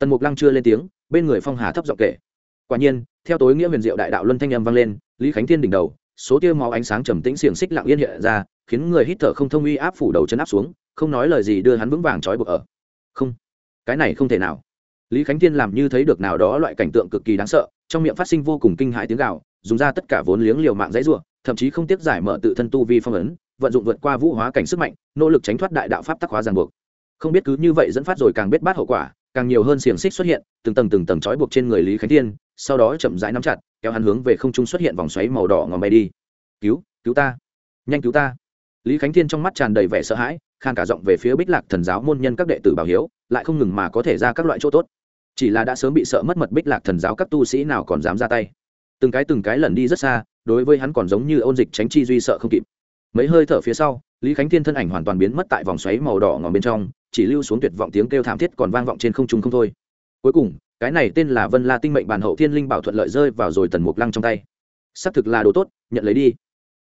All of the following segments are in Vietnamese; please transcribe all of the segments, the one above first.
tần mục lăng chưa lên tiếng, bên người phong hà thấp giọng kể. Quả nhiên, theo tối nghĩa huyền diệu đại đạo luân thanh âm vang lên, lý khánh thiên đỉnh đầu, số tiêu máu ánh sáng trầm tĩnh xiềng xích lặng yên hiện ra, khiến người hít thở không thông uy áp phủ đầu chân áp xuống, không nói lời gì đưa hắn vững vàng trói buộc ở. Không, cái này không thể nào. Lý khánh thiên làm như thấy được nào đó loại cảnh tượng cực kỳ đáng sợ, trong miệng phát sinh vô cùng kinh hãi tiếng gạo dùng ra tất cả vốn liếng liều mạng dãy ruộng thậm chí không tiếc giải mở tự thân tu vi phong ấn, vận dụng vượt qua vũ hóa cảnh sức mạnh, nỗ lực tránh thoát đại đạo pháp tắc hóa ràng buộc. Không biết cứ như vậy dẫn phát rồi càng biết bát hậu quả càng nhiều hơn xiềng xích xuất hiện, từng tầng từng tầng trói buộc trên người lý khánh thiên, sau đó chậm rãi nắm chặt, kéo hắn hướng về không trung xuất hiện vòng xoáy màu đỏ ngòm bay đi. Cứu cứu ta, nhanh cứu ta. Lý khánh thiên trong mắt tràn đầy vẻ sợ hãi, khan cả giọng về phía bích lạc thần giáo môn nhân các đệ tử bảo hiếu, lại không ngừng mà có thể ra các loại chỗ tốt. Chỉ là đã sớm bị sợ mất mật bích lạc thần giáo các tu sĩ nào còn dám ra tay. Từng cái từng cái lần đi rất xa, đối với hắn còn giống như ôn dịch tránh chi duy sợ không kịp. Mấy hơi thở phía sau, lý khánh thiên thân ảnh hoàn toàn biến mất tại vòng xoáy màu đỏ ngòm bên trong chỉ lưu xuống tuyệt vọng tiếng kêu thảm thiết còn vang vọng trên không trung không thôi. Cuối cùng, cái này tên là vân la tinh mệnh bản hậu thiên linh bảo thuận lợi rơi vào rồi tần mục lăng trong tay. Xác thực là đồ tốt, nhận lấy đi.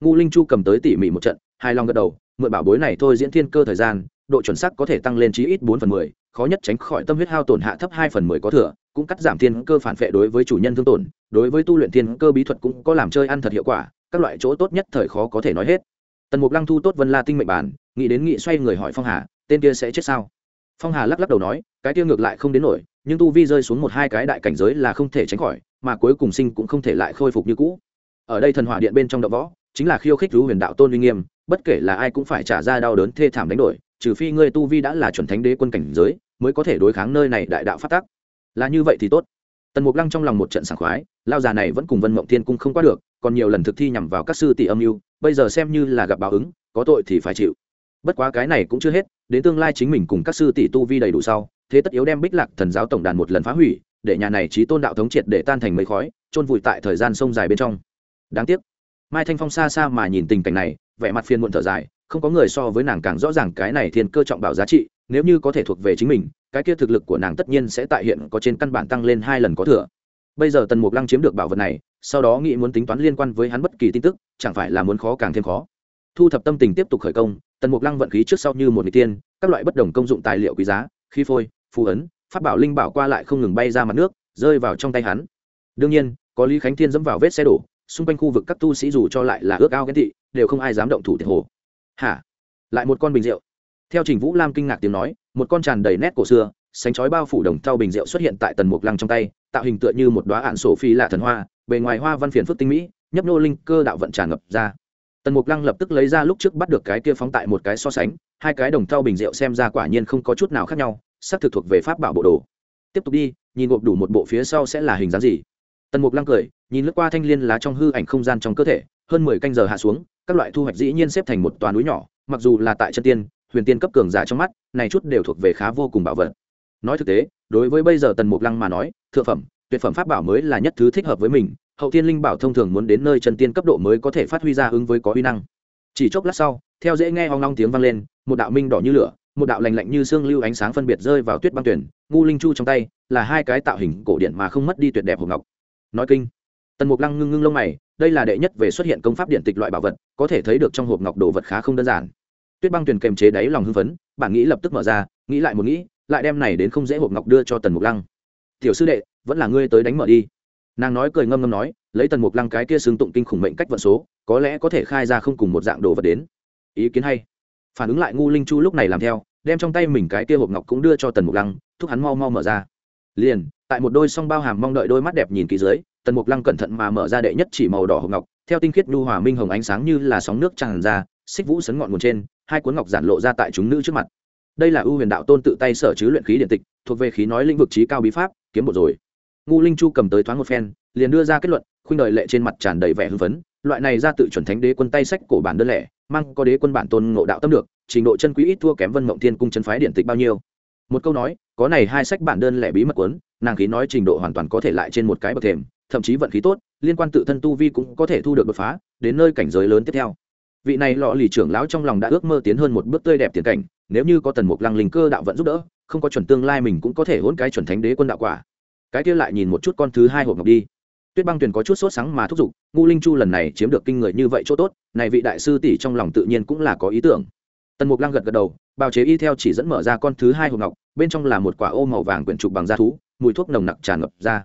Ngu linh chu cầm tới tỉ mỉ một trận hai lòng gật đầu, mượn bảo bối này thôi diễn thiên cơ thời gian, độ chuẩn xác có thể tăng lên chí ít bốn phần mười, khó nhất tránh khỏi tâm huyết hao tổn hạ thấp hai phần mười có thừa, cũng cắt giảm thiên cơ phản vệ đối với chủ nhân thương tổn, đối với tu luyện thiên cơ bí thuật cũng có làm chơi ăn thật hiệu quả, các loại chỗ tốt nhất thời khó có thể nói hết. Tần mục lăng thu tốt vân la tinh mệnh bản, nghĩ đến nghị xoay người hỏi phong hà tên kia sẽ chết sao? Phong hà lắc lắc đầu nói, cái kia ngược lại không đến nổi, nhưng tu vi rơi xuống một hai cái đại cảnh giới là không thể tránh khỏi, mà cuối cùng sinh cũng không thể lại khôi phục như cũ. Ở đây thần hỏa điện bên trong đậu võ, chính là khiêu khích rú huyền đạo tôn uy nghiêm, bất kể là ai cũng phải trả ra đau đớn thê thảm đánh đổi, trừ phi ngươi tu vi đã là chuẩn thánh đế quân cảnh giới, mới có thể đối kháng nơi này đại đạo phát tác là như vậy thì tốt. Tần mục lăng trong lòng một trận sảng khoái, lao già này vẫn cùng vân mộng thiên cung không qua được, còn nhiều lần thực thi nhằm vào các sư tỷ âm mưu, bây giờ xem như là gặp báo ứng, có tội thì phải chịu bất quá cái này cũng chưa hết, đến tương lai chính mình cùng các sư tỷ tu vi đầy đủ sau, thế tất yếu đem bích lạc thần giáo tổng đàn một lần phá hủy, để nhà này trí tôn đạo thống triệt để tan thành mấy khói, chôn vùi tại thời gian sông dài bên trong. Đáng tiếc, mai thanh phong xa xa mà nhìn tình cảnh này, vẻ mặt phiền muộn thở dài, không có người so với nàng càng rõ ràng cái này thiên cơ trọng bảo giá trị, nếu như có thể thuộc về chính mình, cái kia thực lực của nàng tất nhiên sẽ tại hiện có trên căn bản tăng lên hai lần có thừa. Bây giờ tần mục lăng chiếm được bảo vật này, sau đó nghĩ muốn tính toán liên quan với hắn bất kỳ tin tức, chẳng phải là muốn khó càng thêm khó. Thu thập tâm tình tiếp tục khởi công tần mục lăng vận khí trước sau như một n tiên, các loại bất đồng công dụng tài liệu quý giá, khí phôi, phù ấn phát bảo linh bảo qua lại không ngừng bay ra mặt nước, rơi vào trong tay hắn. Đương nhiên, có lý khánh thiên dẫm vào vết xe đổ, xung quanh khu vực các tu sĩ dù cho lại là ước ao ghen thị đều không ai dám động thủ tiệt hồ. Hả? Lại một con bình rượu. Theo trình vũ lam kinh ngạc tiếng nói, một con tràn đầy nét cổ xưa, sánh chói bao phủ đồng thau bình rượu xuất hiện tại tần mục lăng trong tay, tạo hình tựa như một đoá ạn sổ phi lạ thần hoa, bề ngoài hoa văn phiền phức tinh mỹ, nhấp nô linh cơ đạo vận tràn ngập ra tần mục lăng lập tức lấy ra lúc trước bắt được cái kia phóng tại một cái so sánh, hai cái đồng thau bình rượu xem ra quả nhiên không có chút nào khác nhau, xác thực thuộc về pháp bảo bộ đồ. Tiếp tục đi, nhìn gộp đủ một bộ phía sau sẽ là hình dáng gì? Tần mục lăng cười, nhìn lướt qua thanh liên lá trong hư ảnh không gian trong cơ thể, hơn mười canh giờ hạ xuống, các loại thu hoạch dĩ nhiên xếp thành một toàn núi nhỏ, mặc dù là tại chân tiên, huyền tiên cấp cường giả trong mắt, này chút đều thuộc về khá vô cùng bảo vật. Nói thực tế, đối với bây giờ tần mục lăng mà nói, thượng phẩm tuyệt phẩm pháp bảo mới là nhất thứ thích hợp với mình, hậu thiên linh bảo thông thường muốn đến nơi chân tiên cấp độ mới có thể phát huy ra ứng với có uy năng. Chỉ chốc lát sau, theo dễ nghe hoang long tiếng vang lên, một đạo minh đỏ như lửa, một đạo lành lạnh như xương lưu ánh sáng phân biệt rơi vào tuyết băng tuyển, ngu linh chu trong tay, là hai cái tạo hình cổ điện mà không mất đi tuyệt đẹp hộp ngọc. Nói kinh, tần mục lăng ngưng ngưng lông mày, đây là đệ nhất về xuất hiện công pháp điện tịch loại bảo vật, có thể thấy được trong hộp ngọc đồ vật khá không đơn giản. Tuyết băng tuyển kềm chế đáy lòng hưng phấn, bản nghĩ lập tức mở ra, nghĩ lại một nghĩ, lại đem này đến không dễ hộp ngọc đưa cho tần mục lăng. Tiểu sư đệ vẫn là ngươi tới đánh mở đi. Nàng nói cười ngâm ngâm nói, lấy tần mục lăng cái kia xương tụng kinh khủng mệnh cách vận số, có lẽ có thể khai ra không cùng một dạng đồ vật đến. Ý kiến hay. Phản ứng lại ngu linh chu lúc này làm theo, đem trong tay mình cái kia hộp ngọc cũng đưa cho tần mục lăng, thúc hắn mau mau mở ra. Liền, tại một đôi song bao hàm mong đợi đôi mắt đẹp nhìn kỹ dưới, tần mục lăng cẩn thận mà mở ra đệ nhất chỉ màu đỏ hộp ngọc, theo tinh khiết nhu hòa minh hồng ánh sáng như là sóng nước tràn ra, xích vũ sấn ngọn nguồn trên, hai cuốn ngọc giản lộ ra tại chúng nữ trước mặt. Đây là ưu huyền đạo tôn tự tay sở chứ luyện khí điện tịch, thuộc về khí nói lĩnh vực trí cao bí pháp, kiếm bộ rồi ngu linh chu cầm tới thoáng một phen liền đưa ra kết luận khuynh đời lệ trên mặt tràn đầy vẻ hưng phấn loại này ra tự chuẩn thánh đế quân tay sách cổ bản đơn lẻ mang có đế quân bản tôn ngộ đạo tâm được trình độ chân quý ít thua kém vân mộng thiên cung chân phái điện tịch bao nhiêu. Một câu nói có này hai sách bản đơn lẻ bí mật cuốn, nàng khí nói trình độ hoàn toàn có thể lại trên một cái bậc thềm thậm chí vận khí tốt liên quan tự thân tu vi cũng có thể thu được đột phá đến nơi cảnh giới lớn tiếp theo. Vị này lọ lì trưởng lão trong lòng đã ước mơ tiến hơn một bước tươi đẹp tiền cảnh nếu như có tần mục lăng linh cơ đạo vận giúp đỡ không có chuẩn tương lai mình cũng có thể hôn cái chuẩn thánh đế quân đạo quả cái kia lại nhìn một chút con thứ hai hộp ngọc đi. Tuyết băng tuyền có chút sốt sáng mà thúc giục ngu linh chu lần này chiếm được kinh người như vậy chỗ tốt, này vị đại sư tỷ trong lòng tự nhiên cũng là có ý tưởng. Tần mục lăng gật gật đầu, bào chế y theo chỉ dẫn mở ra con thứ hai hộp ngọc, bên trong là một quả ô màu vàng quyển trục bằng da thú, mùi thuốc nồng nặc tràn ngập ra.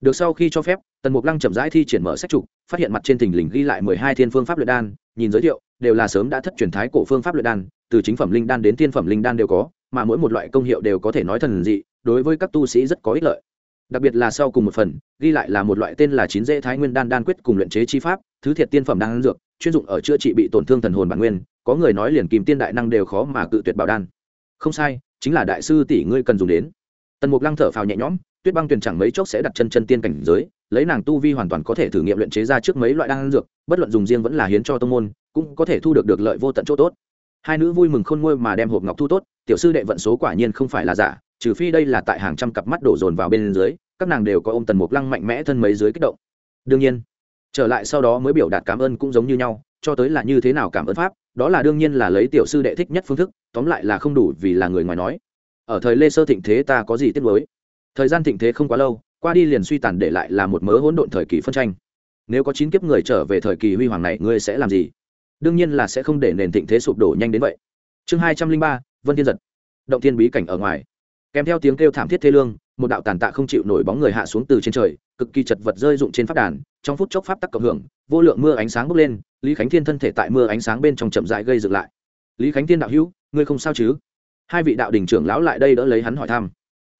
Được sau khi cho phép, tần mục lăng chậm rãi thi triển mở sách trục, phát hiện mặt trên thình lình ghi lại mười hai thiên phương pháp luyện đan, nhìn giới thiệu, đều là sớm đã thất truyền thái cổ phương pháp luyện đan, từ chính phẩm linh đan đến tiên phẩm linh đan đều có, mà mỗi một loại công hiệu đều có thể nói thần dị, đối với các tu sĩ rất có ích lợi đặc biệt là sau cùng một phần, ghi lại là một loại tên là chín dễ thái nguyên đan đan quyết cùng luyện chế chi pháp, thứ thiệt tiên phẩm đan dược, chuyên dụng ở chữa trị bị tổn thương thần hồn bản nguyên, có người nói liền kìm tiên đại năng đều khó mà cự tuyệt bảo đan. Không sai, chính là đại sư tỷ ngươi cần dùng đến. Tần mục lăng thở phào nhẹ nhõm, tuyết băng tuyền chẳng mấy chốc sẽ đặt chân chân tiên cảnh giới, lấy nàng tu vi hoàn toàn có thể thử nghiệm luyện chế ra trước mấy loại đan dược, bất luận dùng riêng vẫn là hiến cho tông môn, cũng có thể thu được được lợi vô tận chỗ tốt. Hai nữ vui mừng khôn nguôi mà đem hộp ngọc thu tốt, tiểu sư đệ vận số quả nhiên không phải là giả trừ phi đây là tại hàng trăm cặp mắt đổ dồn vào bên dưới, các nàng đều có ôm tần mục lăng mạnh mẽ thân mấy dưới kích động. Đương nhiên, trở lại sau đó mới biểu đạt cảm ơn cũng giống như nhau, cho tới là như thế nào cảm ơn pháp, đó là đương nhiên là lấy tiểu sư đệ thích nhất phương thức, tóm lại là không đủ vì là người ngoài nói. Ở thời lê sơ thịnh thế ta có gì tiếc mới thời gian thịnh thế không quá lâu, qua đi liền suy tàn để lại là một mớ hỗn độn thời kỳ phân tranh. Nếu có chín kiếp người trở về thời kỳ huy hoàng này, ngươi sẽ làm gì? Đương nhiên là sẽ không để nền thịnh thế sụp đổ nhanh đến vậy. Chương hai trăm linh ba, vân thiên giật. Động thiên bí cảnh ở ngoài kèm theo tiếng kêu thảm thiết thê lương, một đạo tàn tạ không chịu nổi bóng người hạ xuống từ trên trời, cực kỳ chật vật rơi rụng trên pháp đàn, trong phút chốc pháp tắc cộng hưởng, vô lượng mưa ánh sáng bốc lên, lý khánh thiên thân thể tại mưa ánh sáng bên trong chậm rãi gây dựng lại. Lý khánh thiên đạo hữu, ngươi không sao chứ? Hai vị đạo đình trưởng lão lại đây đỡ lấy hắn hỏi thăm.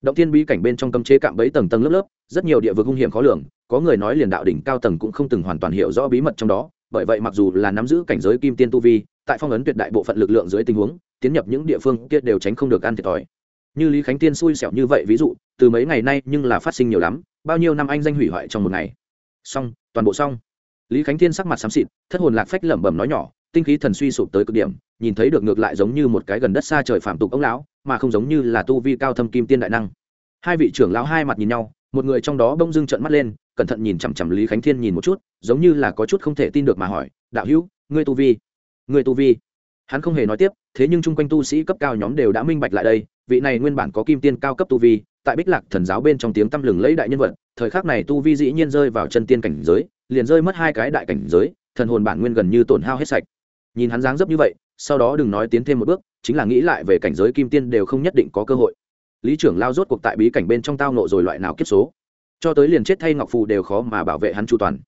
Động thiên bí cảnh bên trong cấm chế cạm bẫy tầng tầng lớp lớp, rất nhiều địa vực hung hiểm khó lường, có người nói liền đạo đỉnh cao tầng cũng không từng hoàn toàn hiểu rõ bí mật trong đó, bởi vậy mặc dù là nắm giữ cảnh giới kim tiên tu vi, tại phong ấn tuyệt đại bộ phận lực lượng dưới tình huống, tiến nhập những địa phương kia đều tránh không được ăn thiệt thòi như lý khánh tiên xui xẻo như vậy, ví dụ, từ mấy ngày nay nhưng là phát sinh nhiều lắm, bao nhiêu năm anh danh hủy hoại trong một ngày. Xong, toàn bộ xong. Lý khánh tiên sắc mặt xám xịt, thất hồn lạc phách lẩm bẩm nói nhỏ, tinh khí thần suy sụp tới cực điểm, nhìn thấy được ngược lại giống như một cái gần đất xa trời phạm tục ông lão, mà không giống như là tu vi cao thâm kim tiên đại năng. Hai vị trưởng lão hai mặt nhìn nhau, một người trong đó bông dưng trợn mắt lên, cẩn thận nhìn chằm chằm lý khánh thiên nhìn một chút, giống như là có chút không thể tin được mà hỏi, đạo hữu, ngươi tu vi? Ngươi tu vi? Hắn không hề nói tiếp, thế nhưng chung quanh tu sĩ cấp cao nhóm đều đã minh bạch lại đây, vị này nguyên bản có kim tiên cao cấp tu vi, tại bích lạc thần giáo bên trong tiếng tăm lừng lấy đại nhân vật, thời khắc này tu vi dĩ nhiên rơi vào chân tiên cảnh giới, liền rơi mất hai cái đại cảnh giới, thần hồn bản nguyên gần như tổn hao hết sạch. Nhìn hắn dáng dấp như vậy, sau đó đừng nói tiến thêm một bước, chính là nghĩ lại về cảnh giới kim tiên đều không nhất định có cơ hội. Lý trưởng lao rốt cuộc tại bí cảnh bên trong tao nộ rồi loại nào kiếp số. Cho tới liền chết thay ngọc phù đều khó mà bảo vệ hắn chu toàn.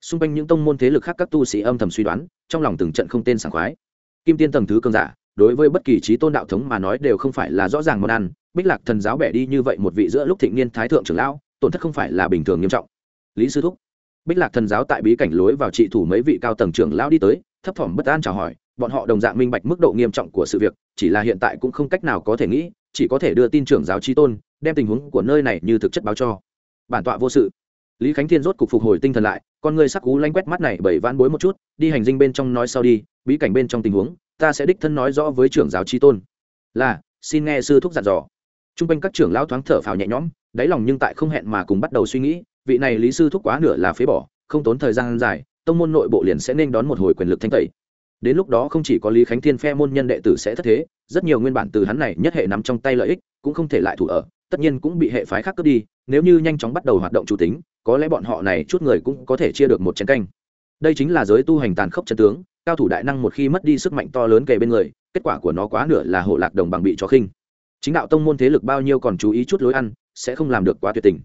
Xung quanh những tông môn thế lực khác các tu sĩ âm thầm suy đoán, trong lòng từng trận không tên sảng khoái kim tiên tầng thứ cường giả, đối với bất kỳ trí tôn đạo thống mà nói đều không phải là rõ ràng món ăn. Bích lạc thần giáo bẻ đi như vậy một vị giữa lúc thịnh niên thái thượng trưởng lão, tổn thất không phải là bình thường nghiêm trọng. Lý sư thúc. Bích lạc thần giáo tại bí cảnh lối vào trị thủ mấy vị cao tầng trưởng lão đi tới, thấp thỏm bất an chào hỏi, bọn họ đồng dạng minh bạch mức độ nghiêm trọng của sự việc, chỉ là hiện tại cũng không cách nào có thể nghĩ, chỉ có thể đưa tin trưởng giáo trí tôn, đem tình huống của nơi này như thực chất báo cho. Bản tọa vô sự. Lý khánh thiên rốt cục phục hồi tinh thần lại con người sắc cú lanh quét mắt này bảy vãn bối một chút, đi hành dinh bên trong nói sau đi, bí cảnh bên trong tình huống, ta sẽ đích thân nói rõ với trưởng giáo tri tôn. Là, xin nghe sư thúc dặn dò. T r u n g quanh các trưởng lão thoáng thở phào nhẹ nhõm, đáy lòng nhưng tại không hẹn mà cùng bắt đầu suy nghĩ, vị này lý sư thúc quá nửa là phế bỏ, không tốn thời gian dài, tông môn nội bộ liền sẽ nên đón một hồi quyền lực thanh tẩy. Đến lúc đó không chỉ có lý khánh thiên phe môn nhân đệ tử sẽ thất thế, rất nhiều nguyên bản từ hắn này nhất hệ nắm trong tay lợi ích cũng không thể lại thủ ở, tất nhiên cũng bị hệ phái khác cướp đi, nếu như nhanh chóng bắt đầu hoạt động chủ tính có lẽ bọn họ này chút người cũng có thể chia được một chén canh. Đây chính là giới tu hành tàn khốc chân tướng, cao thủ đại năng một khi mất đi sức mạnh to lớn kề bên người, kết quả của nó quá nửa là hổ lạc đồng bằng bị cho khinh. Chính đạo tông môn thế lực bao nhiêu còn chú ý chút lối ăn, sẽ không làm được quá tuyệt tình.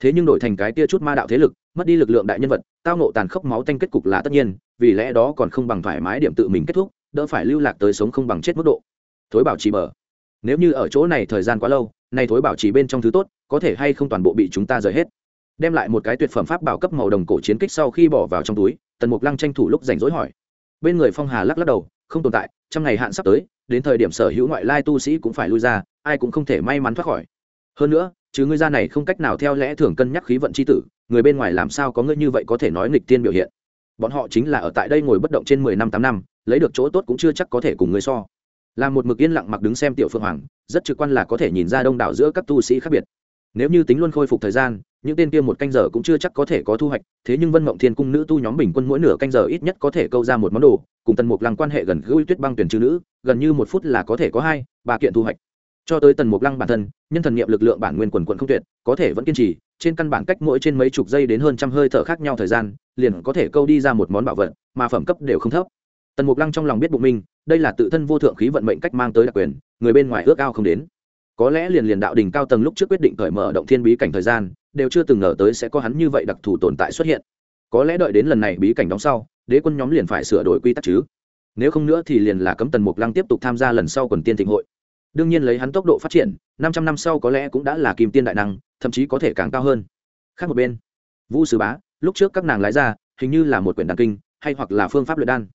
Thế nhưng đổi thành cái tia chút ma đạo thế lực, mất đi lực lượng đại nhân vật, tao nộ tàn khốc máu tanh kết cục là tất nhiên, vì lẽ đó còn không bằng thoải mái điểm tự mình kết thúc, đỡ phải lưu lạc tới sống không bằng chết mức độ. Thối bảo trì bờ. Nếu như ở chỗ này thời gian quá lâu, nay thối bảo trì bên trong thứ tốt, có thể hay không toàn bộ bị chúng ta rời hết? Đem lại một cái tuyệt phẩm pháp bảo cấp màu đồng cổ chiến kích sau khi bỏ vào trong túi, tần mục lăng tranh thủ lúc rảnh rỗi hỏi. Bên người phong hà lắc lắc đầu, không tồn tại Trong ngày hạn sắp tới, đến thời điểm sở hữu ngoại lai tu sĩ cũng phải lui ra, ai cũng không thể may mắn thoát khỏi. Hơn nữa, chứ ngươi ra này không cách nào theo lẽ thường cân nhắc khí vận c h i tử, người bên ngoài làm sao có ngươi như vậy có thể nói nghịch tiên biểu hiện. Bọn họ chính là ở tại đây ngồi bất động trên mười năm tám năm, lấy được chỗ tốt cũng chưa chắc có thể cùng ngươi so. Là một mực yên lặng mặc đứng xem tiểu phương hoàng, rất trực quan là có thể nhìn ra đông đảo giữa các tu sĩ khác biệt nếu như tính luôn khôi phục thời gian, những tên kia một canh giờ cũng chưa chắc có thể có thu hoạch, thế nhưng vân mộng thiên cung nữ tu nhóm bình quân mỗi nửa canh giờ ít nhất có thể câu ra một món đồ, cùng tần mục lăng quan hệ gần gũi tuyết băng tuyển chữ nữ, gần như một phút là có thể có hai, ba kiện thu hoạch. Cho tới tần mục lăng bản thân, nhân thần nghiệm lực lượng bản nguyên quần quận không tuyệt, có thể vẫn kiên trì, trên căn bản cách mỗi trên mấy chục giây đến hơn trăm hơi thở khác nhau thời gian, liền có thể câu đi ra một món bảo vật, mà phẩm cấp đều không thấp. Tần mục lăng trong lòng biết bụng minh đây là tự thân vô thượng khí vận mệnh cách mang tới đặc quyền, người bên ngoài ước ao không đến có lẽ liền liền đạo đình cao tầng lúc trước quyết định cởi mở động thiên bí cảnh thời gian, đều chưa từng ngờ tới sẽ có hắn như vậy đặc thù tồn tại xuất hiện. Có lẽ đợi đến lần này bí cảnh đóng sau, đế quân nhóm liền phải sửa đổi quy tắc chứ. Nếu không nữa thì liền là cấm tần mục lăng tiếp tục tham gia lần sau quần tiên thịnh hội. Đương nhiên lấy hắn tốc độ phát triển, năm trăm năm sau có lẽ cũng đã là kim tiên đại năng, thậm chí có thể càng cao hơn. Khác một bên vũ sứ bá, lúc trước các nàng lái ra, hình như là một quyển đàn kinh, hay hoặc là phương pháp luyện đan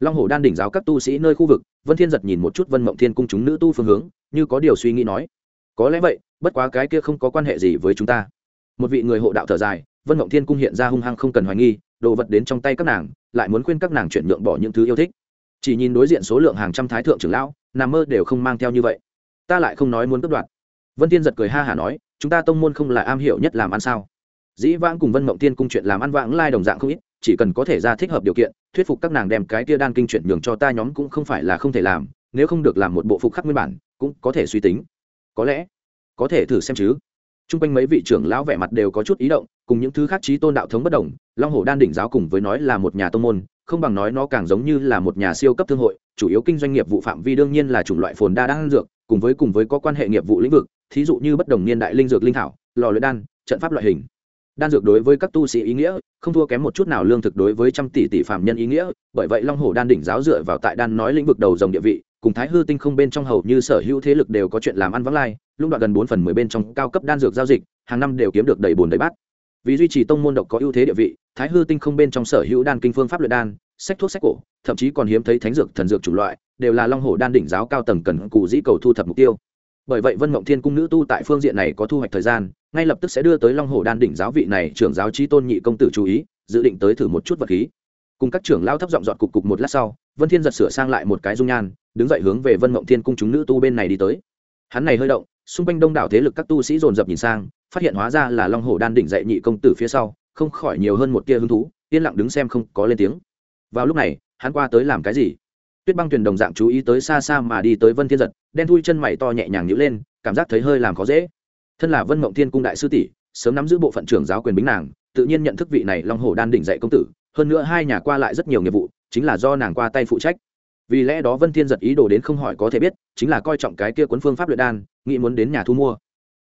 long hồ đan đỉnh giáo các tu sĩ nơi khu vực, vân thiên giật nhìn một chút vân mộng thiên cung chúng nữ tu phương hướng, như có điều suy nghĩ nói, có lẽ vậy, bất quá cái kia không có quan hệ gì với chúng ta. Một vị người hộ đạo thở dài, vân mộng thiên cung hiện ra hung hăng không cần hoài nghi, đồ vật đến trong tay các nàng, lại muốn khuyên các nàng chuyển nhượng bỏ những thứ yêu thích. Chỉ nhìn đối diện số lượng hàng trăm thái thượng trưởng lão, nằm mơ đều không mang theo như vậy. Ta lại không nói muốn cướp đoạt. Vân Thiên giật cười ha hả nói, chúng ta tông môn không là am hiểu nhất làm ăn sao? Dĩ vãng cùng vân mộng tiên cung chuyện làm ăn vãng lai đồng dạng không ít chỉ cần có thể ra thích hợp điều kiện, thuyết phục các nàng đem cái tia đan kinh chuyển nhường cho ta nhóm cũng không phải là không thể làm, nếu không được làm một bộ phục khắc nguyên bản, cũng có thể suy tính. Có lẽ, có thể thử xem chứ. T r u n g quanh mấy vị trưởng lão vẻ mặt đều có chút ý động, cùng những thứ khác trí tôn đạo thống bất đồng, long hồ đan đỉnh giáo cùng với nói là một nhà tông môn, không bằng nói nó càng giống như là một nhà siêu cấp thương hội, chủ yếu kinh doanh nghiệp vụ phạm vi đương nhiên là chủng loại phồn đa đan dược, cùng với cùng với có quan hệ nghiệp vụ lĩnh vực, thí dụ như bất đồng niên đại linh dược linh thảo, lò luyện đan, trận pháp loại hình đan dược đối với các tu sĩ ý nghĩa, không thua kém một chút nào lương thực đối với trăm tỷ tỷ phạm nhân ý nghĩa, bởi vậy long hồ đan đỉnh giáo dựa vào tại đan nói lĩnh vực đầu dòng địa vị, cùng thái hư tinh không bên trong hầu như sở hữu thế lực đều có chuyện làm ăn vắng lai lúc đoạn gần bốn phần mười bên trong cao cấp đan dược giao dịch, hàng năm đều kiếm được đầy bồn đầy bát. Vì duy trì tông môn độc có ưu thế địa vị, thái hư tinh không bên trong sở hữu đan kinh phương pháp luyện đan, sách thuốc sách cổ, thậm chí còn hiếm thấy thánh dược thần dược chủng loại, đều là long hồ đan đỉnh giáo cao tầng cần cù dĩ cầu thu thập mục tiêu bởi vậy vân mộng thiên cung nữ tu tại phương diện này có thu hoạch thời gian, ngay lập tức sẽ đưa tới long hồ đan đỉnh giáo vị này trưởng giáo trí tôn nhị công tử chú ý, dự định tới thử một chút vật khí. Cùng các trưởng lao thấp giọng dọn cục cục một lát sau, vân thiên giật sửa sang lại một cái dung nhan, đứng dậy hướng về vân mộng thiên cung chúng nữ tu bên này đi tới. Hắn này hơi động, xung quanh đông đảo thế lực các tu sĩ dồn dập nhìn sang, phát hiện hóa ra là long hồ đan đỉnh dạy nhị công tử phía sau, không khỏi nhiều hơn một tia hứng thú, yên lặng đứng xem không có lên tiếng. Vào lúc này, hắn qua tới làm cái gì? Tuyết băng tuyền đồng dạng chú ý tới xa xa mà đi tới vân thiên giật, đen thui chân mày to nhẹ nhàng nhữ lên, cảm giác thấy hơi làm khó dễ. Thân là vân mộng thiên cung đại sư tỷ, sớm nắm giữ bộ phận trưởng giáo quyền bính nàng, tự nhiên nhận thức vị này long hồ đan đỉnh dạy công tử, hơn nữa hai nhà qua lại rất nhiều nghiệp vụ, chính là do nàng qua tay phụ trách. Vì lẽ đó vân thiên giật ý đồ đến không hỏi có thể biết, chính là coi trọng cái kia cuốn phương pháp luyện đan, nghĩ muốn đến nhà thu mua.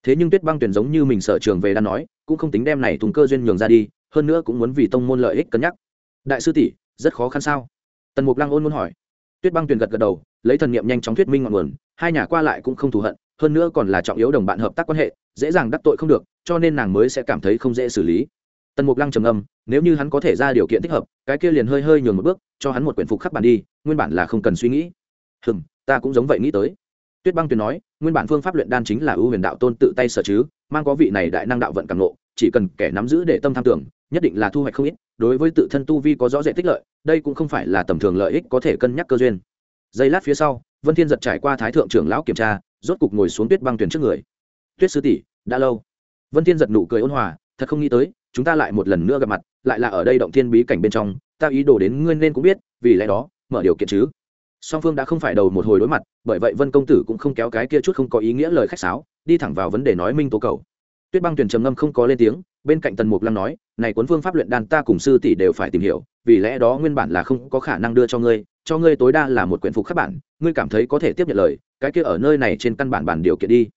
Thế nhưng tuyết băng tuyển giống như mình sở trường về đan nói, cũng không tính đem này thùng cơ duyên nhường ra đi, hơn nữa cũng muốn vì tông môn lợi ích cân nhắc. Đại sư tỷ, rất khó khăn sao? Tần mục lăng ôn muốn hỏi tuyết băng tuyển gật gật đầu, lấy thần niệm nhanh chóng thuyết minh ngọn nguồn, hai nhà qua lại cũng không thù hận, hơn nữa còn là trọng yếu đồng bạn hợp tác quan hệ, dễ dàng đắc tội không được, cho nên nàng mới sẽ cảm thấy không dễ xử lý. Tần mục lăng trầm âm nếu như hắn có thể ra điều kiện thích hợp, cái kia liền hơi hơi nhường một bước, cho hắn một quyển phục khắc bản đi, nguyên bản là không cần suy nghĩ. Hừm, ta cũng giống vậy nghĩ tới. Tuyết băng tuyền nói, nguyên bản phương pháp luyện đan chính là ưu huyền đạo tôn tự tay sở chứ, mang có vị này đại năng đạo vận càng nộ chỉ cần kẻ nắm giữ để tâm tham tưởng nhất định là thu hoạch không ít, đối với tự thân tu vi có rõ rệt tích lợi, đây cũng không phải là tầm thường lợi ích có thể cân nhắc cơ duyên. Giây lát phía sau, vân thiên giật trải qua thái thượng trưởng lão kiểm tra, rốt cục ngồi xuống tuyết băng tuyển trước người. Tuyết sư tỷ, đã lâu. Vân thiên giật nụ cười ôn hòa, thật không nghĩ tới, chúng ta lại một lần nữa gặp mặt, lại là ở đây động thiên bí cảnh bên trong, ta ý đồ đến ngươi nên cũng biết, vì lẽ đó, mở điều kiện chứ. Song phương đã không phải đầu một hồi đối mặt, bởi vậy vân công tử cũng không kéo cái kia chút không có ý nghĩa lời khách sáo, đi thẳng vào vấn đề nói minh tố cầu. Tuyết băng tuyển trầm ngâm không có lên tiếng bên cạnh tần mục lăng nói, này cuốn phương pháp luyện đan ta cùng sư tỷ đều phải tìm hiểu, vì lẽ đó nguyên bản là không có khả năng đưa cho ngươi cho ngươi tối đa là một quyển phục khắc bản, ngươi cảm thấy có thể tiếp nhận lời, cái kia ở nơi này trên căn bản bản điều kiện đi.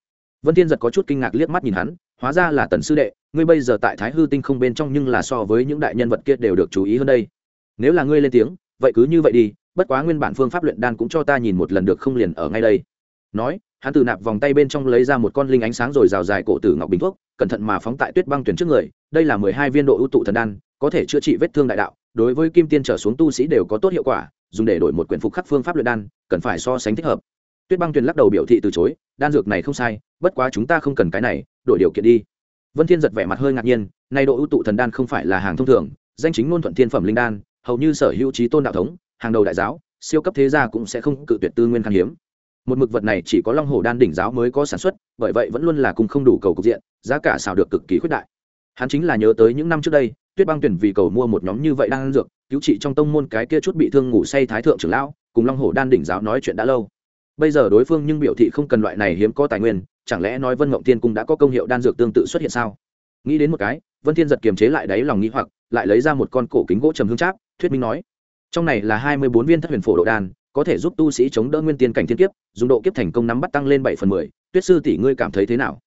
Vân thiên giật có chút kinh ngạc liếc mắt nhìn hắn, hóa ra là tần sư đệ, ngươi bây giờ tại thái hư tinh không bên trong nhưng là so với những đại nhân vật kia đều được chú ý hơn đây. Nếu là ngươi lên tiếng, vậy cứ như vậy đi, bất quá nguyên bản phương pháp luyện đan cũng cho ta nhìn một lần được không liền ở ngay đây. Nói, hắn từ nạp vòng tay bên trong lấy ra một con linh ánh sáng rồi rào dài cổ tử ngọc bình thuốc cẩn thận mà phóng tại tuyết băng tuyển trước người, đây là mười hai viên độ ưu tụ thần đan, có thể chữa trị vết thương đại đạo, đối với kim tiên trở xuống tu sĩ đều có tốt hiệu quả, dùng để đổi một quyển phục khắc phương pháp luyện đan, cần phải so sánh thích hợp. Tuyết băng tuyển lắc đầu biểu thị từ chối, đan dược này không sai, bất quá chúng ta không cần cái này, đổi điều kiện đi. Vân thiên giật vẻ mặt hơi ngạc nhiên nay độ ưu tụ thần đan không phải là hàng thông thường, danh chính ngôn thuận thiên phẩm linh đan, hầu như sở hữu trí tôn đạo thống, hàng đầu đại giáo, siêu cấp thế gia cũng sẽ không cự tuyệt tư nguyên khan hiếm một mực vật này chỉ có long hồ đan đỉnh giáo mới có sản xuất, bởi vậy vẫn luôn là cùng không đủ cầu cục diện, giá cả xào được cực kỳ khuyết đại. Hắn chính là nhớ tới những năm trước đây, tuyết băng tuyển vì cầu mua một nhóm như vậy đang dược, cứu trị trong tông môn cái kia chút bị thương ngủ say thái thượng trưởng lão, cùng long hồ đan đỉnh giáo nói chuyện đã lâu. Bây giờ đối phương nhưng biểu thị không cần loại này hiếm có tài nguyên, chẳng lẽ nói vân mộng tiên cung đã có công hiệu đan dược tương tự xuất hiện sao? Nghĩ đến một cái, vân thiên giật kiềm chế lại đáy lòng nghĩ hoặc, lại lấy ra một con cổ kính gỗ trầm hương tráp thuyết minh nói, trong này là hai mươi bốn viên thất huyền phổ độ đan có thể giúp tu sĩ chống đỡ nguyên tiên cảnh thiên kiếp, dùng độ kiếp thành công nắm bắt tăng lên bảy phần mười. Tuyết sư tỷ ngươi cảm thấy thế nào?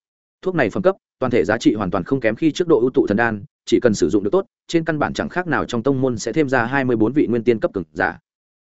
Thuốc này phẩm cấp, toàn thể giá trị hoàn toàn không kém khi trước độ ưu tụ thần đan, chỉ cần sử dụng được tốt, trên căn bản chẳng khác nào trong tông môn sẽ thêm ra hai mươi bốn vị nguyên tiên cấp cực giả.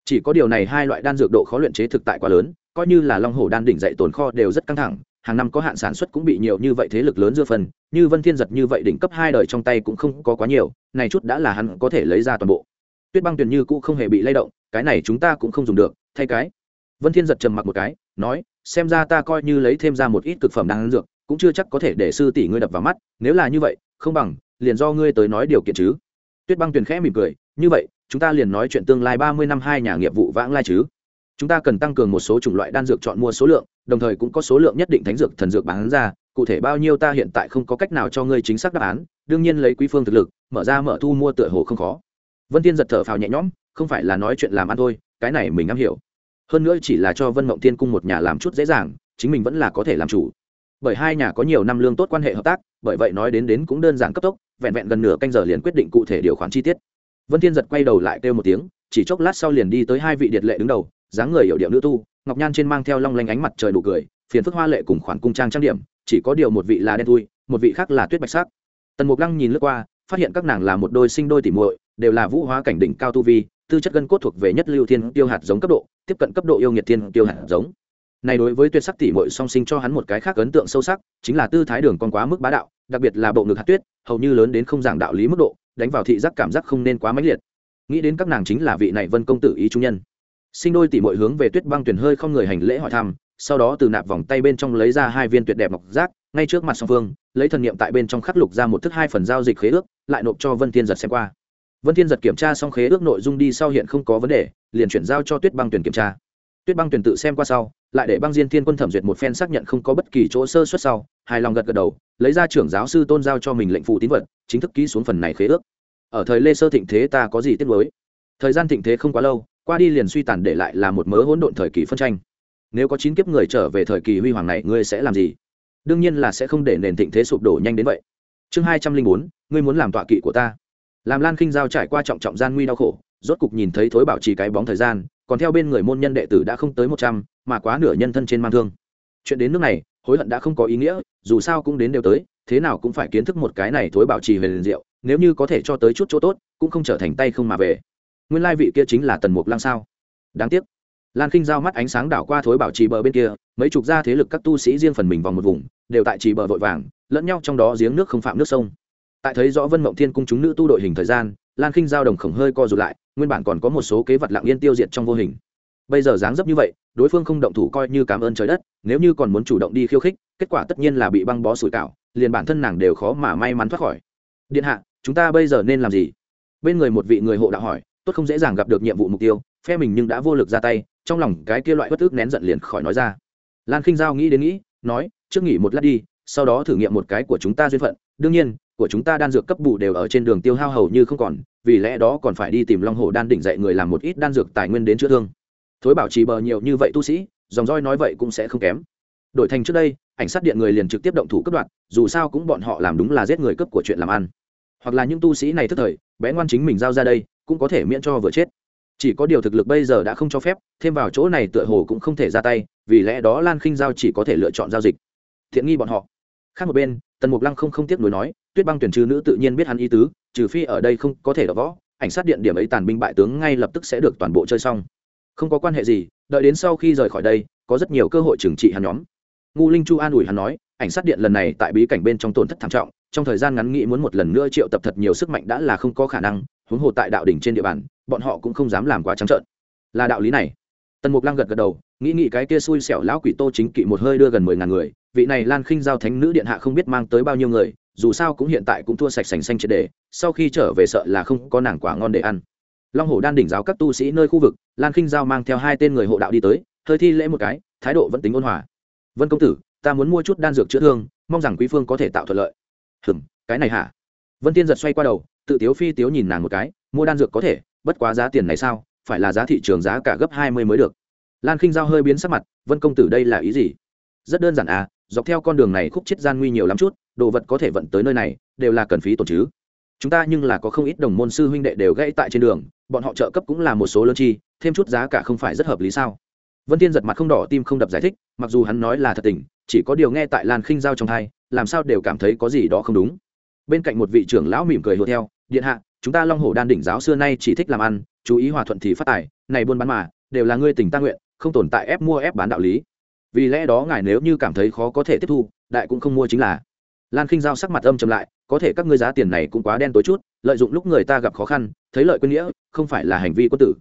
Chỉ có điều này hai loại đan dược độ khó luyện chế thực tại quá lớn, coi như là long hồ đan đỉnh dạy tồn kho đều rất căng thẳng, hàng năm có hạn sản xuất cũng bị nhiều như vậy thế lực lớn dưa phần, như vân thiên giật như vậy đỉnh cấp hai đời trong tay cũng không có quá nhiều, này chút đã là hắn có thể lấy ra toàn bộ tuyết băng tuyền như cũ không hề bị lay động, cái này chúng ta cũng không dùng được, thay cái. Vân thiên giật trầm mặc một cái, nói, xem ra ta coi như lấy thêm ra một ít cực phẩm đan dược, cũng chưa chắc có thể để sư tỷ ngươi đập vào mắt, nếu là như vậy, không bằng, liền do ngươi tới nói điều kiện chứ. Tuyết băng tuyền khẽ mỉm cười, như vậy, chúng ta liền nói chuyện tương lai ba mươi năm hai nhà nghiệp vụ vãng lai chứ. Chúng ta cần tăng cường một số chủng loại đan dược chọn mua số lượng, đồng thời cũng có số lượng nhất định thánh dược, thần dược bán ra, cụ thể bao nhiêu ta hiện tại không có cách nào cho ngươi chính xác đáp án, đương nhiên lấy quý phương thực lực, mở ra mở thu mua tựa hồ không khó vân tiên giật thở phào nhẹ nhõm, không phải là nói chuyện làm ăn thôi, cái này mình am hiểu. Hơn nữa chỉ là cho vân mộng tiên cung một nhà làm chút dễ dàng, chính mình vẫn là có thể làm chủ. Bởi hai nhà có nhiều năm lương tốt quan hệ hợp tác, bởi vậy nói đến đến cũng đơn giản cấp tốc, vẹn vẹn gần nửa canh giờ liền quyết định cụ thể điều khoản chi tiết. Vân thiên giật quay đầu lại kêu một tiếng, chỉ chốc lát sau liền đi tới hai vị điệt lệ đứng đầu, dáng người hiểu điệu nữ tu, ngọc nhan trên mang theo long lanh ánh mặt trời đủ cười, phiền phức hoa lệ cùng khoản cung trang trang điểm, chỉ có điều một vị là đen thui, một vị khác là tuyết bạch sắc. Tần mục lăng nhìn lướt qua, phát hiện các nàng là một đôi sinh đôi tỉ muội đều là vũ hóa cảnh đỉnh cao tu vi, tư chất gân cốt thuộc về nhất lưu thiên tiêu hạt giống cấp độ, tiếp cận cấp độ yêu nghiệt thiên tiêu hạt giống. Này đối với tuyệt sắc tỷ muội song sinh cho hắn một cái khác ấn tượng sâu sắc, chính là tư thái đường còn quá mức bá đạo, đặc biệt là bộ ngực hạt tuyết, hầu như lớn đến không giảng đạo lý mức độ, đánh vào thị giác cảm giác không nên quá mãnh liệt. Nghĩ đến các nàng chính là vị này vân công tử ý trung nhân. Sinh đôi tỷ muội hướng về tuyết băng tuyển hơi không người hành lễ hỏi thăm, sau đó từ nạp vòng tay bên trong lấy ra hai viên tuyệt đẹp ngọc giác, ngay trước mặt song phương, lấy thần niệm tại bên trong khắc lục ra một thức hai phần giao dịch khế ước, lại nộp cho vân thiên giật xem qua vân thiên giật kiểm tra xong khế ước nội dung đi sau hiện không có vấn đề, liền chuyển giao cho tuyết băng tuyển kiểm tra. Tuyết băng tuyển tự xem qua sau, lại để băng diên thiên quân thẩm duyệt một phen xác nhận không có bất kỳ chỗ sơ suất sau, hài lòng gật gật đầu, lấy ra trưởng giáo sư tôn giao cho mình lệnh phụ tín vật, chính thức ký xuống phần này khế ước. Ở thời lê sơ thịnh thế ta có gì tiếc nuối? Thời gian thịnh thế không quá lâu, qua đi liền suy tàn để lại là một mớ hỗn độn thời kỳ phân tranh. Nếu có chín kiếp người trở về thời kỳ huy hoàng này, ngươi sẽ làm gì? Đương nhiên là sẽ không để nền thịnh thế sụp đổ nhanh đến vậy. Chương hai trăm linh bốn, ngươi muốn làm tọa kỵ của ta làm lan khinh giao trải qua trọng trọng gian nguy đau khổ, rốt cục nhìn thấy thối bảo trì cái bóng thời gian, còn theo bên người môn nhân đệ tử đã không tới một trăm, mà quá nửa nhân thân trên mang thương. Chuyện đến nước này, hối hận đã không có ý nghĩa, dù sao cũng đến đều tới, thế nào cũng phải kiến thức một cái này thối bảo trì về liền diệu, nếu như có thể cho tới chút chỗ tốt, cũng không trở thành tay không mà về. Nguyên lai vị kia chính là tần mục lăng sao? Đáng tiếc. Lan khinh giao mắt ánh sáng đảo qua thối bảo trì bờ bên kia, mấy chục gia thế lực các tu sĩ riêng phần mình vòng một vùng, đều tại trì bờ vội vàng, lẫn nhau trong đó giếng nước không phạm nước sông tại thấy rõ vân mộng thiên cung chúng nữ tu đội hình thời gian, lan khinh giao đồng khổng hơi co rụt lại, nguyên bản còn có một số kế vật lặng yên tiêu diệt trong vô hình. Bây giờ dáng dấp như vậy, đối phương không động thủ coi như cảm ơn trời đất, nếu như còn muốn chủ động đi khiêu khích, kết quả tất nhiên là bị băng bó sủi cảo, liền bản thân nàng đều khó mà may mắn thoát khỏi. Điện hạ, chúng ta bây giờ nên làm gì? Bên người một vị người hộ đạo hỏi, tốt không dễ dàng gặp được nhiệm vụ mục tiêu, phe mình nhưng đã vô lực ra tay, trong lòng cái kia loại bất ức nén giận liền khỏi nói ra. Lan khinh giao nghĩ đến nghĩ, nói, trước nghỉ một lát đi, sau đó thử nghiệm một cái của chúng ta duyên phận, đương nhiên của chúng ta đan dược cấp bù đều ở trên đường tiêu hao hầu như không còn, vì lẽ đó còn phải đi tìm long hồ đan đỉnh dạy người làm một ít đan dược tài nguyên đến chữa thương. Thối bảo trì bờ nhiều như vậy tu sĩ, dòng roi nói vậy cũng sẽ không kém. Đổi thành trước đây, ảnh sát điện người liền trực tiếp động thủ cấp đoạn dù sao cũng bọn họ làm đúng là giết người cấp của chuyện làm ăn. Hoặc là những tu sĩ này thức thời, bé ngoan chính mình giao ra đây, cũng có thể miễn cho vừa chết. Chỉ có điều thực lực bây giờ đã không cho phép, thêm vào chỗ này tựa hồ cũng không thể ra tay, vì lẽ đó lan khinh giao chỉ có thể lựa chọn giao dịch. Thiện nghi bọn họ. Khác một bên, tần mục lăng không không tiếc nuối nói tuyết băng tuyển trừ nữ tự nhiên biết hắn ý tứ, trừ phi ở đây không có thể đọc võ, ảnh sát điện điểm ấy tàn binh bại tướng ngay lập tức sẽ được toàn bộ chơi xong. Không có quan hệ gì, đợi đến sau khi rời khỏi đây, có rất nhiều cơ hội trừng trị hắn nhóm. Ngu linh chu an ủi hắn nói, ảnh sát điện lần này tại bí cảnh bên trong tổn thất thảm trọng, trong thời gian ngắn nghĩ muốn một lần nữa triệu tập thật nhiều sức mạnh đã là không có khả năng, huống hồ tại đạo đỉnh trên địa bàn, bọn họ cũng không dám làm quá trắng trợn. Là đạo lý này. Tần mục lăng gật gật đầu, nghĩ nghĩ cái kia xui xẻo lão quỷ tô chính kỵ một hơi đưa gần mười ngàn người, vị này lan khinh giao thánh nữ điện hạ không biết mang tới bao nhiêu người dù sao cũng hiện tại cũng thua sạch sành xanh triệt đề, sau khi trở về sợ là không có nàng quả ngon để ăn. Long hồ đan đỉnh giáo các tu sĩ nơi khu vực, lan khinh giao mang theo hai tên người hộ đạo đi tới, hơi thi lễ một cái, thái độ vẫn tính ôn hòa. Vân công tử, ta muốn mua chút đan dược chữa thương, mong rằng quý phương có thể tạo thuận lợi. Hừm, cái này hả? Vân tiên giật xoay qua đầu, tự tiếu phi tiếu nhìn nàng một cái, mua đan dược có thể, bất quá giá tiền này sao, phải là giá thị trường giá cả gấp hai mươi mới được. Lan khinh giao hơi biến sắc mặt, vân công tử đây là ý gì? Rất đơn giản à dọc theo con đường này khúc chết gian nguy nhiều lắm chút đồ vật có thể vận tới nơi này, đều là cần phí tổn chứ. Chúng ta nhưng là có không ít đồng môn sư huynh đệ đều gãy tại trên đường, bọn họ trợ cấp cũng là một số lớn chi, thêm chút giá cả không phải rất hợp lý sao? Vân tiên giật mặt không đỏ tim không đập giải thích, mặc dù hắn nói là thật tình, chỉ có điều nghe tại lan khinh giao trong hai, làm sao đều cảm thấy có gì đó không đúng. Bên cạnh một vị trưởng lão mỉm cười hùa theo, điện hạ, chúng ta long hồ đan đỉnh giáo xưa nay chỉ thích làm ăn, chú ý hòa thuận thì phát tài, này buôn bán mà, đều là ngươi tình ta nguyện, không tồn tại ép mua ép bán đạo lý. Vì lẽ đó ngài nếu như cảm thấy khó có thể tiếp thu, đại cũng không mua chính là lan khinh giao sắc mặt âm trầm lại, có thể các ngươi giá tiền này cũng quá đen tối chút, lợi dụng lúc người ta gặp khó khăn, thấy lợi quên nghĩa, không phải là hành vi quân tử.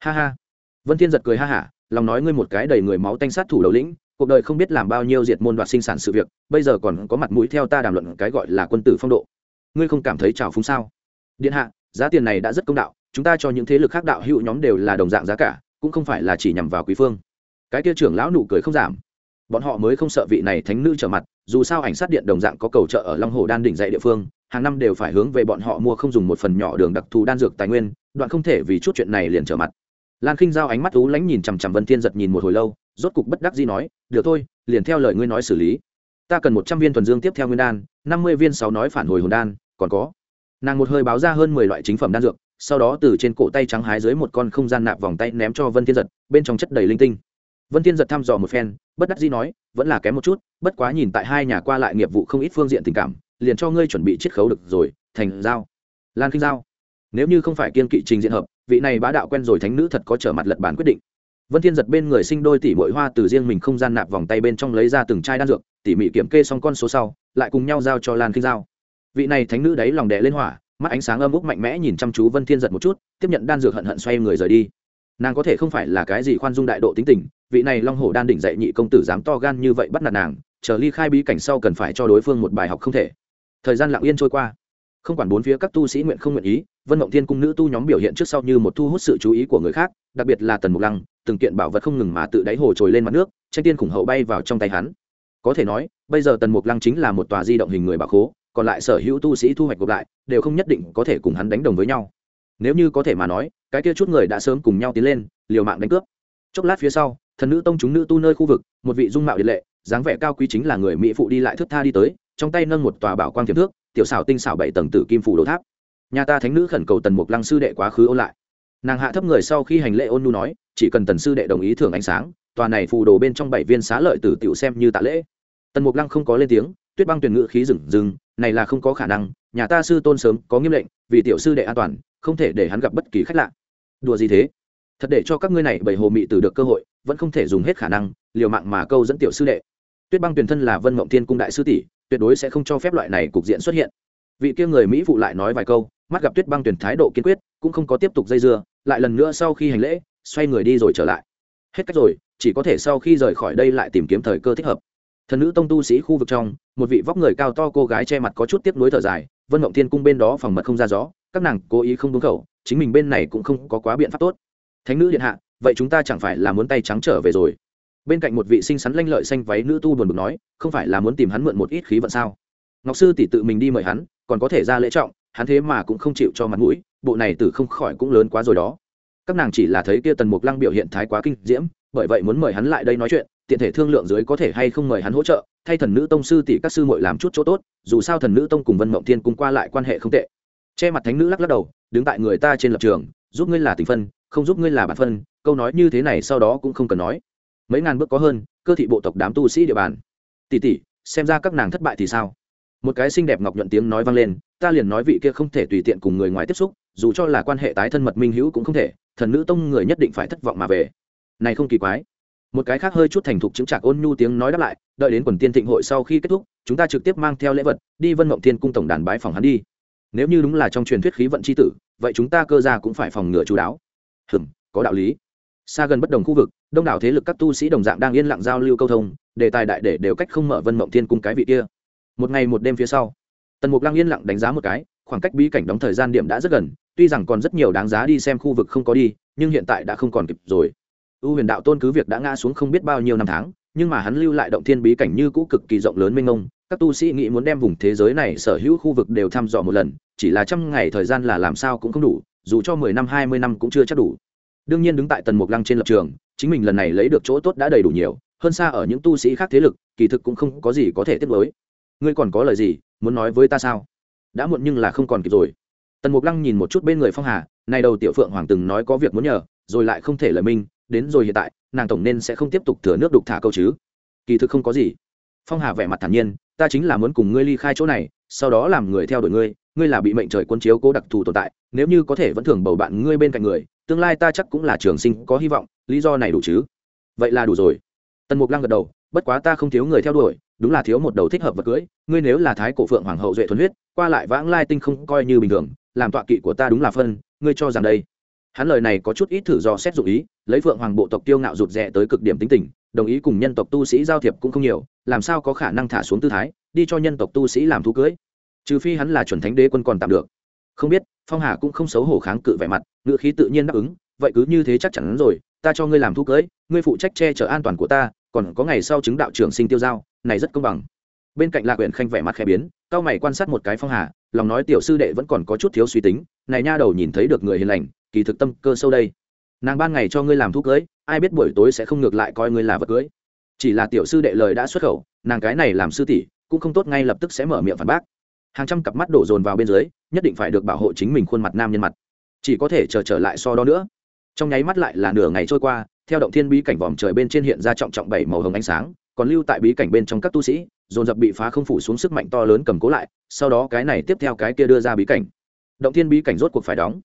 Ha ha. Vân thiên giật cười ha hả, lòng nói ngươi một cái đầy người máu tanh sát thủ đầu lĩnh, cuộc đời không biết làm bao nhiêu diệt môn đoạt sinh sản sự việc, bây giờ còn có mặt mũi theo ta đàm luận cái gọi là quân tử phong độ. Ngươi không cảm thấy trào phúng sao? Điện hạ, giá tiền này đã rất công đạo, chúng ta cho những thế lực khác đạo hữu nhóm đều là đồng dạng giá cả, cũng không phải là chỉ nhằm vào quý phương. Cái kia trưởng lão nụ cười không giảm. Bọn họ mới không sợ vị này thánh nữ trở mặt dù sao ảnh sát điện đồng dạng có cầu trợ ở long hồ đan đỉnh dạy địa phương, hàng năm đều phải hướng về bọn họ mua không dùng một phần nhỏ đường đặc thù đan dược tài nguyên, đoạn không thể vì chút chuyện này liền trở mặt. Lan khinh giao ánh mắt ú lánh nhìn chằm chằm vân thiên giật nhìn một hồi lâu, rốt cục bất đắc dĩ nói, được thôi, liền theo lời ngươi nói xử lý. Ta cần một trăm viên thuần dương tiếp theo nguyên đan, năm mươi viên sáu nói phản hồi hồn đan, còn có. Nàng một hơi báo ra hơn mười loại chính phẩm đan dược, sau đó từ trên cổ tay trắng hái dưới một con không gian nạp vòng tay ném cho vân thiên giật, bên trong chất đầy linh tinh vân thiên giật thăm dò một phen, bất đắc dĩ nói, vẫn là kém một chút, bất quá nhìn tại hai nhà qua lại nghiệp vụ không ít phương diện tình cảm, liền cho ngươi chuẩn bị chiết khấu được rồi, thành giao. Lan kinh giao. Nếu như không phải kiên kỵ trình diện hợp, vị này bá đạo quen rồi thánh nữ thật có trở mặt lật bản quyết định. Vân thiên giật bên người sinh đôi tỷ muội hoa từ riêng mình không gian nạp vòng tay bên trong lấy ra từng chai đan dược, tỉ mỉ kiểm kê xong con số sau, lại cùng nhau giao cho lan kinh giao. Vị này thánh nữ đấy lòng đè lên hỏa, mắt ánh sáng âm úc mạnh mẽ nhìn chăm chú vân thiên giật một chút, tiếp nhận đan dược hận hận xoay người rời đi. Nàng có thể không phải là cái gì khoan dung đại độ tính tình vị này long hổ đan đỉnh dạy nhị công tử dám to gan như vậy bắt nạt nàng, chờ ly khai bí cảnh sau cần phải cho đối phương một bài học không thể. Thời gian lặng yên trôi qua. Không quản bốn phía các tu sĩ nguyện không nguyện ý, vân mộng thiên cung nữ tu nhóm biểu hiện trước sau như một thu hút sự chú ý của người khác, đặc biệt là tần mục lăng, từng kiện bảo vật không ngừng mà tự đáy hồ trồi lên mặt nước, tranh tiên khủng hậu bay vào trong tay hắn. Có thể nói, bây giờ tần mục lăng chính là một tòa di động hình người bà khố, còn lại sở hữu tu sĩ thu hoạch gộp lại, đều không nhất định có thể cùng hắn đánh đồng với nhau. Nếu như có thể mà nói, cái kia chút người đã sớm cùng nhau tiến lên, liều mạng đánh cướp. Chốc lát phía sau thần nữ tông chúng nữ tu nơi khu vực, một vị dung mạo điện lệ, dáng vẻ cao quý chính là người mỹ phụ đi lại thước tha đi tới, trong tay nâng một tòa bảo quang thiệp thước, tiểu xảo tinh xảo bảy tầng tử kim phủ đồ tháp. Nhà ta thánh nữ khẩn cầu tần mục lăng sư đệ quá khứ ôn lại. Nàng hạ thấp người sau khi hành lễ ôn nu nói, chỉ cần tần sư đệ đồng ý thưởng ánh sáng, tòa này phù đồ bên trong bảy viên xá lợi tử tiểu xem như tạ lễ. Tần mục lăng không có lên tiếng, tuyết băng tuyển ngự khí rừng rừng, này là không có khả năng, nhà ta sư tôn sớm có nghiêm lệnh, vì tiểu sư đệ an toàn, không thể để hắn gặp bất kỳ khách lạ. Đùa gì thế? Thật để cho các ngươi này bảy hồ mị tử được cơ hội, vẫn không thể dùng hết khả năng, liều mạng mà câu dẫn tiểu sư đệ. Tuyết băng tuyển thân là vân mộng thiên cung đại sư tỷ, tuyệt đối sẽ không cho phép loại này cục diện xuất hiện. Vị kia người mỹ phụ lại nói vài câu, mắt gặp tuyết băng tuyển thái độ kiên quyết, cũng không có tiếp tục dây dưa, lại lần nữa sau khi hành lễ, xoay người đi rồi trở lại. Hết cách rồi, chỉ có thể sau khi rời khỏi đây lại tìm kiếm thời cơ thích hợp. Thần nữ tông tu sĩ khu vực trong, một vị vóc người cao to cô gái che mặt có chút tiếp nối thở dài, vân mộng thiên cung bên đó phòng mật không ra gió, các nàng cố ý không đúng khẩu, chính mình bên này cũng không có quá biện pháp tốt thánh nữ điện hạ, vậy chúng ta chẳng phải là muốn tay trắng trở về rồi? Bên cạnh một vị xinh xắn lanh lợi xanh váy nữ tu buồn bực nói, không phải là muốn tìm hắn mượn một ít khí vận sao? Ngọc sư tỷ tự mình đi mời hắn, còn có thể ra lễ trọng, hắn thế mà cũng không chịu cho mặt mũi, bộ này tử không khỏi cũng lớn quá rồi đó. Các nàng chỉ là thấy kia tần mục lăng biểu hiện thái quá kinh diễm, bởi vậy muốn mời hắn lại đây nói chuyện, tiện thể thương lượng dưới có thể hay không mời hắn hỗ trợ, thay thần nữ tông sư tỷ các sư muội làm chút chỗ tốt, dù sao thần nữ tông cùng vân mộng thiên cùng qua lại quan hệ không tệ. Che mặt thánh nữ lắc lắc đầu, đứng tại người ta trên lập trường, giúp ngươi là tình phân không giúp ngươi là bản phân, câu nói như thế này sau đó cũng không cần nói. Mấy ngàn bước có hơn, cơ thị bộ tộc đám tu sĩ địa bàn. Tỷ tỷ, xem ra các nàng thất bại thì sao? Một cái xinh đẹp ngọc nhuận tiếng nói vang lên, ta liền nói vị kia không thể tùy tiện cùng người ngoài tiếp xúc, dù cho là quan hệ tái thân mật minh hữu cũng không thể, thần nữ tông người nhất định phải thất vọng mà về. Này không kỳ quái. Một cái khác hơi chút thành thục chứng trạc ôn nhu tiếng nói đáp lại, đợi đến quần tiên thịnh hội sau khi kết thúc, chúng ta trực tiếp mang theo lễ vật, đi vân mộng thiên cung tổng đàn bái phòng hắn đi. Nếu như đúng là trong truyền thuyết khí vận c h i tử, vậy chúng ta cơ ra cũng phải phòng ngừa chú đáo hừm, có đạo lý. Xa gần bất đồng khu vực, đông đảo thế lực các tu sĩ đồng dạng đang yên lặng giao lưu câu thông, đề tài đại để đều cách không mở vân mộng thiên cung cái vị kia. Một ngày một đêm phía sau, tần mục lăng yên lặng đánh giá một cái, khoảng cách bí cảnh đóng thời gian điểm đã rất gần, tuy rằng còn rất nhiều đáng giá đi xem khu vực không có đi, nhưng hiện tại đã không còn kịp rồi. U huyền đạo tôn cứ việc đã ngã xuống không biết bao nhiêu năm tháng, nhưng mà hắn lưu lại động thiên bí cảnh như cũ cực kỳ rộng lớn mênh mông, các tu sĩ nghĩ muốn đem vùng thế giới này sở hữu khu vực đều thăm dò một lần, chỉ là trăm ngày thời gian là làm sao cũng không đủ dù cho mười năm, hai mươi năm cũng chưa chắc đủ. Đương nhiên đứng tại tần mục lăng trên lập trường, chính mình lần này lấy được chỗ tốt đã đầy đủ nhiều, hơn xa ở những tu sĩ khác thế lực, kỳ thực cũng không có gì có thể tiếp nối ngươi còn có lời gì, muốn nói với ta sao? Đã muộn nhưng là không còn kịp rồi. Tần mục lăng nhìn một chút bên người phong hà, này đầu tiểu phượng hoàng từng nói có việc muốn nhờ, rồi lại không thể lời minh, đến rồi hiện tại, nàng tổng nên sẽ không tiếp tục thừa nước đục thả câu chứ. Kỳ thực không có gì. Phong hà vẻ mặt thản nhiên, ta chính là muốn cùng ngươi ly khai chỗ này, sau đó làm người theo đuổi ngươi ngươi là bị mệnh trời quân chiếu cố đặc thù tồn tại, nếu như có thể vẫn thường bầu bạn ngươi bên cạnh người, tương lai ta chắc cũng là trường sinh có hy vọng, lý do này đủ chứ? Vậy là đủ rồi. Tần mục lăng gật đầu, bất quá ta không thiếu người theo đuổi, đúng là thiếu một đầu thích hợp vật cưới, ngươi nếu là thái cổ phượng hoàng hậu duệ thuần huyết, qua lại vãng lai tinh không coi như bình thường, làm tọa kỵ của ta đúng là phân, ngươi cho rằng đây? Hắn lời này có chút ít thử do xét dụ ý, lấy phượng hoàng bộ tộc tiêu ngạo rụt rè tới cực điểm tính tình, đồng ý cùng nhân tộc tu sĩ giao thiệp cũng không nhiều, làm sao có khả năng thả xuống tư thái, đi cho nhân tộc tu sĩ làm thú cưới? Trừ phi hắn là chuẩn thánh đế quân còn tạm được. Không biết, phong hà cũng không xấu hổ kháng cự vẻ mặt ngự khí tự nhiên đáp ứng, vậy cứ như thế chắc chắn rồi, ta cho ngươi làm thu cưới, ngươi phụ trách che chở an toàn của ta, còn có ngày sau chứng đạo trưởng sinh tiêu giao, này rất công bằng. Bên cạnh lạc huyện khanh vẻ mặt khẽ biến, cao mày quan sát một cái phong hà, lòng nói tiểu sư đệ vẫn còn có chút thiếu suy tính, này nha đầu nhìn thấy được người hiền lành, kỳ thực tâm cơ sâu đây. Nàng ban ngày cho ngươi làm thu cưới, ai biết buổi tối sẽ không ngược lại coi ngươi là vật cưới. Chỉ là tiểu sư đệ lời đã xuất khẩu, nàng cái này làm sư tỷ, cũng không tốt ngay lập tức sẽ mở miệng phản bác hàng trăm cặp mắt đổ dồn vào bên dưới nhất định phải được bảo hộ chính mình khuôn mặt nam nhân mặt. Chỉ có thể chờ trở, trở lại so đó nữa. Trong nháy mắt lại là nửa ngày trôi qua theo động thiên bí cảnh vòm trời bên trên hiện ra trọng trọng bảy màu hồng ánh sáng còn lưu tại bí cảnh bên trong các tu sĩ dồn dập bị phá không phủ xuống sức mạnh to lớn cầm cố lại sau đó cái này tiếp theo cái kia đưa ra bí cảnh. Động thiên bí cảnh rốt cuộc phải đóng.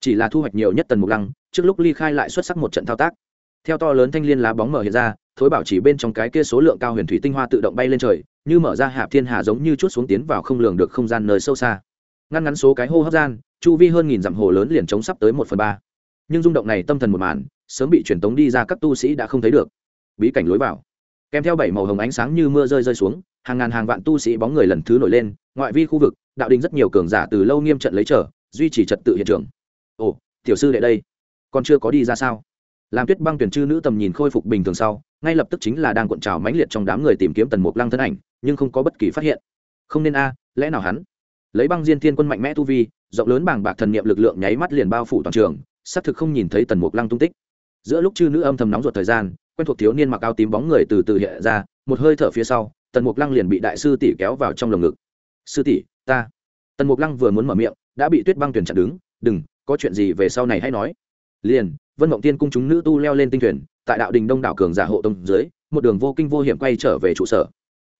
Chỉ là thu hoạch nhiều nhất tần mục lăng trước lúc ly khai lại xuất sắc một trận thao tác. Theo to lớn thanh liên lá bóng mở hiện ra thối bảo chỉ bên trong cái kia số lượng cao huyền thủy tinh hoa tự động bay lên trời như mở ra hạ thiên hà giống như chút xuống tiến vào không lường được không gian nơi sâu xa. Ngăn ngắn số cái hô hấp gian, chu vi hơn nghìn dặm hồ lớn liền chống sắp tới một phần ba. Nhưng rung động này tâm thần một màn, sớm bị truyền tống đi ra các tu sĩ đã không thấy được. Bí cảnh lối vào. Kèm theo bảy màu hồng ánh sáng như mưa rơi rơi xuống, hàng ngàn hàng vạn tu sĩ bóng người lần thứ nổi lên, ngoại vi khu vực, đạo đình rất nhiều cường giả từ lâu nghiêm trận lấy trở, duy trì trật tự hiện trường. Ồ, tiểu sư đệ đây, còn chưa có đi ra sao? Làm tuyết băng tuyển chư nữ tầm nhìn khôi phục bình thường sau, ngay lập tức chính là đang cuộn trào mãnh liệt trong đám người tìm kiếm tần mục lăng thân ảnh, nhưng không có bất kỳ phát hiện. Không nên a, lẽ nào hắn? Lấy băng diên thiên quân mạnh mẽ tu vi, rộng lớn bảng bạc thần niệm lực lượng nháy mắt liền bao phủ toàn trường, xác thực không nhìn thấy tần mục lăng tung tích. Giữa lúc chư nữ âm thầm nóng ruột thời gian, quen thuộc thiếu niên mặc áo tím bóng người từ từ hiện ra, một hơi thở phía sau, tần mục lăng liền bị đại sư tỷ kéo vào trong lồng ngực. Sư tỷ, ta. Tần mục lăng vừa muốn mở miệng, đã bị tuyết băng tuyển chặn đứng, đừng, có chuyện gì về sau này hãy nói. Liền vân mộng tiên cung chúng nữ tu leo lên tinh thuyền, tại đạo đình đông đảo cường giả hộ tông dưới, một đường vô kinh vô hiểm quay trở về trụ sở.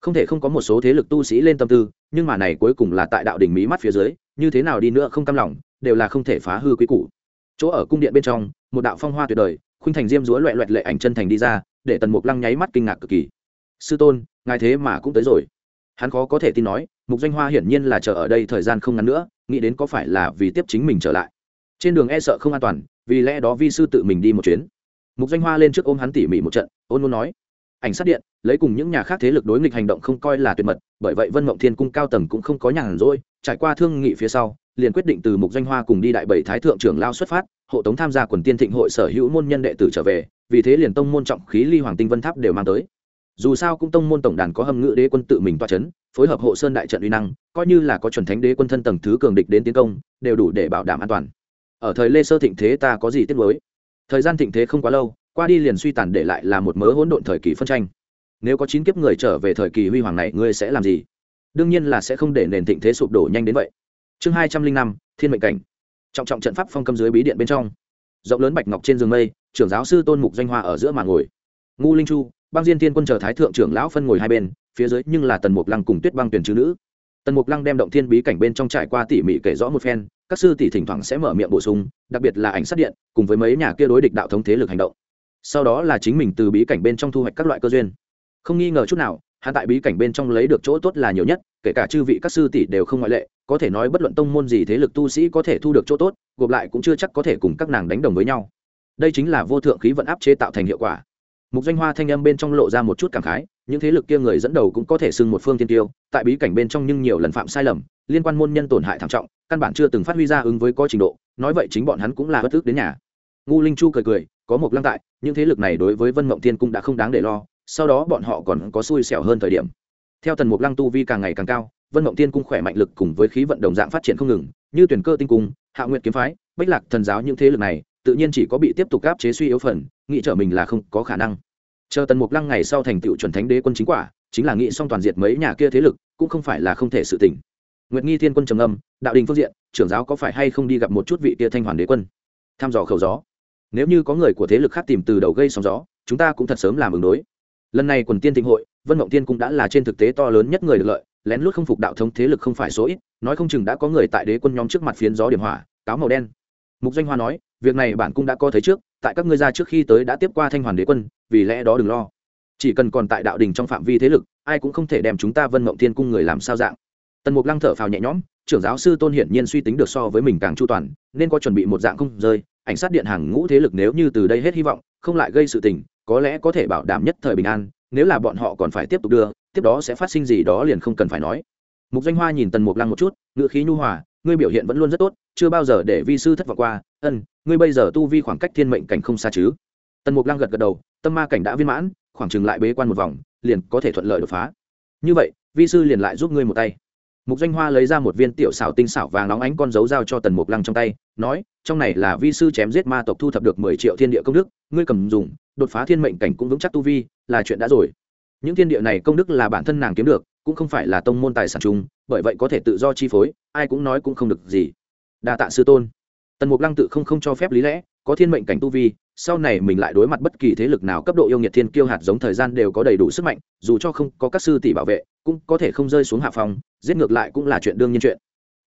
Không thể không có một số thế lực tu sĩ lên tâm tư, nhưng mà này cuối cùng là tại đạo đình mỹ mắt phía dưới, như thế nào đi nữa không cam lòng, đều là không thể phá hư quý cũ. chỗ ở cung điện bên trong, một đạo phong hoa tuyệt đời, khuynh thành diêm dúa loẹ loẹt lệ ảnh chân thành đi ra, để tần mục lăng nháy mắt kinh ngạc cực kỳ. Sư tôn, ngài thế mà cũng tới rồi. Hắn khó có thể tin nói, mục danh hoa hiển nhiên là chờ ở đây thời gian không ngắn nữa, nghĩ đến có phải là vì tiếp chính mình trở lại. Trên đường e sợ không an toàn vì lẽ đó vi sư tự mình đi một chuyến. Mục danh hoa lên trước ôm hắn tỉ mỉ một trận, ôn luôn nói, ảnh sát điện, lấy cùng những nhà khác thế lực đối nghịch hành động không coi là tuyệt mật, bởi vậy vân mộng thiên cung cao tầng cũng không có nhàn rỗi, trải qua thương nghị phía sau, liền quyết định từ mục danh hoa cùng đi đại bảy thái thượng trưởng lao xuất phát, hộ tống tham gia quần tiên thịnh hội sở hữu môn nhân đệ tử trở về, vì thế liền tông môn trọng khí ly hoàng tinh vân tháp đều mang tới. Dù sao cũng tông môn tổng đàn có hâm ngự đế quân tự mình toa c h ấ n phối hợp hộ sơn đại trận uy năng, coi như là có chuẩn thánh đế quân thân tầng thứ cường địch đến tiến công, đều đủ để bảo đảm an toàn ở thời lê sơ thịnh thế ta có gì tiếc nuối? Thời gian thịnh thế không quá lâu, qua đi liền suy tàn để lại là một mớ hỗn độn thời kỳ phân tranh. Nếu có chín kiếp người trở về thời kỳ huy hoàng này, ngươi sẽ làm gì? Đương nhiên là sẽ không để nền thịnh thế sụp đổ nhanh đến vậy. Chương hai trăm linh năm, thiên mệnh cảnh. Trọng trọng trận pháp phong cầm dưới bí điện bên trong. Rộng lớn bạch ngọc trên giường mây, trưởng giáo sư tôn mục danh hoa ở giữa mà ngồi. Ngu linh chu, băng diên thiên quân chờ thái thượng trưởng lão phân ngồi hai bên, phía dưới nhưng là tần mục lăng cùng tuyết băng tuyển chữ nữ. Tần mục lăng đem động thiên bí cảnh bên trong trải qua tỉ mỉ kể rõ một phen các sư tỷ thỉnh thoảng sẽ mở miệng bổ sung, đặc biệt là ảnh sát điện, cùng với mấy nhà kia đối địch đạo thống thế lực hành động. Sau đó là chính mình từ bí cảnh bên trong thu hoạch các loại cơ duyên. Không nghi ngờ chút nào, hắn tại bí cảnh bên trong lấy được chỗ tốt là nhiều nhất, kể cả chư vị các sư tỷ đều không ngoại lệ, có thể nói bất luận tông môn gì thế lực tu sĩ có thể thu được chỗ tốt, gộp lại cũng chưa chắc có thể cùng các nàng đánh đồng với nhau. Đây chính là vô thượng khí vận áp chế tạo thành hiệu quả. Mục danh hoa thanh âm bên trong lộ ra một chút cảm khái, những thế lực kia người dẫn đầu cũng có thể xưng một phương tiên tiêu, tại bí cảnh bên trong nhưng nhiều lần phạm sai lầm, liên quan môn nhân tổn hại thảm trọng căn bản chưa từng phát huy ra ứng với có trình độ, nói vậy chính bọn hắn cũng là bất thức đến nhà. Ngu linh chu cười cười, có một lăng tại, những thế lực này đối với vân mộng thiên cũng đã không đáng để lo, sau đó bọn họ còn có xui xẻo hơn thời điểm. Theo tần mục lăng tu vi càng ngày càng cao, vân mộng tiên cung khỏe mạnh lực cùng với khí vận đồng dạng phát triển không ngừng, như tuyển cơ tinh cung, hạ nguyện kiếm phái, bách lạc thần giáo những thế lực này, tự nhiên chỉ có bị tiếp tục áp chế suy yếu phần, nghĩ trở mình là không có khả năng. Chờ tần mục lăng ngày sau thành tựu chuẩn thánh đế quân chính quả, chính là nghĩ xong toàn diệt mấy nhà kia thế lực, cũng không phải là không thể sự tỉnh nguyệt nghi thiên quân trầm âm đạo đình phương diện, trưởng giáo có phải hay không đi gặp một chút vị kia thanh hoàn đế quân? Tham dò khẩu gió. Nếu như có người của thế lực khác tìm từ đầu gây sóng gió, chúng ta cũng thật sớm làm ứng đối. Lần này quần tiên thịnh hội, vân mộng tiên cũng đã là trên thực tế to lớn nhất người được lợi, lén lút không phục đạo thống thế lực không phải số ít, nói không chừng đã có người tại đế quân nhóm trước mặt phiến gió điểm hỏa, cáo màu đen. Mục doanh hoa nói, việc này bản cung đã có thấy trước, tại các ngươi ra trước khi tới đã tiếp qua thanh hoàn đế quân, vì lẽ đó đừng lo. Chỉ cần còn tại đạo đình trong phạm vi thế lực, ai cũng không thể đem chúng ta vân mộng tiên cung người làm sao dạng tần mục lăng thở phào nhẹ nhõm, trưởng giáo sư tôn hiển nhiên suy tính được so với mình càng chu toàn, nên có chuẩn bị một dạng không rơi, ảnh sát điện hàng ngũ thế lực nếu như từ đây hết hy vọng, không lại gây sự tình, có lẽ có thể bảo đảm nhất thời bình an, nếu là bọn họ còn phải tiếp tục đưa, tiếp đó sẽ phát sinh gì đó liền không cần phải nói. Mục doanh hoa nhìn tần mục lăng một chút, ngữ khí nhu hòa, ngươi biểu hiện vẫn luôn rất tốt, chưa bao giờ để vi sư thất vọng qua, ân, ngươi bây giờ tu vi khoảng cách thiên mệnh cảnh không xa chứ? Tần mục lăng gật gật đầu, tâm ma cảnh đã viên mãn, khoảng chừng lại bế quan một vòng, liền có thể thuận lợi đột phá. Như vậy, vi sư liền lại giúp ngươi một tay mục doanh hoa lấy ra một viên tiểu xảo tinh xảo vàng nóng ánh con dấu giao cho tần mục lăng trong tay, nói, trong này là vi sư chém giết ma tộc thu thập được mười triệu thiên địa công đức, ngươi cầm dùng, đột phá thiên mệnh cảnh cũng vững chắc tu vi, là chuyện đã rồi. Những thiên địa này công đức là bản thân nàng kiếm được, cũng không phải là tông môn tài sản chung, bởi vậy có thể tự do chi phối, ai cũng nói cũng không được gì. Đa tạ sư tôn. Tần mục lăng tự không không cho phép lý lẽ có thiên mệnh cảnh tu vi, sau này mình lại đối mặt bất kỳ thế lực nào cấp độ yêu nghiệt thiên kiêu hạt giống thời gian đều có đầy đủ sức mạnh, dù cho không có các sư tỷ bảo vệ, cũng có thể không rơi xuống hạ phòng giết ngược lại cũng là chuyện đương nhiên chuyện.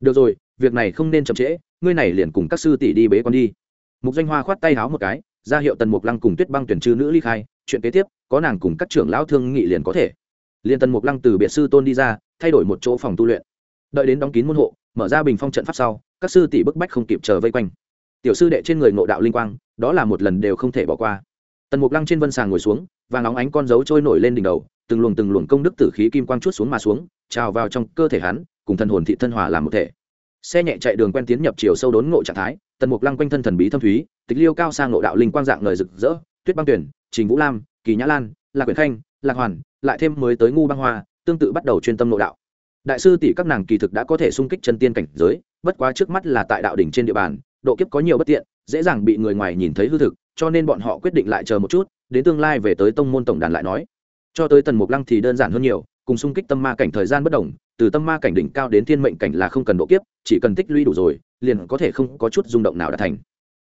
Được rồi, việc này không nên chậm trễ, ngươi này liền cùng các sư tỷ đi bế con đi. Mục danh hoa khoát tay háo một cái, ra hiệu tần mục lăng cùng tuyết băng tuyển chư nữ ly khai, chuyện kế tiếp, có nàng cùng các trưởng lão thương nghị liền có thể. Liền tần mục lăng từ biệt sư tôn đi ra, thay đổi một chỗ phòng tu luyện. Đợi đến đóng kín môn hộ, mở ra bình phong trận pháp sau, các sư tỷ bức bách không kịp chờ vây quanh tiểu sư đệ trên người ngộ đạo linh quang, đó là một lần đều không thể bỏ qua. Tần mục lăng trên vân sàng ngồi xuống và nóng ánh con dấu trôi nổi lên đỉnh đầu, từng luồng từng luồng công đức tử khí kim quang chút xuống mà xuống, trào vào trong cơ thể hắn, cùng thân hồn thị thân hòa làm một thể. Xe nhẹ chạy đường quen tiến nhập chiều sâu đốn ngộ trạng thái, tần mục lăng quanh thân thần bí thâm thúy, tịch liêu cao sang ngộ đạo linh quang dạng ngời rực rỡ, tuyết băng tuyển, trình vũ lam, kỳ nhã lan, lạc quyển khanh, lạc hoàn, lại thêm mới tới ngu băng hoa, tương tự bắt đầu chuyên tâm ngộ đạo. Đại sư tỷ các nàng kỳ thực đã có thể sung kích chân tiên cảnh giới, bất quá trước mắt là tại đạo đỉnh trên địa bàn độ kiếp có nhiều bất tiện, dễ dàng bị người ngoài nhìn thấy hư thực, cho nên bọn họ quyết định lại chờ một chút, đến tương lai về tới tông môn tổng đàn lại nói. Cho tới tần mục lăng thì đơn giản hơn nhiều, cùng xung kích tâm ma cảnh thời gian bất đồng, từ tâm ma cảnh đỉnh cao đến thiên mệnh cảnh là không cần độ kiếp, chỉ cần tích lũy đủ rồi, liền có thể không có chút rung động nào đã thành.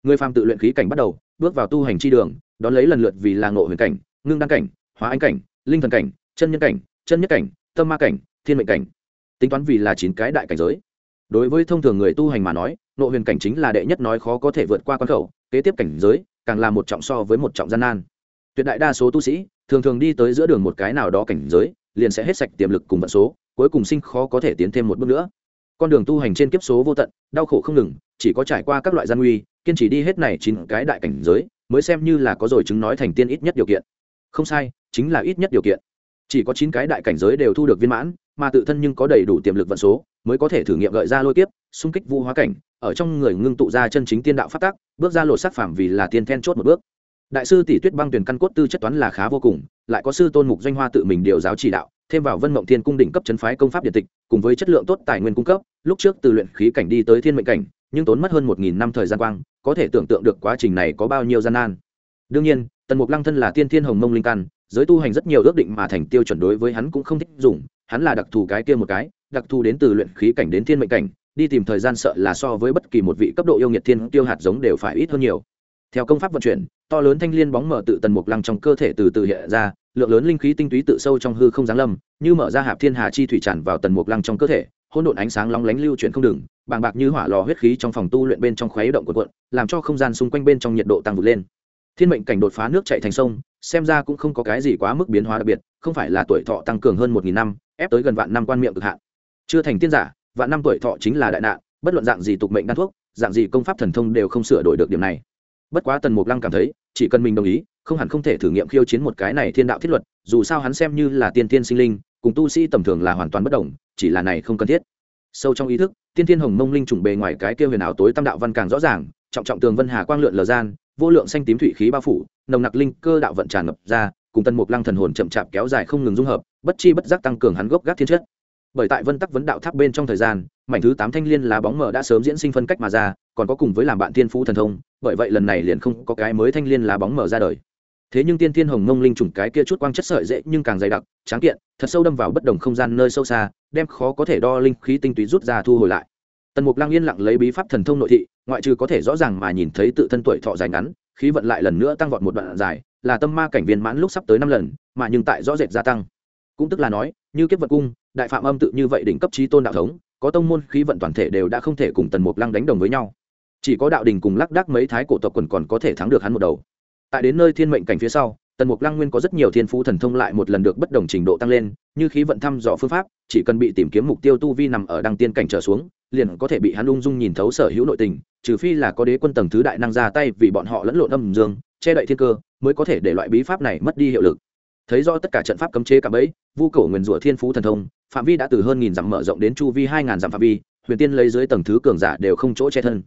Người phàm tự luyện khí cảnh bắt đầu, bước vào tu hành chi đường, đón lấy lần lượt vì là ngộ huyền cảnh, ngưng đăng cảnh, hóa anh cảnh, linh thần cảnh, chân nhân cảnh, chân nhất cảnh, tâm ma cảnh, thiên mệnh cảnh. Tính toán vì là chín cái đại cảnh giới. Đối với thông thường người tu hành mà nói nội huyền cảnh chính là đệ nhất nói khó có thể vượt qua quan khẩu, kế tiếp cảnh giới, càng là một trọng so với một trọng gian nan. Tuyệt đại đa số tu sĩ, thường thường đi tới giữa đường một cái nào đó cảnh giới, liền sẽ hết sạch tiềm lực cùng vận số, cuối cùng sinh khó có thể tiến thêm một bước nữa. Con đường tu hành trên kiếp số vô tận, đau khổ không ngừng, chỉ có trải qua các loại gian nguy, kiên trì đi hết này chín cái đại cảnh giới, mới xem như là có rồi chứng nói thành tiên ít nhất điều kiện. Không sai, chính là ít nhất điều kiện. Chỉ có chín cái đại cảnh giới đều thu được viên mãn, mà tự thân nhưng có đầy đủ tiềm lực vận số mới có thể thử nghiệm gợi ra lôi kiếp, xung kích vũ hóa cảnh, ở trong người ngưng tụ ra chân chính tiên đạo phát tác bước ra lột sắc phạm vì là tiên then chốt một bước. Đại sư tỷ tuyết băng tuyển căn cốt tư chất toán là khá vô cùng, lại có sư tôn mục doanh hoa tự mình điều giáo chỉ đạo, thêm vào vân mộng thiên cung đỉnh cấp chân phái công pháp điện tịch, cùng với chất lượng tốt tài nguyên cung cấp, lúc trước từ luyện khí cảnh đi tới thiên mệnh cảnh, nhưng tốn mất hơn một nghìn năm thời gian quang, có thể tưởng tượng được quá trình này có bao nhiêu gian nan. Đương nhiên, tần mục lăng thân là tiên thiên hồng mông linh căn, giới tu hành rất nhiều ước định mà thành tiêu chuẩn đối với hắn cũng không thích dùng hắn là đặc thù cái kia một cái, đặc thù đến từ luyện khí cảnh đến thiên mệnh cảnh, đi tìm thời gian sợ là so với bất kỳ một vị cấp độ yêu nghiệt thiên tiêu hạt giống đều phải ít hơn nhiều. Theo công pháp vận chuyển, to lớn thanh liên bóng mở tự tần mục lăng trong cơ thể từ từ hiện ra, lượng lớn linh khí tinh túy tự sâu trong hư không giáng lâm, như mở ra hạp thiên hà chi thủy tràn vào tần mục lăng trong cơ thể, hỗn độn ánh sáng lóng lánh lưu chuyển không ngừng, bàng bạc như hỏa lò huyết khí trong phòng tu luyện bên trong khuấy động cuộn cuộn, làm cho không gian xung quanh bên trong nhiệt độ tăng vụt lên. Thiên mệnh cảnh đột phá nước chạy thành sông, xem ra cũng không có cái gì quá mức biến hóa đặc biệt, không phải là tuổi thọ tăng cường hơn một nghìn năm ép tới gần vạn năm quan miệng cực hạn. Chưa thành tiên giả, vạn năm tuổi thọ chính là đại nạn, bất luận dạng gì tục mệnh đan thuốc, dạng gì công pháp thần thông đều không sửa đổi được điểm này. Bất quá tần mục lăng cảm thấy, chỉ cần mình đồng ý, không hẳn không thể thử nghiệm khiêu chiến một cái này thiên đạo thiết luật, dù sao hắn xem như là tiên tiên sinh linh, cùng tu sĩ tầm thường là hoàn toàn bất đồng, chỉ là này không cần thiết. Sâu trong ý thức, tiên tiên hồng mông linh trùng bề ngoài cái kia huyền ảo tối tam đạo văn càng rõ ràng, trọng trọng tường vân hà quang lượn lờ gian, vô lượng xanh tím thủy khí bao phủ, nồng nặc linh cơ đạo vận tràn ngập ra, cùng tần mục lăng thần hồn chậm chạp kéo dài không ngừng dung hợp bất chi bất giác tăng cường hắn gốc gác thiên chất. Bởi tại vân tắc vấn đạo tháp bên trong thời gian, mảnh thứ tám thanh liên lá bóng mờ đã sớm diễn sinh phân cách mà ra, còn có cùng với làm bạn tiên phú thần thông, bởi vậy lần này liền không có cái mới thanh liên lá bóng mờ ra đời. Thế nhưng tiên thiên hồng mông linh trùng cái kia chút quang chất sợi dễ nhưng càng dày đặc, tráng kiện, thật sâu đâm vào bất đồng không gian nơi sâu xa, đem khó có thể đo linh khí tinh túy rút ra thu hồi lại. Tần mục lăng yên lặng lấy bí pháp thần thông nội thị, ngoại trừ có thể rõ ràng mà nhìn thấy tự thân tuổi thọ dài ngắn, khí vận lại lần nữa tăng vọt một đoạn dài, là tâm ma cảnh viên mãn lúc sắp tới năm lần, mà nhưng tại rõ rệt gia tăng cũng tức là nói, như kiếp vật cung, đại phạm âm tự như vậy đỉnh cấp trí tôn đạo thống, có tông môn khí vận toàn thể đều đã không thể cùng tần mục lăng đánh đồng với nhau. Chỉ có đạo đình cùng lắc đắc mấy thái cổ tộc quần còn có thể thắng được hắn một đầu. Tại đến nơi thiên mệnh cảnh phía sau, tần mục lăng nguyên có rất nhiều thiên phú thần thông lại một lần được bất đồng trình độ tăng lên, như khí vận thăm dò phương pháp, chỉ cần bị tìm kiếm mục tiêu tu vi nằm ở đăng tiên cảnh trở xuống, liền có thể bị hắn ung dung nhìn thấu sở hữu nội tình, trừ phi là có đế quân tầng thứ đại năng ra tay vì bọn họ lẫn lộn âm dương, che đậy thiên cơ, mới có thể để loại bí pháp này mất đi hiệu lực thấy do tất cả trận pháp cấm chế cả bẫy, vu cổ nguyền rủa thiên phú thần thông, phạm vi đã từ hơn nghìn dặm mở rộng đến chu vi hai ngàn dặm phạm vi, huyền tiên lấy dưới tầng thứ cường giả đều không chỗ che thân.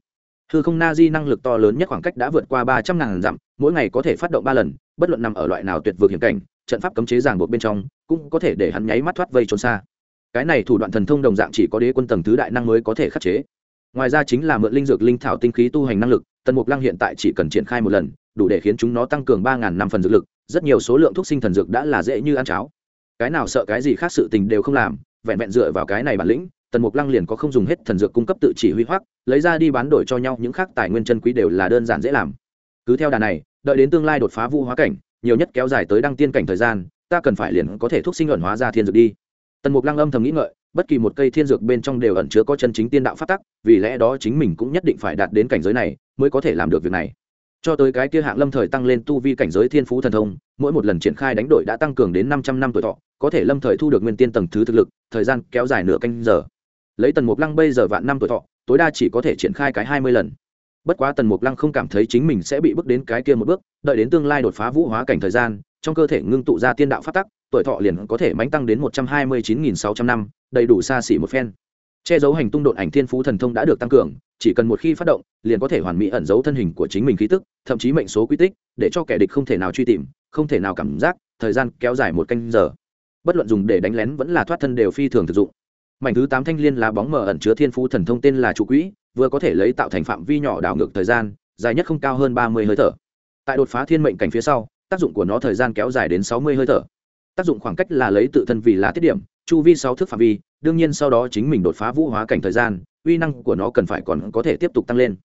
Hư không na di năng lực to lớn nhất khoảng cách đã vượt qua ba trăm ngàn dặm, mỗi ngày có thể phát động ba lần, bất luận nằm ở loại nào tuyệt vượt hiểm cảnh, trận pháp cấm chế ràng buộc bên trong, cũng có thể để hắn nháy mắt thoát vây trốn xa. Cái này thủ đoạn thần thông đồng dạng chỉ có đế quân tầng thứ đại năng mới có thể khắc chế. Ngoài ra chính là mượn linh dược linh thảo tinh khí tu hành năng lực, tần mục lăng hiện tại chỉ cần triển khai một lần, đủ để khiến chúng nó tăng cường ba ngàn năm phần dược lực rất nhiều số lượng thuốc sinh thần dược đã là dễ như ăn cháo. Cái nào sợ cái gì khác sự tình đều không làm, vẹn vẹn dựa vào cái này bản lĩnh, tần mục lăng liền có không dùng hết thần dược cung cấp tự chỉ huy hoắc, lấy ra đi bán đổi cho nhau, những khác tài nguyên chân quý đều là đơn giản dễ làm. Cứ theo đà này, đợi đến tương lai đột phá vũ hóa cảnh, nhiều nhất kéo dài tới đăng tiên cảnh thời gian, ta cần phải liền có thể thuốc sinh ẩn hóa ra thiên dược đi. Tần mục lăng âm thầm nghĩ ngợi, bất kỳ một cây thiên dược bên trong đều ẩn chứa có chân chính tiên đạo phát tắc, vì lẽ đó chính mình cũng nhất định phải đạt đến cảnh giới này, mới có thể làm được việc này cho tới cái kia hạng lâm thời tăng lên tu vi cảnh giới thiên phú thần thông, mỗi một lần triển khai đánh đổi đã tăng cường đến năm trăm năm tuổi thọ, có thể lâm thời thu được nguyên tiên tầng thứ thực lực, thời gian kéo dài nửa canh giờ. Lấy tần mục lăng bây giờ vạn năm tuổi thọ, tối đa chỉ có thể triển khai cái hai mươi lần. Bất quá tần mục lăng không cảm thấy chính mình sẽ bị bước đến cái kia một bước, đợi đến tương lai đột phá vũ hóa cảnh thời gian, trong cơ thể ngưng tụ ra tiên đạo phát tắc, tuổi thọ liền có thể mánh tăng đến một trăm hai mươi chín nghìn sáu trăm năm, đầy đủ xa xỉ một phen. Che giấu hành tung độn ảnh thiên phú thần thông đã được tăng cường chỉ cần một khi phát động, liền có thể hoàn mỹ ẩn giấu thân hình của chính mình khí tức, thậm chí mệnh số quy tích, để cho kẻ địch không thể nào truy tìm, không thể nào cảm giác, thời gian kéo dài một canh giờ. Bất luận dùng để đánh lén vẫn là thoát thân đều phi thường thực dụng. Mảnh thứ tám thanh liên lá bóng mờ ẩn chứa thiên phú thần thông tên là trụ quỹ, vừa có thể lấy tạo thành phạm vi nhỏ đảo ngược thời gian, dài nhất không cao hơn ba mươi hơi thở. Tại đột phá thiên mệnh cảnh phía sau, tác dụng của nó thời gian kéo dài đến sáu mươi hơi thở. Tác dụng khoảng cách là lấy tự thân vì là tiết điểm, chu vi sáu thước phạm vi, đương nhiên sau đó chính mình đột phá vũ hóa cảnh thời gian uy năng của nó cần phải còn có thể tiếp tục tăng lên.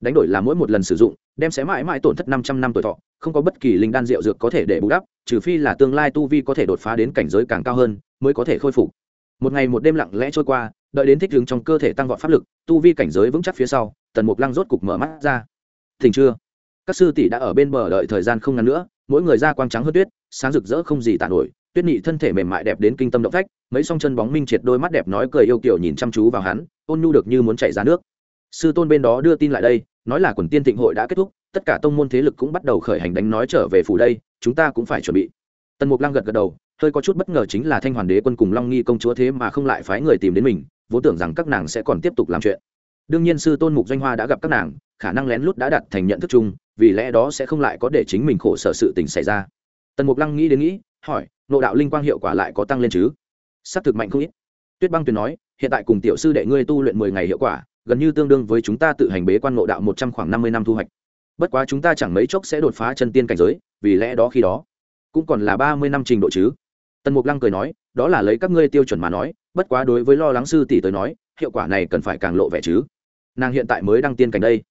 Đánh đổi là mỗi một lần sử dụng, đem sẽ mãi mãi tổn thất năm trăm năm tuổi thọ, không có bất kỳ linh đan rượu dược có thể để bù đắp, trừ phi là tương lai tu vi có thể đột phá đến cảnh giới càng cao hơn, mới có thể khôi phục. Một ngày một đêm lặng lẽ trôi qua, đợi đến thích hướng trong cơ thể tăng vọt pháp lực, tu vi cảnh giới vững chắc phía sau, tần mục lăng rốt cục mở mắt ra. Thỉnh chưa? Các sư tỷ đã ở bên bờ đợi thời gian không ngắn nữa, mỗi người da quang trắng hơn tuyết, sáng rực rỡ không gì tàn nổi tuyết nhị thân thể mềm mại đẹp đến kinh tâm động phách, mấy song chân bóng minh triệt đôi mắt đẹp nói cười yêu kiểu nhìn chăm chú vào hắn, ôn nhu được như muốn chảy ra nước. Sư tôn bên đó đưa tin lại đây, nói là quần tiên thịnh hội đã kết thúc, tất cả tông môn thế lực cũng bắt đầu khởi hành đánh nói trở về phủ đây, chúng ta cũng phải chuẩn bị. Tần mục lăng gật gật đầu, hơi có chút bất ngờ chính là thanh hoàn đế quân cùng long nghi công chúa thế mà không lại phái người tìm đến mình, vốn tưởng rằng các nàng sẽ còn tiếp tục làm chuyện. Đương nhiên sư tôn mục doanh hoa đã gặp các nàng, khả năng lén lút đã đặt thành nhận thức chung, vì lẽ đó sẽ không lại có để chính mình khổ sở sự tình xảy ra. Tần mục lăng nghĩ đến nghĩ hỏi nộ đạo linh quang hiệu quả lại có tăng lên chứ? S ắ c thực mạnh không ít. Tuyết băng tuyền nói, hiện tại cùng tiểu sư đệ ngươi tu luyện mười ngày hiệu quả, gần như tương đương với chúng ta tự hành bế quan nộ đạo một trăm khoảng năm mươi năm thu hoạch. Bất quá chúng ta chẳng mấy chốc sẽ đột phá chân tiên cảnh giới, vì lẽ đó khi đó, cũng còn là ba mươi năm trình độ chứ. Tần mục lăng cười nói, đó là lấy các ngươi tiêu chuẩn mà nói, bất quá đối với lo lắng sư tỷ tới nói, hiệu quả này cần phải càng lộ vẻ chứ. Nàng hiện tại mới đăng tiên cảnh đây.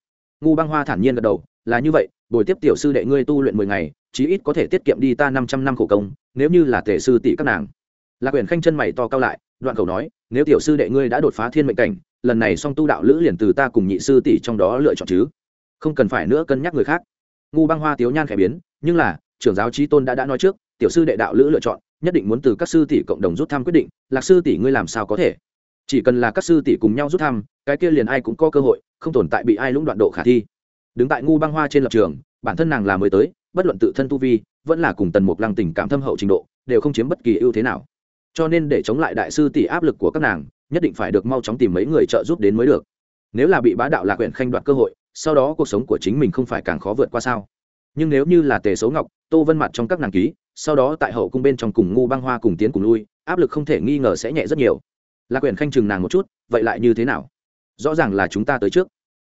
Ngu băng hoa thản nhiên gật đầu, là như vậy bồi tiếp tiểu sư đệ ngươi tu luyện mười ngày, chí ít có thể tiết kiệm đi ta năm trăm năm khổ công, nếu như là tể sư tỷ các nàng. Lạc quyền khanh chân mày to cao lại, đoạn cầu nói, nếu tiểu sư đệ ngươi đã đột phá thiên mệnh cảnh, lần này song tu đạo lữ liền từ ta cùng nhị sư tỷ trong đó lựa chọn chứ. Không cần phải nữa cân nhắc người khác. Ngu băng hoa tiếu nhan khẽ biến, nhưng là, trưởng giáo trí tôn đã đã nói trước, tiểu sư đệ đạo lữ lựa chọn, nhất định muốn từ các sư tỷ cộng đồng rút thăm quyết định, lạc sư tỷ ngươi làm sao có thể? Chỉ cần là các sư tỷ cùng nhau rút thăm, cái kia liền ai cũng có cơ hội, không tồn tại bị ai lũng đoạn độ khả thi đứng tại ngu băng hoa trên lập trường, bản thân nàng là mới tới, bất luận tự thân tu vi, vẫn là cùng tần mục lăng tình cảm thâm hậu trình độ, đều không chiếm bất kỳ ưu thế nào. Cho nên để chống lại đại sư tỷ áp lực của các nàng, nhất định phải được mau chóng tìm mấy người trợ giúp đến mới được. Nếu là bị bá đạo lạc huyện khanh đoạt cơ hội, sau đó cuộc sống của chính mình không phải càng khó vượt qua sao? Nhưng nếu như là tề xấu ngọc, tô vân mặt trong các nàng ký, sau đó tại hậu cung bên trong cùng ngu băng hoa cùng tiến cùng lui, áp lực không thể nghi ngờ sẽ nhẹ rất nhiều. Lạc huyện khanh chừng nàng một chút, vậy lại như thế nào? Rõ ràng là chúng ta tới trước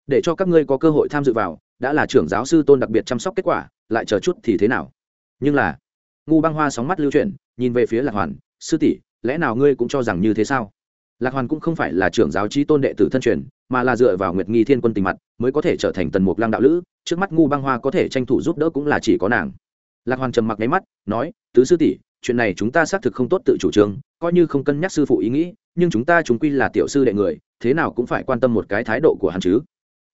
để cho các ngươi có cơ hội tham dự vào, đã là trưởng giáo sư tôn đặc biệt chăm sóc kết quả, lại chờ chút thì thế nào? Nhưng là, ngu băng hoa sóng mắt lưu chuyển, nhìn về phía lạc hoàn, sư tỷ, lẽ nào ngươi cũng cho rằng như thế sao? Lạc hoàn cũng không phải là trưởng giáo trí tôn đệ tử thân truyền, mà là dựa vào nguyệt nghi thiên quân tình mặt mới có thể trở thành tần mục lăng đạo lữ, trước mắt ngu băng hoa có thể tranh thủ giúp đỡ cũng là chỉ có nàng. Lạc hoàn trầm mặc nháy mắt, nói, tứ sư tỷ, chuyện này chúng ta xác thực không tốt tự chủ trương, coi như không cân nhắc sư phụ ý nghĩ, nhưng chúng ta chúng quy là tiểu sư đệ người, thế nào cũng phải quan tâm một cái thái độ của hắn chứ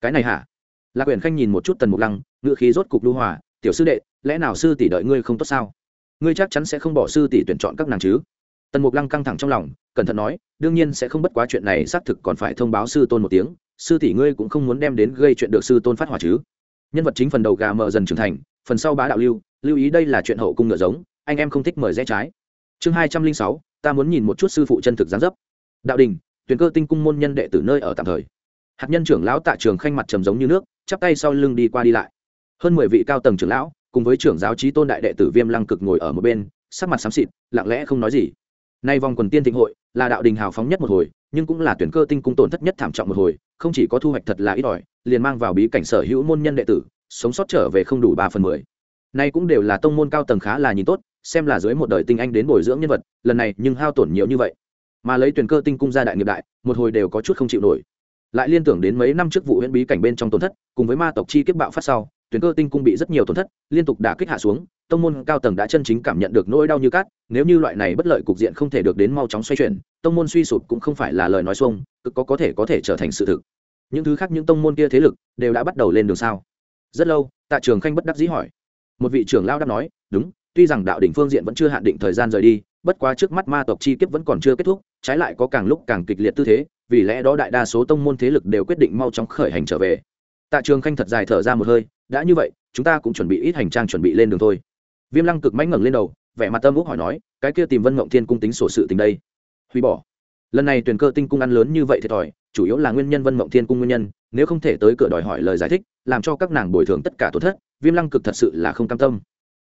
cái này hả? Lạc quyển khanh nhìn một chút tần mục lăng ngựa khí rốt cục lưu hòa, tiểu sư đệ, lẽ nào sư tỷ đợi ngươi không tốt sao? Ngươi chắc chắn sẽ không bỏ sư tỷ tuyển chọn các nàng chứ? Tần mục lăng căng thẳng trong lòng, cẩn thận nói, đương nhiên sẽ không bất quá chuyện này, xác thực còn phải thông báo sư tôn một tiếng, sư tỷ ngươi cũng không muốn đem đến gây chuyện được sư tôn phát hỏa chứ. Nhân vật chính phần đầu gà mờ dần trưởng thành, phần sau bá đạo lưu lưu ý đây là chuyện hậu cung ngựa giống, anh em không thích mời rẽ trái. Chương hai trăm linh sáu, ta muốn nhìn một chút sư phụ chân thực gián dấp. Đạo đình, tuyển cơ tinh cung môn nhân đệ tử nơi ở tạm thời hạt nhân trưởng lão tạ trường khanh mặt trầm giống như nước, chắp tay sau lưng đi qua đi lại. Hơn mười vị cao tầng trưởng lão, cùng với trưởng giáo trí tôn đại đệ tử viêm lăng cực ngồi ở một bên, sắc mặt xám xịt, lặng lẽ không nói gì. Nay vòng quần tiên thịnh hội, là đạo đình hào phóng nhất một hồi, nhưng cũng là tuyển cơ tinh cung tổn thất nhất thảm trọng một hồi, không chỉ có thu hoạch thật là ít ỏi, liền mang vào bí cảnh sở hữu môn nhân đệ tử, sống sót trở về không đủ ba phần mười. Nay cũng đều là tông môn cao tầng khá là nhìn tốt, xem là dưới một đời tinh anh đến bồi dưỡng nhân vật, lần này nhưng hao tổn nhiều như vậy. Mà lấy tuyển cơ tinh cung ra đại nghiệp đại, một hồi đều có chút không chịu nổi lại liên tưởng đến mấy năm trước vụ huyễn bí cảnh bên trong tổn thất, cùng với ma tộc chi kiếp bạo phát sau, tuyển cơ tinh cung bị rất nhiều tổn thất, liên tục đả kích hạ xuống, tông môn cao tầng đã chân chính cảm nhận được nỗi đau như cát, nếu như loại này bất lợi cục diện không thể được đến mau chóng xoay chuyển, tông môn suy sụp cũng không phải là lời nói xuông, cực có có thể có thể trở thành sự thực. Những thứ khác những tông môn kia thế lực đều đã bắt đầu lên đường sao? Rất lâu, tạ trường khanh bất đắc dĩ hỏi. Một vị trưởng lao đáp nói, đúng, tuy rằng đạo đỉnh phương diện vẫn chưa hạn định thời gian rời đi bất quá trước mắt ma tộc chi kiếp vẫn còn chưa kết thúc, trái lại có càng lúc càng kịch liệt tư thế, vì lẽ đó đại đa số tông môn thế lực đều quyết định mau chóng khởi hành trở về. Tạ trường khanh thật dài thở ra một hơi, đã như vậy, chúng ta cũng chuẩn bị ít hành trang chuẩn bị lên đường thôi. Viêm lăng cực mãnh ngẩng lên đầu, vẻ mặt tâm úc hỏi nói, cái kia tìm vân mộng thiên cung tính sổ sự tình đây? Hủy bỏ. Lần này tuyển cơ tinh cung ăn lớn như vậy thiệt thòi chủ yếu là nguyên nhân vân mộng thiên cung nguyên nhân, nếu không thể tới cửa đòi hỏi lời giải thích, làm cho các nàng bồi thường tất cả tổn thất, viêm lăng cực thật sự là không cam tâm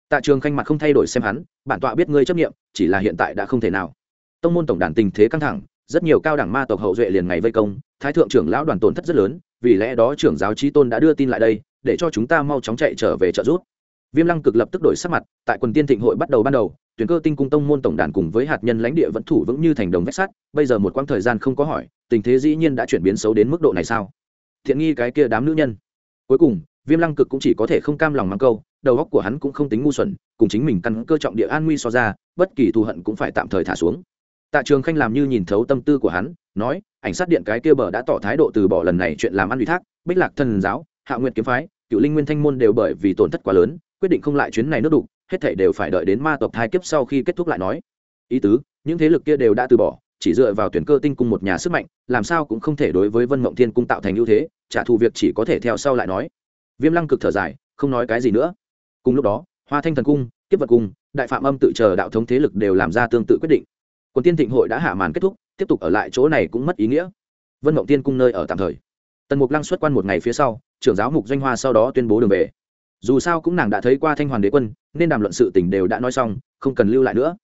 tạ trường khanh mặt không thay đổi xem hắn, bản tọa biết ngươi chấp nghiệm chỉ là hiện tại đã không thể nào. Tông môn tổng đàn tình thế căng thẳng, rất nhiều cao đẳng ma tộc hậu duệ liền ngày vây công, thái thượng trưởng lão đoàn tổn thất rất lớn, vì lẽ đó trưởng giáo trí tôn đã đưa tin lại đây, để cho chúng ta mau chóng chạy trở về trợ giúp. Viêm lăng cực lập tức đổi sắc mặt, tại quần tiên thịnh hội bắt đầu ban đầu, tuyển cơ tinh cung tông môn tổng đàn cùng với hạt nhân lãnh địa vẫn thủ vững như thành đồng vách sắt, bây giờ một quãng thời gian không có hỏi, tình thế dĩ nhiên đã chuyển biến xấu đến mức độ này sao? Thiện nghi cái kia đám nữ nhân. Cuối cùng, viêm lăng cực cũng chỉ có thể không cam lòng mắng câu đầu óc của hắn cũng không tính ngu xuẩn, cùng chính mình căn cơ trọng địa an nguy so ra, bất kỳ thù hận cũng phải tạm thời thả xuống. Tạ trường khanh làm như nhìn thấu tâm tư của hắn, nói, ảnh sát điện cái kia bờ đã tỏ thái độ từ bỏ lần này chuyện làm ăn ủy thác, bích lạc thần giáo, hạ nguyện kiếm phái, cựu linh nguyên thanh môn đều bởi vì tổn thất quá lớn, quyết định không lại chuyến này nước đục, hết thảy đều phải đợi đến ma tộc thai kiếp sau khi kết thúc lại nói. Ý tứ, những thế lực kia đều đã từ bỏ, chỉ dựa vào tuyển cơ tinh cung một nhà sức mạnh, làm sao cũng không thể đối với vân mộng thiên cung tạo thành ưu thế, trả thù việc chỉ có thể theo sau lại nói. Viêm lăng cực thở dài, không nói cái gì nữa cùng lúc đó, hoa thanh thần cung tiếp vật cung, đại phạm âm tự chờ đạo thống thế lực đều làm ra tương tự quyết định. Còn tiên thịnh hội đã hạ màn kết thúc, tiếp tục ở lại chỗ này cũng mất ý nghĩa. Vân mộng tiên cung nơi ở tạm thời. Tần mục lăng xuất quan một ngày phía sau, trưởng giáo mục doanh hoa sau đó tuyên bố đường về. Dù sao cũng nàng đã thấy qua thanh hoàn đế quân, nên đàm luận sự tình đều đã nói xong, không cần lưu lại nữa.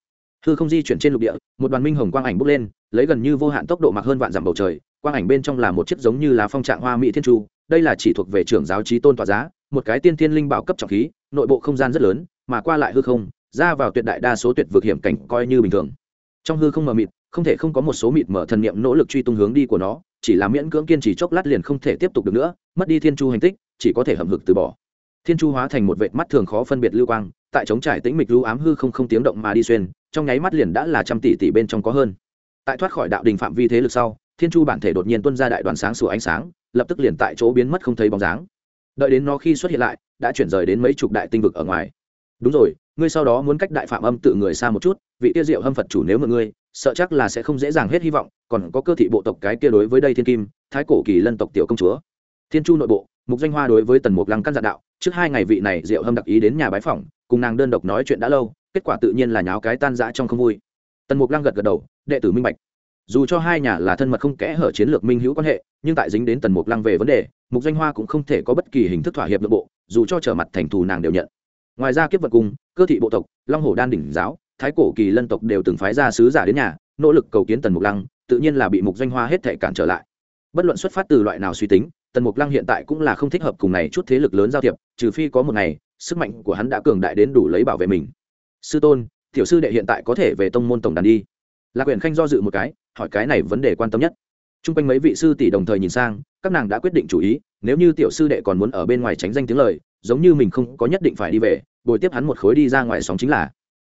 Hư không di chuyển trên lục địa, một đoàn minh hồng quang ảnh bốc lên, lấy gần như vô hạn tốc độ mặc hơn vạn dặm bầu trời, quang ảnh bên trong là một chiếc giống như là phong trạng hoa mỹ thiên tru đây là chỉ thuộc về trưởng giáo trí tôn tòa giá một cái tiên thiên linh bảo cấp trọng khí, nội bộ không gian rất lớn, mà qua lại hư không, ra vào tuyệt đại đa số tuyệt vực hiểm cảnh coi như bình thường. Trong hư không mờ mịt, không thể không có một số mịt mở thần niệm nỗ lực truy tung hướng đi của nó, chỉ là miễn cưỡng kiên trì chốc lát liền không thể tiếp tục được nữa, mất đi thiên chu hành tích, chỉ có thể hầm hực từ bỏ. Thiên chu hóa thành một vệt mắt thường khó phân biệt lưu quang, tại chống trải tĩnh mịch lưu ám hư không không tiếng động mà đi xuyên, trong nháy mắt liền đã là trăm tỷ tỷ bên trong có hơn. Tại thoát khỏi đạo đình phạm vi thế lực sau, thiên chu bản thể đột nhiên tuân ra đại đoàn sáng sủa ánh sáng, lập tức liền tại chỗ biến mất không thấy bóng dáng đợi đến nó khi xuất hiện lại, đã chuyển rời đến mấy chục đại tinh vực ở ngoài. Đúng rồi, ngươi sau đó muốn cách đại phạm âm tự người xa một chút, vị tiêu diệu hâm phật chủ nếu mà ngươi, sợ chắc là sẽ không dễ dàng hết hy vọng, còn có cơ thị bộ tộc cái kia đối với đây thiên kim, thái cổ kỳ lân tộc tiểu công chúa. Thiên chu nội bộ, mục danh hoa đối với tần mục lăng căn dạ đạo, trước hai ngày vị này diệu hâm đặc ý đến nhà bái phỏng, cùng nàng đơn độc nói chuyện đã lâu, kết quả tự nhiên là nháo cái tan dã trong không vui. Tần mục lăng gật gật đầu, đệ tử minh bạch dù cho hai nhà là thân mật không kẽ hở chiến lược minh hữu quan hệ, nhưng tại dính đến tần mục lăng về vấn đề, mục danh hoa cũng không thể có bất kỳ hình thức thỏa hiệp nội bộ, dù cho trở mặt thành thù nàng đều nhận. Ngoài ra kiếp vật cung cơ thị bộ tộc, long hồ đan đỉnh giáo, thái cổ kỳ lân tộc đều từng phái ra sứ giả đến nhà, nỗ lực cầu kiến tần mục lăng, tự nhiên là bị mục danh hoa hết thể cản trở lại. Bất luận xuất phát từ loại nào suy tính, tần mục lăng hiện tại cũng là không thích hợp cùng này chút thế lực lớn giao thiệp, trừ phi có một ngày, sức mạnh của hắn đã cường đại đến đủ lấy bảo vệ mình. Sư tôn, tiểu sư đệ hiện tại có thể về tông môn tổng đàn đi. Lạc quyển khanh do dự một cái hỏi cái này vấn đề quan tâm nhất. T r u n g quanh mấy vị sư tỷ đồng thời nhìn sang, các nàng đã quyết định chủ ý, nếu như tiểu sư đệ còn muốn ở bên ngoài tránh danh tiếng lời, giống như mình không có nhất định phải đi về bồi tiếp hắn một khối đi ra ngoài sóng chính là.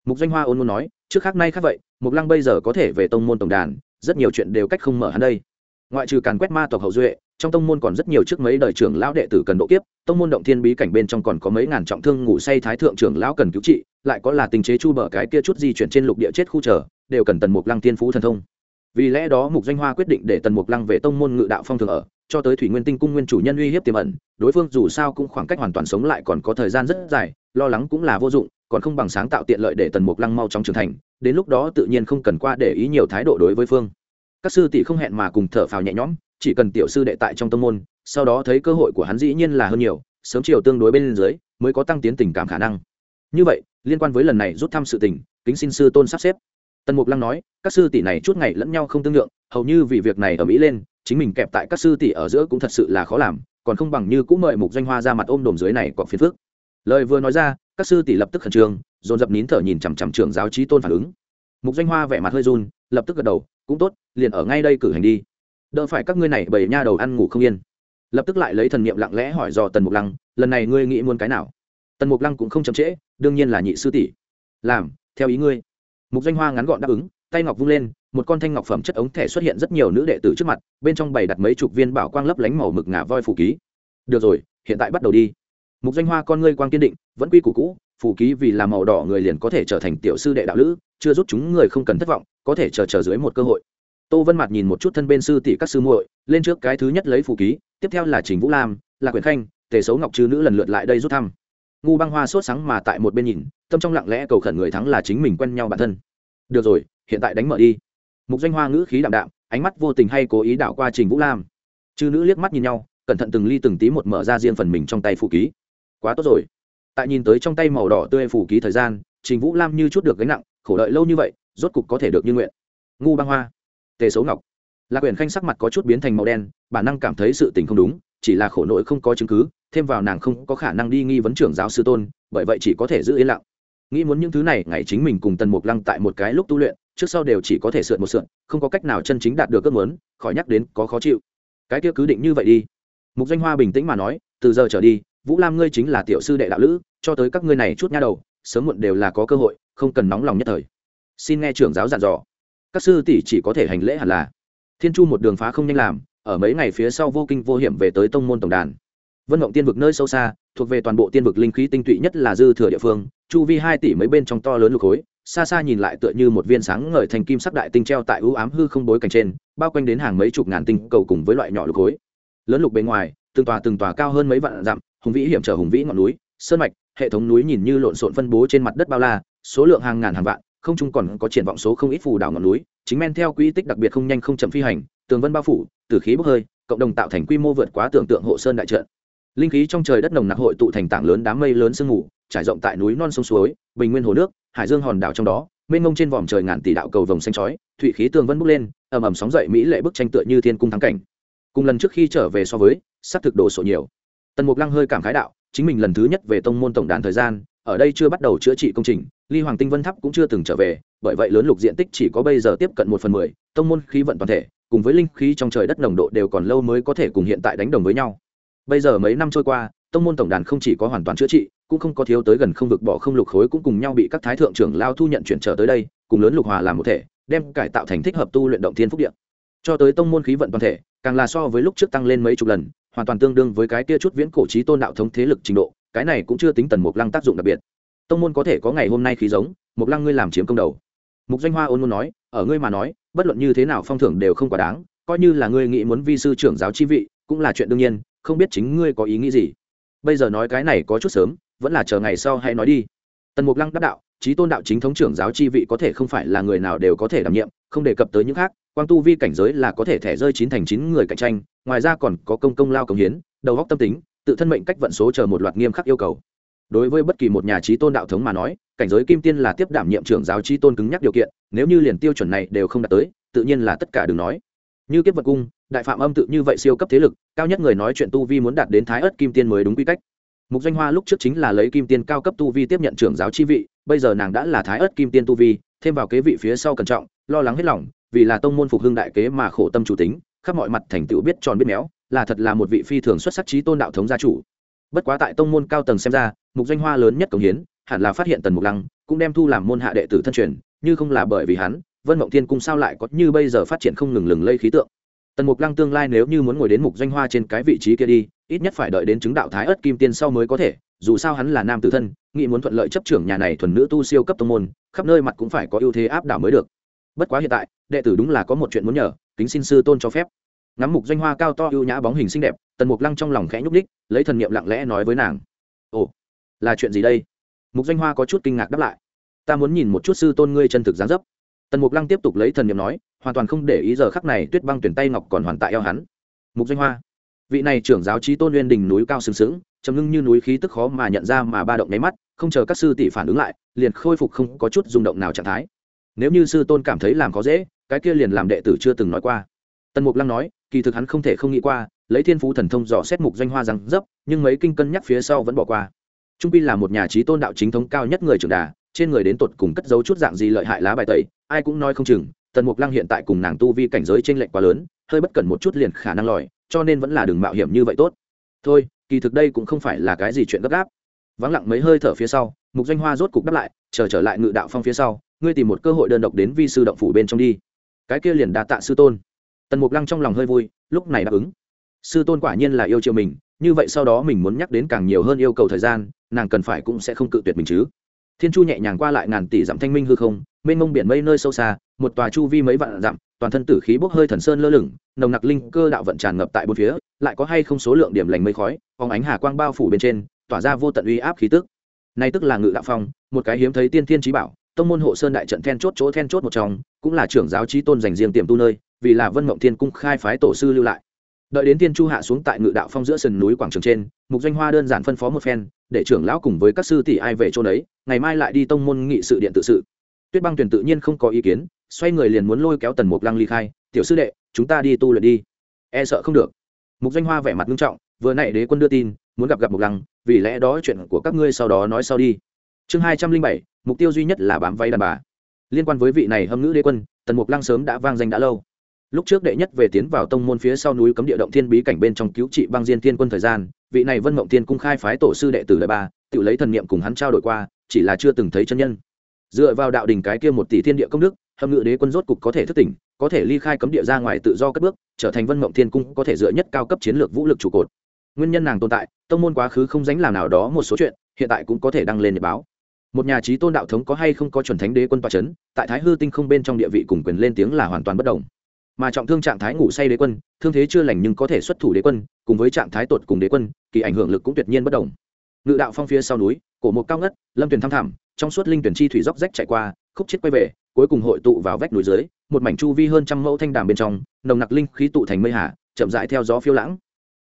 Mục danh hoa ôn muốn nói, trước khác nay khác vậy, mục lăng bây giờ có thể về tông môn tổng đàn, rất nhiều chuyện đều cách không mở hắn đây. Ngoại trừ càn quét ma tộc hậu duệ, trong tông môn còn rất nhiều trước mấy đời trưởng lão đệ tử cần độ kiếp, tông môn động thiên bí cảnh bên trong còn có mấy ngàn trọng thương ngủ say thái thượng trưởng lão cần cứu trị, lại có là tình chế chu bờ cái kia chút di chuyển trên lục địa chết khu trở đều cần tần mục lăng tiên phú thần thông vì lẽ đó mục danh hoa quyết định để tần mục lăng về tông môn ngự đạo phong thường ở, cho tới thủy nguyên tinh cung nguyên chủ nhân uy hiếp tiềm ẩn, đối phương dù sao cũng khoảng cách hoàn toàn sống lại còn có thời gian rất dài, lo lắng cũng là vô dụng, còn không bằng sáng tạo tiện lợi để tần mục lăng mau trong trưởng thành, đến lúc đó tự nhiên không cần qua để ý nhiều thái độ đối với phương. Các sư tỷ không hẹn mà cùng thở phào nhẹ nhõm, chỉ cần tiểu sư đệ tại trong tông môn, sau đó thấy cơ hội của hắn dĩ nhiên là hơn nhiều, sớm chiều tương đối bên dưới, mới có tăng tiến tình cảm khả năng. Như vậy, liên quan với lần này rút thăm sự tình, kính xin sư tôn sắp xếp tần mục lăng nói, các sư tỷ này chút ngày lẫn nhau không tương lượng, hầu như vì việc này ở mỹ lên, chính mình kẹp tại các sư tỷ ở giữa cũng thật sự là khó làm, còn không bằng như cũng mời mục doanh hoa ra mặt ôm đồm dưới này còn phiền phức. Lời vừa nói ra, các sư tỷ lập tức khẩn trương, dồn dập nín thở nhìn chằm chằm trưởng giáo trí tôn phản ứng. Mục doanh hoa vẻ mặt hơi run, lập tức gật đầu, cũng tốt, liền ở ngay đây cử hành đi. Đỡ phải các ngươi này bầy nha đầu ăn ngủ không yên. Lập tức lại lấy thần niệm lặng lẽ hỏi dò tần mục lăng, lần này ngươi nghĩ muốn cái nào? Tần mục lăng cũng không chậm trễ, đương nhiên là nhị sư tỷ. Làm, theo ý ngươi mục doanh hoa ngắn gọn đáp ứng, tay ngọc vung lên, một con thanh ngọc phẩm chất ống thẻ xuất hiện rất nhiều nữ đệ tử trước mặt, bên trong bày đặt mấy chục viên bảo quang lấp lánh màu mực ngà voi phủ ký. Được rồi, hiện tại bắt đầu đi. Mục doanh hoa con ngươi quang kiên định, vẫn quy củ cũ phủ ký vì là màu đỏ người liền có thể trở thành tiểu sư đệ đạo lữ, chưa rút chúng người không cần thất vọng, có thể chờ chờ dưới một cơ hội. Tô vân mặt nhìn một chút thân bên sư tỷ các sư muội, lên trước cái thứ nhất lấy phủ ký, tiếp theo là trình vũ lam, là quyền khanh, tề xấu ngọc chư nữ lần lượt lại đây rút thăm ngu băng hoa sốt sáng mà tại một bên nhìn, tâm trong lặng lẽ cầu khẩn người thắng là chính mình quen nhau bản thân. Được rồi, hiện tại đánh mở đi. Mục doanh hoa ngữ khí đạm đạm, ánh mắt vô tình hay cố ý đảo qua trình vũ lam. Chư nữ liếc mắt nhìn nhau, cẩn thận từng ly từng tí một mở ra riêng phần mình trong tay phủ ký. Quá tốt rồi. Tại nhìn tới trong tay màu đỏ tươi phủ ký thời gian, trình vũ lam như chút được gánh nặng, khổ đợi lâu như vậy, rốt cục có thể được như nguyện. Ngu băng hoa. Tề xấu ngọc. Lạc quyền khanh sắc mặt có chút biến thành màu đen, bản năng cảm thấy sự tình không đúng, chỉ là khổ nội không có chứng cứ thêm vào nàng không có khả năng đi nghi vấn trưởng giáo sư tôn, bởi vậy chỉ có thể giữ yên lặng. Nghĩ muốn những thứ này, ngày chính mình cùng tần mục lăng tại một cái lúc tu luyện, trước sau đều chỉ có thể sượn một sượn, không có cách nào chân chính đạt được ước muốn, khỏi nhắc đến có khó chịu. Cái kia cứ định như vậy đi. Mục danh hoa bình tĩnh mà nói, từ giờ trở đi, vũ lam ngươi chính là tiểu sư đệ đạo lữ, cho tới các ngươi này chút nha đầu, sớm muộn đều là có cơ hội, không cần nóng lòng nhất thời. Xin nghe trưởng giáo dặn dò. Các sư tỷ chỉ có thể hành lễ hẳn là. Thiên chu một đường phá không nhanh làm, ở mấy ngày phía sau vô kinh vô hiểm về tới tông môn tổng đàn vân mộng tiên vực nơi sâu xa, thuộc về toàn bộ tiên vực linh khí tinh tụy nhất là dư thừa địa phương, chu vi hai tỷ mấy bên trong to lớn lục khối, xa xa nhìn lại tựa như một viên sáng ngời thành kim sắc đại tinh treo tại ưu ám hư không bối cảnh trên, bao quanh đến hàng mấy chục ngàn tinh cầu cùng với loại nhỏ lục khối. Lớn lục bề ngoài, từng tòa từng tòa cao hơn mấy vạn dặm, hùng vĩ hiểm trở hùng vĩ ngọn núi, sơn mạch, hệ thống núi nhìn như lộn xộn phân bố trên mặt đất bao la, số lượng hàng ngàn hàng vạn, không chung còn có triển vọng số không ít phù đảo ngọn núi, chính men theo quỹ tích đặc biệt không nhanh không chậm phi hành, tường vân bao phủ, tử khí bốc hơi, cộng đồng tạo thành quy mô vượt quá tưởng tượng hộ sơn đại trận linh khí trong trời đất nồng nặc hội tụ thành tảng lớn đám mây lớn sương mù, trải rộng tại núi non sông suối, bình nguyên hồ nước, hải dương hòn đảo trong đó, mênh mông trên vòm trời ngàn tỷ đạo cầu vồng xanh chói, thụy khí tường vân bốc lên, ầm ầm sóng dậy mỹ lệ bức tranh tựa như thiên cung thắng cảnh. Cùng lần trước khi trở về so với, sắp thực đồ sổ nhiều. Tần mục lăng hơi cảm khái đạo, chính mình lần thứ nhất về tông môn tổng đàn thời gian, ở đây chưa bắt đầu chữa trị công trình, ly hoàng tinh vân tháp cũng chưa từng trở về, bởi vậy lớn lục diện tích chỉ có bây giờ tiếp cận một phần mười, tông môn khí vận toàn thể, cùng với linh khí trong trời đất nồng độ đều còn lâu mới có thể cùng hiện tại đánh đồng với nhau bây giờ mấy năm trôi qua, tông môn tổng đàn không chỉ có hoàn toàn chữa trị, cũng không có thiếu tới gần không vực bỏ không lục khối cũng cùng nhau bị các thái thượng trưởng lao thu nhận chuyển trở tới đây, cùng lớn lục hòa làm một thể, đem cải tạo thành thích hợp tu luyện động thiên phúc điện cho tới tông môn khí vận toàn thể, càng là so với lúc trước tăng lên mấy chục lần, hoàn toàn tương đương với cái kia chút viễn cổ trí tôn đạo thống thế lực trình độ, cái này cũng chưa tính tần mục lăng tác dụng đặc biệt. Tông môn có thể có ngày hôm nay khí giống, mục lăng ngươi làm chiếm công đầu. Mục danh hoa ôn muốn nói, ở ngươi mà nói, bất luận như thế nào phong thưởng đều không quá đáng, coi như là ngươi nghĩ muốn vi sư trưởng giáo chi vị, cũng là chuyện đương nhiên không biết chính ngươi có ý nghĩ gì. Bây giờ nói cái này có chút sớm, vẫn là chờ ngày sau hay nói đi. Tần mục lăng đắc đạo trí tôn đạo chính thống trưởng giáo chi vị có thể không phải là người nào đều có thể đảm nhiệm, không đề cập tới những khác, quang tu vi cảnh giới là có thể thẻ rơi chín thành chín người cạnh tranh, ngoài ra còn có công công lao công hiến, đầu góc tâm tính, tự thân mệnh cách vận số chờ một loạt nghiêm khắc yêu cầu. Đối với bất kỳ một nhà trí tôn đạo thống mà nói, cảnh giới kim tiên là tiếp đảm nhiệm trưởng giáo trí tôn cứng nhắc điều kiện, nếu như liền tiêu chuẩn này đều không đạt tới, tự nhiên là tất cả đừng nói. Như kiếp vật cung đại phạm âm tự như vậy siêu cấp thế lực, cao nhất người nói chuyện tu vi muốn đạt đến thái ớt kim tiên mới đúng quy cách. Mục danh hoa lúc trước chính là lấy kim tiên cao cấp tu vi tiếp nhận trưởng giáo chi vị, bây giờ nàng đã là thái ớt kim tiên tu vi, thêm vào kế vị phía sau cẩn trọng, lo lắng hết lòng, vì là tông môn phục hưng đại kế mà khổ tâm chủ tính, khắp mọi mặt thành tựu biết tròn biết méo, là thật là một vị phi thường xuất sắc trí tôn đạo thống gia chủ. Bất quá tại tông môn cao tầng xem ra, mục danh hoa lớn nhất công hiến, hẳn là phát hiện tần mục lăng, cũng đem thu làm môn hạ đệ tử thân truyền, như không là bởi vì hắn, vân mộng thiên cung sao lại có như bây giờ phát triển không ngừng lừng lây khí tượng tần mục lăng tương lai nếu như muốn ngồi đến mục doanh hoa trên cái vị trí kia đi, ít nhất phải đợi đến chứng đạo thái ớt kim tiên sau mới có thể, dù sao hắn là nam tử thân, nghĩ muốn thuận lợi chấp trưởng nhà này thuần nữ tu siêu cấp tông môn, khắp nơi mặt cũng phải có ưu thế áp đảo mới được. Bất quá hiện tại, đệ tử đúng là có một chuyện muốn nhờ, kính xin sư tôn cho phép. Ngắm mục doanh hoa cao to ưu nhã bóng hình xinh đẹp, tần mục lăng trong lòng khẽ nhúc ních lấy thần niệm lặng lẽ nói với nàng. Ồ, là chuyện gì đây? Mục Danh hoa có chút kinh ngạc đáp lại. Ta muốn nhìn một chút sư tôn ngươi chân thực gián dấp. Tần mục lăng tiếp tục lấy thần niệm nói hoàn toàn không để ý giờ khắc này tuyết băng tuyển tay ngọc còn hoàn tại eo hắn. Mục doanh hoa, vị này trưởng giáo trí tôn nguyên đình núi cao sừng sững chấm ngưng như núi khí tức khó mà nhận ra mà ba động nháy mắt, không chờ các sư tỷ phản ứng lại, liền khôi phục không có chút rung động nào trạng thái. Nếu như sư tôn cảm thấy làm khó dễ, cái kia liền làm đệ tử chưa từng nói qua. Tần mục lăng nói, kỳ thực hắn không thể không nghĩ qua, lấy thiên phú thần thông dò xét mục doanh hoa rằng dấp, nhưng mấy kinh cân nhắc phía sau vẫn bỏ qua. Trung pi là một nhà trí tôn đạo chính thống cao nhất người trưởng đà, trên người đến tột cùng cất giấu chút dạng gì lợi hại lá bài tẩy, ai cũng nói không chừng tần mục lăng hiện tại cùng nàng tu vi cảnh giới t r ê n lệch quá lớn hơi bất cẩn một chút liền khả năng lòi cho nên vẫn là đừng mạo hiểm như vậy tốt. Thôi kỳ thực đây cũng không phải là cái gì chuyện gấp gáp. Vắng lặng mấy hơi thở phía sau mục doanh hoa rốt cục đáp lại chờ trở, trở lại ngự đạo phong phía sau ngươi tìm một cơ hội đơn độc đến vi sư động phủ bên trong đi. Cái kia liền đa tạ sư tôn. Tần mục lăng trong lòng hơi vui lúc này đáp ứng. Sư tôn quả nhiên là yêu chiều mình như vậy sau đó mình muốn nhắc đến càng nhiều hơn yêu cầu thời gian nàng cần phải cũng sẽ không cự tuyệt mình chứ thiên chu nhẹ nhàng qua lại ngàn tỷ dặm thanh minh hư không, mênh mông biển mây nơi sâu xa, một tòa chu vi mấy vạn dặm, toàn thân tử khí bốc hơi thần sơn lơ lửng, nồng nặc linh cơ đạo vận tràn ngập tại bốn phía, lại có hay không số lượng điểm lành mây khói, phóng ánh hà quang bao phủ bên trên, tỏa ra vô tận uy áp khí tức. Nay tức là ngự đạo phong, một cái hiếm thấy tiên thiên trí bảo, tông môn hộ sơn đại trận then chốt chỗ then chốt một trong, cũng là trưởng giáo trí tôn dành riêng tiềm tu nơi, vì là vân mộng thiên cung khai phái tổ sư lưu lại đợi đến tiên chu hạ xuống tại ngự đạo phong giữa sườn núi quảng trường trên, mục doanh hoa đơn giản phân phó một phen, để trưởng lão cùng với các sư tỷ ai về chỗ đấy ngày mai lại đi tông môn nghị sự điện tự sự. Tuyết băng tuyển tự nhiên không có ý kiến, xoay người liền muốn lôi kéo tần mục lăng ly khai, tiểu sư đệ, chúng ta đi tu luyện đi. E sợ không được. Mục doanh hoa vẻ mặt nghiêm trọng, vừa nãy đế quân đưa tin, muốn gặp gặp mục lăng, vì lẽ đó chuyện của các ngươi sau đó nói sau đi. Chương hai trăm linh bảy, mục tiêu duy nhất là bám váy đàn bà. Liên quan với vị này hâm ngữ đế quân, tần mục lăng sớm đã vang danh đã lâu lúc trước đệ nhất về tiến vào tông môn phía sau núi cấm địa động thiên bí cảnh bên trong cứu trị băng diên thiên quân thời gian, vị này vân mộng tiên cung khai phái tổ sư đệ tử đời ba, tự lấy thần niệm cùng hắn trao đổi qua, chỉ là chưa từng thấy chân nhân. Dựa vào đạo đình cái kia một tỷ thiên địa công đức, hâm ngự đế quân rốt cục có thể thức tỉnh, có thể ly khai cấm địa ra ngoài tự do cất bước, trở thành vân mộng thiên cung có thể dựa nhất cao cấp chiến lược vũ lực trụ cột. Nguyên nhân nàng tồn tại, tông môn quá khứ không dánh làm nào đó một số chuyện, hiện tại cũng có thể đăng lên để báo. Một nhà trí tôn đạo thống có hay không có chuẩn thánh đế quân toa c h ấ n tại thái hư tinh không bên trong địa vị cùng quyền lên tiếng là hoàn toàn bất đồng mà trọng thương trạng thái ngủ say đế quân, thương thế chưa lành nhưng có thể xuất thủ đế quân, cùng với trạng thái tột cùng đế quân, kỳ ảnh hưởng lực cũng tuyệt nhiên bất đồng. Ngự đạo phong phía sau núi, cổ một cao ngất, lâm tuyển thăm thẳm, trong suốt linh tuyển chi thủy dốc rách chạy qua, khúc chết quay về, cuối cùng hội tụ vào vách núi dưới, một mảnh chu vi hơn trăm mẫu thanh đàm bên trong, nồng nặc linh khí tụ thành mây hà, chậm rãi theo gió phiêu lãng.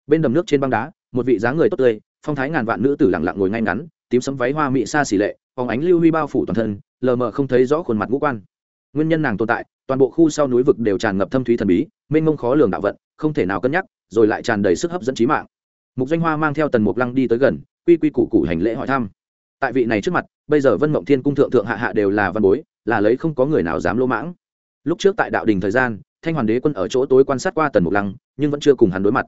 Bên đầm nước trên băng đá, một vị dáng người tốt tươi, phong thái ngàn vạn nữ tử lặng lặng ngồi ngay ngắn, tím sấm váy hoa mị xa xỉ lệ phóng ánh lưu huy bao phủ toàn thân, lờ mờ không thấy rõ khuôn mặt ngũ quan. Nguyên nhân nàng tồn tại toàn bộ khu sau núi vực đều tràn ngập thâm thúy thần bí, mênh mông khó lường đạo vận, không thể nào cân nhắc, rồi lại tràn đầy sức hấp dẫn trí mạng. Mục danh hoa mang theo tần mục lăng đi tới gần, quy quy củ củ hành lễ hỏi thăm. Tại vị này trước mặt, bây giờ vân mộng thiên cung thượng thượng hạ hạ đều là văn bối, là lấy không có người nào dám lỗ mãng. Lúc trước tại đạo đình thời gian, thanh hoàn đế quân ở chỗ tối quan sát qua tần mục lăng, nhưng vẫn chưa cùng hắn đối mặt.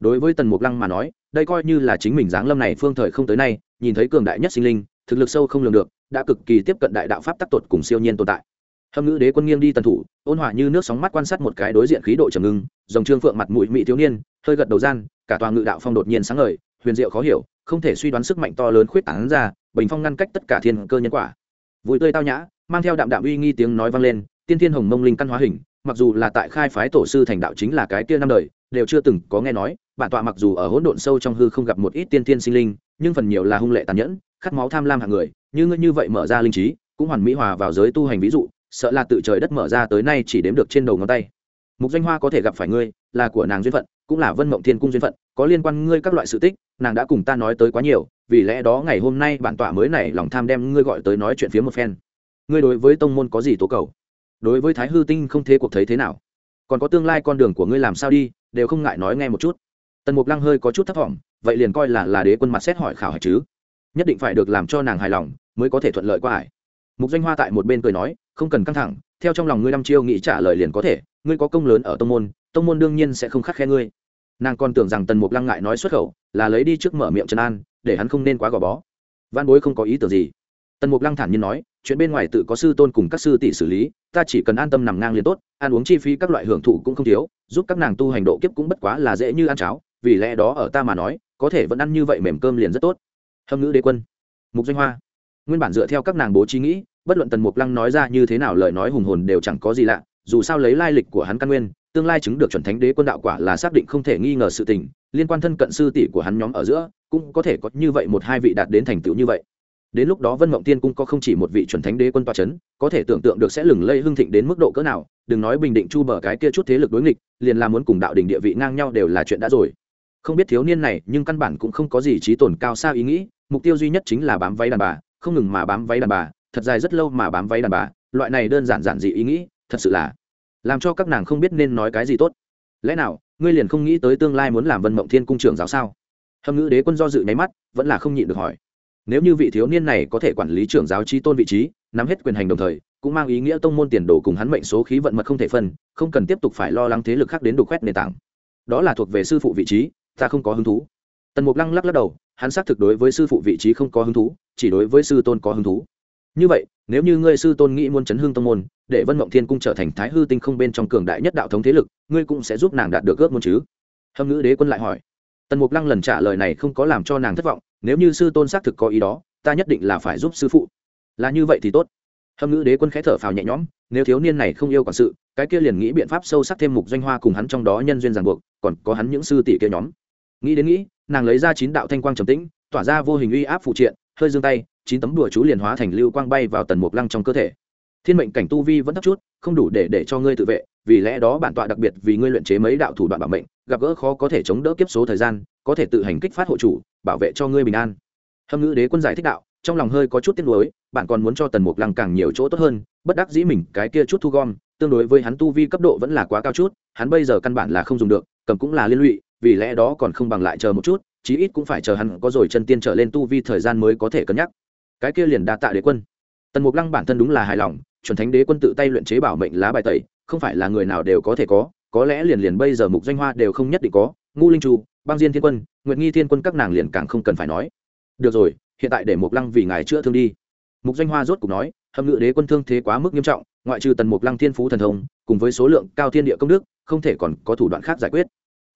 Đối với tần mục lăng mà nói, đây coi như là chính mình giáng lâm này phương thời không tới nay, nhìn thấy cường đại nhất sinh linh, thực lực sâu không lường được, đã cực kỳ tiếp cận đại đạo pháp tắc tột cùng siêu nhiên tồn tại hâm ngữ đế quân nghiêng đi tần thủ, ôn hòa như nước sóng mắt quan sát một cái đối diện khí độ trầm ngưng, dòng trương phượng mặt mũi mị thiếu niên, hơi gật đầu gian, cả toàn ngự đạo phong đột nhiên sáng ngời, huyền diệu khó hiểu, không thể suy đoán sức mạnh to lớn khuyết tảng ra, bình phong ngăn cách tất cả thiên cơ nhân quả. Vui tươi tao nhã, mang theo đạm đạm uy nghi tiếng nói vang lên, tiên thiên hồng mông linh căn hóa hình, mặc dù là tại khai phái tổ sư thành đạo chính là cái kia năm đời, đều chưa từng có nghe nói, bản tọa mặc dù ở hỗn độn sâu trong hư không gặp một ít tiên thiên sinh linh, nhưng phần nhiều là hung lệ tàn nhẫn, khát máu tham lam hạng người, như ngươi như vậy mở ra linh trí, cũng hoàn mỹ hòa vào giới tu hành ví dụ sợ là tự trời đất mở ra tới nay chỉ đếm được trên đầu ngón tay. Mục danh hoa có thể gặp phải ngươi, là của nàng duyên phận, cũng là vân mộng thiên cung duyên phận, có liên quan ngươi các loại sự tích, nàng đã cùng ta nói tới quá nhiều, vì lẽ đó ngày hôm nay bản tọa mới này lòng tham đem ngươi gọi tới nói chuyện phía một phen. Ngươi đối với tông môn có gì tố cầu? Đối với thái hư tinh không thế cuộc thấy thế nào? Còn có tương lai con đường của ngươi làm sao đi, đều không ngại nói nghe một chút. Tần mục lăng hơi có chút thấp t vậy liền coi là là đế quân mặt xét hỏi khảo hạch chứ. Nhất định phải được làm cho nàng hài lòng, mới có thể thuận lợi qua ải mục danh hoa tại một bên cười nói, không cần căng thẳng, theo trong lòng ngươi năm chiêu nghĩ trả lời liền có thể, ngươi có công lớn ở tông môn tông môn đương nhiên sẽ không khắc khe ngươi. Nàng còn tưởng rằng tần mục lăng ngại nói xuất khẩu, là lấy đi trước mở miệng trần an, để hắn không nên quá gò bó. Văn bối không có ý tưởng gì. Tần mục lăng thản nhiên nói, chuyện bên ngoài tự có sư tôn cùng các sư tỷ xử lý, ta chỉ cần an tâm nằm ngang liền tốt, ăn uống chi phí các loại hưởng thụ cũng không thiếu, giúp các nàng tu hành độ kiếp cũng bất quá là dễ như ăn cháo, vì lẽ đó ở ta mà nói, có thể vẫn ăn như vậy mềm cơm liền rất tốt. Hâm ngữ đế quân. Mục doanh hoa nguyên bản dựa theo các nàng bố trí nghĩ, bất luận tần mục lăng nói ra như thế nào lời nói hùng hồn đều chẳng có gì lạ, dù sao lấy lai lịch của hắn căn nguyên, tương lai chứng được chuẩn thánh đế quân đạo quả là xác định không thể nghi ngờ sự tình, liên quan thân cận sư tỷ của hắn nhóm ở giữa, cũng có thể có như vậy một hai vị đạt đến thành tựu như vậy. Đến lúc đó vân mộng tiên cung có không chỉ một vị chuẩn thánh đế quân toa c h ấ n có thể tưởng tượng được sẽ lừng lây hưng thịnh đến mức độ cỡ nào, đừng nói bình định chu bờ cái kia chút thế lực đối nghịch, liền là muốn cùng đạo đình địa vị ngang nhau đều là chuyện đã rồi. Không biết thiếu niên này, nhưng căn bản cũng không có gì trí tổn cao xa ý nghĩ, mục tiêu duy nhất chính là bám váy đàn bà không ngừng mà bám váy đàn bà, thật dài rất lâu mà bám váy đàn bà, loại này đơn giản giản dị ý nghĩ, thật sự là làm cho các nàng không biết nên nói cái gì tốt. Lẽ nào, ngươi liền không nghĩ tới tương lai muốn làm vân mộng thiên cung trưởng giáo sao? Hâm ngữ đế quân do dự nháy mắt, vẫn là không nhịn được hỏi. Nếu như vị thiếu niên này có thể quản lý trưởng giáo trí tôn vị trí, nắm hết quyền hành đồng thời, cũng mang ý nghĩa tông môn tiền đồ cùng hắn mệnh số khí vận mật không thể phân, không cần tiếp tục phải lo lắng thế lực khác đến đục khoét nền tảng. Đó là thuộc về sư phụ vị trí, ta không có hứng thú. Tần mục lăng lắc lắc đầu hắn xác thực đối với sư phụ vị trí không có hứng thú, chỉ đối với sư tôn có hứng thú. Như vậy, nếu như ngươi sư tôn nghĩ muốn chấn hương tông môn, để vân mộng thiên cung trở thành thái hư tinh không bên trong cường đại nhất đạo thống thế lực, ngươi cũng sẽ giúp nàng đạt được ước môn chứ? Hâm ngữ đế quân lại hỏi. Tần mục lăng lần trả lời này không có làm cho nàng thất vọng, nếu như sư tôn xác thực có ý đó, ta nhất định là phải giúp sư phụ. Là như vậy thì tốt. Hâm ngữ đế quân khẽ thở phào nhẹ nhõm, nếu thiếu niên này không yêu quản sự, cái kia liền nghĩ biện pháp sâu sắc thêm mục doanh hoa cùng hắn trong đó nhân duyên ràng buộc, còn có hắn những sư tỷ kia nhóm. Nghĩ đến nghĩ nàng lấy ra chín đạo thanh quang trầm tĩnh, tỏa ra vô hình uy áp phụ triện, hơi giương tay, chín tấm đùa chú liền hóa thành lưu quang bay vào tần mục lăng trong cơ thể. Thiên mệnh cảnh tu vi vẫn thấp chút, không đủ để để cho ngươi tự vệ, vì lẽ đó bản tọa đặc biệt vì ngươi luyện chế mấy đạo thủ đoạn bảo mệnh, gặp gỡ khó có thể chống đỡ kiếp số thời gian, có thể tự hành kích phát hộ chủ, bảo vệ cho ngươi bình an. Hâm ngữ đế quân giải thích đạo, trong lòng hơi có chút tiếc nuối, bạn còn muốn cho tần mục lăng càng nhiều chỗ tốt hơn, bất đắc dĩ mình cái kia chút thu gom, tương đối với hắn tu vi cấp độ vẫn là quá cao chút, hắn bây giờ căn bản là không dùng được, cầm cũng là liên lụy vì lẽ đó còn không bằng lại chờ một chút, chí ít cũng phải chờ hắn có rồi chân tiên trở lên tu vi thời gian mới có thể cân nhắc. Cái kia liền đa tạ đế quân. Tần mục lăng bản thân đúng là hài lòng, chuẩn thánh đế quân tự tay luyện chế bảo mệnh lá bài tẩy, không phải là người nào đều có thể có có lẽ liền liền bây giờ mục danh hoa đều không nhất định có ngu linh tru băng diên thiên quân, nguyệt nghi thiên quân các nàng liền càng không cần phải nói. Được rồi, hiện tại để mục lăng vì ngài chữa thương đi. Mục danh hoa rốt cục nói, hâm ngự đế quân thương thế quá mức nghiêm trọng, ngoại trừ tần mục lăng thiên phú thần thông, cùng với số lượng cao thiên địa công đức, không thể còn có thủ đoạn khác giải quyết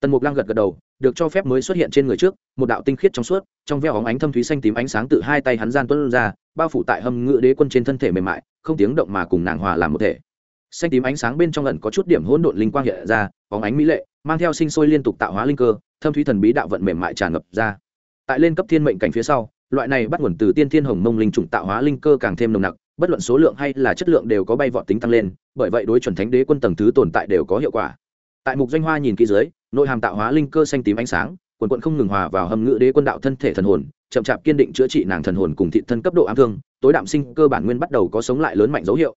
tần mục lăng gật gật đầu, được cho phép mới xuất hiện trên người trước, một đạo tinh khiết trong suốt, trong veo óng ánh thâm thúy xanh tím ánh sáng từ hai tay hắn gian tuân ra, bao phủ tại hầm ngự đế quân trên thân thể mềm mại, không tiếng động mà cùng nàng hòa làm một thể. Xanh tím ánh sáng bên trong lần có chút điểm hỗn độn linh quang hiện ra, óng ánh mỹ lệ, mang theo sinh sôi liên tục tạo hóa linh cơ, thâm thúy thần bí đạo vận mềm mại tràn ngập ra. Tại lên cấp thiên mệnh cảnh phía sau, loại này bắt nguồn từ tiên thiên hồng mông linh trùng tạo hóa linh cơ càng thêm nồng nặc, bất luận số lượng hay là chất lượng đều có bay vọt tính tăng lên, bởi vậy đối chuẩn thánh đế quân tầng thứ tồn tại đều có hiệu quả. Tại mục doanh hoa nhìn kỹ dưới nội hàm tạo hóa linh cơ xanh tím ánh sáng, quần quận không ngừng hòa vào hầm ngự đế quân đạo thân thể thần hồn, chậm chạp kiên định chữa trị nàng thần hồn cùng thị thân cấp độ ám thương, tối đạm sinh cơ bản nguyên bắt đầu có sống lại lớn mạnh dấu hiệu.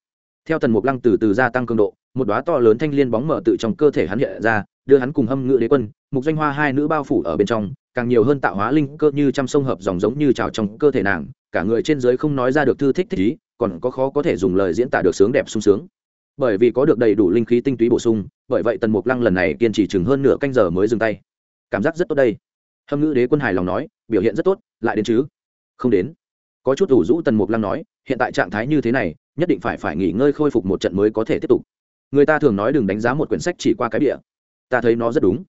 Theo thần mục lăng từ từ gia tăng cường độ, một đóa to lớn thanh liên bóng mở tự trong cơ thể hắn hiện ra, đưa hắn cùng hâm ngự đế quân, mục doanh hoa hai nữ bao phủ ở bên trong, càng nhiều hơn tạo hóa linh cơ như trăm sông hợp dòng giống như trào trong cơ thể nàng, cả người trên dưới không nói ra được thư thích thích ý, còn có khó có thể dùng lời diễn tả được sướng đẹp sung sướng bởi vì có được đầy đủ linh khí tinh túy bổ sung bởi vậy tần mục lăng lần này kiên trì chừng hơn nửa canh giờ mới dừng tay. Cảm giác rất tốt đây. Hâm ngữ đế quân hài lòng nói biểu hiện rất tốt lại đến chứ? Không đến. Có chút ủ rũ tần mục lăng nói hiện tại trạng thái như thế này nhất định phải phải nghỉ ngơi khôi phục một trận mới có thể tiếp tục. Người ta thường nói đừng đánh giá một quyển sách chỉ qua cái địa ta thấy nó rất đúng.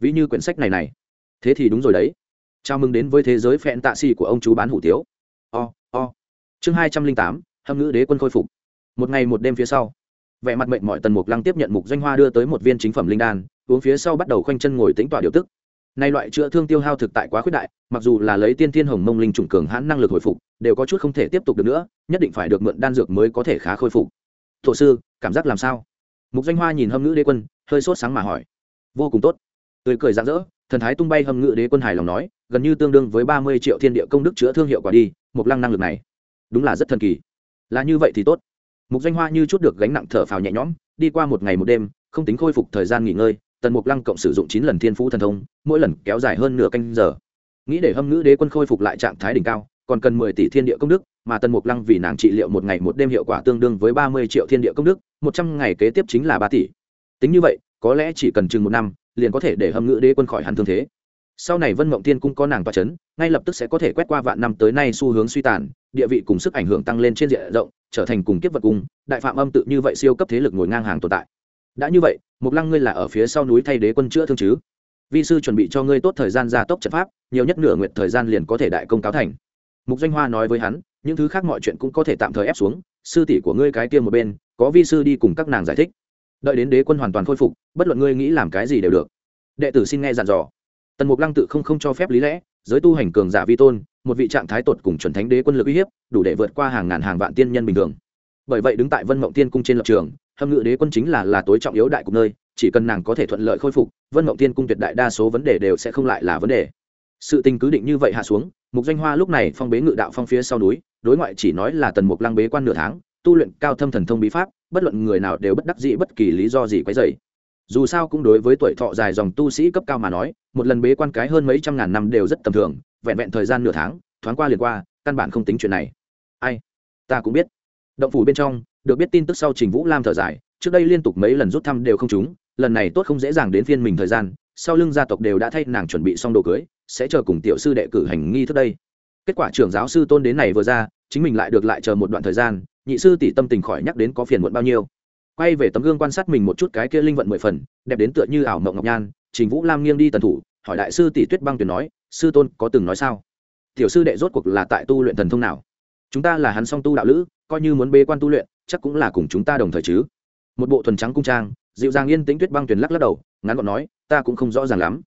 Ví như quyển sách này này. Thế thì đúng rồi đấy. Chào mừng đến với thế giới phẹn tạ xì của ông chú bán hủ tiếu. O、oh, o、oh. chương hai trăm linh tám hâm ngữ đế quân khôi phục. Một ngày một đêm phía sau vẻ mặt mệnh mọi tần mục lăng tiếp nhận mục doanh hoa đưa tới một viên chính phẩm linh đan, uống phía sau bắt đầu khoanh chân ngồi tính tọa điều tức. Nay loại chữa thương tiêu hao thực tại quá khuyết đại, mặc dù là lấy tiên thiên hồng mông linh trùng cường hãn năng lực hồi phục, đều có chút không thể tiếp tục được nữa, nhất định phải được mượn đan dược mới có thể khá khôi phục. Thổ sư, cảm giác làm sao? Mục doanh hoa nhìn hâm ngữ đế quân, hơi sốt sáng mà hỏi. Vô cùng tốt. Tươi cười rạng rỡ, thần thái tung bay hâm ngữ đế quân hài lòng nói, gần như tương đương với ba mươi triệu thiên địa công đức chữa thương hiệu quả đi, mục lăng năng lực này đúng là rất thần kỳ. Là như vậy thì tốt mục doanh hoa như chút được gánh nặng thở phào nhẹ nhõm, đi qua một ngày một đêm, không tính khôi phục thời gian nghỉ ngơi, tần mục lăng cộng sử dụng chín lần thiên phú thần thông, mỗi lần kéo dài hơn nửa canh giờ. Nghĩ để hâm ngữ đế quân khôi phục lại trạng thái đỉnh cao, còn cần mười tỷ thiên địa công đức, mà tần mục lăng vì nàng trị liệu một ngày một đêm hiệu quả tương đương với ba mươi triệu thiên địa công đức, một trăm ngày kế tiếp chính là ba tỷ. Tính như vậy, có lẽ chỉ cần chừng một năm, liền có thể để hâm ngữ đế quân khỏi hẳn thương thế sau này vân mộng tiên cung có nàng toa c h ấ n ngay lập tức sẽ có thể quét qua vạn năm tới nay xu hướng suy tàn, địa vị cùng sức ảnh hưởng tăng lên trên diện rộng, trở thành cùng kiếp vật cung đại phạm âm tự như vậy siêu cấp thế lực ngồi ngang hàng tồn tại. Đã như vậy mục lăng ngươi là ở phía sau núi thay đế quân chữa thương chứ? Vi sư chuẩn bị cho ngươi tốt thời gian gia tốc trận pháp, nhiều nhất nửa nguyện thời gian liền có thể đại công cáo thành. Mục doanh hoa nói với hắn, những thứ khác mọi chuyện cũng có thể tạm thời ép xuống, sư tỷ của ngươi cái kia một bên, có vi sư đi cùng các nàng giải thích. Đợi đến đế quân hoàn toàn khôi phục, bất luận ngươi nghĩ làm cái gì đều được. Đệ tử xin nghe dặn dò tần mục lăng tự không không cho phép lý lẽ, giới tu hành cường giả vi tôn, một vị trạng thái tột cùng chuẩn thánh đế quân lực uy hiếp, đủ để vượt qua hàng ngàn hàng vạn tiên nhân bình thường. Bởi vậy đứng tại vân mộng tiên cung trên lập trường, hâm ngự đế quân chính là là tối trọng yếu đại cục nơi, chỉ cần nàng có thể thuận lợi khôi phục, vân mộng tiên cung tuyệt đại đa số vấn đề đều sẽ không lại là vấn đề. Sự tình cứ định như vậy hạ xuống, mục danh hoa lúc này phong bế ngự đạo phong phía sau núi, đối ngoại chỉ nói là tần mục lăng bế quan nửa tháng, tu luyện cao thâm thần thông bí pháp, bất luận người nào đều bất đắc dĩ bất kỳ lý do gì quấy dày dù sao cũng đối với tuổi thọ dài dòng tu sĩ cấp cao mà nói một lần bế quan cái hơn mấy trăm ngàn năm đều rất tầm thường, vẹn vẹn thời gian nửa tháng, thoáng qua liền qua, căn bản không tính chuyện này. Ai? Ta cũng biết. Động phủ bên trong, được biết tin tức sau trình vũ lam thở dài, trước đây liên tục mấy lần rút thăm đều không trúng, lần này tốt không dễ dàng đến phiên mình thời gian, sau lưng gia tộc đều đã thay nàng chuẩn bị xong đồ cưới, sẽ chờ cùng tiểu sư đệ cử hành nghi thức đây. Kết quả trưởng giáo sư tôn đến này vừa ra, chính mình lại được lại chờ một đoạn thời gian, nhị sư tỷ tâm tình khỏi nhắc đến có phiền muộn bao nhiêu. Quay về tấm gương quan sát mình một chút cái kia linh vận mười phần, đẹp đến tựa như ảo mộng ngọc nhan trình vũ lam nghiêng đi tần thủ, hỏi đại sư tỷ tuyết băng tuyển nói, sư tôn có từng nói sao? Tiểu sư đệ rốt cuộc là tại tu luyện thần thông nào? Chúng ta là hắn song tu đạo lữ, coi như muốn bê quan tu luyện, chắc cũng là cùng chúng ta đồng thời chứ. Một bộ thuần trắng cung trang, dịu dàng yên tĩnh tuyết băng tuyển lắc lắc đầu, ngắn gọn nói, ta cũng không rõ ràng lắm.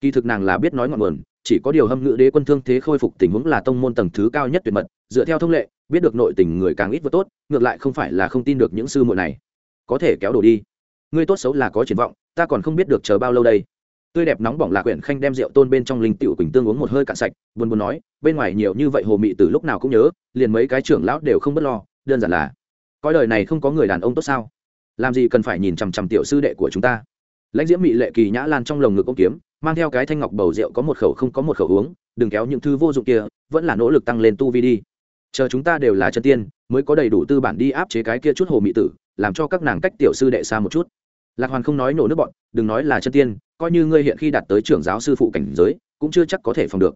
Kỳ thực nàng là biết nói ngọn nguồn, chỉ có điều hâm ngự đế quân thương thế khôi phục tình huống là tông môn tầng thứ cao nhất tuyệt mật, dựa theo thông lệ, biết được nội tình người càng ít vừa tốt, ngược lại không phải là không tin được những sư muội này. Có thể kéo đổ đi. Ngươi tốt xấu là có triển vọng, ta còn không biết được chờ bao lâu đây tươi đẹp nóng bỏng lạc quyển khanh đem rượu tôn bên trong linh tiểu quỳnh tương uống một hơi cạn sạch, buồn buồn nói, bên ngoài nhiều như vậy hồ mị từ lúc nào cũng nhớ, liền mấy cái trưởng lão đều không bất lo, đơn giản là, coi đời này không có người đàn ông tốt sao? Làm gì cần phải nhìn chằm chằm tiểu sư đệ của chúng ta? Lãnh diễm mị lệ kỳ nhã lan trong lồng ngực ông kiếm, mang theo cái thanh ngọc bầu rượu có một khẩu không có một khẩu uống, đừng kéo những thứ vô dụng kia, vẫn là nỗ lực tăng lên tu vi đi. Chờ chúng ta đều là chân tiên, mới có đầy đủ tư bản đi áp chế cái kia chút hồ mị tử, làm cho các nàng cách tiểu sư đệ xa một chút. Lạc hoàn không nói nổ nước bọn, đừng nói là chân tiên coi như ngươi hiện khi đạt tới trưởng giáo sư phụ cảnh giới, cũng chưa chắc có thể phòng được.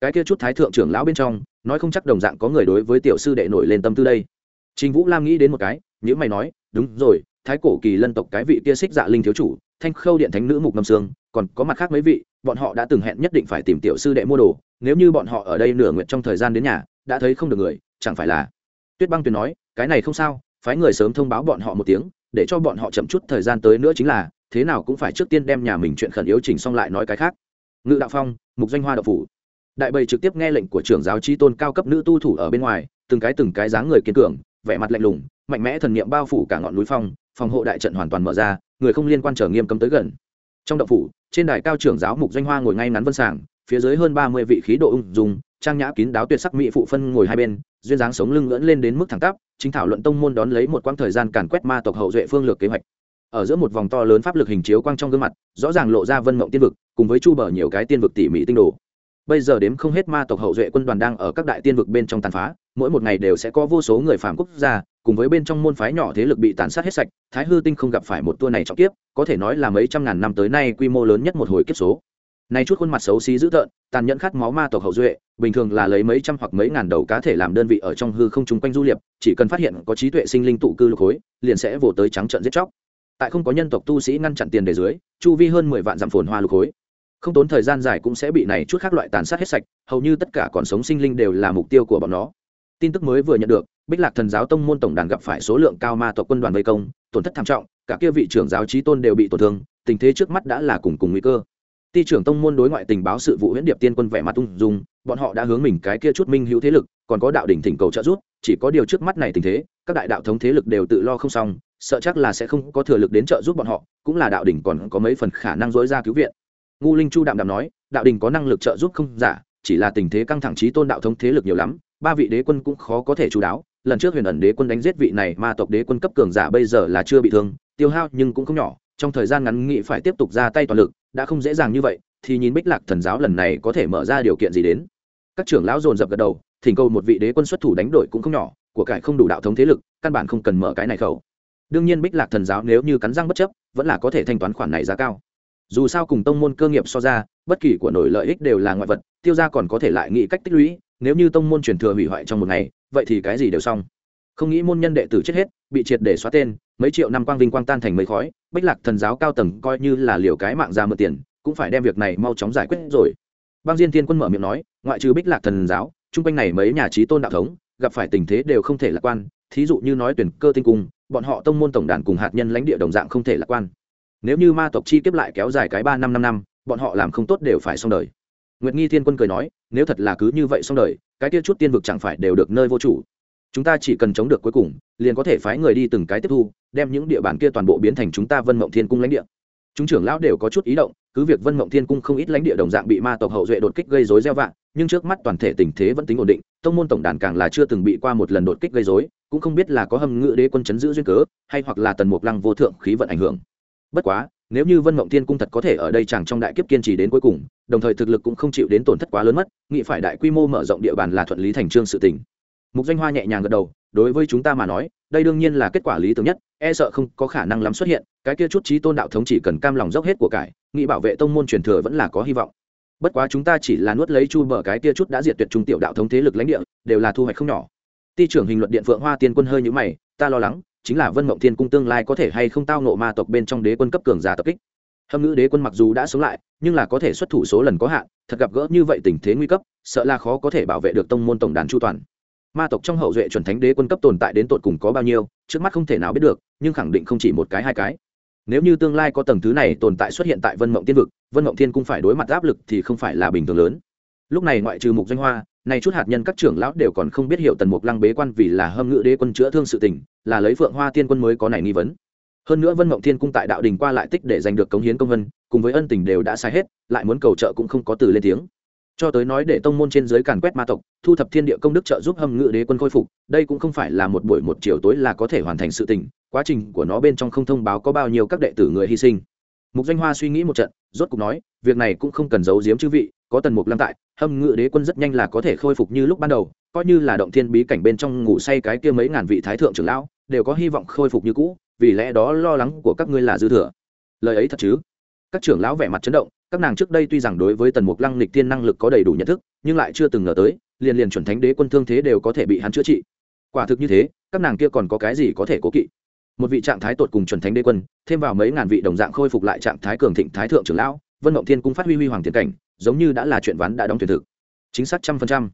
Cái kia chút thái thượng trưởng lão bên trong, nói không chắc đồng dạng có người đối với tiểu sư đệ nổi lên tâm tư đây. Trình vũ lam nghĩ đến một cái nếu mày nói, đúng rồi, thái cổ kỳ lân tộc cái vị kia xích dạ linh thiếu chủ, thanh khâu điện thánh nữ mục ngâm sương, còn có mặt khác mấy vị, bọn họ đã từng hẹn nhất định phải tìm tiểu sư đệ mua đồ, nếu như bọn họ ở đây nửa nguyện trong thời gian đến nhà, đã thấy không được người, chẳng phải là tuyết băng tuyền nói, cái này không sao, phái người sớm thông báo bọn họ một tiếng, để cho bọn họ chậm chút thời gian tới nữa chính là thế nào cũng phải trước tiên đem nhà mình chuyện khẩn yếu chỉnh xong lại nói cái khác. Ngự đạo phong, mục doanh hoa đạo phủ. Đại bầy trực tiếp nghe lệnh của trưởng giáo trí tôn cao cấp nữ tu thủ ở bên ngoài, từng cái từng cái dáng người kiên cường, vẻ mặt lạnh lùng, mạnh mẽ thần niệm bao phủ cả ngọn núi phong, phòng hộ đại trận hoàn toàn mở ra, người không liên quan trở nghiêm cấm tới gần. Trong động phủ, trên đài cao trưởng giáo mục doanh hoa ngồi ngay ngắn vân sàng phía dưới hơn ba mươi vị khí độ ung dung, trang nhã kín đáo tuyệt sắc mỹ phụ phân ngồi hai bên, duyên dáng sống lưng lưỡn lên đến mức thẳng tắp, chính thảo luận tông môn đón lấy một quãng thời gian càn quét ma tộc hậu duệ phương lược kế hoạch ở giữa một vòng to lớn pháp lực hình chiếu quang trong gương mặt, rõ ràng lộ ra vân mộng tiên vực, cùng với chu bờ nhiều cái tiên vực tỉ mỉ tinh đồ. Bây giờ đếm không hết ma tộc hậu duệ quân đoàn đang ở các đại tiên vực bên trong tàn phá, mỗi một ngày đều sẽ có vô số người phạm quốc gia, cùng với bên trong môn phái nhỏ thế lực bị tàn sát hết sạch, thái hư tinh không gặp phải một tour này trọng kiếp, có thể nói là mấy trăm ngàn năm tới nay quy mô lớn nhất một hồi kiếp số. Này chút khuôn mặt xấu xí dữ tợn, tàn nhẫn khát máu ma tộc hậu duệ, bình thường là lấy mấy trăm hoặc mấy ngàn đầu cá thể làm đơn vị ở trong hư không chung quanh du liệp, chỉ cần phát hiện có trí tuệ sinh linh tụ cư lục khối, liền sẽ vồ tới trắng trận giết chóc tại không có nhân tộc tu sĩ ngăn chặn tiền đề dưới, chu vi hơn mười vạn dặm phồn hoa lục khối. Không tốn thời gian dài cũng sẽ bị này chút khác loại tàn sát hết sạch, hầu như tất cả còn sống sinh linh đều là mục tiêu của bọn nó. Tin tức mới vừa nhận được, bích lạc thần giáo tông môn tổng đàn gặp phải số lượng cao ma tộc quân đoàn vây công, tổn thất thảm trọng, cả kia vị trưởng giáo trí tôn đều bị tổn thương, tình thế trước mắt đã là cùng cùng nguy cơ. Ty trưởng tông môn đối ngoại tình báo sự vụ huyễn điệp tiên quân vẻ mặt tung dung, bọn họ đã hướng mình cái kia chút minh hữu thế lực, còn có đạo đỉnh thỉnh cầu trợ giúp, chỉ có điều trước mắt này tình thế, các đại đạo thống thế lực đều tự lo không xong sợ chắc là sẽ không có thừa lực đến trợ giúp bọn họ, cũng là đạo đỉnh còn có mấy phần khả năng dối ra cứu viện. Ngu linh chu đạm đạm nói, đạo đỉnh có năng lực trợ giúp không? Giả chỉ là tình thế căng thẳng trí tôn đạo thống thế lực nhiều lắm, ba vị đế quân cũng khó có thể chú đáo. Lần trước huyền ẩn đế quân đánh giết vị này ma tộc đế quân cấp cường giả bây giờ là chưa bị thương, tiêu hao nhưng cũng không nhỏ, trong thời gian ngắn nghị phải tiếp tục ra tay toàn lực, đã không dễ dàng như vậy, thì nhìn bích lạc thần giáo lần này có thể mở ra điều kiện gì đến. Các trưởng lão dồn dập gật đầu, thỉnh cầu một vị đế quân xuất thủ đánh đổi cũng không nhỏ, của cải không đủ đạo thống thế lực, căn bản không cần mở cái này khẩu đương nhiên bích lạc thần giáo nếu như cắn răng bất chấp, vẫn là có thể thanh toán khoản này giá cao. Dù sao cùng tông môn cơ nghiệp so ra, bất kỳ của nổi lợi ích đều là ngoại vật, tiêu ra còn có thể lại nghĩ cách tích lũy, nếu như tông môn truyền thừa hủy hoại trong một ngày, vậy thì cái gì đều xong. Không nghĩ môn nhân đệ tử chết hết, bị triệt để xóa tên, mấy triệu năm quang vinh quang tan thành mấy khói bách lạc thần giáo cao tầng coi như là liều cái mạng ra mượn tiền, cũng phải đem việc này mau chóng giải quyết rồi. Băng diên thiên quân mở miệng nói, ngoại trừ bích lạc thần giáo, chung quanh này mấy nhà trí tôn đạo thống, gặp phải tình thế đều không thể lạc quan, thí dụ như nói tuyển cơ tinh cung bọn họ tông môn tổng đàn cùng hạt nhân lãnh địa đồng dạng không thể lạc quan. Nếu như ma tộc chi kiếp lại kéo dài cái ba năm năm năm, bọn họ làm không tốt đều phải xong đời. Nguyệt nghi thiên quân cười nói, nếu thật là cứ như vậy xong đời, cái tiết chút tiên vực chẳng phải đều được nơi vô chủ. Chúng ta chỉ cần chống được cuối cùng, liền có thể phái người đi từng cái tiếp thu, đem những địa bàn kia toàn bộ biến thành chúng ta vân mộng thiên cung lãnh địa chúng trưởng lão đều có chút ý động, cứ việc vân mộng thiên cung không ít lãnh địa đồng dạng bị ma tộc hậu duệ đột kích gây dối gieo vạn nhưng trước mắt toàn thể tình thế vẫn tính ổn định, tông môn tổng đàn càng là chưa từng bị qua một lần đột kích gây dối cũng không biết là có hâm ngự đế quân chấn giữ duyên cớ, hay hoặc là tần mục lăng vô thượng khí vận ảnh hưởng. Bất quá, nếu như vân mộng thiên cung thật có thể ở đây chẳng trong đại kiếp kiên trì đến cuối cùng, đồng thời thực lực cũng không chịu đến tổn thất quá lớn mất nghị phải đại quy mô mở rộng địa bàn là thuận lý thành trương sự tình. Mục danh hoa nhẹ nhàng gật đầu, đối với chúng ta mà nói, đây đương nhiên là kết quả lý tưởng nhất e sợ không có khả năng lắm xuất hiện, cái kia chút trí tôn đạo thống chỉ cần cam lòng dốc hết của cải nghị bảo vệ tông môn truyền thừa vẫn là có hy vọng. Bất quá chúng ta chỉ là nuốt lấy chu bờ cái kia chút đã diệt tuyệt trung tiểu đạo thống thế lực lãnh địa, đều là thu hoạch không nhỏ. Ti trưởng hình luận điện phượng hoa tiên quân hơi nhữ mày, ta lo lắng, chính là vân mộng thiên cung tương lai có thể hay không tao nộ ma tộc bên trong đế quân cấp cường giả tập kích. Hâm ngữ đế quân mặc dù đã sống lại, nhưng là có thể xuất thủ số lần có hạn, thật gặp gỡ như vậy tình thế nguy cấp, sợ là khó có thể bảo vệ được tông môn tổng đàn chu toàn ma tộc trong hậu duệ chuẩn thánh đế quân cấp tồn tại đến tột cùng có bao nhiêu, trước mắt không thể nào biết được, nhưng khẳng định không chỉ một cái, hai cái. Nếu như tương lai có tầng thứ này tồn tại xuất hiện tại vân mộng tiên vực, vân mộng thiên cung phải đối mặt áp lực thì không phải là bình thường lớn. Lúc này ngoại trừ mục danh hoa, nay chút hạt nhân các trưởng lão đều còn không biết hiểu tần mục lăng bế quan vì là hâm ngự đế quân chữa thương sự tình, là lấy phượng hoa tiên quân mới có này nghi vấn. Hơn nữa vân mộng thiên cung tại đạo đình qua lại tích để giành được cống hiến công vân, cùng với ân tình đều đã sai hết, lại muốn cầu trợ cũng không có từ lên tiếng cho tới nói để tông môn trên giới càn quét ma tộc, thu thập thiên địa công đức trợ giúp hâm ngự đế quân khôi phục, đây cũng không phải là một buổi một chiều tối là có thể hoàn thành sự tình, quá trình của nó bên trong không thông báo có bao nhiêu các đệ tử người hy sinh. Mục danh hoa suy nghĩ một trận, rốt cục nói, việc này cũng không cần giấu giếm chư vị, có tần mục lăng tại, hâm ngự đế quân rất nhanh là có thể khôi phục như lúc ban đầu, coi như là động thiên bí cảnh bên trong ngủ say cái kia mấy ngàn vị thái thượng trưởng lão, đều có hy vọng khôi phục như cũ, vì lẽ đó lo lắng của các ngươi là dư thừa. Lời ấy thật chứ? Các trưởng lão vẻ mặt chấn động các nàng trước đây tuy rằng đối với tần mục lăng lịch tiên năng lực có đầy đủ nhận thức, nhưng lại chưa từng ngờ tới, liền liền chuẩn thánh đế quân thương thế đều có thể bị hắn chữa trị. Quả thực như thế, các nàng kia còn có cái gì có thể cố kỵ? Một vị trạng thái tột cùng chuẩn thánh đế quân, thêm vào mấy ngàn vị đồng dạng khôi phục lại trạng thái cường thịnh thái thượng trưởng lão, vân mộng thiên cung phát huy huy hoàng tiền cảnh, giống như đã là chuyện ván đã đóng tuyển thực. Chính xác trăm phần trăm.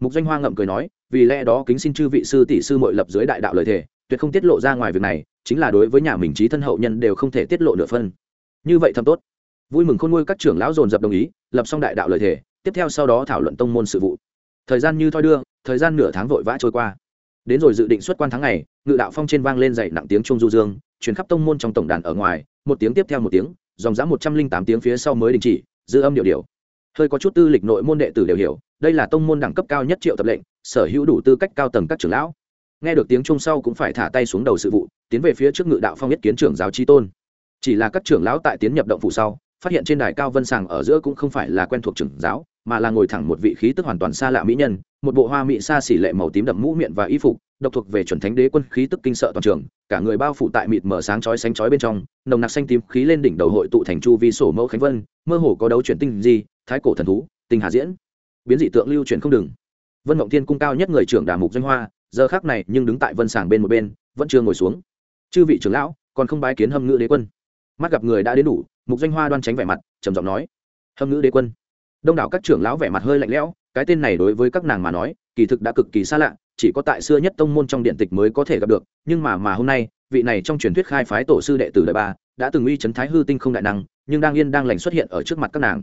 Mục doanh hoa ngậm cười nói, vì lẽ đó kính xin chư vị sư tỷ sư mội lập dưới đại đạo lời thề, tuyệt không tiết lộ ra ngoài việc này, chính là đối với nhà mình trí thân hậu nhân đều không thể tiết lộ nửa phân. Như vậy thầm tốt vui mừng khôn nguôi các trưởng lão dồn dập đồng ý, lập xong đại đạo lời thể tiếp theo sau đó thảo luận tông môn sự vụ. Thời gian như thoi đưa, thời gian nửa tháng vội vã trôi qua. Đến rồi dự định xuất quan tháng ngày, ngự đạo phong trên vang lên dậy nặng tiếng trung du dương chuyến khắp tông môn trong tổng đàn ở ngoài, một tiếng tiếp theo một tiếng, dòng dã một trăm linh tám tiếng phía sau mới đình chỉ, dư âm điệu điệu. Hơi có chút tư lịch nội môn đệ tử đều hiểu, đây là tông môn đẳng cấp cao nhất triệu tập lệnh, sở hữu đủ tư cách cao tầng các trưởng lão. Nghe được tiếng chung sau cũng phải thả tay xuống đầu sự vụ, tiến về phía trước ngự đạo phong nhất kiến trưởng giáo chi tôn. Chỉ là các trưởng lão tại tiến nhập động phủ sau phát hiện trên đài cao vân sàng ở giữa cũng không phải là quen thuộc trưởng giáo, mà là ngồi thẳng một vị khí tức hoàn toàn xa lạ mỹ nhân, một bộ hoa mỹ xa xỉ lệ màu tím đậm mũ miệng và y phục, độc thuộc về chuẩn thánh đế quân khí tức kinh sợ toàn trường, cả người bao phủ tại mịt mở sáng chói sánh chói bên trong, nồng nặc xanh tím khí lên đỉnh đầu hội tụ thành chu vi sổ mẫu khánh vân, mơ hồ có đấu chuyển tinh di, thái cổ thần thú tình hà diễn. Biến dị tượng lưu chuyển không đừng vân mộng thiên cung cao nhất người trưởng đà mục doanh hoa, giờ khác này nhưng đứng tại vân sàng bên một bên, vẫn chưa ngồi xuống. Chư vị trưởng lão, còn không bái kiến hâm ngữ đế quân. Mắt gặp người đã đến đủ mục doanh hoa đoan tránh vẻ mặt, trầm giọng nói, hâm ngữ đế quân. Đông đảo các trưởng lão vẻ mặt hơi lạnh lẽo, cái tên này đối với các nàng mà nói, kỳ thực đã cực kỳ xa lạ, chỉ có tại xưa nhất tông môn trong điện tịch mới có thể gặp được, nhưng mà mà hôm nay, vị này trong truyền thuyết khai phái tổ sư đệ tử đời ba, đã từng uy chấn thái hư tinh không đại năng, nhưng đang yên đang lành xuất hiện ở trước mặt các nàng.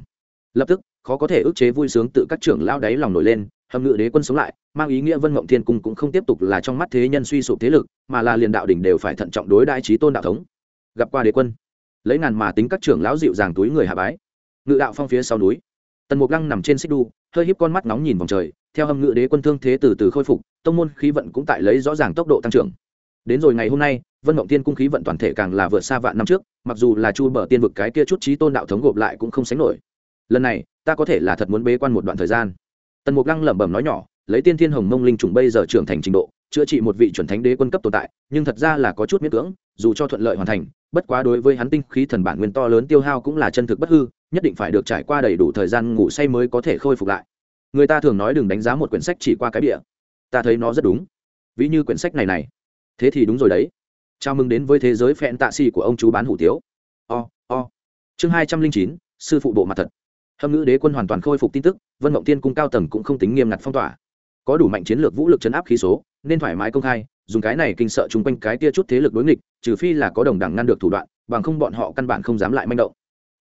Lập tức, khó có thể ức chế vui sướng tự các trưởng lão đáy lòng nổi lên, hâm ngự đế quân sống lại, mang ý nghĩa vân mộng thiên cung cũng không tiếp tục là trong mắt thế nhân suy sụp thế lực, mà là liền đạo đỉnh đều phải thận trọng đối đại trí tôn đạo thống. Gặp qua đế quân lấy ngàn mà tính các trưởng lão dịu dàng túi người hạ bái. Ngự đạo phong phía sau núi. Tần mục lăng nằm trên xích đu, hơi híp con mắt nóng nhìn vòng trời, theo hâm ngự đế quân thương thế từ từ khôi phục, tông môn khí vận cũng tại lấy rõ ràng tốc độ tăng trưởng. Đến rồi ngày hôm nay, vân mộng tiên cung khí vận toàn thể càng là vượt xa vạn năm trước, mặc dù là chu bờ tiên vực cái kia chút trí tôn đạo thống gộp lại cũng không sánh nổi. Lần này, ta có thể là thật muốn bế quan một đoạn thời gian. Tần mục lăng lẩm bẩm nói nhỏ, lấy tiên thiên hồng mông linh trùng bây giờ trưởng thành trình độ chữa trị một vị chuẩn thánh đế quân cấp tồn tại, nhưng thật ra là có chút miễn cưỡng, dù cho thuận lợi hoàn thành, bất quá đối với hắn tinh khí thần bản nguyên to lớn tiêu hao cũng là chân thực bất hư, nhất định phải được trải qua đầy đủ thời gian ngủ say mới có thể khôi phục lại. Người ta thường nói đừng đánh giá một quyển sách chỉ qua cái bìa. Ta thấy nó rất đúng. Ví như quyển sách này này. Thế thì đúng rồi đấy. Chào mừng đến với thế giới phẹn tạ xì của ông chú bán hủ tiếu. O o. Chương hai trăm linh chín, sư phụ bộ mặt thật. Hâm ngữ đế quân hoàn toàn khôi phục tin tức, vân mộng tiên cung cao tầng cũng không tính nghiêm ngặt phong tỏa có đủ mạnh chiến lược vũ lực chấn áp khí số, nên thoải mái công khai, dùng cái này kinh sợ chung quanh cái tia chút thế lực đối nghịch, trừ phi là có đồng đẳng ngăn được thủ đoạn, bằng không bọn họ căn bản không dám lại manh động.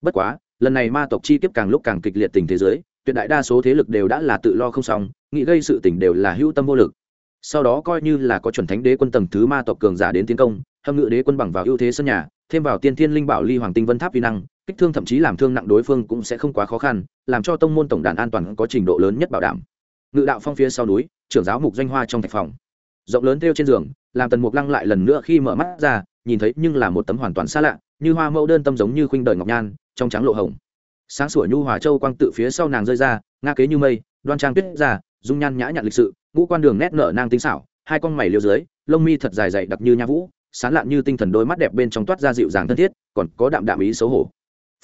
Bất quá, lần này ma tộc chi tiếp càng lúc càng kịch liệt tình thế giới, tuyệt đại đa số thế lực đều đã là tự lo không xong, nghĩ gây sự tình đều là hữu tâm vô lực. Sau đó coi như là có chuẩn thánh đế quân tầng thứ ma tộc cường giả đến tiến công, hâm ngự đế quân bằng vào ưu thế sân nhà, thêm vào tiên thiên linh bảo ly hoàng tinh vân tháp vi năng, kích thương thậm chí làm thương nặng đối phương cũng sẽ không quá khó khăn, làm cho tông môn tổng đàn an toàn có trình độ lớn nhất bảo đảm ngự đạo phong phía sau núi, trưởng giáo mục doanh hoa trong thạch phòng. Rộng lớn theo trên giường, làm tần mục lăng lại lần nữa khi mở mắt ra, nhìn thấy nhưng là một tấm hoàn toàn xa lạ, như hoa mẫu đơn tâm giống như khuynh đời ngọc nhan, trong trắng lộ hồng. Sáng sủa nhu hòa châu quang tự phía sau nàng rơi ra, nga kế như mây, đoan trang tuyết ra, dung nhan nhã nhặn lịch sự, ngũ quan đường nét nở nang tinh xảo, hai con mày liêu dưới, lông mi thật dài dày đặc như nha vũ, sán lạn như tinh thần đôi mắt đẹp bên trong toát ra dịu dàng thân thiết, còn có đạm đạm ý xấu hổ.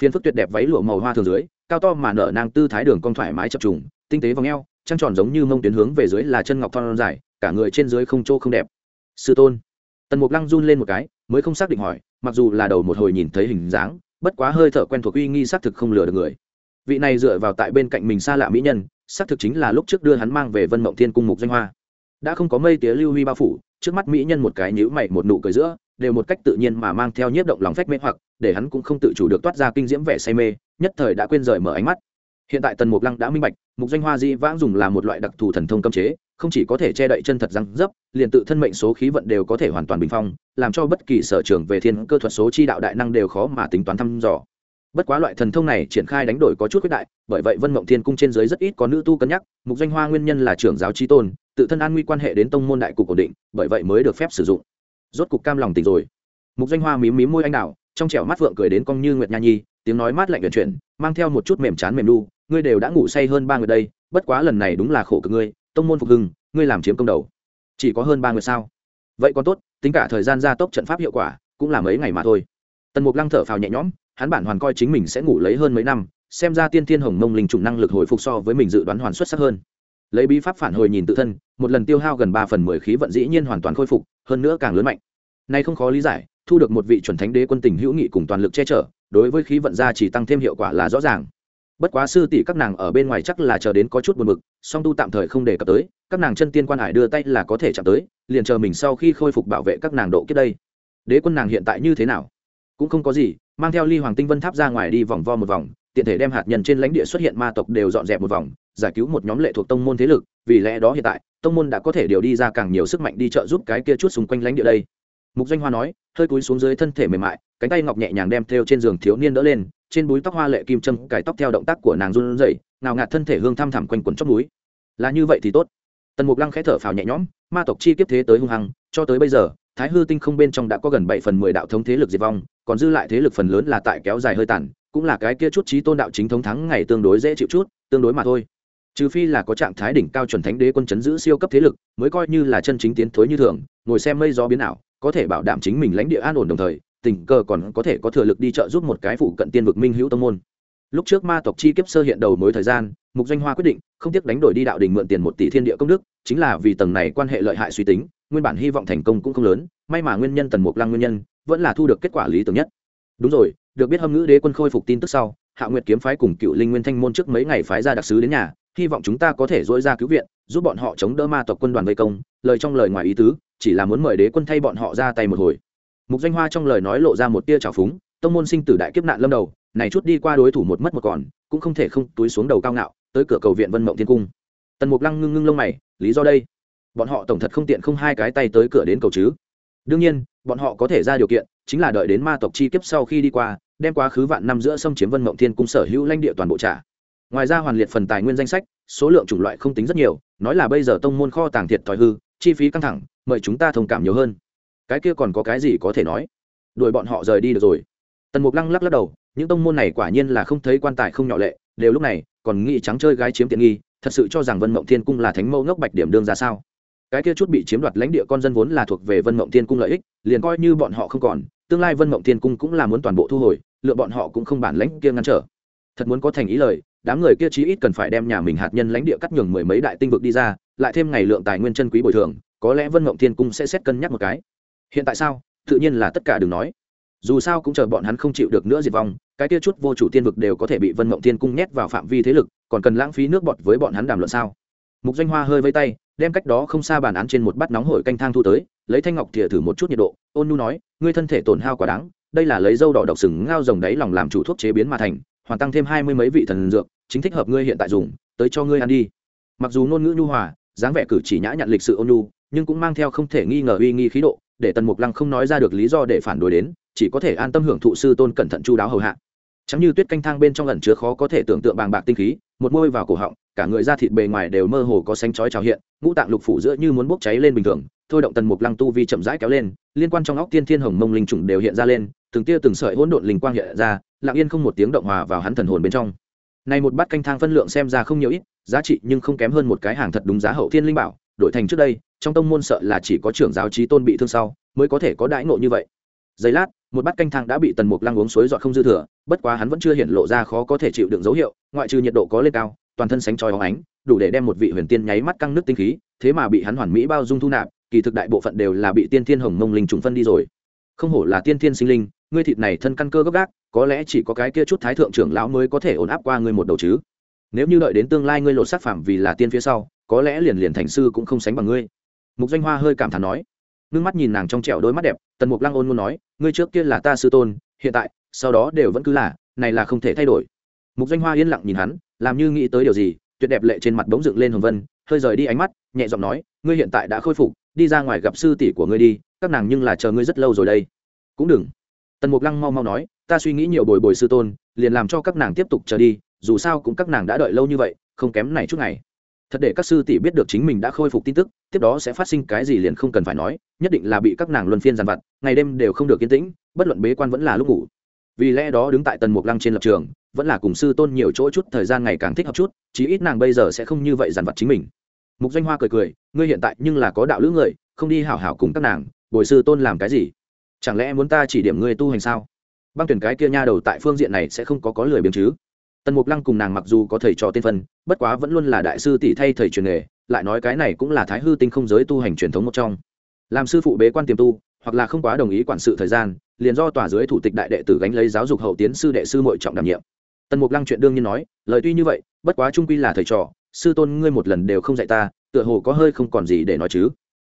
Phiên phức tuyệt đẹp váy lụa màu hoa thường dưới, cao to mà nở nang tư thái đường cong thoải mái chập trùng, tinh tế vòng eo trăng tròn giống như mông tuyến hướng về dưới là chân ngọc thon dài, cả người trên dưới không trô không đẹp. Sư tôn. Tần mục lăng run lên một cái, mới không xác định hỏi, mặc dù là đầu một hồi nhìn thấy hình dáng, bất quá hơi thở quen thuộc uy nghi xác thực không lừa được người. Vị này dựa vào tại bên cạnh mình xa lạ mỹ nhân, xác thực chính là lúc trước đưa hắn mang về vân mộng thiên cung mục danh hoa. Đã không có mây tía lưu huy bao phủ, trước mắt mỹ nhân một cái nhữ mày một nụ cười giữa, đều một cách tự nhiên mà mang theo nhiếp động lòng phách mê hoặc, để hắn cũng không tự chủ được toát ra kinh diễm vẻ say mê, nhất thời đã quên rời mở ánh mắt hiện tại tần mục lăng đã minh bạch, mục danh hoa di vãng dùng là một loại đặc thù thần thông cấm chế, không chỉ có thể che đậy chân thật răng dấp, liền tự thân mệnh số khí vận đều có thể hoàn toàn bình phong, làm cho bất kỳ sở trường về thiên cơ thuật số chi đạo đại năng đều khó mà tính toán thăm dò. Bất quá loại thần thông này triển khai đánh đổi có chút quyết đại, bởi vậy vân mộng thiên cung trên dưới rất ít có nữ tu cân nhắc, mục danh hoa nguyên nhân là trưởng giáo tri tôn, tự thân an nguy quan hệ đến tông môn đại cục ổn định, bởi vậy mới được phép sử dụng. Rốt cục cam lòng tình rồi. Mục danh hoa mím mím môi anh đào, trong trẻo mắt vượng cười đến cong như nguyệt nha nhi, tiếng nói mát lạnh vận chuyển, mang theo một chút mềm chán mềm đu ngươi đều đã ngủ say hơn ba người đây, bất quá lần này đúng là khổ cực ngươi, tông môn phục hưng, ngươi làm chiếm công đầu. Chỉ có hơn ba người sao? Vậy còn tốt, tính cả thời gian gia tốc trận pháp hiệu quả, cũng là mấy ngày mà thôi. Tần mục lăng thở phào nhẹ nhõm, hắn bản hoàn coi chính mình sẽ ngủ lấy hơn mấy năm, xem ra tiên thiên hồng mông linh trùng năng lực hồi phục so với mình dự đoán hoàn xuất sắc hơn. Lấy bí pháp phản hồi nhìn tự thân, một lần tiêu hao gần ba phần mười khí vận dĩ nhiên hoàn toàn khôi phục, hơn nữa càng lớn mạnh. Nay không khó lý giải, thu được một vị chuẩn thánh đế quân tình hữu nghị cùng toàn lực che chở, đối với khí vận gia chỉ tăng thêm hiệu quả là rõ ràng bất quá sư tỷ các nàng ở bên ngoài chắc là chờ đến có chút buồn bực, song tu tạm thời không đề cập tới, các nàng chân tiên quan hải đưa tay là có thể chạm tới, liền chờ mình sau khi khôi phục bảo vệ các nàng độ kiếp đây. Đế quân nàng hiện tại như thế nào? Cũng không có gì, mang theo ly hoàng tinh vân tháp ra ngoài đi vòng vo một vòng, tiện thể đem hạt nhân trên lãnh địa xuất hiện ma tộc đều dọn dẹp một vòng, giải cứu một nhóm lệ thuộc tông môn thế lực, vì lẽ đó hiện tại, tông môn đã có thể điều đi ra càng nhiều sức mạnh đi trợ giúp cái kia chút xung quanh lãnh địa đây. Mục doanh hoa nói, hơi cúi xuống dưới thân thể mềm mại, cánh tay ngọc nhẹ nhàng đem theo trên giường thiếu niên đỡ lên trên búi tóc hoa lệ kim châm cài tóc theo động tác của nàng run rẩy nào ngạt thân thể hương thăm thẳm quanh quẩn chóp núi. Là như vậy thì tốt. Tần mục lăng khẽ thở phào nhẹ nhõm, ma tộc chi kiếp thế tới hung hăng, cho tới bây giờ, thái hư tinh không bên trong đã có gần bảy phần mười đạo thống thế lực diệt vong, còn dư lại thế lực phần lớn là tại kéo dài hơi tàn, cũng là cái kia chút trí tôn đạo chính thống thắng ngày tương đối dễ chịu chút, tương đối mà thôi. Trừ phi là có trạng thái đỉnh cao chuẩn thánh đế quân chấn giữ siêu cấp thế lực, mới coi như là chân chính tiến thối như thường, ngồi xem mây gió biến ảo, có thể bảo đảm chính mình lãnh địa an ổn đồng thời tình cờ còn có thể có thừa lực đi trợ giúp một cái phụ cận tiên vực minh hữu tông môn. Lúc trước ma tộc chi kiếp sơ hiện đầu mối thời gian, mục doanh hoa quyết định không tiếc đánh đổi đi đạo đình mượn tiền một tỷ thiên địa công đức, chính là vì tầng này quan hệ lợi hại suy tính, nguyên bản hy vọng thành công cũng không lớn, may mà nguyên nhân tần mục lăng nguyên nhân, vẫn là thu được kết quả lý tưởng nhất. Đúng rồi, được biết hâm ngữ đế quân khôi phục tin tức sau, hạ nguyệt kiếm phái cùng cựu linh nguyên thanh môn trước mấy ngày phái ra đặc sứ đến nhà, hy vọng chúng ta có thể dỗi ra cứu viện, giúp bọn họ chống đỡ ma tộc quân đoàn vây công, lời trong lời ngoài ý tứ, chỉ là muốn mời đế quân thay bọn họ ra tay một hồi mục danh hoa trong lời nói lộ ra một tia trào phúng, tông môn sinh tử đại kiếp nạn lâm đầu, này chút đi qua đối thủ một mất một còn, cũng không thể không túi xuống đầu cao ngạo, tới cửa cầu viện vân mộng thiên cung. Tần mục lăng ngưng ngưng lông mày, lý do đây? Bọn họ tổng thật không tiện không hai cái tay tới cửa đến cầu chứ? Đương nhiên, bọn họ có thể ra điều kiện, chính là đợi đến ma tộc chi kiếp sau khi đi qua, đem quá khứ vạn năm giữa xâm chiếm vân mộng thiên cung sở hữu lãnh địa toàn bộ trả. Ngoài ra hoàn liệt phần tài nguyên danh sách, số lượng chủng loại không tính rất nhiều, nói là bây giờ tông môn kho tàng thiệt thòi hư, chi phí căng thẳng, mời chúng ta thông cảm nhiều hơn cái kia còn có cái gì có thể nói? Đuổi bọn họ rời đi được rồi. Tần mục lăng lắc lắc đầu, những tông môn này quả nhiên là không thấy quan tài không nhỏ lệ, đều lúc này còn nghĩ trắng chơi gái chiếm tiện nghi, thật sự cho rằng vân mộng thiên cung là thánh mẫu ngốc bạch điểm đương ra sao? Cái kia chút bị chiếm đoạt lãnh địa con dân vốn là thuộc về vân mộng thiên cung lợi ích, liền coi như bọn họ không còn, tương lai vân mộng thiên cung cũng là muốn toàn bộ thu hồi, lựa bọn họ cũng không bản lãnh kia ngăn trở. Thật muốn có thành ý lời, đám người kia chí ít cần phải đem nhà mình hạt nhân lãnh địa cắt nhường mười mấy đại tinh vực đi ra, lại thêm ngày lượng tài nguyên chân quý bồi thường, có lẽ vân mộng thiên cung sẽ xét cân nhắc một cái hiện tại sao? Tự nhiên là tất cả đừng nói. Dù sao cũng chờ bọn hắn không chịu được nữa diệt vong, cái kia chút vô chủ tiên vực đều có thể bị vân mộng tiên cung nhét vào phạm vi thế lực, còn cần lãng phí nước bọt với bọn hắn đàm luận sao? Mục danh hoa hơi vây tay, đem cách đó không xa bàn án trên một bát nóng hổi canh thang thu tới, lấy thanh ngọc thìa thử một chút nhiệt độ. Ôn nu nói, ngươi thân thể tổn hao quá đáng, đây là lấy dâu đỏ độc sừng ngao rồng đáy lòng làm chủ thuốc chế biến mà thành, hoàn tăng thêm hai mươi mấy vị thần dược, chính thích hợp ngươi hiện tại dùng, tới cho ngươi ăn đi. Mặc dù ngôn ngữ nhu hòa, dáng vẻ cử chỉ nhã nhặn lịch sự ôn nhu, nhưng cũng mang theo không thể nghi ngờ uy nghi khí độ để tần mục lăng không nói ra được lý do để phản đối đến, chỉ có thể an tâm hưởng thụ sư tôn cẩn thận chu đáo hầu hạ. Chẳng như tuyết canh thang bên trong lần chứa khó có thể tưởng tượng bàng bạc tinh khí, một môi vào cổ họng, cả người da thịt bề ngoài đều mơ hồ có xanh chói trào hiện, ngũ tạng lục phủ giữa như muốn bốc cháy lên bình thường, thôi động tần mục lăng tu vi chậm rãi kéo lên, liên quan trong óc tiên thiên hồng mông linh trùng đều hiện ra lên, từng tia từng sợi hỗn độn linh quang hiện ra, lặng yên không một tiếng động hòa vào hắn thần hồn bên trong. Này một bát canh thang phân lượng xem ra không nhiều ít, giá trị nhưng không kém hơn một cái hàng thật đúng giá hậu thiên linh bảo đổi thành trước đây, trong tông môn sợ là chỉ có trưởng giáo trí tôn bị thương sau, mới có thể có đãi ngộ như vậy. Giây lát, một bát canh thang đã bị tần mục lăng uống suối dọa không dư thừa, bất quá hắn vẫn chưa hiện lộ ra khó có thể chịu đựng dấu hiệu, ngoại trừ nhiệt độ có lên cao, toàn thân sánh trói hóng ánh, đủ để đem một vị huyền tiên nháy mắt căng nước tinh khí, thế mà bị hắn hoàn mỹ bao dung thu nạp, kỳ thực đại bộ phận đều là bị tiên thiên hồng mông linh trùng phân đi rồi. Không hổ là tiên thiên sinh linh, ngươi thịt này thân căn cơ gấp gác có lẽ chỉ có cái kia chút thái thượng trưởng lão mới có thể ổn áp qua ngươi một đầu chứ. Nếu như đợi đến tương lai ngươi lột xác phạm vì là tiên phía sau có lẽ liền liền thành sư cũng không sánh bằng ngươi. Mục danh hoa hơi cảm thán nói. Ngưng mắt nhìn nàng trong trẻo đôi mắt đẹp, tần mục lăng ôn muốn nói, ngươi trước kia là ta sư tôn, hiện tại, sau đó đều vẫn cứ là, này là không thể thay đổi. Mục danh hoa yên lặng nhìn hắn, làm như nghĩ tới điều gì, tuyệt đẹp lệ trên mặt bỗng dựng lên hồng vân, hơi rời đi ánh mắt, nhẹ giọng nói, ngươi hiện tại đã khôi phục, đi ra ngoài gặp sư tỷ của ngươi đi, các nàng nhưng là chờ ngươi rất lâu rồi đây. Cũng đừng. Tần mục lăng mau mau nói, ta suy nghĩ nhiều bồi bồi sư tôn, liền làm cho các nàng tiếp tục chờ đi, dù sao cũng các nàng đã đợi lâu như vậy, không kém này chút ngày thật để các sư tỷ biết được chính mình đã khôi phục tin tức, tiếp đó sẽ phát sinh cái gì liền không cần phải nói, nhất định là bị các nàng luân phiên giàn vặt, ngày đêm đều không được yên tĩnh, bất luận bế quan vẫn là lúc ngủ. Vì lẽ đó đứng tại tần mục lăng trên lập trường, vẫn là cùng sư tôn nhiều chỗ chút thời gian ngày càng thích hợp chút, chí ít nàng bây giờ sẽ không như vậy giàn vặt chính mình. Mục danh hoa cười cười, ngươi hiện tại nhưng là có đạo lữ người, không đi hảo hảo cùng các nàng, bồi sư tôn làm cái gì? Chẳng lẽ muốn ta chỉ điểm ngươi tu hành sao? Băng tuyển cái kia nha đầu tại phương diện này sẽ không có có lười biếng chứ? Tần mục lăng cùng nàng mặc dù có thầy trò tên phân, bất quá vẫn luôn là đại sư tỷ thay thầy truyền nghề, lại nói cái này cũng là thái hư tinh không giới tu hành truyền thống một trong. Làm sư phụ bế quan tiềm tu, hoặc là không quá đồng ý quản sự thời gian, liền do tòa dưới thủ tịch đại đệ tử gánh lấy giáo dục hậu tiến sư đệ sư mội trọng đảm nhiệm. Tần mục lăng chuyện đương nhiên nói, lời tuy như vậy, bất quá trung quy là thầy trò, sư tôn ngươi một lần đều không dạy ta, tựa hồ có hơi không còn gì để nói chứ.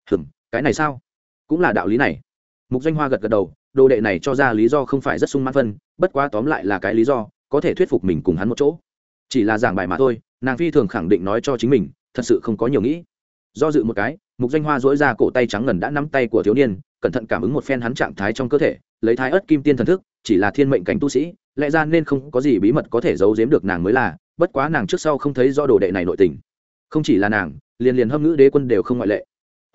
Hừm, cái này sao? Cũng là đạo lý này. Mục danh hoa gật gật đầu, đồ đệ này cho ra lý do không phải rất sung mãn phân, bất quá tóm lại là cái lý do có thể thuyết phục mình cùng hắn một chỗ. Chỉ là giảng bài mà thôi, nàng phi thường khẳng định nói cho chính mình, thật sự không có nhiều nghĩ. Do dự một cái, mục danh hoa dỗi ra cổ tay trắng ngần đã nắm tay của thiếu niên, cẩn thận cảm ứng một phen hắn trạng thái trong cơ thể, lấy thái ớt kim tiên thần thức, chỉ là thiên mệnh cảnh tu sĩ, lẽ ra nên không có gì bí mật có thể giấu giếm được nàng mới là, bất quá nàng trước sau không thấy do đồ đệ này nội tình. Không chỉ là nàng, liền liền hâm ngữ đế quân đều không ngoại lệ.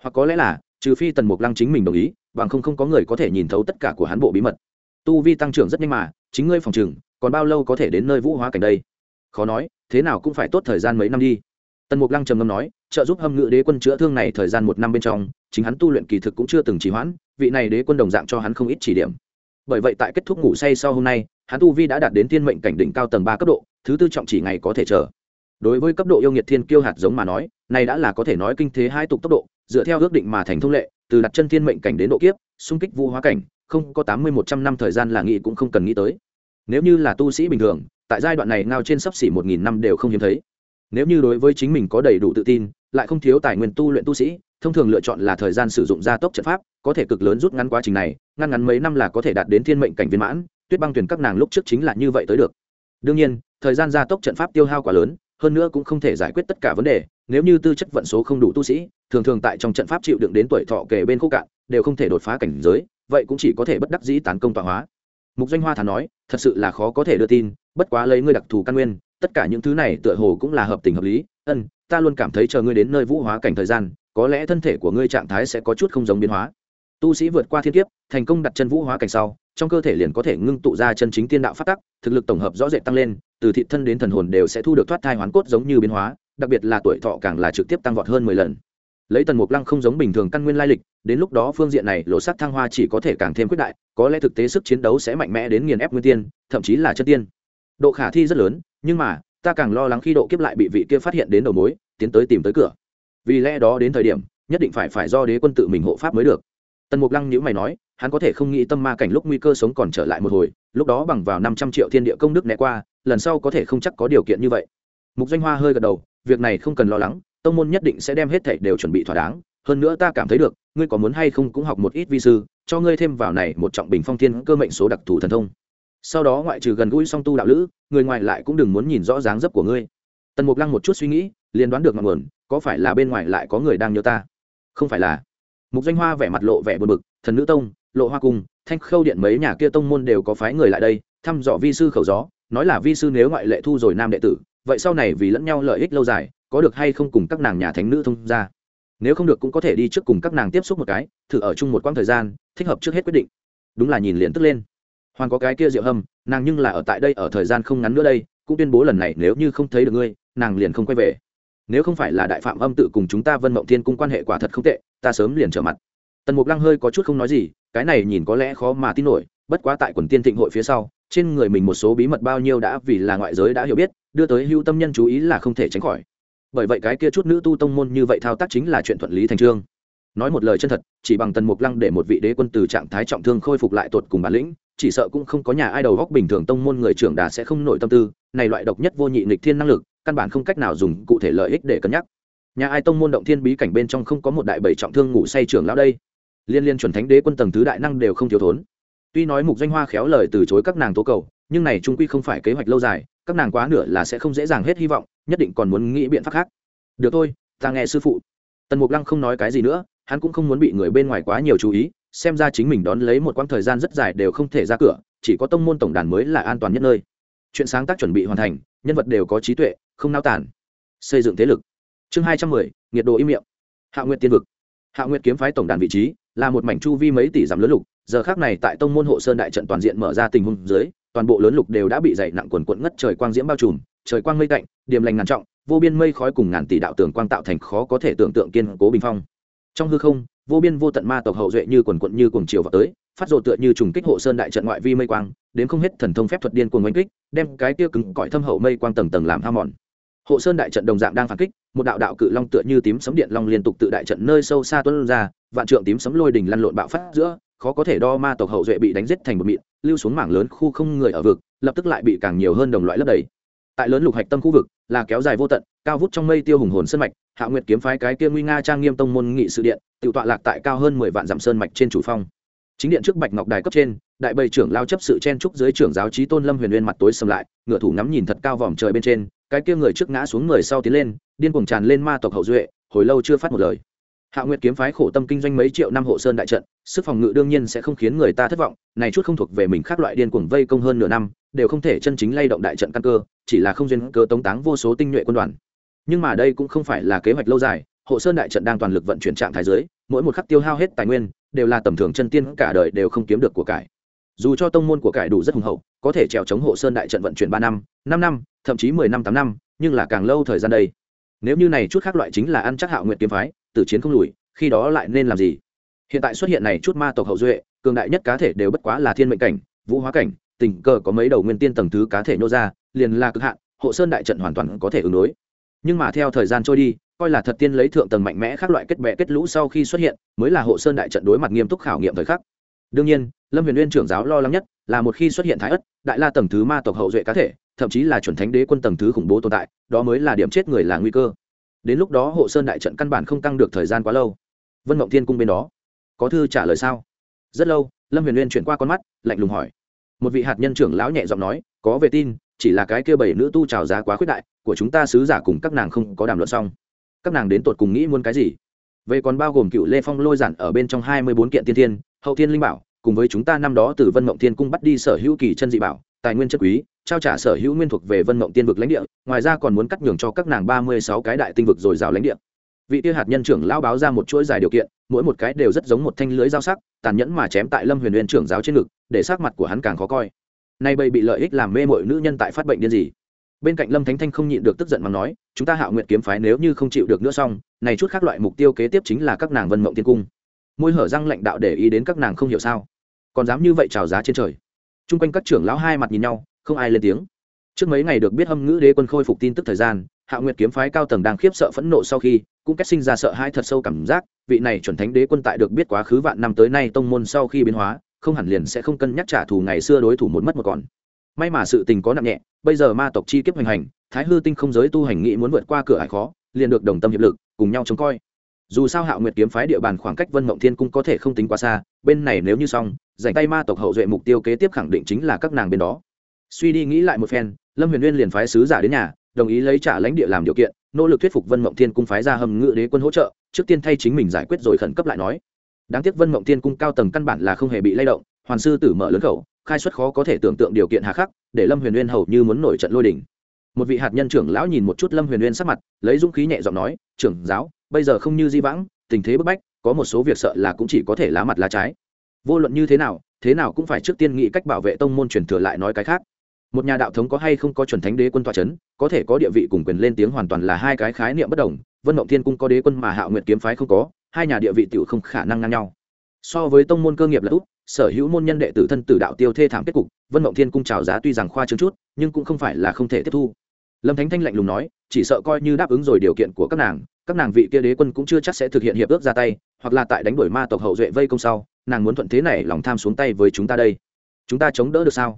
Hoặc có lẽ là, trừ phi tần mục lăng chính mình đồng ý, bằng không không có người có thể nhìn thấu tất cả của hắn bộ bí mật. Tu vi tăng trưởng rất nhanh mà, chính ngươi phòng chừng còn bao lâu có thể đến nơi vũ hóa cảnh đây? Khó nói, thế nào cũng phải tốt thời gian mấy năm đi. Tần mục lăng trầm ngâm nói, trợ giúp hâm ngự đế quân chữa thương này thời gian một năm bên trong, chính hắn tu luyện kỳ thực cũng chưa từng trì hoãn, vị này đế quân đồng dạng cho hắn không ít chỉ điểm. Bởi vậy tại kết thúc ngủ say sau hôm nay, hắn tu vi đã đạt đến thiên mệnh cảnh đỉnh cao tầng ba cấp độ, thứ tư trọng chỉ ngày có thể chờ. Đối với cấp độ yêu nhiệt thiên kiêu hạt giống mà nói, này đã là có thể nói kinh thế hai tục tốc độ, dựa theo ước định mà thành thông lệ, từ đặt chân thiên mệnh cảnh đến độ kiếp, xung kích vũ hóa cảnh, không có tám mươi một trăm năm thời gian là nghĩ cũng không cần nghĩ tới nếu như là tu sĩ bình thường, tại giai đoạn này ngao trên sắp xỉ một nghìn năm đều không hiếm thấy. Nếu như đối với chính mình có đầy đủ tự tin, lại không thiếu tài nguyên tu luyện tu sĩ, thông thường lựa chọn là thời gian sử dụng gia tốc trận pháp, có thể cực lớn rút ngắn quá trình này, ngăn ngắn mấy năm là có thể đạt đến thiên mệnh cảnh viên mãn, tuyết băng tuyển các nàng lúc trước chính là như vậy tới được. Đương nhiên, thời gian gia tốc trận pháp tiêu hao quá lớn, hơn nữa cũng không thể giải quyết tất cả vấn đề, nếu như tư chất vận số không đủ tu sĩ, thường thường tại trong trận pháp chịu đựng đến tuổi thọ kể bên khô cạn, đều không thể đột phá cảnh giới, vậy cũng chỉ có thể bất đắc dĩ tán công tọa hóa mục doanh hoa thà nói, thật sự là khó có thể đưa tin, bất quá lấy ngươi đặc thù căn nguyên, tất cả những thứ này tựa hồ cũng là hợp tình hợp lý. Ân, ta luôn cảm thấy chờ ngươi đến nơi vũ hóa cảnh thời gian, có lẽ thân thể của ngươi trạng thái sẽ có chút không giống biến hóa. Tu sĩ vượt qua thiên kiếp, thành công đặt chân vũ hóa cảnh sau, trong cơ thể liền có thể ngưng tụ ra chân chính tiên đạo phát tắc, thực lực tổng hợp rõ rệt tăng lên, từ thị thân đến thần hồn đều sẽ thu được thoát thai hoán cốt giống như biến hóa, đặc biệt là tuổi thọ càng là trực tiếp tăng vọt hơn mười lần lấy tần mục lăng không giống bình thường căn nguyên lai lịch, đến lúc đó phương diện này lộ sắc thăng hoa chỉ có thể càng thêm quyết đại, có lẽ thực tế sức chiến đấu sẽ mạnh mẽ đến nghiền ép nguyên tiên, thậm chí là chất tiên. Độ khả thi rất lớn, nhưng mà, ta càng lo lắng khi độ kiếp lại bị vị kia phát hiện đến đầu mối, tiến tới tìm tới cửa. Vì lẽ đó đến thời điểm, nhất định phải phải do đế quân tự mình hộ pháp mới được. Tần mục lăng nhữ mày nói, hắn có thể không nghĩ tâm ma cảnh lúc nguy cơ sống còn trở lại một hồi, lúc đó bằng vào năm trăm triệu thiên địa công đức né qua, lần sau có thể không chắc có điều kiện như vậy. Mục doanh hoa hơi gật đầu, việc này không cần lo lắng tông môn nhất định sẽ đem hết thảy đều chuẩn bị thỏa đáng. Hơn nữa ta cảm thấy được, ngươi có muốn hay không cũng học một ít vi sư, cho ngươi thêm vào này một trọng bình phong thiên cơ mệnh số đặc thù thần thông. Sau đó ngoại trừ gần gũi song tu đạo lữ, người ngoài lại cũng đừng muốn nhìn rõ dáng dấp của ngươi. Tần mục lăng một chút suy nghĩ, liền đoán được ngọn nguồn, có phải là bên ngoài lại có người đang nhớ ta? Không phải là. Mục doanh hoa vẻ mặt lộ vẻ buồn bực, thần nữ tông, lộ hoa cung, thanh khâu điện mấy nhà kia tông môn đều có phái người lại đây, thăm dò vi sư khẩu gió, nói là vi sư nếu ngoại lệ thu rồi nam đệ tử, vậy sau này vì lẫn nhau lợi ích lâu dài có được hay không cùng các nàng nhà thánh nữ thông ra nếu không được cũng có thể đi trước cùng các nàng tiếp xúc một cái, thử ở chung một quãng thời gian, thích hợp trước hết quyết định. Đúng là nhìn liền tức lên. Hoàng có cái kia diệu hâm, nàng nhưng là ở tại đây ở thời gian không ngắn nữa đây, cũng tuyên bố lần này nếu như không thấy được ngươi, nàng liền không quay về. Nếu không phải là đại phạm âm tự cùng chúng ta vân mộng thiên cung quan hệ quả thật không tệ, ta sớm liền trở mặt. Tần mục lăng hơi có chút không nói gì, cái này nhìn có lẽ khó mà tin nổi, bất quá tại quần tiên thịnh hội phía sau, trên người mình một số bí mật bao nhiêu đã vì là ngoại giới đã hiểu biết, đưa tới hưu tâm nhân chú ý là không thể tránh khỏi bởi vậy cái kia chút nữ tu tông môn như vậy thao tác chính là chuyện thuận lý thành trương. Nói một lời chân thật, chỉ bằng tần mục lăng để một vị đế quân từ trạng thái trọng thương khôi phục lại tột cùng bản lĩnh, chỉ sợ cũng không có nhà ai đầu góc bình thường tông môn người trưởng đà sẽ không nổi tâm tư, này loại độc nhất vô nhị nghịch thiên năng lực, căn bản không cách nào dùng cụ thể lợi ích để cân nhắc. Nhà ai tông môn động thiên bí cảnh bên trong không có một đại bảy trọng thương ngủ say trưởng lão đây. Liên liên chuẩn thánh đế quân tầng thứ đại năng đều không thiếu thốn. Tuy nói mục danh hoa khéo lời từ chối các nàng tố cầu, nhưng này trung quy không phải kế hoạch lâu dài, các nàng quá nửa là sẽ không dễ dàng hết hy vọng nhất định còn muốn nghĩ biện pháp khác. Được thôi, ta nghe sư phụ. Tần mục lăng không nói cái gì nữa, hắn cũng không muốn bị người bên ngoài quá nhiều chú ý, xem ra chính mình đón lấy một quãng thời gian rất dài đều không thể ra cửa, chỉ có tông môn tổng đàn mới là an toàn nhất nơi. Chuyện sáng tác chuẩn bị hoàn thành, nhân vật đều có trí tuệ, không nao tản xây dựng thế lực. Chương hai trăm mười nhiệt độ im miệng. Hạ nguyện tiên vực. Hạ nguyện kiếm phái tổng đàn vị trí, là một mảnh chu vi mấy tỷ dặm lớn lục, giờ khác này tại tông môn hộ sơn đại trận toàn diện mở ra tình huống dưới, toàn bộ lớn lục đều đã bị dày nặng quần quận ngất trời quang diễm bao trùm trời quang mây cạnh điểm lành ngàn trọng, vô biên mây khói cùng ngàn tỷ đạo tường quang tạo thành khó có thể tưởng tượng kiên cố bình phong. Trong hư không, vô biên vô tận ma tộc hậu duệ như quần quận như cuồng chiều vào tới, phát rồ tựa như trùng kích hộ sơn đại trận ngoại vi mây quang, đến không hết thần thông phép thuật điên cuồng oanh kích, đem cái kia cứng cỏi thâm hậu mây quang tầng tầng làm hao mòn. Hộ sơn đại trận đồng dạng đang phản kích, một đạo đạo cự long tựa như tím sấm điện long liên tục tự đại trận nơi sâu xa tuôn ra, vạn trượng tím sấm lôi đỉnh lăn lộn bạo phát giữa, khó có thể đo ma tộc hậu duệ bị đánh giết thành một mịn, lưu xuống mảng lớn khu không người ở vực, lập tức lại bị càng nhiều hơn đồng loại lấp đầy tại lớn lục hạch tâm khu vực, là kéo dài vô tận, cao vút trong mây tiêu hùng hồn sơn mạch, hạ nguyệt kiếm phái cái kia nguy nga trang nghiêm tông môn nghị sự điện, tự tọa lạc tại cao hơn mười vạn dặm sơn mạch trên chủ phong. Chính điện trước bạch ngọc đài cấp trên, đại bầy trưởng lao chấp sự chen trúc dưới trưởng giáo trí tôn lâm huyền uyên mặt tối sầm lại ngựa thủ ngắm nhìn thật cao vòm trời bên trên, cái kia người trước ngã xuống người sau tiến lên, điên cuồng tràn lên ma tộc hậu duệ, hồi lâu chưa phát một lời. Hạ nguyệt kiếm phái khổ tâm kinh doanh mấy triệu năm hộ sơn đại trận, sức phòng ngự đương nhiên sẽ không khiến người ta thất vọng, này chút không thuộc về mình khác loại điên cuồng vây công hơn nửa năm đều không thể chân chính lay động đại trận căn cơ, chỉ là không duyên cơ tống táng vô số tinh nhuệ quân đoàn. Nhưng mà đây cũng không phải là kế hoạch lâu dài, hộ sơn đại trận đang toàn lực vận chuyển trạng thái giới mỗi một khắc tiêu hao hết tài nguyên, đều là tầm thường chân tiên, cả đời đều không kiếm được của cải. Dù cho tông môn của cải đủ rất hùng hậu, có thể trèo chống hộ sơn đại trận vận chuyển ba năm năm năm, thậm chí mười năm, tám năm, nhưng là càng lâu thời gian đây. Nếu như này chút khác loại chính là ăn chắc hạo nguyện kiếm phái, tử chiến không lùi, khi đó lại nên làm gì? Hiện tại xuất hiện này chút ma tộc hậu duệ, cường đại nhất cá thể đều bất quá là thiên mệnh cảnh, vũ hóa cảnh tình cờ có mấy đầu nguyên tiên tầng thứ cá thể nô ra, liền là cực hạn, hộ sơn đại trận hoàn toàn có thể ứng đối. Nhưng mà theo thời gian trôi đi, coi là thật tiên lấy thượng tầng mạnh mẽ các loại kết bè kết lũ sau khi xuất hiện, mới là hộ sơn đại trận đối mặt nghiêm túc khảo nghiệm thời khắc. Đương nhiên, lâm huyền uyên trưởng giáo lo lắng nhất là một khi xuất hiện thái ất, đại la tầng thứ ma tộc hậu duệ cá thể, thậm chí là chuẩn thánh đế quân tầng thứ khủng bố tồn tại, đó mới là điểm chết người là nguy cơ. Đến lúc đó hộ sơn đại trận căn bản không tăng được thời gian quá lâu. Vân mộng thiên cung bên đó, có thư trả lời sao? Rất lâu, lâm huyền uyên chuyển qua con mắt, lạnh lùng hỏi một vị hạt nhân trưởng lão nhẹ giọng nói, có về tin, chỉ là cái kia bảy nữ tu trào giá quá khuyết đại, của chúng ta sứ giả cùng các nàng không có đàm luận xong. Các nàng đến tột cùng nghĩ muốn cái gì? Về còn bao gồm cựu lê phong lôi giản ở bên trong hai mươi bốn kiện tiên thiên, hậu thiên linh bảo, cùng với chúng ta năm đó từ vân mộng thiên cung bắt đi sở hữu kỳ chân dị bảo, tài nguyên chất quý, trao trả sở hữu nguyên thuộc về vân mộng tiên vực lãnh địa, ngoài ra còn muốn cắt nhường cho các nàng ba mươi sáu cái đại tinh vực dồi dào lãnh địa vị tiêu hạt nhân trưởng lao báo ra một chuỗi dài điều kiện, mỗi một cái đều rất giống một thanh lưới dao sắc, tàn nhẫn mà chém tại lâm huyền huyền trưởng giáo trên ngực, để sắc mặt của hắn càng khó coi. Nay bây bị lợi ích làm mê mội nữ nhân tại phát bệnh điên gì? Bên cạnh lâm thánh thanh không nhịn được tức giận mà nói, chúng ta hạo nguyện kiếm phái nếu như không chịu được nữa xong, này chút khác loại mục tiêu kế tiếp chính là các nàng vân mộng tiên cung. Môi hở răng lãnh đạo để ý đến các nàng không hiểu sao. Còn dám như vậy trào giá trên trời? T r u n g quanh các trưởng lão hai mặt nhìn nhau, không ai lên tiếng. Trước mấy ngày được biết âm ngữ đế quân khôi phục tin tức thời gian hạ nguyệt kiếm phái cao tầng đang khiếp sợ phẫn nộ sau khi cũng kết sinh ra sợ hãi thật sâu cảm giác, vị này chuẩn thánh đế quân tại được biết quá khứ vạn năm tới nay tông môn sau khi biến hóa, không hẳn liền sẽ không cân nhắc trả thù ngày xưa đối thủ một mất một còn. May mà sự tình có nặng nhẹ, bây giờ ma tộc chi kiếp hoành hành, thái hư tinh không giới tu hành nghị muốn vượt qua cửa hải khó, liền được đồng tâm hiệp lực, cùng nhau chống coi. Dù sao hạo nguyệt kiếm phái địa bàn khoảng cách vân mộng thiên cung có thể không tính quá xa, bên này nếu như xong dành tay ma tộc hậu duệ mục tiêu kế tiếp khẳng định chính là các nàng bên đó. Suy đi nghĩ lại một phen, lâm huyền nguyên liền phái sứ giả đến nhà, đồng ý lấy trả lãnh địa làm điều kiện nỗ lực thuyết phục vân mộng thiên cung phái ra hầm ngự đế quân hỗ trợ, trước tiên thay chính mình giải quyết rồi khẩn cấp lại nói. Đáng tiếc vân mộng thiên cung cao tầng căn bản là không hề bị lay động, hoàn sư tử mở lớn khẩu, khai xuất khó có thể tưởng tượng điều kiện hà khắc, để lâm huyền nguyên hầu như muốn nổi trận lôi đình. Một vị hạt nhân trưởng lão nhìn một chút lâm huyền nguyên sắc mặt, lấy dũng khí nhẹ giọng nói, trưởng giáo, bây giờ không như di vãng, tình thế bức bách, có một số việc sợ là cũng chỉ có thể lá mặt lá trái. Vô luận như thế nào thế nào cũng phải trước tiên nghĩ cách bảo vệ tông môn truyền thừa lại nói cái khác một nhà đạo thống có hay không có chuẩn thánh đế quân tọa c h ấ n có thể có địa vị cùng quyền lên tiếng hoàn toàn là hai cái khái niệm bất đồng, vân mộng thiên cung có đế quân mà hạo nguyện kiếm phái không có, hai nhà địa vị tự không khả năng ngang nhau. So với tông môn cơ nghiệp là út, sở hữu môn nhân đệ tử thân tử đạo tiêu thê thảm kết cục, vân mộng thiên cung trào giá tuy rằng khoa trương chút, nhưng cũng không phải là không thể tiếp thu. Lâm thánh thanh lạnh lùng nói, chỉ sợ coi như đáp ứng rồi điều kiện của các nàng các nàng vị kia đế quân cũng chưa chắc sẽ thực hiện hiệp ước ra tay, hoặc là tại đánh đuổi ma tộc hậu duệ vây công sau, nàng muốn thuận thế này lòng tham xuống tay với chúng ta đây. Chúng ta chống đỡ được sao?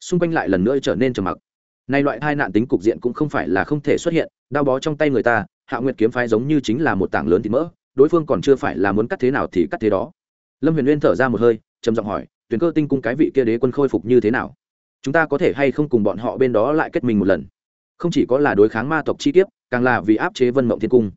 Xung quanh lại lần nữa trở nên trầm mặc. Nay loại tai nạn tính cục diện cũng không phải là không thể xuất hiện đao bó trong tay người ta, hạ nguyệt kiếm phái giống như chính là một tảng lớn thịt mỡ, đối phương còn chưa phải là muốn cắt thế nào thì cắt thế đó. Lâm huyền uyên thở ra một hơi, trầm giọng hỏi tuyển cơ tinh cung cái vị kia đế quân khôi phục như thế nào? Chúng ta có thể hay không cùng bọn họ bên đó lại kết mình một lần? Không chỉ có là đối kháng ma tộc chi tiết càng là vì áp chế vân mộng thiên cung.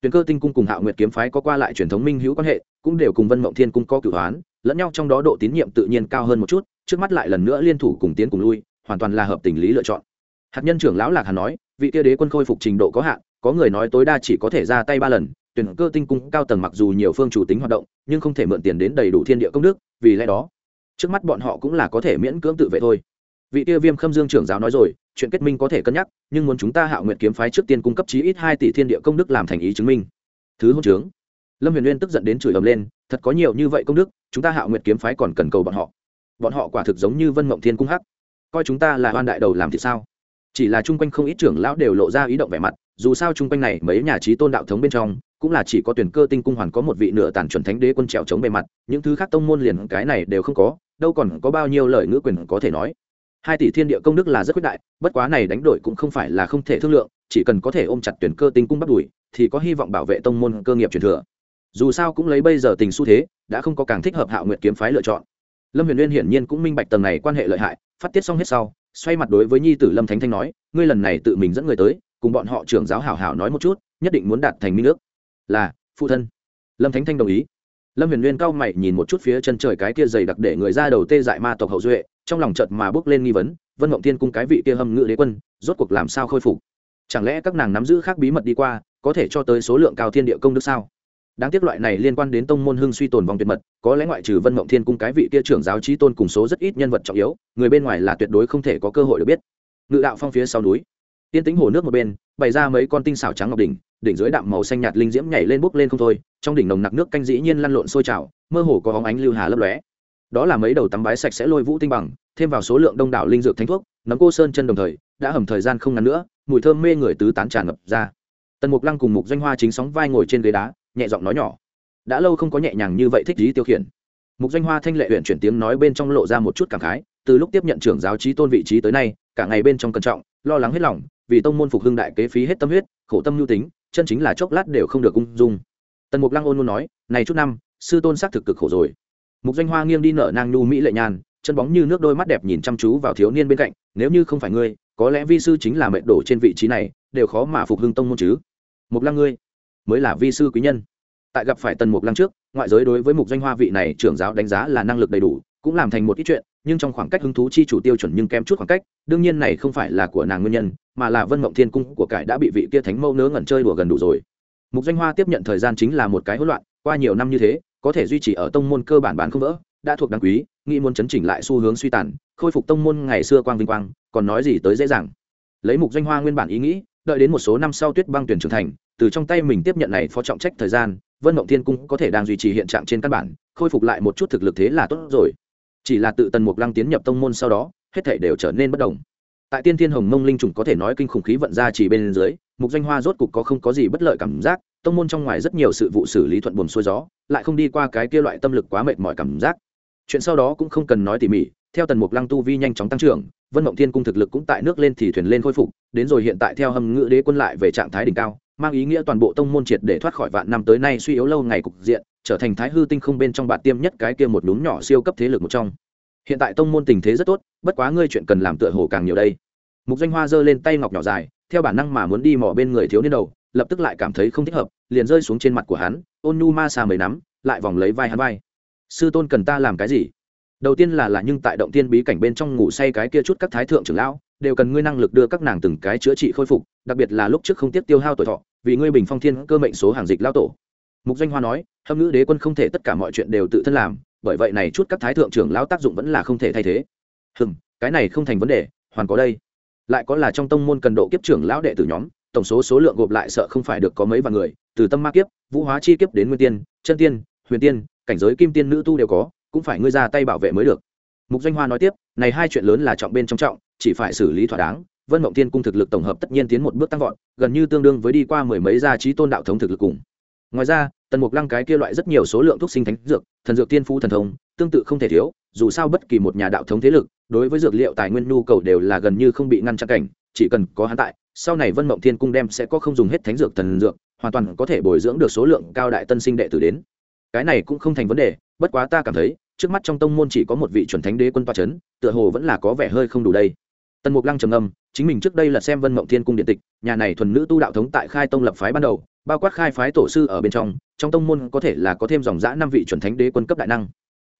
Tuyển cơ tinh cung cùng hạo nguyệt kiếm phái có qua lại truyền thống minh hữu quan hệ, cũng đều cùng vân mộng thiên cung có cửu hoán, lẫn nhau trong đó độ tín nhiệm tự nhiên cao hơn một chút trước mắt lại lần nữa liên thủ cùng tiến cùng lui, hoàn toàn là hợp tình lý lựa chọn. Hạt nhân trưởng lão lạc hà nói, vị kia đế quân khôi phục trình độ có hạn, có người nói tối đa chỉ có thể ra tay ba lần, tuyển cơ tinh cung cao tầng mặc dù nhiều phương chủ tính hoạt động, nhưng không thể mượn tiền đến đầy đủ thiên địa công đức, vì lẽ đó, trước mắt bọn họ cũng là có thể miễn cưỡng tự vệ thôi. Vị kia viêm khâm dương trưởng giáo nói rồi, chuyện kết minh có thể cân nhắc, nhưng muốn chúng ta hạo nguyện kiếm phái trước tiên cung cấp chí ít hai tỷ thiên địa công đức làm thành ý chứng minh. Thứ hôn trướng. Lâm huyền uyên tức giận đến chửi ầm lên, thật có nhiều như vậy công đức, chúng ta hạo nguyện kiếm phái còn cần cầu bọn họ bọn họ quả thực giống như vân mộng thiên cung hắc. Coi chúng ta là oan đại đầu làm thì sao? Chỉ là chung quanh không ít trưởng lão đều lộ ra ý động vẻ mặt, dù sao chung quanh này mấy nhà trí tôn đạo thống bên trong, cũng là chỉ có tuyển cơ tinh cung hoàn có một vị nửa tàn chuẩn thánh đế quân trèo chống bề mặt, những thứ khác tông môn liền cái này đều không có, đâu còn có bao nhiêu lời ngữ quyền có thể nói. Hai tỷ thiên địa công đức là rất quyết đại, bất quá này đánh đổi cũng không phải là không thể thương lượng, chỉ cần có thể ôm chặt tuyển cơ tinh cung bắt đuổi, thì có hy vọng bảo vệ tông môn cơ nghiệp truyền thừa. Dù sao cũng lấy bây giờ tình xu thế, đã không có càng thích hợp hạo nguyện kiếm phái lựa chọn lâm huyền uyên hiển nhiên cũng minh bạch tầng này quan hệ lợi hại, phát tiết xong hết sau, xoay mặt đối với nhi tử lâm thánh thanh nói, ngươi lần này tự mình dẫn người tới, cùng bọn họ trưởng giáo hảo hảo nói một chút, nhất định muốn đạt thành minh nước là, phụ thân. Lâm thánh thanh đồng ý. Lâm huyền Uyên cao mày nhìn một chút phía chân trời cái kia dày đặc để người ra đầu tê dại ma tộc hậu duệ, trong lòng chợt mà bước lên nghi vấn, vân mộng thiên cung cái vị kia hâm ngự đế quân, rốt cuộc làm sao khôi phục? Chẳng lẽ các nàng nắm giữ khác bí mật đi qua, có thể cho tới số lượng cao thiên địa công đức sao? Đáng tiếc loại này liên quan đến tông môn hưng suy tồn vòng tuyệt mật, có lẽ ngoại trừ vân mộng thiên cung cái vị kia trưởng giáo trí tôn cùng số rất ít nhân vật trọng yếu, người bên ngoài là tuyệt đối không thể có cơ hội được biết. Ngự đạo phong phía sau núi, tiên tính hồ nước một bên, bày ra mấy con tinh xảo trắng ngọc đỉnh đỉnh dưới đạm màu xanh nhạt linh diễm nhảy lên bốc lên không thôi, trong đỉnh nồng nặc nước canh dĩ nhiên lăn lộn sôi trào, mơ hồ có hóng ánh lưu hà lấp lóe. Đó là mấy đầu tắm bái sạch sẽ lôi vũ tinh bằng, thêm vào số lượng đông đảo linh dược thánh thuốc, nấm cô sơn chân đồng thời, đã hầm thời gian không ngắn nữa, mùi thơm mê người tứ tán tràn ngập ra. Tần mục lăng cùng mục doanh hoa chính sóng vai ngồi trên ghế đá nhẹ giọng nói nhỏ. Đã lâu không có nhẹ nhàng như vậy thích lý tiêu khiển. Mục doanh hoa thanh lệ huyện chuyển tiếng nói bên trong lộ ra một chút cảm khái, từ lúc tiếp nhận trưởng giáo trí tôn vị trí tới nay, cả ngày bên trong cẩn trọng, lo lắng hết lòng, vì tông môn phục hưng đại kế phí hết tâm huyết, khổ tâm lưu tính, chân chính là chốc lát đều không được ung dung. Tần mục lăng ôn luôn nói, này chút năm, sư tôn xác thực cực khổ rồi. Mục doanh hoa nghiêng đi nở nang nhu mỹ lệ nhàn, chân bóng như nước đôi mắt đẹp nhìn chăm chú vào thiếu niên bên cạnh, nếu như không phải ngươi, có lẽ vi sư chính là mệnh đổ trên vị trí này, đều khó mà phục hưng tông môn chứ. Mục lăng ngươi mới là vi sư quý nhân. Tại gặp phải tần mục lăng trước, ngoại giới đối với mục doanh hoa vị này trưởng giáo đánh giá là năng lực đầy đủ, cũng làm thành một ít chuyện, nhưng trong khoảng cách hứng thú chi chủ tiêu chuẩn nhưng kém chút khoảng cách, đương nhiên này không phải là của nàng nguyên nhân, mà là vân mộng thiên cung của cải đã bị vị kia thánh mâu nớ ngẩn chơi đùa gần đủ rồi. Mục doanh hoa tiếp nhận thời gian chính là một cái hỗn loạn, qua nhiều năm như thế, có thể duy trì ở tông môn cơ bản bán không vỡ, đã thuộc đáng quý, nghĩ muốn chấn chỉnh lại xu hướng suy tàn, khôi phục tông môn ngày xưa quang vinh quang, còn nói gì tới dễ dàng. Lấy mục doanh hoa nguyên bản ý nghĩ, đợi đến một số năm sau tuyết băng tuyển trưởng thành từ trong tay mình tiếp nhận này phó trọng trách thời gian, vân mộng thiên cung có thể đang duy trì hiện trạng trên căn bản, khôi phục lại một chút thực lực thế là tốt rồi. Chỉ là tự tần mục lăng tiến nhập tông môn sau đó, hết thể đều trở nên bất đồng. Tại tiên thiên hồng mông linh trùng có thể nói kinh khủng khí vận ra chỉ bên dưới, mục danh hoa rốt cục có không có gì bất lợi cảm giác, tông môn trong ngoài rất nhiều sự vụ xử lý thuận buồm xuôi gió, lại không đi qua cái kia loại tâm lực quá mệt mỏi cảm giác. Chuyện sau đó cũng không cần nói tỉ mỉ, theo tần mục lăng tu vi nhanh chóng tăng trưởng, vân mộng thiên cung thực lực cũng tại nước lên thì thuyền lên khôi phục, đến rồi hiện tại theo hầm ngự đế quân lại về trạng thái đỉnh cao mang ý nghĩa toàn bộ tông môn triệt để thoát khỏi vạn năm tới nay suy yếu lâu ngày cục diện, trở thành thái hư tinh không bên trong bạn tiêm nhất cái kia một núm nhỏ siêu cấp thế lực một trong. Hiện tại tông môn tình thế rất tốt, bất quá ngươi chuyện cần làm tựa hồ càng nhiều đây. Mục danh hoa giơ lên tay ngọc nhỏ dài, theo bản năng mà muốn đi mò bên người thiếu niên đầu, lập tức lại cảm thấy không thích hợp, liền rơi xuống trên mặt của hắn, ôn nu ma xà mấy nắm, lại vòng lấy vai hắn vai. Sư tôn cần ta làm cái gì? Đầu tiên là là nhưng tại động tiên bí cảnh bên trong ngủ say cái kia chút các thái thượng trưởng lão, đều cần ngươi năng lực đưa các nàng từng cái chữa trị khôi phục, đặc biệt là lúc trước không tiếp tiêu hao tuổi thọ vì ngươi bình phong thiên cơ mệnh số hàng dịch lao tổ. Mục danh hoa nói, hâm ngữ đế quân không thể tất cả mọi chuyện đều tự thân làm, bởi vậy này chút các thái thượng trưởng lão tác dụng vẫn là không thể thay thế. Hừng cái này không thành vấn đề, hoàn có đây. Lại có là trong tông môn cần độ kiếp trưởng lão đệ tử nhóm, tổng số số lượng gộp lại sợ không phải được có mấy vạn người, từ tâm ma kiếp, vũ hóa chi kiếp đến nguyên tiên, chân tiên, huyền tiên, cảnh giới kim tiên nữ tu đều có, cũng phải ngươi ra tay bảo vệ mới được. Mục danh hoa nói tiếp, này hai chuyện lớn là trọng bên trong trọng, chỉ phải xử lý thỏa đáng vân mộng Thiên cung thực lực tổng hợp tất nhiên tiến một bước tăng vọt, gần như tương đương với đi qua mười mấy gia trí tôn đạo thống thực lực cùng. Ngoài ra, tần mục lăng cái kia loại rất nhiều số lượng thuốc sinh thánh dược, thần dược tiên phu thần thông, tương tự không thể thiếu, dù sao bất kỳ một nhà đạo thống thế lực, đối với dược liệu tài nguyên nhu cầu đều là gần như không bị ngăn chặn cảnh, chỉ cần có hắn tại, sau này vân mộng thiên cung đem sẽ có không dùng hết thánh dược thần dược, hoàn toàn có thể bồi dưỡng được số lượng cao đại tân sinh đệ tử đến. Cái này cũng không thành vấn đề, bất quá ta cảm thấy, trước mắt trong tông môn chỉ có một vị chuẩn thánh đế quân toa c h ấ n tựa hồ vẫn là có vẻ hơi không đủ đây tần mục lăng trầm âm chính mình trước đây là xem vân mộng thiên cung điện tịch, nhà này thuần nữ tu đạo thống tại khai tông lập phái ban đầu, bao quát khai phái tổ sư ở bên trong trong tông môn có thể là có thêm dòng giã năm vị chuẩn thánh đế quân cấp đại năng.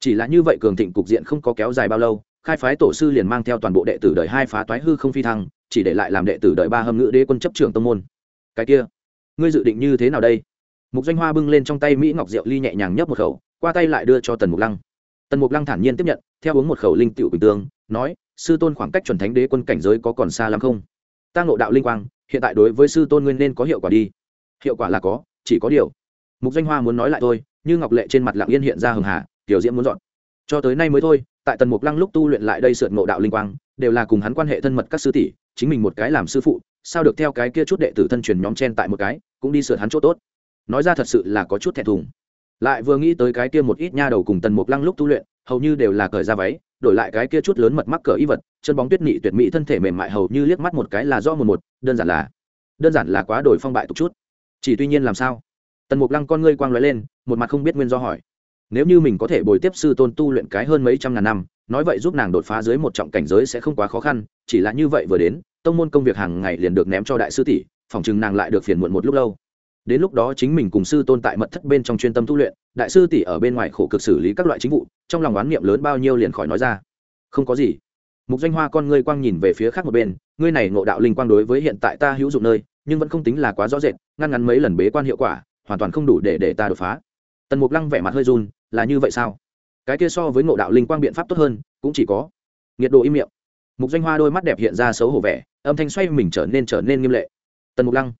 Chỉ là như vậy cường thịnh cục diện không có kéo dài bao lâu, khai phái tổ sư liền mang theo toàn bộ đệ tử đời hai phá toái hư không phi thăng, chỉ để lại làm đệ tử đời ba hâm ngữ đế quân chấp trưởng tông môn. Cái kia, ngươi dự định như thế nào đây? Mục doanh hoa bưng lên trong tay mỹ ngọc diệu ly nhẹ nhàng nhấp một khẩu, qua tay lại đưa cho tần mục lăng. Tần mục lăng thản nhiên tiếp nhận, theo uống một khẩu linh tiểu bình tương nói, sư tôn khoảng cách chuẩn thánh đế quân cảnh giới có còn xa lắm không? Ta ngộ đạo linh quang, hiện tại đối với sư tôn nguyên nên có hiệu quả đi. Hiệu quả là có, chỉ có điều. Mục danh hoa muốn nói lại thôi, như ngọc lệ trên mặt lặng yên hiện ra hường hà, tiểu diễm muốn dọn. Cho tới nay mới thôi, tại tần mục lăng lúc tu luyện lại đây sượt ngộ đạo linh quang, đều là cùng hắn quan hệ thân mật các sư tỷ, chính mình một cái làm sư phụ, sao được theo cái kia chút đệ tử thân truyền nhóm chen tại một cái, cũng đi sượt hắn chỗ tốt. Nói ra thật sự là có chút thẹn thùng. Lại vừa nghĩ tới cái kia một ít nha đầu cùng tần mục lăng lúc tu luyện, hầu như đều là cởi ra váy đổi lại cái kia chút lớn mật mắc cỡ y vật, chân bóng tuyết nị tuyệt mỹ thân thể mềm mại hầu như liếc mắt một cái là do một một, đơn giản là, đơn giản là quá đổi phong bại tục chút. Chỉ tuy nhiên làm sao? Tần mục lăng con ngươi quang lóe lên, một mặt không biết nguyên do hỏi. Nếu như mình có thể bồi tiếp sư tôn tu luyện cái hơn mấy trăm ngàn năm, nói vậy giúp nàng đột phá dưới một trọng cảnh giới sẽ không quá khó khăn, chỉ là như vậy vừa đến, tông môn công việc hàng ngày liền được ném cho đại sư tỷ, phòng chừng nàng lại được phiền muộn một lúc lâu đến lúc đó chính mình cùng sư tôn tại mật thất bên trong chuyên tâm tu luyện, đại sư tỷ ở bên ngoài khổ cực xử lý các loại chính vụ, trong lòng oán niệm lớn bao nhiêu liền khỏi nói ra. Không có gì. Mục danh hoa con ngươi quang nhìn về phía khác một bên, ngươi này ngộ đạo linh quang đối với hiện tại ta hữu dụng nơi, nhưng vẫn không tính là quá rõ rệt, ngăn ngắn mấy lần bế quan hiệu quả, hoàn toàn không đủ để để ta đột phá. Tần mục lăng vẻ mặt hơi run, là như vậy sao? Cái kia so với ngộ đạo linh quang biện pháp tốt hơn, cũng chỉ có nhiệt độ im miệng. Mục danh hoa đôi mắt đẹp hiện ra xấu hổ vẻ, âm thanh xoay mình trở nên trở nên nghiêm lệ. Tần mục lăng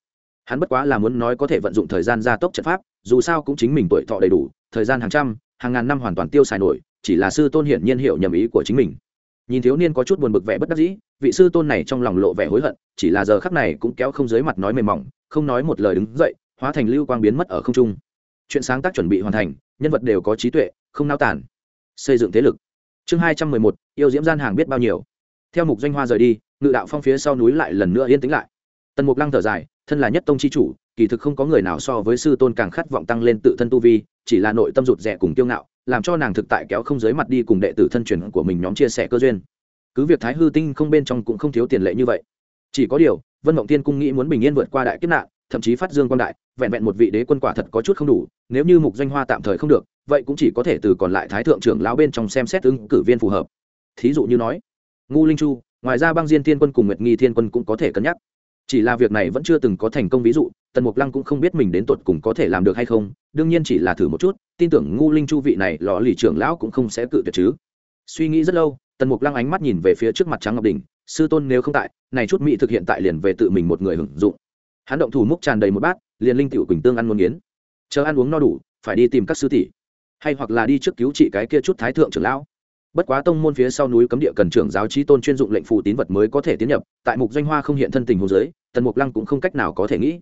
hắn bất quá là muốn nói có thể vận dụng thời gian gia tốc trận pháp, dù sao cũng chính mình tuổi thọ đầy đủ, thời gian hàng trăm, hàng ngàn năm hoàn toàn tiêu xài nổi, chỉ là sư tôn hiển nhiên hiểu nhầm ý của chính mình. Nhìn thiếu niên có chút buồn bực vẻ bất đắc dĩ, vị sư tôn này trong lòng lộ vẻ hối hận, chỉ là giờ khắc này cũng kéo không dưới mặt nói mềm mỏng, không nói một lời đứng dậy, hóa thành lưu quang biến mất ở không trung. Chuyện sáng tác chuẩn bị hoàn thành, nhân vật đều có trí tuệ, không nao tản xây dựng thế lực. Chương hai trăm mười một, yêu diễm gian hàng biết bao nhiêu. Theo mục doanh hoa rời đi, ngự đạo phong phía sau núi lại lần nữa yên tĩnh lại. Tần mục lăng thở dài thân là nhất tông c h i chủ, kỳ thực không có người nào so với sư tôn càng khát vọng tăng lên tự thân tu vi, chỉ là nội tâm rụt rẻ cùng kiêu ngạo, làm cho nàng thực tại kéo không dưới mặt đi cùng đệ tử thân truyền của mình nhóm chia sẻ cơ duyên. Cứ việc thái hư tinh không bên trong cũng không thiếu tiền lệ như vậy. Chỉ có điều, vân mộng tiên cung nghĩ muốn bình yên vượt qua đại kiếp nạn, thậm chí phát dương quan đại, vẹn vẹn một vị đế quân quả thật có chút không đủ, nếu như mục doanh hoa tạm thời không được, vậy cũng chỉ có thể từ còn lại thái thượng trưởng lão bên trong xem xét ứng cử viên phù hợp. Thí dụ như nói, ngu linh chu, ngoài ra băng diên thiên quân cùng nguyệt nghi thiên quân cũng có thể cân nhắc chỉ là việc này vẫn chưa từng có thành công ví dụ, tần mục lăng cũng không biết mình đến tột cùng có thể làm được hay không, đương nhiên chỉ là thử một chút, tin tưởng ngu linh chu vị này lò lì trưởng lão cũng không sẽ cự tuyệt chứ. Suy nghĩ rất lâu, tần mục lăng ánh mắt nhìn về phía trước mặt trắng ngọc đình, sư tôn nếu không tại, này chút mỹ thực hiện tại liền về tự mình một người hưởng dụng. Hắn động thủ múc tràn đầy một bát, liền linh tiểu quỳnh tương ăn muốn nghiến. Chờ ăn uống no đủ, phải đi tìm các sư tỷ, hay hoặc là đi trước cứu trị cái kia chút thái thượng trưởng lão bất quá tông môn phía sau núi cấm địa cần trưởng giáo trí tôn chuyên dụng lệnh phù tín vật mới có thể tiến nhập, tại mục doanh hoa không hiện thân tình hồ dưới, tần mục lăng cũng không cách nào có thể nghĩ.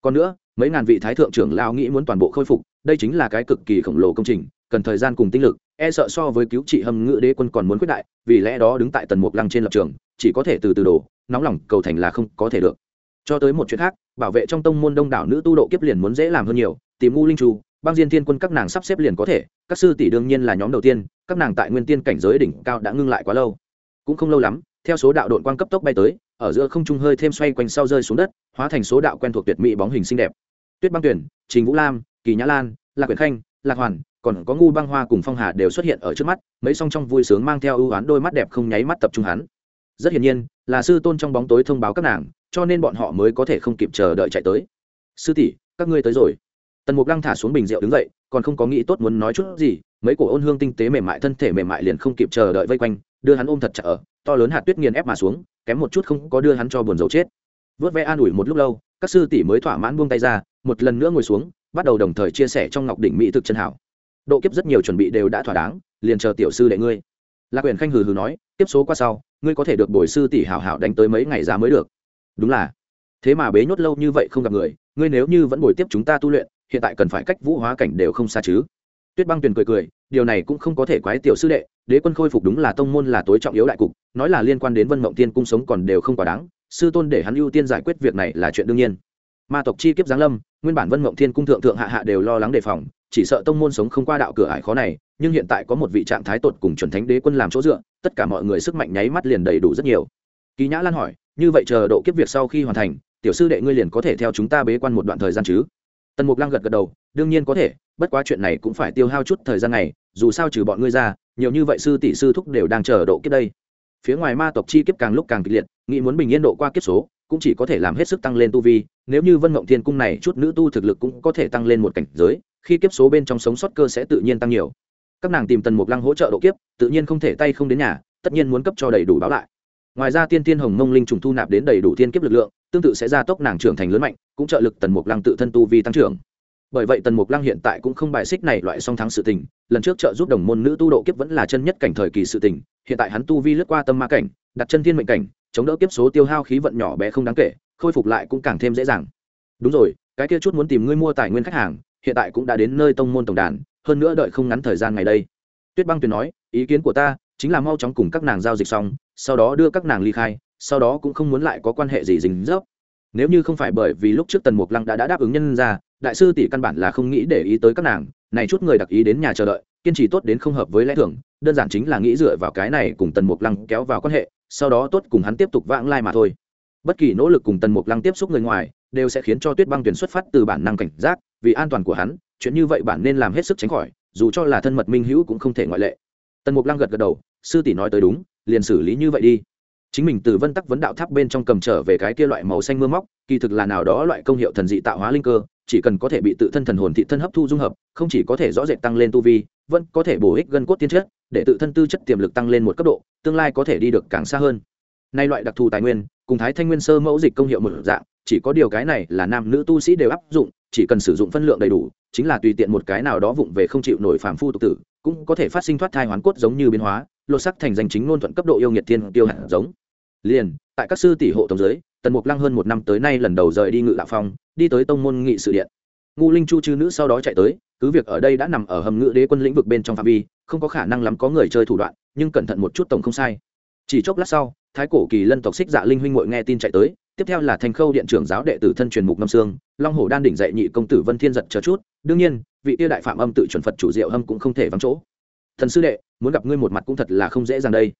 Còn nữa, mấy ngàn vị thái thượng trưởng lao nghĩ muốn toàn bộ khôi phục, đây chính là cái cực kỳ khổng lồ công trình, cần thời gian cùng tinh lực e sợ so với cứu trị hâm ngự đế quân còn muốn quyết đại, vì lẽ đó đứng tại tần mục lăng trên lập trường, chỉ có thể từ từ đổ, nóng lòng cầu thành là không có thể được. Cho tới một chuyện khác, bảo vệ trong tông môn đông đảo nữ tu độ kiếp liền muốn dễ làm hơn nhiều, tìm u linh trù băng diên thiên quân các nàng sắp xếp liền có thể, các sư tỷ đương nhiên là nhóm đầu tiên, các nàng tại nguyên tiên cảnh giới đỉnh cao đã ngưng lại quá lâu. Cũng không lâu lắm, theo số đạo đội quang cấp tốc bay tới, ở giữa không trung hơi thêm xoay quanh sau rơi xuống đất, hóa thành số đạo quen thuộc tuyệt mỹ bóng hình xinh đẹp. Tuyết băng tuyển, trình vũ lam, kỳ nhã lan, lạc quyển khanh, lạc hoàn, còn có ngu băng hoa cùng phong hà đều xuất hiện ở trước mắt, mấy song trong vui sướng mang theo ưu oán đôi mắt đẹp không nháy mắt tập trung hắn. Rất hiển nhiên, là sư tôn trong bóng tối thông báo các nàng, cho nên bọn họ mới có thể không kịp chờ đợi chạy tới. Sư tỷ, các ngươi tới rồi tần mục lăng thả xuống bình rượu đứng dậy, còn không có nghĩ tốt muốn nói chút gì, mấy cổ ôn hương tinh tế mềm mại, thân thể mềm mại liền không kịp chờ đợi vây quanh, đưa hắn ôm thật chặt ở, to lớn hạt tuyết nghiền ép mà xuống, kém một chút không có đưa hắn cho buồn dầu chết. Vớt vẽ an ủi một lúc lâu, các sư tỷ mới thỏa mãn buông tay ra, một lần nữa ngồi xuống, bắt đầu đồng thời chia sẻ trong ngọc đỉnh mỹ thực chân hảo. Độ kiếp rất nhiều chuẩn bị đều đã thỏa đáng, liền chờ tiểu sư đệ ngươi. Lạc quyền khanh hừ hừ nói tiếp số qua sau, ngươi có thể được bồi sư tỷ hảo hảo đánh tới mấy ngày giá mới được. Đúng là. Thế mà bế nhốt lâu như vậy không gặp người, ngươi nếu như vẫn bồi tiếp chúng ta tu luyện hiện tại cần phải cách vũ hóa cảnh đều không xa chứ. Tuyết băng tuyền cười cười, điều này cũng không có thể quái tiểu sư đệ, đế quân khôi phục đúng là tông môn là tối trọng yếu đại cục, nói là liên quan đến vân mộng tiên cung sống còn đều không quá đáng, sư tôn để hắn ưu tiên giải quyết việc này là chuyện đương nhiên. Ma tộc chi kiếp giáng lâm, nguyên bản vân mộng thiên cung thượng thượng hạ hạ đều lo lắng đề phòng, chỉ sợ tông môn sống không qua đạo cửa ải khó này, nhưng hiện tại có một vị trạng thái tột cùng chuẩn thánh đế quân làm chỗ dựa, tất cả mọi người sức mạnh nháy mắt liền đầy đủ rất nhiều. Kỳ nhã lan hỏi, như vậy chờ độ kiếp việc sau khi hoàn thành, tiểu sư đệ ngươi liền có thể theo chúng ta bế quan một đoạn thời gian chứ? Tần mục lăng gật gật đầu, đương nhiên có thể, bất quá chuyện này cũng phải tiêu hao chút thời gian này, dù sao trừ bọn ngươi ra, nhiều như vậy sư tỷ sư thúc đều đang chờ độ kiếp đây. Phía ngoài ma tộc chi kiếp càng lúc càng kịch liệt, nghĩ muốn bình yên độ qua kiếp số, cũng chỉ có thể làm hết sức tăng lên tu vi, nếu như vân mộng thiên cung này chút nữ tu thực lực cũng có thể tăng lên một cảnh giới, khi kiếp số bên trong sống sót cơ sẽ tự nhiên tăng nhiều. Các nàng tìm tần mục lăng hỗ trợ độ kiếp, tự nhiên không thể tay không đến nhà, tất nhiên muốn cấp cho đầy đủ báo lại. Ngoài ra tiên tiên hồng mông linh trùng thu nạp đến đầy đủ thiên kiếp lực lượng tương tự sẽ gia tốc nàng trưởng thành lớn mạnh, cũng trợ lực tần mục lăng tự thân tu vi tăng trưởng. Bởi vậy tần mục lăng hiện tại cũng không bài xích này loại song thắng sự tình, lần trước trợ giúp đồng môn nữ tu độ kiếp vẫn là chân nhất cảnh thời kỳ sự tình, hiện tại hắn tu vi lướt qua tâm ma cảnh, đặt chân thiên mệnh cảnh, chống đỡ kiếp số tiêu hao khí vận nhỏ bé không đáng kể, khôi phục lại cũng càng thêm dễ dàng. Đúng rồi, cái kia chút muốn tìm ngươi mua tài nguyên khách hàng, hiện tại cũng đã đến nơi tông môn tổng đàn, hơn nữa đợi không ngắn thời gian ngày đây. Tuyết băng tuyền nói, ý kiến của ta chính là mau chóng cùng các nàng giao dịch xong sau đó đưa các nàng ly khai sau đó cũng không muốn lại có quan hệ gì dính dấp. Nếu như không phải bởi vì lúc trước tần mục lăng đã, đã đáp ứng nhân ra đại sư tỷ căn bản là không nghĩ để ý tới các nàng này chút người đặc ý đến nhà chờ đợi kiên trì tốt đến không hợp với lẽ thường đơn giản chính là nghĩ dựa vào cái này cùng tần mục lăng kéo vào quan hệ sau đó tốt cùng hắn tiếp tục vãng lai mà thôi. Bất kỳ nỗ lực cùng tần mục lăng tiếp xúc người ngoài đều sẽ khiến cho tuyết băng tuyển xuất phát từ bản năng cảnh giác vì an toàn của hắn chuyện như vậy bản nên làm hết sức tránh khỏi dù cho là thân mật minh hữu cũng không thể ngoại lệ. Tần mục lăng gật gật đầu sư tỷ nói tới đúng liền xử lý như vậy đi. Chính mình từ vân tắc vấn đạo tháp bên trong cầm trở về cái kia loại màu xanh mưa móc, kỳ thực là nào đó loại công hiệu thần dị tạo hóa linh cơ, chỉ cần có thể bị tự thân thần hồn thị thân hấp thu dung hợp, không chỉ có thể rõ rệt tăng lên tu vi, vẫn có thể bổ ích gân cốt tiên chất, để tự thân tư chất tiềm lực tăng lên một cấp độ, tương lai có thể đi được càng xa hơn. Nay loại đặc thù tài nguyên cùng thái thanh nguyên sơ mẫu dịch công hiệu một dạng, chỉ có điều cái này là nam nữ tu sĩ đều áp dụng, chỉ cần sử dụng phân lượng đầy đủ, chính là tùy tiện một cái nào đó vụng về không chịu nổi phàm phu tục tử, cũng có thể phát sinh thoát thai hoán cốt giống như biến hóa, lột sắc thành danh chính ngôn thuận cấp độ yêu nghiệt thiên tiêu hạt giống. Liền, tại các sư tỷ hộ tổng giới tần mục lăng hơn một năm tới nay lần đầu rời đi ngự đạo phong, đi tới tông môn nghị sự điện. Ngu linh chu chư nữ sau đó chạy tới, cứ việc ở đây đã nằm ở hầm ngự đế quân lĩnh vực bên trong phạm vi, không có khả năng lắm có người chơi thủ đoạn, nhưng cẩn thận một chút tổng không sai. Chỉ chốc lát sau thái cổ kỳ lân tộc xích dạ linh huynh muội nghe tin chạy tới, tiếp theo là thành khâu điện trưởng giáo đệ tử thân truyền mục ngâm sương, long hồ đan đỉnh dạy nhị công tử vân thiên giật chờ chút, đương nhiên, vị tiêu đại phạm âm tự chuẩn phật chủ diệu hâm cũng không thể vắng chỗ. Thần sư đệ, muốn gặp ngươi một mặt cũng thật là không dễ dàng đây.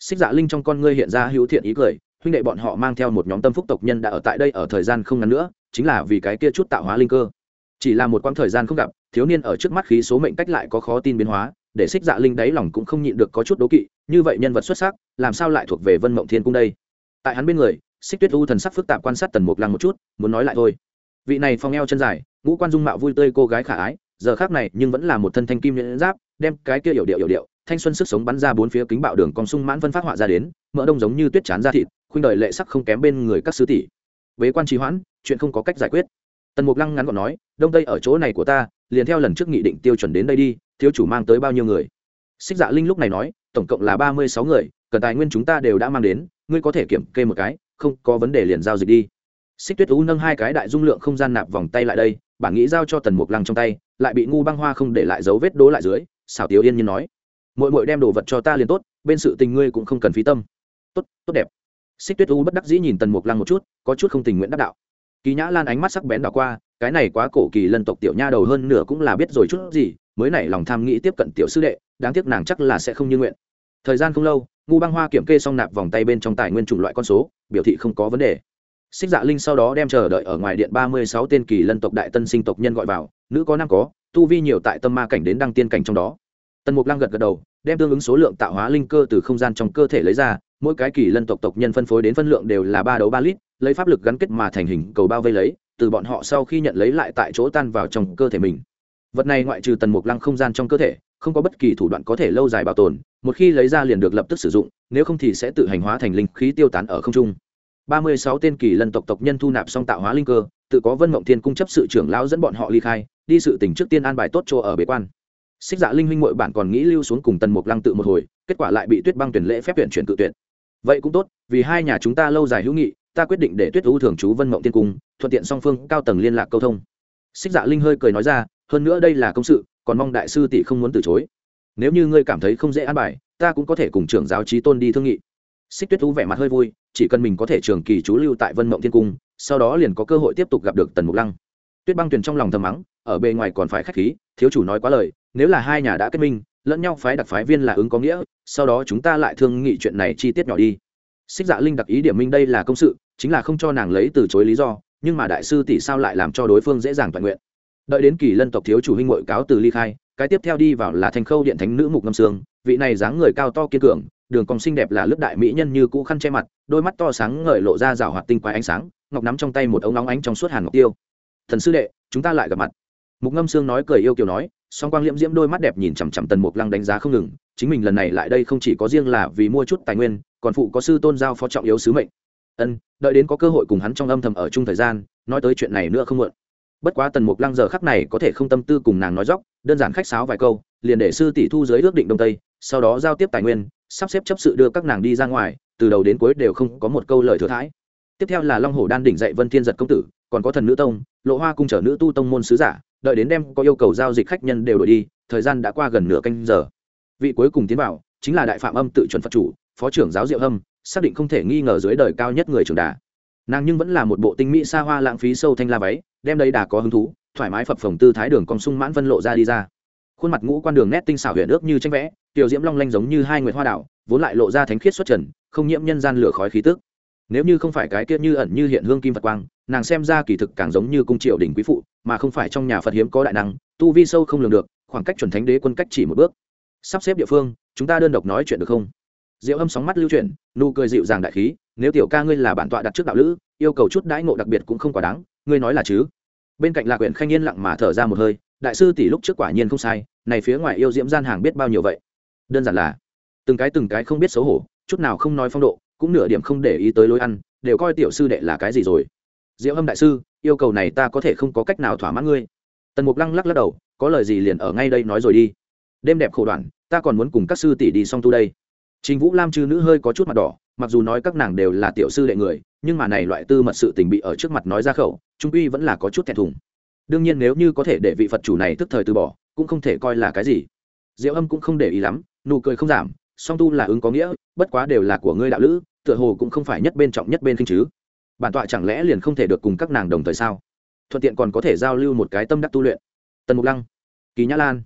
Xích dạ linh trong con ngươi hiện ra hữu thiện ý cười, huynh đệ bọn họ mang theo một nhóm tâm phúc tộc nhân đã ở tại đây ở thời gian không ngắn nữa, chính là vì cái kia chút tạo hóa linh cơ. Chỉ là một quãng thời gian không gặp, thiếu niên ở trước mắt khí số mệnh cách lại có khó tin biến hóa để xích dạ linh đáy lòng cũng không nhịn được có chút đố kỵ, như vậy nhân vật xuất sắc, làm sao lại thuộc về vân mộng thiên cung đây? Tại hắn bên người, xích tuyết u thần sắc phức tạp quan sát tần mục lăng một chút, muốn nói lại thôi. Vị này phong eo chân dài, ngũ quan dung mạo vui tươi cô gái khả ái, giờ khác này nhưng vẫn là một thân thanh kim nhẫn giáp, đem cái kia yểu điệu yểu điệu, thanh xuân sức sống bắn ra bốn phía kính bạo đường còn sung mãn vân phát họa ra đến, mỡ đông giống như tuyết chán ra thịt, khuynh đời lệ sắc không kém bên người các sứ tỷ. Bế quan trì hoãn, chuyện không có cách giải quyết. Tần mục lăng ngắn gọn nói, đông tây ở chỗ này của ta, liền theo lần trước nghị định tiêu chuẩn đến đây đi thiếu chủ mang tới bao nhiêu người? Xích dạ linh lúc này nói, tổng cộng là ba mươi sáu người, cần tài nguyên chúng ta đều đã mang đến, ngươi có thể kiểm kê một cái, không, có vấn đề liền giao dịch đi. Xích tuyết u nâng hai cái đại dung lượng không gian nạp vòng tay lại đây, bản nghĩ giao cho tần mục lăng trong tay, lại bị ngu băng hoa không để lại dấu vết đố lại dưới, xảo tiếu yên nhiên nói mỗi mỗi đem đồ vật cho ta liền tốt, bên sự tình ngươi cũng không cần phí tâm. Tốt tốt đẹp. Xích tuyết u bất đắc dĩ nhìn tần mục lăng một chút, có chút không tình nguyện đắc đạo. Kỳ nhã lan ánh mắt sắc bén đỏ qua, cái này quá cổ kỳ lân tộc tiểu nha đầu hơn nửa cũng là biết rồi chút gì mới nảy lòng tham nghĩ tiếp cận tiểu sư đệ, đáng tiếc nàng chắc là sẽ không như nguyện. Thời gian không lâu, ngu băng hoa kiểm kê xong nạp vòng tay bên trong tài nguyên chủng loại con số, biểu thị không có vấn đề. Xích dạ linh sau đó đem chờ đợi ở ngoài điện ba mươi sáu tên kỳ lân tộc đại tân sinh tộc nhân gọi vào, nữ có nam có, tu vi nhiều tại tâm ma cảnh đến đăng tiên cảnh trong đó. Tần mục lăng gật gật đầu, đem tương ứng số lượng tạo hóa linh cơ từ không gian trong cơ thể lấy ra, mỗi cái kỳ lân tộc tộc nhân phân phối đến phân lượng đều là ba đấu ba lít, lấy pháp lực gắn kết mà thành hình cầu bao vây lấy, từ bọn họ sau khi nhận lấy lại tại chỗ tan vào trong cơ thể mình vật này ngoại trừ tần mục lăng không gian trong cơ thể, không có bất kỳ thủ đoạn có thể lâu dài bảo tồn, một khi lấy ra liền được lập tức sử dụng, nếu không thì sẽ tự hành hóa thành linh khí tiêu tán ở không trung. Ba mươi sáu tên kỳ lân tộc tộc nhân thu nạp xong tạo hóa linh cơ, tự có vân mộng thiên cung chấp sự trưởng lão dẫn bọn họ ly khai, đi sự tỉnh trước tiên an bài tốt chỗ ở bế quan. Xích dạ linh huynh mội bản còn nghĩ lưu xuống cùng tần mục lăng tự một hồi, kết quả lại bị tuyết băng tuyển lễ phép tuyển chuyển tự tuyển vậy cũng tốt, vì hai nhà chúng ta lâu dài hữu nghị, ta quyết định để tuyết ưu thường trú vân mộng tiên cung, thuận tiện song phương cao tầng liên lạc câu thông. Xích dạ linh hơi cười nói ra hơn nữa đây là công sự, còn mong đại sư tỷ không muốn từ chối. Nếu như ngươi cảm thấy không dễ an bài, ta cũng có thể cùng trưởng giáo trí tôn đi thương nghị. Xích tuyết thú vẻ mặt hơi vui, chỉ cần mình có thể trường kỳ trú lưu tại vân mộng thiên cung, sau đó liền có cơ hội tiếp tục gặp được tần mục lăng. Tuyết băng tuyền trong lòng thầm mắng, ở bề ngoài còn phải k h á c h khí, thiếu chủ nói quá lời, nếu là hai nhà đã kết minh, lẫn nhau phái đặc phái viên là ứng có nghĩa, sau đó chúng ta lại thương nghị chuyện này chi tiết nhỏ đi. Xích dạ linh đặc ý điểm minh đây là công sự, chính là không cho nàng lấy từ chối lý do, nhưng mà đại sư tỷ sao lại làm cho đối phương dễ dàng toàn nguyện? Đợi đến kỳ lân tộc thiếu chủ huynh ngội cáo từ ly khai, cái tiếp theo đi vào là thành khâu điện thánh nữ mục ngâm sương. Vị này dáng người cao to kiên cường, đường cong xinh đẹp là lớp đại mỹ nhân như cũ khăn che mặt, đôi mắt to sáng ngời lộ ra rào hoạt tinh quái ánh sáng, ngọc nắm trong tay một ống nóng ánh trong suốt hàn ngọc tiêu. Thần sư đệ, chúng ta lại gặp mặt. Mục ngâm sương nói cười yêu kiều nói, song quang liễm diễm đôi mắt đẹp nhìn chằm chằm tần mục lăng đánh giá không ngừng, chính mình lần này lại đây không chỉ có riêng là vì mua chút tài nguyên, còn phụ có sư tôn giao phó trọng yếu sứ mệnh. Ân, đợi đến có cơ hội cùng hắn trong âm thầm ở chung thời gian, nói tới chuyện này nữa không muộn bất quá tần mục lăng giờ khắc này có thể không tâm tư cùng nàng nói dóc đơn giản khách sáo vài câu, liền để sư tỷ thu giới ước định đông tây, sau đó giao tiếp tài nguyên, sắp xếp chấp sự đưa các nàng đi ra ngoài, từ đầu đến cuối đều không có một câu lời thừa thãi. Tiếp theo là long hồ đan đỉnh dạy vân thiên giật công tử, còn có thần nữ tông, lộ hoa cung trở nữ tu tông môn sứ giả, đợi đến đêm có yêu cầu giao dịch khách nhân đều đổi đi, thời gian đã qua gần nửa canh giờ. Vị cuối cùng tiến vào, chính là đại phạm âm tự chuẩn phật chủ, phó trưởng giáo diệu hâm, xác định không thể nghi ngờ dưới đời cao nhất người trưởng đà nàng nhưng vẫn là một bộ tinh mỹ xa hoa lãng phí sâu thanh la váy, đem đây đà có hứng thú, thoải mái phập phồng tư thái đường cong sung mãn vân lộ ra đi ra. Khuôn mặt ngũ quan đường nét tinh xảo huyền ước như tranh vẽ, tiểu diễm long lanh giống như hai nguyệt hoa đảo, vốn lại lộ ra thánh khiết xuất trần, không nhiễm nhân gian lửa khói khí tức. Nếu như không phải cái kia như ẩn như hiện hương kim phật quang, nàng xem ra kỳ thực càng giống như cung triệu đỉnh quý phụ, mà không phải trong nhà phật hiếm có đại năng, tu vi sâu không lường được, khoảng cách chuẩn thánh đế quân cách chỉ một bước. Sắp xếp địa phương, chúng ta đơn độc nói chuyện được không? Diệu âm sóng mắt lưu chuyển, nụ cười dịu dàng đại khí, nếu tiểu ca ngươi là bản tọa đặt trước đạo lữ, yêu cầu chút đãi ngộ đặc biệt cũng không quá đáng, ngươi nói là chứ? Bên cạnh lạc quyển khanh yên lặng mà thở ra một hơi, đại sư tỷ lúc trước quả nhiên không sai, này phía ngoài yêu diễm gian hàng biết bao nhiêu vậy? Đơn giản là, từng cái từng cái không biết xấu hổ, chút nào không nói phong độ, cũng nửa điểm không để ý tới lối ăn, đều coi tiểu sư đệ là cái gì rồi. Diệu âm đại sư, yêu cầu này ta có thể không có cách nào thỏa mãn ngươi. Tần mục lăng lắc lắc đầu, có lời gì liền ở ngay đây nói rồi đi. Đêm đẹp khổ đoạn, ta còn muốn cùng các sư tỷ đi song tu đây trình vũ lam chư nữ hơi có chút mặt đỏ, mặc dù nói các nàng đều là tiểu sư đệ người, nhưng mà này loại tư mật sự tình bị ở trước mặt nói ra khẩu, trung quy vẫn là có chút thẹn thùng. Đương nhiên nếu như có thể để vị phật chủ này tức thời từ bỏ, cũng không thể coi là cái gì. Diệu âm cũng không để ý lắm, nụ cười không giảm, song tu là ứng có nghĩa, bất quá đều là của ngươi đạo lữ, tựa hồ cũng không phải nhất bên trọng nhất bên kinh chứ. Bản tọa chẳng lẽ liền không thể được cùng các nàng đồng thời sao? Thuận tiện còn có thể giao lưu một cái tâm đắc tu luyện. Tần mục lăng, kỳ nhã lan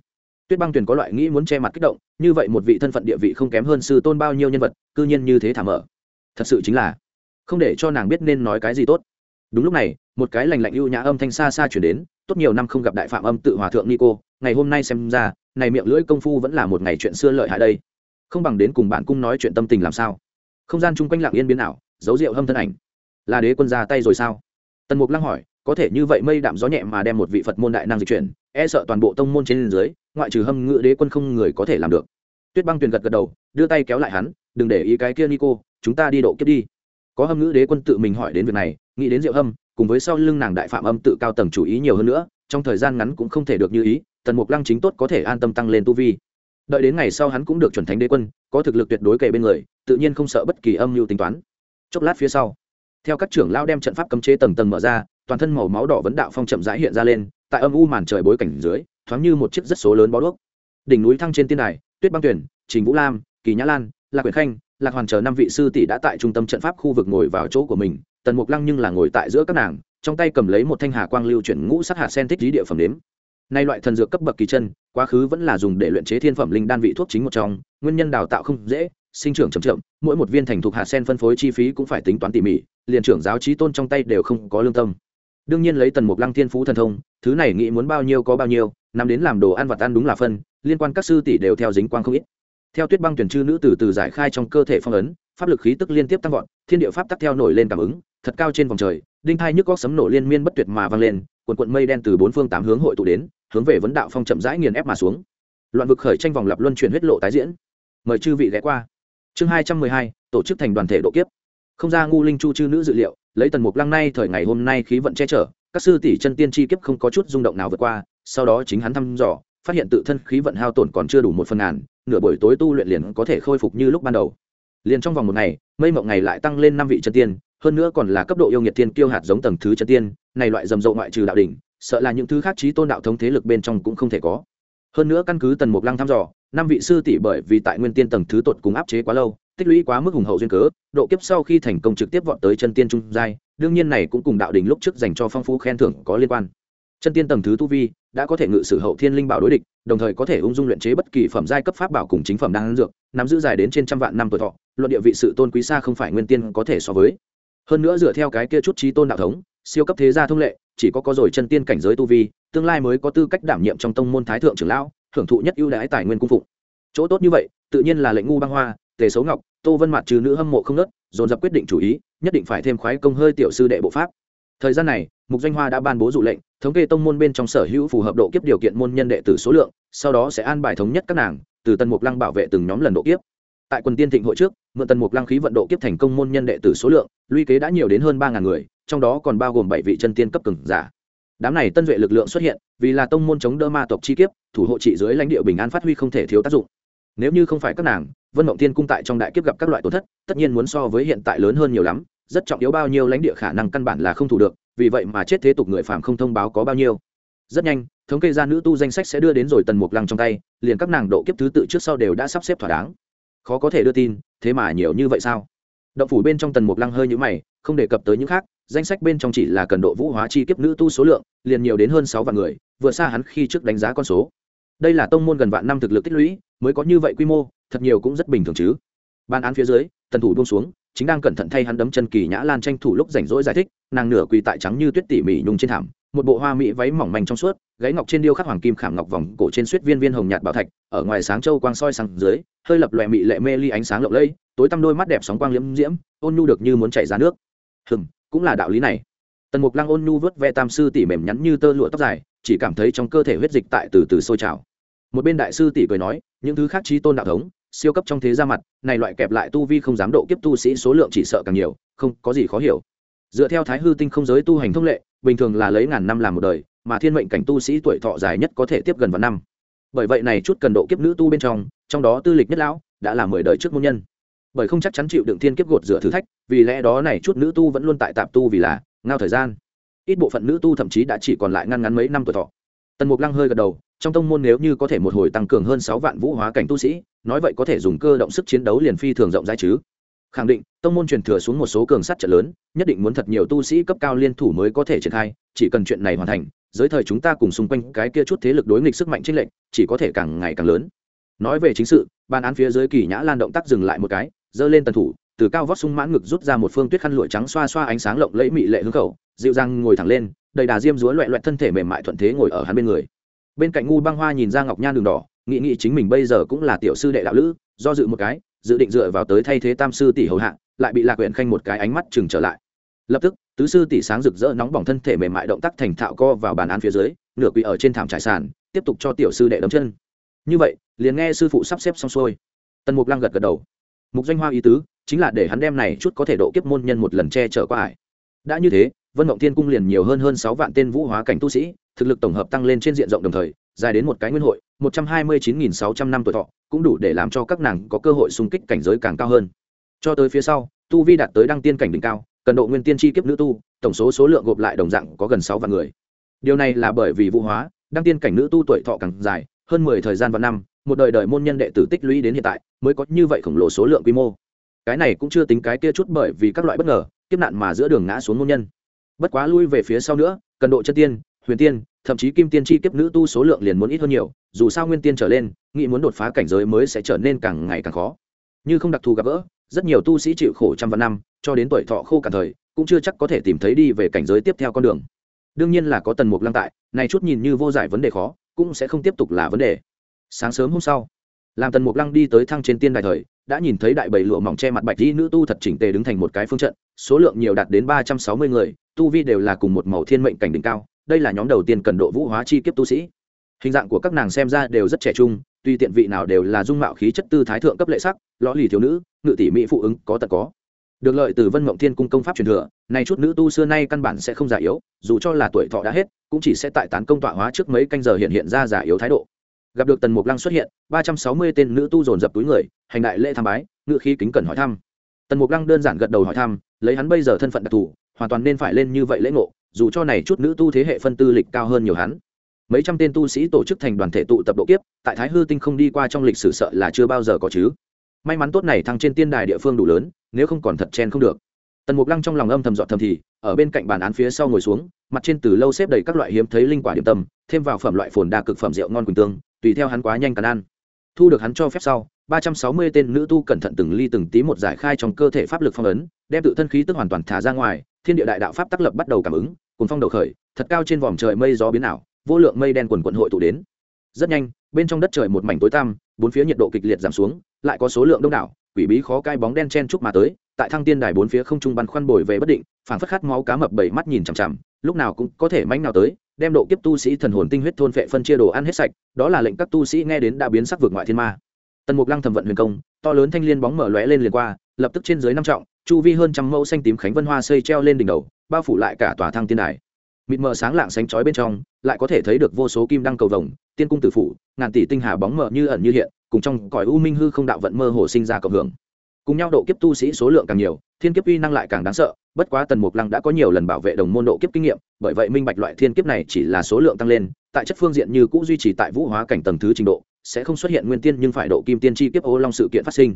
tuyết băng tuyền có loại nghĩ muốn che mặt kích động như vậy một vị thân phận địa vị không kém hơn sư tôn bao nhiêu nhân vật cư nhiên như thế thảm ở, thật sự chính là không để cho nàng biết nên nói cái gì tốt. Đúng lúc này một cái lành lạnh ưu nhã âm thanh xa xa chuyển đến tốt nhiều năm không gặp đại phạm âm tự hòa thượng nico ngày hôm nay xem ra này miệng lưỡi công phu vẫn là một ngày chuyện xưa lợi hại đây. Không bằng đến cùng bạn cung nói chuyện tâm tình làm sao? Không gian chung quanh lặng yên biến ảo dấu rượu hâm thân ảnh. Là đế quân ra tay rồi sao? Tần mục lăng hỏi có thể như vậy mây đạm gió nhẹ mà đem một vị phật môn đại năng dịch chuyển e sợ toàn bộ tông môn trên dưới, ngoại trừ hâm ngự đế quân không người có thể làm được. Tuyết băng tuyền gật gật đầu, đưa tay kéo lại hắn, đừng để ý cái kia nico chúng ta đi độ kiếp đi. Có hâm ngữ đế quân tự mình hỏi đến việc này, nghĩ đến diệu hâm, cùng với sau lưng nàng đại phạm âm tự cao tầng chủ ý nhiều hơn nữa, trong thời gian ngắn cũng không thể được như ý, tần mục lăng chính tốt có thể an tâm tăng lên tu vi. Đợi đến ngày sau hắn cũng được chuẩn thánh đế quân, có thực lực tuyệt đối kề bên người, tự nhiên không sợ bất kỳ âm mưu tính toán. Chốc lát phía sau, theo các trưởng lao đem trận pháp cấm chế tầng tầng mở ra toàn thân màu máu đỏ vấn đạo phong chậm rãi hiện ra lên, tại âm u màn trời bối cảnh dưới, thoáng như một chiếc rất số lớn bó đuốc. Đỉnh núi thăng trên tiên đài, tuyết băng tuyển, trình vũ lam, kỳ nhã lan, lạc quyển khanh, lạc hoàn chờ năm vị sư tỷ đã tại trung tâm trận pháp khu vực ngồi vào chỗ của mình, tần mục lăng nhưng là ngồi tại giữa các nàng, trong tay cầm lấy một thanh hà quang lưu chuyển ngũ sát hạt sen tích lý địa phẩm đếm. Nay loại thần dược cấp bậc kỳ chân, quá khứ vẫn là dùng để luyện chế thiên phẩm linh đan vị thuốc chính một trong, nguyên nhân đào tạo không dễ, sinh trưởng chậm chậm, mỗi một viên thành thục hạt sen phân phối chi phí cũng phải tính toán tỉ mỉ, liền trưởng giáo trí tôn trong tay đều không có lương tâm đương nhiên lấy tần mục lăng thiên phú thần thông, thứ này nghĩ muốn bao nhiêu có bao nhiêu nằm đến làm đồ ăn vặt ăn đúng là phân, liên quan các sư tỷ đều theo dính quang không ít. Theo tuyết băng tuyển chư nữ từ từ giải khai trong cơ thể phong ấn, pháp lực khí tức liên tiếp tăng vọt, thiên địa pháp tắc theo nổi lên cảm ứng, thật cao trên vòng trời, đinh thai nhức góc sấm nổ liên miên bất tuyệt mà vang lên quần quận mây đen từ bốn phương tám hướng hội tụ đến, hướng về vấn đạo phong chậm rãi nghiền ép mà xuống. Loạn vực khởi tranh vòng lập luân chuyển huyết lộ tái diễn. Mời chư vị ghé qua. Chương hai trăm mười hai, tổ chức thành đoàn thể độ kiếp. Không ra ngu linh chu chư nữ dự liệu lấy tần mục lăng nay thời ngày hôm nay khí vận che chở, các sư tỷ chân tiên chi kiếp không có chút rung động nào vượt qua, sau đó chính hắn thăm dò, phát hiện tự thân khí vận hao tổn còn chưa đủ một phần ngàn, nửa buổi tối tu luyện liền có thể khôi phục như lúc ban đầu. Liền trong vòng một ngày, mây mộng ngày lại tăng lên năm vị chân tiên, hơn nữa còn là cấp độ yêu nghiệt tiên kiêu hạt giống tầng thứ chân tiên, này loại rầm rộ ngoại trừ đạo đỉnh, sợ là những thứ khác trí tôn đạo thống thế lực bên trong cũng không thể có. Hơn nữa căn cứ tần mục lăng thăm dò, năm vị sư tỷ bởi vì tại nguyên tiên tầng thứ tột cùng áp chế quá lâu tích lũy quá mức hùng hậu duyên cớ, độ kiếp sau khi thành công trực tiếp vọt tới chân tiên trung giai, đương nhiên này cũng cùng đạo đỉnh lúc trước dành cho phong phú khen thưởng có liên quan. Chân tiên tầng thứ tu vi đã có thể ngự sử hậu thiên linh bảo đối địch, đồng thời có thể ung dung luyện chế bất kỳ phẩm giai cấp pháp bảo cùng chính phẩm đang dược, nắm giữ dài đến trên trăm vạn năm tuổi thọ, luận địa vị sự tôn quý xa không phải nguyên tiên có thể so với. Hơn nữa dựa theo cái kia chút trí tôn đạo thống, siêu cấp thế gia thông lệ, chỉ có có rồi chân tiên cảnh giới tu vi, tương lai mới có tư cách đảm nhiệm trong tông môn thái thượng trưởng lão, hưởng thụ nhất ưu đãi tài nguyên cung phụng. Chỗ tốt như vậy, tự nhiên là lệnh ngu băng hoa tề xấu ngọc, tô vân mặt trừ nữ hâm mộ không nớt, dồn dập quyết định chủ ý, nhất định phải thêm khoái công hơi tiểu sư đệ bộ pháp. Thời gian này, mục doanh hoa đã ban bố dụ lệnh, thống kê tông môn bên trong sở hữu phù hợp độ kiếp điều kiện môn nhân đệ tử số lượng, sau đó sẽ an bài thống nhất các nàng, từ tân mục lăng bảo vệ từng nhóm lần độ kiếp. Tại quần tiên thịnh hội trước, mượn tần mục lăng khí vận độ kiếp thành công môn nhân đệ tử số lượng luy kế đã nhiều đến hơn ba ngàn người, trong đó còn bao gồm bảy vị chân tiên cấp cường giả. Đám này tân duệ lực lượng xuất hiện, vì là tông môn chống đỡ ma tộc chi kiếp, thủ hộ trị dưới lãnh địa bình an phát huy không thể thiếu tác dụng nếu như không phải các nàng, vân mộng tiên cung tại trong đại kiếp gặp các loại tổn thất, tất nhiên muốn so với hiện tại lớn hơn nhiều lắm, rất trọng yếu bao nhiêu lãnh địa khả năng căn bản là không thủ được, vì vậy mà chết thế tục người phàm không thông báo có bao nhiêu. Rất nhanh, thống kê ra nữ tu danh sách sẽ đưa đến rồi tần mục lăng trong tay, liền các nàng độ kiếp thứ tự trước sau đều đã sắp xếp thỏa đáng. Khó có thể đưa tin, thế mà nhiều như vậy sao? Động phủ bên trong tần mục lăng hơi nhũ mày, không đề cập tới những khác, danh sách bên trong chỉ là cần độ vũ hóa chi kiếp nữ tu số lượng, liền nhiều đến hơn sáu vạn người vừa xa hắn khi trước đánh giá con số. Đây là tông môn gần vạn năm thực lực tích lũy mới có như vậy quy mô, thật nhiều cũng rất bình thường chứ. Ban án phía dưới, tần thủ buông xuống, chính đang cẩn thận thay hắn đấm chân kỳ nhã lan tranh thủ lúc rảnh rỗi giải thích, nàng nửa quỳ tại trắng như tuyết tỉ mỉ nhung trên thảm, một bộ hoa mỹ váy mỏng manh trong suốt, gáy ngọc trên điêu khắc hoàng kim khảm ngọc vòng cổ trên suýt viên viên hồng nhạt bảo thạch, ở ngoài sáng châu quang soi sáng dưới, hơi lập loè mị lệ mê ly ánh sáng lộng lẫy, tối tăm đôi mắt đẹp sóng quang liễm diễm, ôn nhu được như muốn chảy ra nước. Hừng cũng là đạo lý này. Tần mục lăng ôn nhu vớt ve tam sư tỉ mềm nhắn như tơ lụa tóc dài, chỉ cảm thấy trong cơ thể huyết dịch tại từ từ sôi trào một bên đại sư tỷ cười nói, những thứ khác trí tôn đạo thống, siêu cấp trong thế ra mặt, này loại kẹp lại tu vi không dám độ kiếp tu sĩ số lượng chỉ sợ càng nhiều, không có gì khó hiểu. Dựa theo thái hư tinh không giới tu hành thông lệ, bình thường là lấy ngàn năm làm một đời, mà thiên mệnh cảnh tu sĩ tuổi thọ dài nhất có thể tiếp gần vào năm. Bởi vậy này chút cần độ kiếp nữ tu bên trong trong đó tư lịch nhất lão, đã là mười đời trước môn nhân. Bởi không chắc chắn chịu đựng thiên kiếp gột rửa thử thách, vì lẽ đó này chút nữ tu vẫn luôn tại tạp tu vì là, ngao thời gian. Ít bộ phận nữ tu thậm chí đã chỉ còn lại ngăn ngắn mấy năm tuổi thọ tần mục lăng hơi gật đầu, trong tông môn nếu như có thể một hồi tăng cường hơn sáu vạn vũ hóa cảnh tu sĩ, nói vậy có thể dùng cơ động sức chiến đấu liền phi thường rộng rãi chứ. Khẳng định, tông môn truyền thừa xuống một số cường sắt trận lớn, nhất định muốn thật nhiều tu sĩ cấp cao liên thủ mới có thể triển khai, chỉ cần chuyện này hoàn thành, giới thời chúng ta cùng xung quanh cái kia chút thế lực đối nghịch sức mạnh trên lệnh chỉ có thể càng ngày càng lớn. Nói về chính sự, ban án phía dưới kỳ nhã lan động tác dừng lại một cái, giơ lên tần thủ, từ cao vót sung mãn ngực rút ra một phương tuyết khăn lụa trắng xoa xoa ánh sáng lộng lẫy mị lệ hướng khẩu, dịu dàng ngồi thẳng lên đầy đà diêm dúa loẹ loẹt thân thể mềm mại thuận thế ngồi ở hắn bên người. Bên cạnh ngu băng hoa nhìn ra ngọc nhan đường đỏ, nghĩ nghĩ chính mình bây giờ cũng là tiểu sư đệ đạo lữ, do dự một cái, dự định dựa vào tới thay thế tam sư tỷ hầu hạ, lại bị lạc huyện khanh một cái ánh mắt chừng trở lại. Lập tức, tứ sư tỷ sáng rực rỡ nóng bỏng thân thể mềm mại động tác thành thạo co vào bàn án phía dưới, nửa quỳ ở trên thảm trải sàn, tiếp tục cho tiểu sư đệ đấm chân. Như vậy, liền nghe sư phụ sắp xếp xong xuôi. Tần mục lăng gật gật đầu. Mục doanh hoa ý tứ, chính là để hắn đem này chút có thể độ kiếp môn nhân một lần che chở qua ải. Đã như thế vân mộng thiên cung liền nhiều hơn hơn sáu vạn tên vũ hóa cảnh tu sĩ, thực lực tổng hợp tăng lên trên diện rộng đồng thời, dài đến một cái nguyên hội, một trăm hai mươi chín nghìn sáu trăm năm tuổi thọ, cũng đủ để làm cho các nàng có cơ hội xung kích cảnh giới càng cao hơn. Cho tới phía sau, tu vi đạt tới đăng tiên cảnh đỉnh cao, cần độ nguyên tiên tri kiếp nữ tu, tổng số số lượng gộp lại đồng dạng có gần sáu vạn người. Điều này là bởi vì vũ hóa, đăng tiên cảnh nữ tu tuổi thọ càng dài, hơn mười thời gian và năm, một đời đời môn nhân đệ tử tích lũy đến hiện tại, mới có như vậy khổng lồ số lượng quy mô. Cái này cũng chưa tính cái kia chút bởi vì các loại bất ngờ, kiếp nạn mà giữa đường ngã xuống môn nhân bất quá lui về phía sau nữa, cần độ chân tiên, huyền tiên, thậm chí kim tiên chi kiếp nữ tu số lượng liền muốn ít hơn nhiều, dù sao nguyên tiên trở lên, nghĩ muốn đột phá cảnh giới mới sẽ trở nên càng ngày càng khó. Như không đặc thù gặp gỡ, rất nhiều tu sĩ chịu khổ trăm vạn năm, cho đến tuổi thọ khô cả thời, cũng chưa chắc có thể tìm thấy đi về cảnh giới tiếp theo con đường. Đương nhiên là có tần mục lăng tại, này chút nhìn như vô giải vấn đề khó, cũng sẽ không tiếp tục là vấn đề. Sáng sớm hôm sau, làm tần mục lăng đi tới thăng trên tiên đài thời, đã nhìn thấy đại bầy lụa mỏng che mặt bạch di nữ tu thật chỉnh tề đứng thành một cái phương trận, số lượng nhiều đạt đến ba trăm sáu mươi người tu vi đều là cùng một màu thiên mệnh cảnh đỉnh cao, đây là nhóm đầu tiên cần độ vũ hóa chi kiếp tu sĩ. Hình dạng của các nàng xem ra đều rất trẻ trung, tuy tiện vị nào đều là dung mạo khí chất tư thái thượng cấp lệ sắc, lõ lì thiếu nữ, ngự tỷ mỹ phụ ứng, có tật có. Được lợi từ vân mộng thiên cung công pháp truyền thừa, nay chút nữ tu xưa nay căn bản sẽ không già yếu, dù cho là tuổi thọ đã hết, cũng chỉ sẽ tại tán công tọa hóa trước mấy canh giờ hiện hiện ra giả yếu thái độ. Gặp được tần mục lăng xuất hiện, ba trăm sáu mươi tên nữ tu dồn dập túi người, hành đại lễ tham bái, ngự khí kính cẩn hỏi thăm. Tần mục lăng đơn giản gật đầu hỏi thăm, lấy hắn bây giờ thân phận đặc thù hoàn toàn nên phải lên như vậy lễ ngộ, dù cho này chút nữ tu thế hệ phân tư lịch cao hơn nhiều hắn. Mấy trăm tên tu sĩ tổ chức thành đoàn thể tụ tập độ kiếp, tại thái hư tinh không đi qua trong lịch sử sợ là chưa bao giờ có chứ. May mắn tốt này thăng trên tiên đài địa phương đủ lớn, nếu không còn thật chen không được. Tần mục lăng trong lòng âm thầm dọn thầm thì, ở bên cạnh bàn án phía sau ngồi xuống, mặt trên từ lâu xếp đầy các loại hiếm thấy linh quả điểm tâm, thêm vào phẩm loại phồn đa cực phẩm rượu ngon quỳnh tương, tùy theo hắn quá nhanh cắn ăn. Thu được hắn cho phép sau, ba trăm sáu mươi tên nữ tu cẩn thận từng ly từng tí một giải khai trong cơ thể pháp lực phong ấn, đem tự thân khí tức hoàn toàn thả ra ngoài thiên địa đại đạo pháp tác lập bắt đầu cảm ứng cùng phong đầu khởi, thật cao trên vòm trời mây gió biến ảo, vô lượng mây đen quần quận hội tụ đến. Rất nhanh, bên trong đất trời một mảnh tối tăm, bốn phía nhiệt độ kịch liệt giảm xuống, lại có số lượng đông đảo, quỷ bí khó cai bóng đen chen chúc mà tới, tại thăng tiên đài bốn phía không trung băn khoăn bồi về bất định, phảng phất khát máu cá mập bảy mắt nhìn chằm chằm, lúc nào cũng có thể mánh nào tới, đem độ kiếp tu sĩ thần hồn tinh huyết thôn phệ phân chia đồ ăn hết sạch, đó là lệnh các tu sĩ nghe đến đã biến sắc vượt ngoại thiên ma. Tần mục lăng thẩm vận huyền công, to lớn thanh liên bóng mở lóe lên liền qua lập tức trên dưới năm trọng, chu vi hơn trăm mẫu xanh tím khánh vân hoa xây treo lên đỉnh đầu, bao phủ lại cả tòa thăng tiên đài. Mịt mờ sáng lạng sánh chói bên trong, lại có thể thấy được vô số kim đăng cầu vồng, tiên cung tử phủ, ngàn tỷ tinh hà bóng mờ như ẩn như hiện, cùng trong cõi u minh hư không đạo vận mơ hồ sinh ra cộng hưởng. Cùng nhau độ kiếp tu sĩ số lượng càng nhiều, thiên kiếp uy năng lại càng đáng sợ, bất quá tần mục lăng đã có nhiều lần bảo vệ đồng môn độ kiếp kinh nghiệm, bởi vậy minh bạch loại thiên kiếp này chỉ là số lượng tăng lên, tại chất phương diện như cũ duy trì tại vũ hóa cảnh tầng thứ trình độ, sẽ không xuất hiện nguyên tiên nhưng phải độ kim tiên chi kiếp ô long sự kiện phát sinh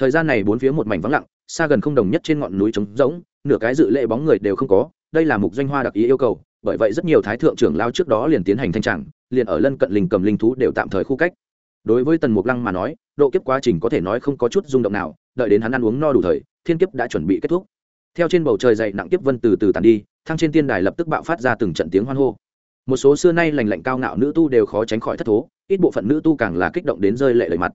thời gian này bốn phía một mảnh vắng lặng, xa gần không đồng nhất trên ngọn núi trống rỗng, nửa cái dự lệ bóng người đều không có, đây là mục doanh hoa đặc ý yêu cầu, bởi vậy rất nhiều thái thượng trưởng lao trước đó liền tiến hành thanh trạng liền ở lân cận linh cầm linh thú đều tạm thời khu cách. Đối với tần mục lăng mà nói, độ kiếp quá trình có thể nói không có chút rung động nào, đợi đến hắn ăn uống no đủ thời, thiên kiếp đã chuẩn bị kết thúc. Theo trên bầu trời dậy nặng kiếp vân từ từ tàn đi thăng trên tiên đài lập tức bạo phát ra từng trận tiếng hoan hô. Một số xưa nay lành lạnh cao ngạo nữ tu đều khó tránh khỏi thất thố, ít bộ phận nữ tu càng là kích động đến rơi lệ lời mặt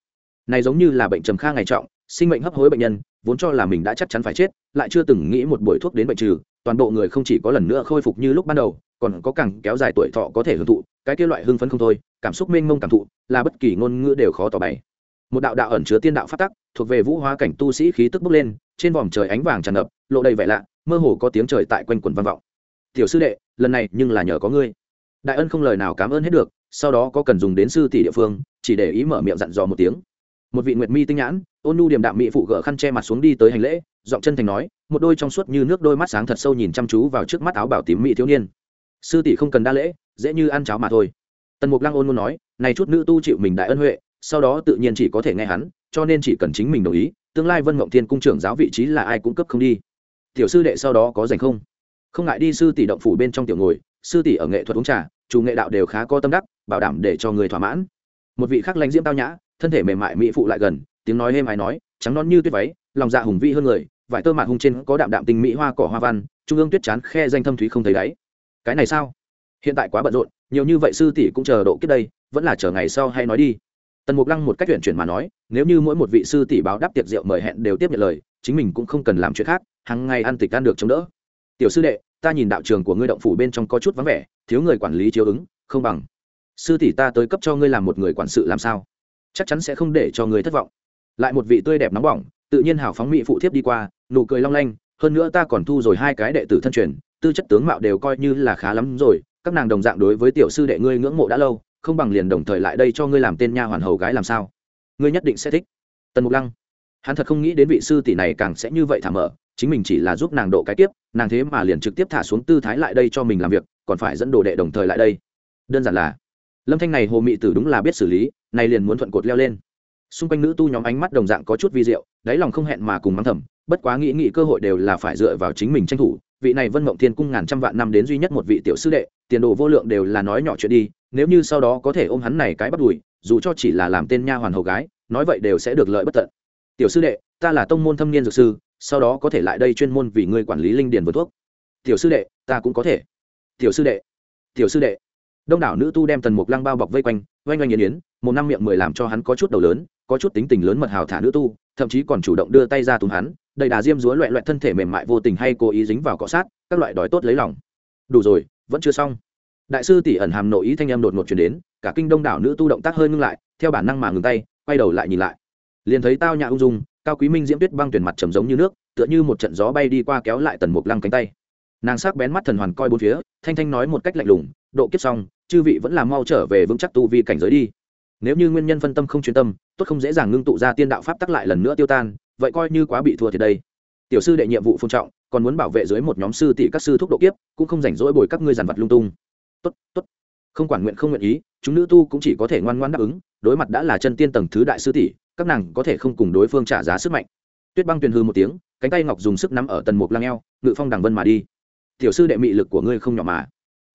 này giống như là bệnh trầm kha ngày trọng, sinh mệnh hấp hối bệnh nhân, vốn cho là mình đã chắc chắn phải chết, lại chưa từng nghĩ một buổi thuốc đến bệnh trừ, toàn bộ người không chỉ có lần nữa khôi phục như lúc ban đầu, còn có càng kéo dài tuổi thọ có thể hưởng thụ, cái kia loại hưng phấn không thôi, cảm xúc mênh mông cảm thụ, là bất kỳ ngôn ngữ đều khó tỏ bày. Một đạo đạo ẩn chứa tiên đạo phát tắc, thuộc về vũ hóa cảnh tu sĩ khí tức bốc lên, trên vòm trời ánh vàng tràn ngập, lộ đầy vẻ lạ, mơ hồ có tiếng trời tại quanh quần văn vọng. Tiểu sư đệ, lần này nhưng là nhờ có ngươi. Đại ân không lời nào cảm ơn hết được, sau đó có cần dùng đến sư tỷ địa phương, chỉ để ý mở miệng dặn dò một tiếng một vị nguyệt mi tinh nhãn, ôn nu điểm đạm mỹ phụ gỡ khăn che mặt xuống đi tới hành lễ, giọng chân thành nói, một đôi trong suốt như nước đôi mắt sáng thật sâu nhìn chăm chú vào trước mắt áo bảo tím mỹ thiếu niên. Sư tỷ không cần đa lễ, dễ như ăn cháo mà thôi. Tần mục lăng ôn muốn nói, này chút nữ tu chịu mình đại ân huệ, sau đó tự nhiên chỉ có thể nghe hắn, cho nên chỉ cần chính mình đồng ý, tương lai vân mộng thiên cung trưởng giáo vị trí là ai cũng cấp không đi. Tiểu sư đệ sau đó có dành không? Không ngại đi sư tỷ động phủ bên trong tiểu ngồi, sư tỷ ở nghệ thuật uống trà, chủ nghệ đạo đều khá có tâm đắc, bảo đảm để cho người thỏa mãn. Một vị khác lãnh diễm tao nhã thân thể mềm mại mỹ phụ lại gần, tiếng nói êm ái nói, trắng non như tuyết váy, lòng dạ hùng vĩ hơn người, vải tơ mạt hung trên có đạm đạm tình mỹ hoa cỏ hoa văn, trung ương tuyết chán khe danh thâm thúy không thấy đáy. Cái này sao? Hiện tại quá bận rộn, nhiều như vậy sư tỷ cũng chờ độ kiếp đây, vẫn là chờ ngày sau hay nói đi. Tần mục lăng một cách tuyển chuyển mà nói, nếu như mỗi một vị sư tỷ báo đáp tiệc rượu mời hẹn đều tiếp nhận lời, chính mình cũng không cần làm chuyện khác hàng ngày ăn tịch ăn được chống đỡ. Tiểu sư đệ, ta nhìn đạo trường của ngươi động phủ bên trong có chút vắng vẻ, thiếu người quản lý chiếu ứng, không bằng. Sư tỷ ta tới cấp cho ngươi làm một người quản sự làm sao? Chắc chắn sẽ không để cho người thất vọng. Lại một vị tươi đẹp nóng bỏng, tự nhiên hào phóng mỹ phụ thiếp đi qua, nụ cười long lanh, hơn nữa ta còn thu rồi hai cái đệ tử thân truyền, tư chất tướng mạo đều coi như là khá lắm rồi, các nàng đồng dạng đối với tiểu sư đệ ngươi ngưỡng mộ đã lâu, không bằng liền đồng thời lại đây cho ngươi làm tên nha hoàn hầu gái làm sao? Ngươi nhất định sẽ thích. Tần mục lăng, hắn thật không nghĩ đến vị sư tỷ này càng sẽ như vậy thả mở, chính mình chỉ là giúp nàng độ cái tiếp nàng thế mà liền trực tiếp thả xuống tư thái lại đây cho mình làm việc, còn phải dẫn đồ đệ đồng thời lại đây. Đơn giản là, lâm thanh này hồ mị tử đúng là biết xử lý này liền muốn thuận cột leo lên. Xung quanh nữ tu nhóm ánh mắt đồng dạng có chút vi diệu, đáy lòng không hẹn mà cùng mắng thầm, bất quá nghĩ nghĩ cơ hội đều là phải dựa vào chính mình tranh thủ. Vị này vân mộng thiên cung ngàn trăm vạn năm đến duy nhất một vị tiểu sư đệ, tiền đồ vô lượng đều là nói nhỏ chuyện đi, nếu như sau đó có thể ôm hắn này cái bắt đùi, dù cho chỉ là làm tên nha hoàn hầu gái, nói vậy đều sẽ được lợi bất tận. Tiểu sư đệ, ta là tông môn thâm niên dược sư, sau đó có thể lại đây chuyên môn vì ngươi quản lý linh điền vượt thuốc. Tiểu sư đệ, ta cũng có thể. Tiểu sư đệ, tiểu sư đệ. Đông đảo nữ tu đem tần mục lăng bao bọc vây quanh, oanh oanh yến yến một năm miệng mười làm cho hắn có chút đầu lớn, có chút tính tình lớn mật hào thả nữ tu, thậm chí còn chủ động đưa tay ra túm hắn, đầy đà diêm dúa loẹ loẹt thân thể mềm mại vô tình hay cố ý dính vào cọ sát, các loại đói tốt lấy lòng. Đủ rồi, vẫn chưa xong. Đại sư tỷ ẩn hàm nội ý thanh em đột ngột chuyển đến, cả kinh đông đảo nữ tu động tác hơi ngưng lại, theo bản năng mà ngừng tay, quay đầu lại nhìn lại. Liền thấy tao nhã ung dung, cao quý minh diễm tuyết băng tuyển mặt trầm giống như nước, tựa như một trận gió bay đi qua kéo lại tần mục lăng cánh tay. Nàng sắc bén mắt thần hoàn coi bốn phía, thanh thanh nói một cách lạnh lùng, độ kiếp xong, chư vị vẫn là mau trở về vững chắc tu vi cảnh giới đi nếu như nguyên nhân phân tâm không chuyên tâm, tốt không dễ dàng ngưng tụ ra tiên đạo pháp tắc lại lần nữa tiêu tan, vậy coi như quá bị thua thì đây. Tiểu sư đệ nhiệm vụ phong trọng, còn muốn bảo vệ dưới một nhóm sư tỷ các sư thúc độ kiếp, cũng không rảnh rỗi bồi các ngươi giàn vật lung tung. Tốt tốt. Không quản nguyện không nguyện ý, chúng nữ tu cũng chỉ có thể ngoan ngoan đáp ứng, đối mặt đã là chân tiên tầng thứ đại sư tỷ, các nàng có thể không cùng đối phương trả giá sức mạnh. Tuyết băng tuyền hư một tiếng, cánh tay ngọc dùng sức nắm ở tần mục lăng eo, ngự phong đằng vân mà đi. Tiểu sư đệ mị lực của ngươi không nhỏ mà,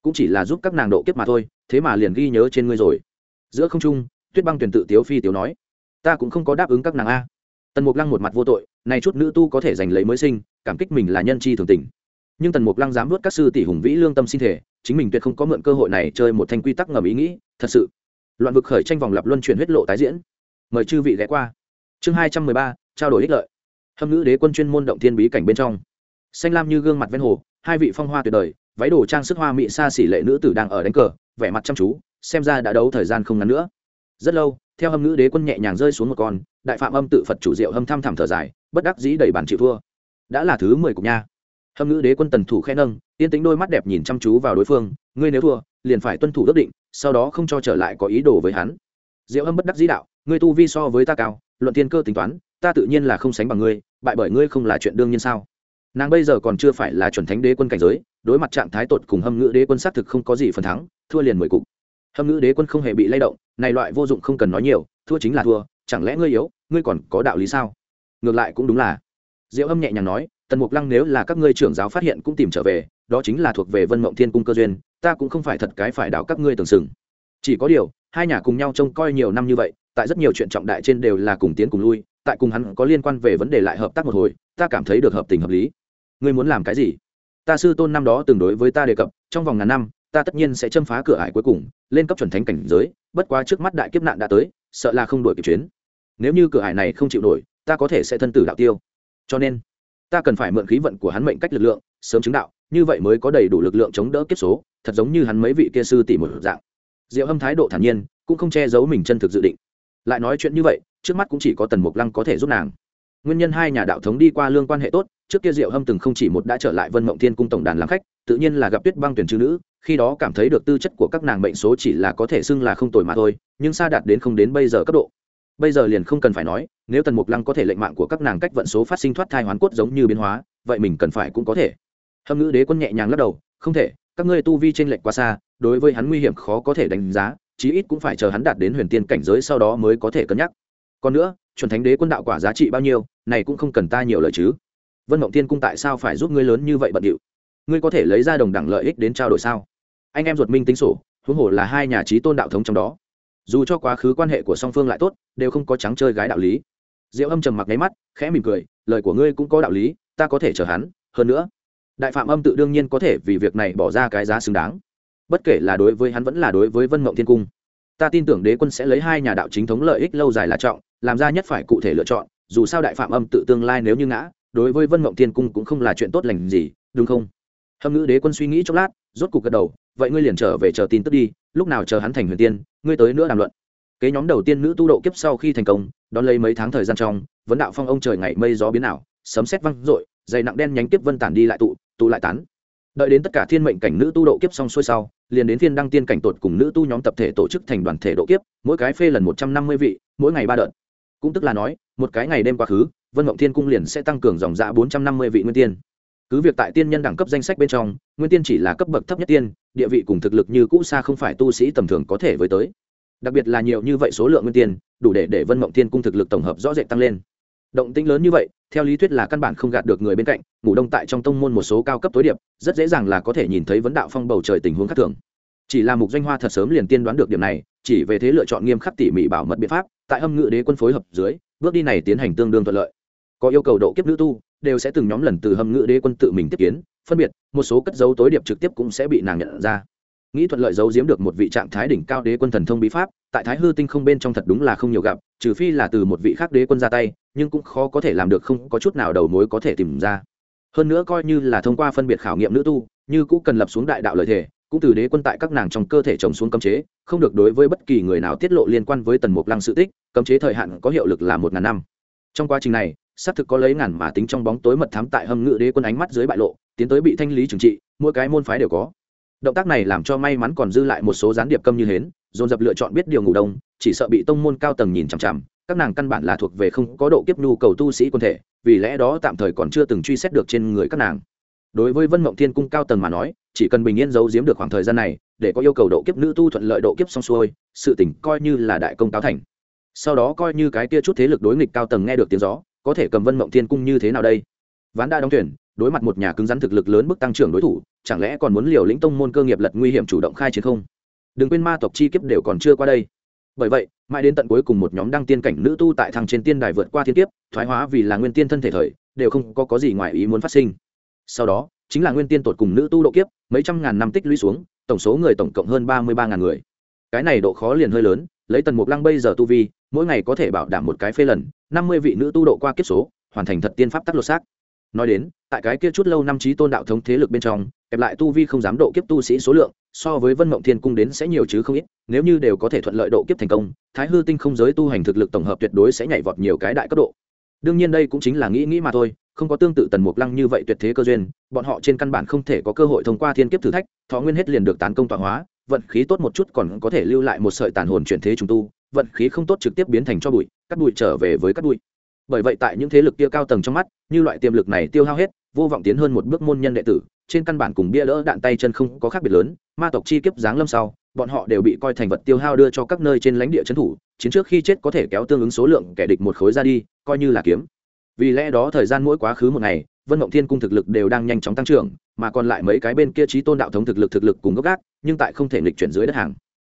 cũng chỉ là giúp các nàng độ kiếp mà thôi, thế mà liền ghi nhớ trên ngươi rồi giữa không trung, tuyết băng tuyển tự tiếu phi tiếu nói, ta cũng không có đáp ứng các nàng a. Tần mục lăng một mặt vô tội, này chút nữ tu có thể giành lấy mới sinh, cảm kích mình là nhân chi thường tình. Nhưng tần mục lăng dám vớt các sư tỷ hùng vĩ lương tâm sinh thể, chính mình tuyệt không có mượn cơ hội này chơi một thanh quy tắc ngầm ý nghĩ, thật sự. Loạn vực khởi tranh vòng lập luân chuyển huyết lộ tái diễn. Mời chư vị ghé qua. Chương hai trăm mười ba, trao đổi ích lợi. Hâm ngữ đế quân chuyên môn động thiên bí cảnh bên trong. Xanh lam như gương mặt ven hồ, hai vị phong hoa tuyệt đời, váy đồ trang sức hoa mỹ xa xỉ lệ nữ tử đang ở đánh cờ vẻ mặt chăm chú, xem ra đã đấu thời gian không ngắn nữa. Rất lâu, theo hâm ngữ đế quân nhẹ nhàng rơi xuống một con, đại phạm âm tự phật chủ diệu hâm thăm thẳm thở dài, bất đắc dĩ đầy bản chịu thua. Đã là thứ mười cục nha. Hâm ngữ đế quân tần thủ khen nâng, yên tính đôi mắt đẹp nhìn chăm chú vào đối phương, ngươi nếu thua, liền phải tuân thủ ước định, sau đó không cho trở lại có ý đồ với hắn. Diệu hâm bất đắc dĩ đạo, ngươi tu vi so với ta cao, luận tiên cơ tính toán, ta tự nhiên là không sánh bằng ngươi, bại bởi ngươi không là chuyện đương nhiên sao? Nàng bây giờ còn chưa phải là chuẩn thánh đế quân cảnh giới, đối mặt trạng thái tột cùng hâm ngữ đế quân xác thực không có gì phần thắng, thua liền mười cục. Hâm ngữ đế quân không hề bị lay động, này loại vô dụng không cần nói nhiều, thua chính là thua, chẳng lẽ ngươi yếu, ngươi còn có đạo lý sao? Ngược lại cũng đúng là. Diệu âm nhẹ nhàng nói, tần mục lăng nếu là các ngươi trưởng giáo phát hiện cũng tìm trở về, đó chính là thuộc về vân mộng thiên cung cơ duyên, ta cũng không phải thật cái phải đảo các ngươi tưởng sừng. Chỉ có điều, hai nhà cùng nhau trông coi nhiều năm như vậy, tại rất nhiều chuyện trọng đại trên đều là cùng tiến cùng lui, tại cùng hắn có liên quan về vấn đề lại hợp tác một hồi, ta cảm thấy được hợp tình hợp lý ngươi muốn làm cái gì? Ta sư tôn năm đó từng đối với ta đề cập, trong vòng ngàn năm, ta tất nhiên sẽ châm phá cửa ải cuối cùng, lên cấp chuẩn thánh cảnh giới, bất quá trước mắt đại kiếp nạn đã tới, sợ là không đổi kịp chuyến. Nếu như cửa ải này không chịu nổi, ta có thể sẽ thân tử đạo tiêu. Cho nên, ta cần phải mượn khí vận của hắn mệnh cách lực lượng, sớm chứng đạo, như vậy mới có đầy đủ lực lượng chống đỡ kiếp số, thật giống như hắn mấy vị kia sư tỷ một dạng. Diệu hâm thái độ thản nhiên, cũng không che giấu mình chân thực dự định. Lại nói chuyện như vậy, trước mắt cũng chỉ có tần mục lăng có thể giúp nàng nguyên nhân hai nhà đạo thống đi qua lương quan hệ tốt, trước kia diệu hâm từng không chỉ một đã trở lại vân mộng thiên cung tổng đàn làm khách, tự nhiên là gặp tuyết băng tuyển chữ nữ, khi đó cảm thấy được tư chất của các nàng bệnh số chỉ là có thể xưng là không tồi mà thôi, nhưng xa đạt đến không đến bây giờ cấp độ. Bây giờ liền không cần phải nói, nếu tần mục lăng có thể lệnh mạng của các nàng cách vận số phát sinh thoát thai hoán cốt giống như biến hóa, vậy mình cần phải cũng có thể. Hâm ngữ đế quân nhẹ nhàng lắc đầu, không thể, các ngươi tu vi t r ê n lệch quá xa, đối với hắn nguy hiểm khó có thể đánh giá, chí ít cũng phải chờ hắn đạt đến huyền tiên cảnh giới sau đó mới có thể cân nhắc còn nữa, chuẩn thánh đế quân đạo quả giá trị bao nhiêu, này cũng không cần ta nhiều lời chứ. Vân mộng tiên cung tại sao phải giúp ngươi lớn như vậy bận điệu? Ngươi có thể lấy ra đồng đẳng lợi ích đến trao đổi sao? Anh em ruột minh tính sổ, huống hồ là hai nhà trí tôn đạo thống trong đó. Dù cho quá khứ quan hệ của song phương lại tốt, đều không có trắng chơi gái đạo lý. Diệu âm trầm mặc nháy mắt, khẽ mỉm cười, lời của ngươi cũng có đạo lý, ta có thể chờ hắn. Hơn nữa, đại phạm âm tự đương nhiên có thể vì việc này bỏ ra cái giá xứng đáng. Bất kể là đối với hắn vẫn là đối với vân mộng thiên cung ta tin tưởng đế quân sẽ lấy hai nhà đạo chính thống lợi ích lâu dài là trọng, làm ra nhất phải cụ thể lựa chọn, dù sao đại phạm âm tự tương lai nếu như ngã, đối với vân mộng thiên cung cũng không là chuyện tốt lành gì, đúng không? Hâm ngữ đế quân suy nghĩ chốc lát, rốt cục gật đầu, vậy ngươi liền trở về chờ tin tức đi, lúc nào chờ hắn thành huyền tiên, ngươi tới nữa đàm luận. Kế nhóm đầu tiên nữ tu độ kiếp sau khi thành công, đón lấy mấy tháng thời gian trong, vấn đạo phong ông trời ngày mây gió biến ảo, sấm xét văng rội dày nặng đen nhánh tiếp vân tản đi lại tụ tụ lại tán đợi đến tất cả thiên mệnh cảnh nữ tu độ kiếp xong xuôi sau, liền đến thiên đăng tiên cảnh tột cùng nữ tu nhóm tập thể tổ chức thành đoàn thể độ kiếp, mỗi cái phê lần một trăm năm mươi vị, mỗi ngày ba đợt. Cũng tức là nói, một cái ngày đêm quá khứ, vân mộng thiên cung liền sẽ tăng cường dòng dạ bốn trăm năm mươi vị nguyên tiên. Cứ việc tại tiên nhân đẳng cấp danh sách bên trong, nguyên tiên chỉ là cấp bậc thấp nhất tiên, địa vị cùng thực lực như cũ xa không phải tu sĩ tầm thường có thể với tới. Đặc biệt là nhiều như vậy số lượng nguyên tiên, đủ để để vân mộng thiên cung thực lực tổng hợp rõ rệt tăng lên động tĩnh lớn như vậy, theo lý thuyết là căn bản không gạt được người bên cạnh, ngủ đông tại trong tông môn một số cao cấp tối điệp, rất dễ dàng là có thể nhìn thấy vấn đạo phong bầu trời tình huống khác thường. Chỉ là mục doanh hoa thật sớm liền tiên đoán được điểm này, chỉ về thế lựa chọn nghiêm khắc tỉ mỉ bảo mật biện pháp, tại âm ngự đế quân phối hợp dưới, bước đi này tiến hành tương đương thuận lợi. Có yêu cầu độ kiếp nữ tu, đều sẽ từng nhóm lần từ hâm ngự đế quân tự mình tiếp kiến, phân biệt, một số cất dấu tối điệp trực tiếp cũng sẽ bị nàng nhận ra nghĩ thuận lợi giấu giếm được một vị trạng thái đỉnh cao đế quân thần thông bí pháp, tại thái hư tinh không bên trong thật đúng là không nhiều gặp, trừ phi là từ một vị khác đế quân ra tay, nhưng cũng khó có thể làm được không có chút nào đầu mối có thể tìm ra. Hơn nữa coi như là thông qua phân biệt khảo nghiệm nữ tu, như cũng cần lập xuống đại đạo lợi thể cũng từ đế quân tại các nàng trong cơ thể trồng xuống cấm chế, không được đối với bất kỳ người nào tiết lộ liên quan với tần mục lăng sự tích, cấm chế thời hạn có hiệu lực là một ngàn năm. Trong quá trình này, xác thực có lấy ngàn mà tính trong bóng tối mật thám tại hâm ngự đế quân ánh mắt dưới bại lộ, tiến tới bị thanh lý trừng trị, mỗi cái môn phái đều có động tác này làm cho may mắn còn dư lại một số gián điệp câm như hến, dồn dập lựa chọn biết điều ngủ đông, chỉ sợ bị tông môn cao tầng nhìn chằm chằm, các nàng căn bản là thuộc về không có độ kiếp nhu cầu tu sĩ quân thể, vì lẽ đó tạm thời còn chưa từng truy xét được trên người các nàng. Đối với vân mộng thiên cung cao tầng mà nói, chỉ cần bình yên giấu giếm được khoảng thời gian này, để có yêu cầu độ kiếp nữ tu thuận lợi độ kiếp xong xuôi, sự tỉnh coi như là đại công cáo thành. Sau đó coi như cái kia chút thế lực đối nghịch cao tầng nghe được tiếng gió, có thể cầm vân mộng thiên cung như thế nào đây? Ván đã đóng tuyển đối mặt một nhà cứng rắn thực lực lớn bức tăng trưởng đối thủ chẳng lẽ còn muốn liều lĩnh tông môn cơ nghiệp lật nguy hiểm chủ động khai chiến không? Đừng quên ma tộc chi kiếp đều còn chưa qua đây. Bởi vậy mãi đến tận cuối cùng một nhóm đăng tiên cảnh nữ tu tại thằng trên tiên đài vượt qua thiên kiếp thoái hóa vì là nguyên tiên thân thể thời đều không có, có gì ngoài ý muốn phát sinh. Sau đó chính là nguyên tiên tột cùng nữ tu độ kiếp mấy trăm ngàn năm tích lũy xuống tổng số người tổng cộng hơn ba mươi ba ngàn người. Cái này độ khó liền hơi lớn lấy tần mục lăng bây giờ tu vi mỗi ngày có thể bảo đảm một cái phê lần năm mươi vị nữ tu độ qua kiếp số hoàn thành thật tiên pháp tắc lột xác nói đến, tại cái kia chút lâu năm trí tôn đạo thống thế lực bên trong, kẹp lại tu vi không dám độ kiếp tu sĩ số lượng, so với vân mộng thiên cung đến sẽ nhiều chứ không ít, nếu như đều có thể thuận lợi độ kiếp thành công, thái hư tinh không giới tu hành thực lực tổng hợp tuyệt đối sẽ nhảy vọt nhiều cái đại cấp độ. Đương nhiên đây cũng chính là nghĩ nghĩ mà thôi, không có tương tự tần mục lăng như vậy tuyệt thế cơ duyên, bọn họ trên căn bản không thể có cơ hội thông qua thiên kiếp thử thách, thọ nguyên hết liền được tán công tọa hóa, vận khí tốt một chút còn có thể lưu lại một sợi tàn hồn chuyển thế trùng tu, vận khí không tốt trực tiếp biến thành cho bụi, cắt bụi trở về với cắt bụi bởi vậy tại những thế lực kia cao tầng trong mắt, như loại tiềm lực này tiêu hao hết, vô vọng tiến hơn một bước môn nhân đệ tử, trên căn bản cùng bia đỡ đạn tay chân không có khác biệt lớn, ma tộc chi kiếp giáng lâm sau, bọn họ đều bị coi thành vật tiêu hao đưa cho các nơi trên lãnh địa trấn thủ, chiến trước khi chết có thể kéo tương ứng số lượng kẻ địch một khối ra đi, coi như là kiếm. Vì lẽ đó thời gian mỗi quá khứ một ngày, vân mộng thiên cung thực lực đều đang nhanh chóng tăng trưởng, mà còn lại mấy cái bên kia trí tôn đạo thống thực lực thực lực cùng gốc gác, nhưng tại không thể nghịch chuyển dưới đất hàng.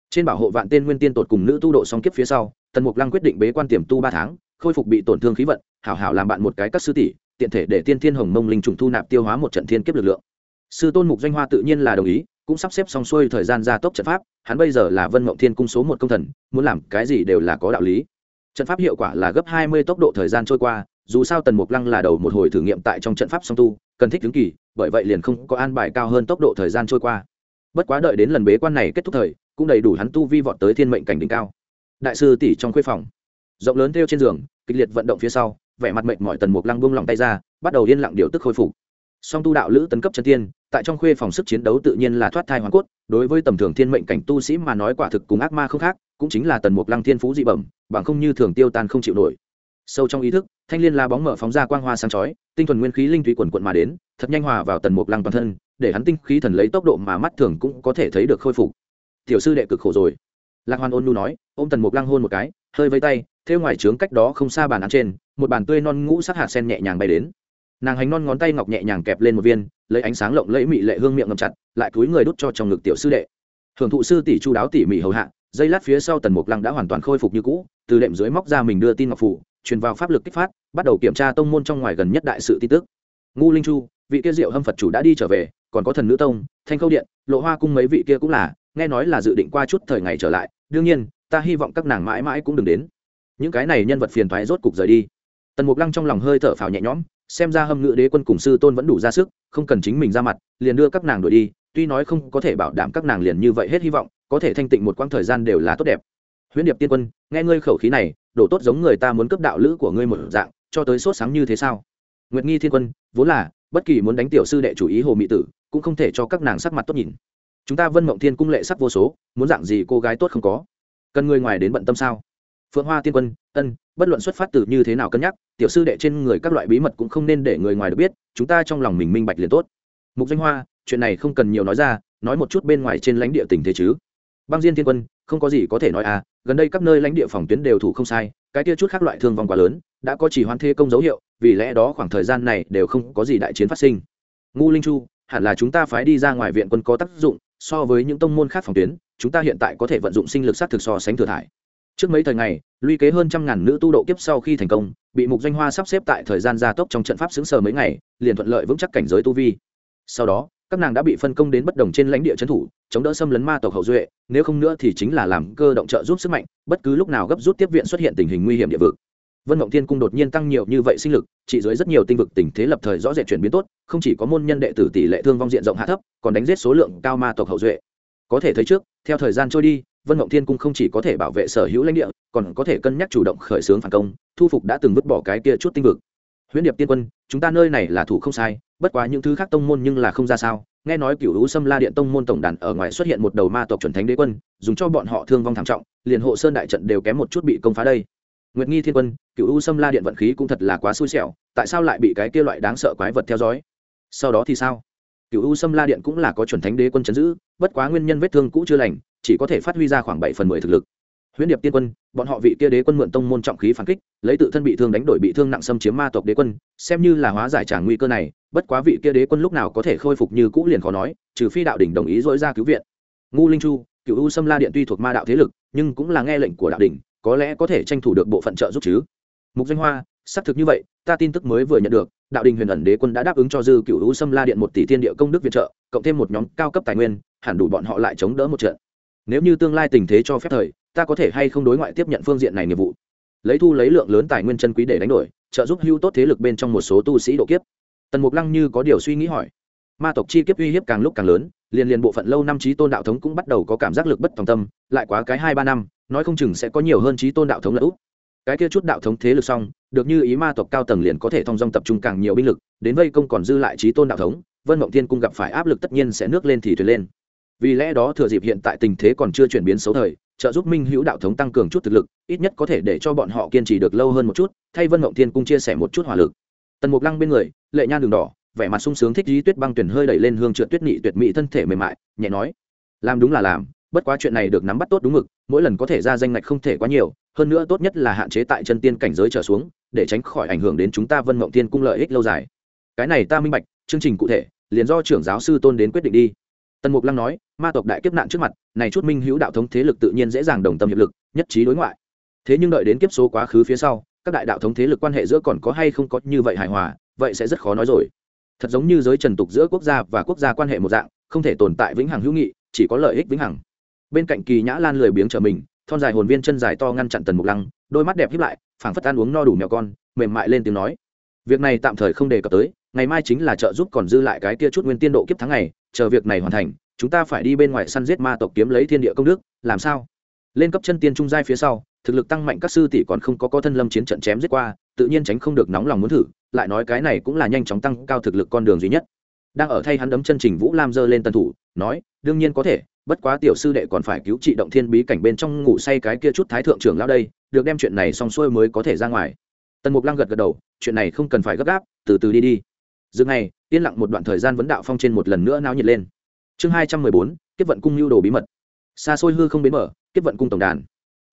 Trên bảo hộ vạn tên nguyên tiên tột cùng nữ tu độ song kiếp phía sau, tần mục lăng quyết định bế quan tiềm tu ba tháng khôi phục bị tổn thương khí vận, hảo hảo làm bạn một cái các sư tỷ, tiện thể để tiên thiên hồng mông linh trùng thu nạp tiêu hóa một trận thiên kiếp lực lượng. Sư tôn mục doanh hoa tự nhiên là đồng ý, cũng sắp xếp xong xuôi thời gian gia tốc trận pháp, hắn bây giờ là vân mộng thiên cung số một công thần, muốn làm cái gì đều là có đạo lý. Trận pháp hiệu quả là gấp hai mươi tốc độ thời gian trôi qua, dù sao tần mục lăng là đầu một hồi thử nghiệm tại trong trận pháp song tu, cần thích đứng kỳ, bởi vậy liền không có an bài cao hơn tốc độ thời gian trôi qua. Bất quá đợi đến lần bế quan này kết thúc thời, cũng đầy đủ hắn tu vi vọt tới thiên mệnh cảnh đỉnh cao. Đại sư tỷ trong khuê phòng rộng lớn theo trên giường, kịch liệt vận động phía sau, vẻ mặt mệnh mọi tần mục lăng buông lỏng tay ra, bắt đầu yên lặng điều tức khôi phục. Song tu đạo lữ tấn cấp chân tiên, tại trong khuê phòng sức chiến đấu tự nhiên là thoát thai hoàn cốt, đối với tầm thường thiên mệnh cảnh tu sĩ mà nói quả thực cùng ác ma không khác, cũng chính là tần mục lăng thiên phú dị bẩm, bằng không như thường tiêu tan không chịu nổi. Sâu trong ý thức, thanh liên la bóng mở phóng ra quang hoa sáng chói, tinh thuần nguyên khí linh thủy quần quận mà đến, thật nhanh hòa vào tần mục lăng toàn thân, để hắn tinh khí thần lấy tốc độ mà mắt thường cũng có thể thấy được khôi phục. Tiểu sư đệ cực khổ rồi. Lạc hoan ôn nu nói, ôm tần mục lăng hôn một cái, hơi vây tay theo ngoài trướng cách đó không xa bàn ăn trên, một bàn tươi non ngũ sắc hạt sen nhẹ nhàng bay đến. Nàng hành non ngón tay ngọc nhẹ nhàng kẹp lên một viên, lấy ánh sáng lộng lẫy mị lệ hương miệng ngầm chặt, lại túi người đút cho trong ngực tiểu sư đệ. Hưởng thụ sư tỷ chu đáo tỉ mỉ hầu hạ dây lát phía sau tần mục lăng đã hoàn toàn khôi phục như cũ, từ đệm dưới móc ra mình đưa tin ngọc phủ, truyền vào pháp lực kích phát, bắt đầu kiểm tra tông môn trong ngoài gần nhất đại sự tin tức. Ngu linh chu, vị kia diệu hâm phật chủ đã đi trở về, còn có thần nữ tông, thanh khâu điện, lộ hoa cung mấy vị kia cũng là, nghe nói là dự định qua chút thời ngày trở lại, đương nhiên, ta hy vọng các nàng mãi mãi cũng đừng đến những cái này nhân vật phiền thoái rốt cục rời đi. Tần mục lăng trong lòng hơi thở phào nhẹ nhõm, xem ra hâm ngự đế quân cùng sư tôn vẫn đủ ra sức, không cần chính mình ra mặt, liền đưa các nàng đuổi đi, tuy nói không có thể bảo đảm các nàng liền như vậy hết hy vọng, có thể thanh tịnh một quãng thời gian đều là tốt đẹp. Huyễn điệp tiên quân, nghe ngươi khẩu khí này đổ tốt giống người ta muốn cướp đạo lữ của ngươi một dạng, cho tới sốt sáng như thế sao? Nguyệt nghi thiên quân, vốn là, bất kỳ muốn đánh tiểu sư đệ chủ ý hồ mỹ tử, cũng không thể cho các nàng sắc mặt tốt nhìn. Chúng ta vân mộng thiên cung lệ sắc vô số, muốn dạng gì cô gái tốt không có? Cần người ngoài đến bận tâm sao? Phượng hoa tiên quân, ân, bất luận xuất phát từ như thế nào cân nhắc, tiểu sư đệ trên người các loại bí mật cũng không nên để người ngoài được biết, chúng ta trong lòng mình minh bạch liền tốt. Mục danh hoa, chuyện này không cần nhiều nói ra, nói một chút bên ngoài trên lãnh địa tình thế chứ. Băng diên thiên quân, không có gì có thể nói à gần đây các nơi lãnh địa phòng tuyến đều thủ không sai, cái kia chút khác loại thương vong quá lớn, đã có chỉ hoan thế công dấu hiệu, vì lẽ đó khoảng thời gian này đều không có gì đại chiến phát sinh. Ngu linh chu, hẳn là chúng ta phải đi ra ngoài viện quân có tác dụng, so với những tông môn khác phòng tuyến, chúng ta hiện tại có thể vận dụng sinh lực sát thực so sánh thừa thải trước mấy thời ngày luy kế hơn trăm ngàn nữ tu độ kiếp sau khi thành công, bị mục doanh hoa sắp xếp tại thời gian gia tốc trong trận pháp xứng sờ mấy ngày, liền thuận lợi vững chắc cảnh giới tu vi. Sau đó, các nàng đã bị phân công đến bất đồng trên lãnh địa trấn thủ, chống đỡ xâm lấn ma tộc hậu duệ, nếu không nữa thì chính là làm cơ động trợ giúp sức mạnh, bất cứ lúc nào gấp rút tiếp viện xuất hiện tình hình nguy hiểm địa vực. Vân mộng thiên cung đột nhiên tăng nhiều như vậy sinh lực trị dưới rất nhiều tinh vực tình thế lập thời rõ rệt chuyển biến tốt, không chỉ có môn nhân đệ tử tỷ lệ thương vong diện rộng hạ thấp, còn đánh giết số lượng cao ma tộc hậu duệ. Có thể thấy trước, theo thời gian trôi đi vân mộng thiên cung không chỉ có thể bảo vệ sở hữu lãnh địa, còn có thể cân nhắc chủ động khởi xướng phản công, thu phục đã từng vứt bỏ cái kia chút tinh vực. Huyễn điệp tiên quân, chúng ta nơi này là thủ không sai, bất quá những thứ khác tông môn nhưng là không ra sao. Nghe nói cựu hữu xâm la điện tông môn tổng đàn ở ngoài xuất hiện một đầu ma tộc chuẩn thánh đế quân, dùng cho bọn họ thương vong thảm trọng, liền hộ sơn đại trận đều kém một chút bị công phá đây. Nguyệt nghi thiên quân cựu u xâm la điện vận khí cũng thật là quá xui xẻo, tại sao lại bị cái kia loại đáng sợ quái vật theo dõi? Sau đó thì sao? Cựu u xâm la điện cũng là có chuẩn thánh đế quân chấn giữ, bất quá nguyên nhân vết thương cũ chưa lành chỉ có thể phát huy ra khoảng bảy phần mười thực lực. Huyễn điệp tiên quân, bọn họ vị kia đế quân mượn tông môn trọng khí phản kích, lấy tự thân bị thương đánh đổi bị thương nặng xâm chiếm ma tộc đế quân, xem như là hóa giải trả nguy cơ này, bất quá vị kia đế quân lúc nào có thể khôi phục như cũ liền khó nói, trừ phi đạo đỉnh đồng ý dỗi ra cứu viện. Ngu linh chu cựu u xâm la điện tuy thuộc ma đạo thế lực, nhưng cũng là nghe lệnh của đạo đỉnh, có lẽ có thể tranh thủ được bộ phận trợ giúp chứ. Mục danh hoa, xác thực như vậy, ta tin tức mới vừa nhận được, đạo đình huyền ẩn đế quân đã đáp ứng cho dư cựu u xâm la điện một tỷ thiên địa công đức viện trợ, cộng thêm một nhóm cao cấp tài nguyên, hẳn đủ bọn họ lại chống đỡ một trận nếu như tương lai tình thế cho phép thời, ta có thể hay không đối ngoại tiếp nhận phương diện này nghiệp vụ? Lấy thu lấy lượng lớn tài nguyên chân quý để đánh đổi, trợ giúp hưu tốt thế lực bên trong một số tu sĩ độ kiếp. Tần mục lăng như có điều suy nghĩ hỏi. Ma tộc chi kiếp uy hiếp càng lúc càng lớn, liền liền bộ phận lâu năm trí tôn đạo thống cũng bắt đầu có cảm giác lực bất tòng tâm, lại quá cái hai ba năm, nói không chừng sẽ có nhiều hơn trí tôn đạo thống là út cái kia chút đạo thống thế lực xong, được như ý ma tộc cao tầng liền có thể thông dong tập trung càng nhiều binh lực, đến vây công còn dư lại trí tôn đạo thống, vân mộng thiên cung gặp phải áp lực tất nhiên sẽ nước lên thì thuyền lên vì lẽ đó thừa dịp hiện tại tình thế còn chưa chuyển biến xấu thời, trợ giúp minh hữu đạo thống tăng cường chút thực lực, ít nhất có thể để cho bọn họ kiên trì được lâu hơn một chút, thay vân mộng thiên cung chia sẻ một chút hỏa lực. Tần mục lăng bên người, lệ nhan đường đỏ, vẻ mặt sung sướng thích dí tuyết băng tuyển hơi đẩy lên hương trượt tuyết nhị tuyệt mỹ thân thể mềm mại, nhẹ nói, làm đúng là làm, bất quá chuyện này được nắm bắt tốt đúng mực, mỗi lần có thể ra danh ngạch không thể quá nhiều, hơn nữa tốt nhất là hạn chế tại chân tiên cảnh giới trở xuống, để tránh khỏi ảnh hưởng đến chúng ta vân mộng tiên cung lợi ích lâu dài. Cái này ta minh bạch, chương trình cụ thể, liền do trưởng giáo sư tôn đến quyết định đi. Tần mục lăng nói ma tộc đại kiếp nạn trước mặt này chút minh hữu đạo thống thế lực tự nhiên dễ dàng đồng tâm hiệp lực nhất trí đối ngoại. Thế nhưng đợi đến kiếp số quá khứ phía sau các đại đạo thống thế lực quan hệ giữa còn có hay không có như vậy hài hòa vậy sẽ rất khó nói rồi. Thật giống như giới trần tục giữa quốc gia và quốc gia quan hệ một dạng không thể tồn tại vĩnh hằng hữu nghị chỉ có lợi ích vĩnh hằng. Bên cạnh kỳ nhã lan lười biếng trở mình thon dài hồn viên chân dài to ngăn chặn tần mục lăng đôi mắt đẹp hiếp lại phảng phất ăn uống no đủ mèo con mềm mại lên tiếng nói. Việc này tạm thời không đề cập tới ngày mai chính là trợ giúp còn dư lại cái kia chút nguyên tiên độ kiếp tháng này, chờ việc này hoàn thành chúng ta phải đi bên ngoài săn giết ma tộc kiếm lấy thiên địa công đức, làm sao? Lên cấp chân tiên trung giai phía sau, thực lực tăng mạnh các sư tỷ còn không có có thân lâm chiến trận chém giết qua, tự nhiên tránh không được nóng lòng muốn thử, lại nói cái này cũng là nhanh chóng tăng cao thực lực con đường duy nhất. Đang ở thay hắn đấm chân trình vũ lam dơ lên tân thủ, nói, đương nhiên có thể, bất quá tiểu sư đệ còn phải cứu trị động thiên bí cảnh bên trong ngủ say cái kia chút thái thượng trưởng lao đây, được đem chuyện này xong xuôi mới có thể ra ngoài. Tần mục lăng gật gật đầu, chuyện này không cần phải gấp gáp, từ từ đi đi. Dừng này yên lặng một đoạn thời gian vấn đạo phong trên một lần nữa náo nhiệt lên chương hai trăm mười bốn tiếp vận cung lưu đồ bí mật. Xa xôi hư không bến mở tiếp vận cung tổng đàn.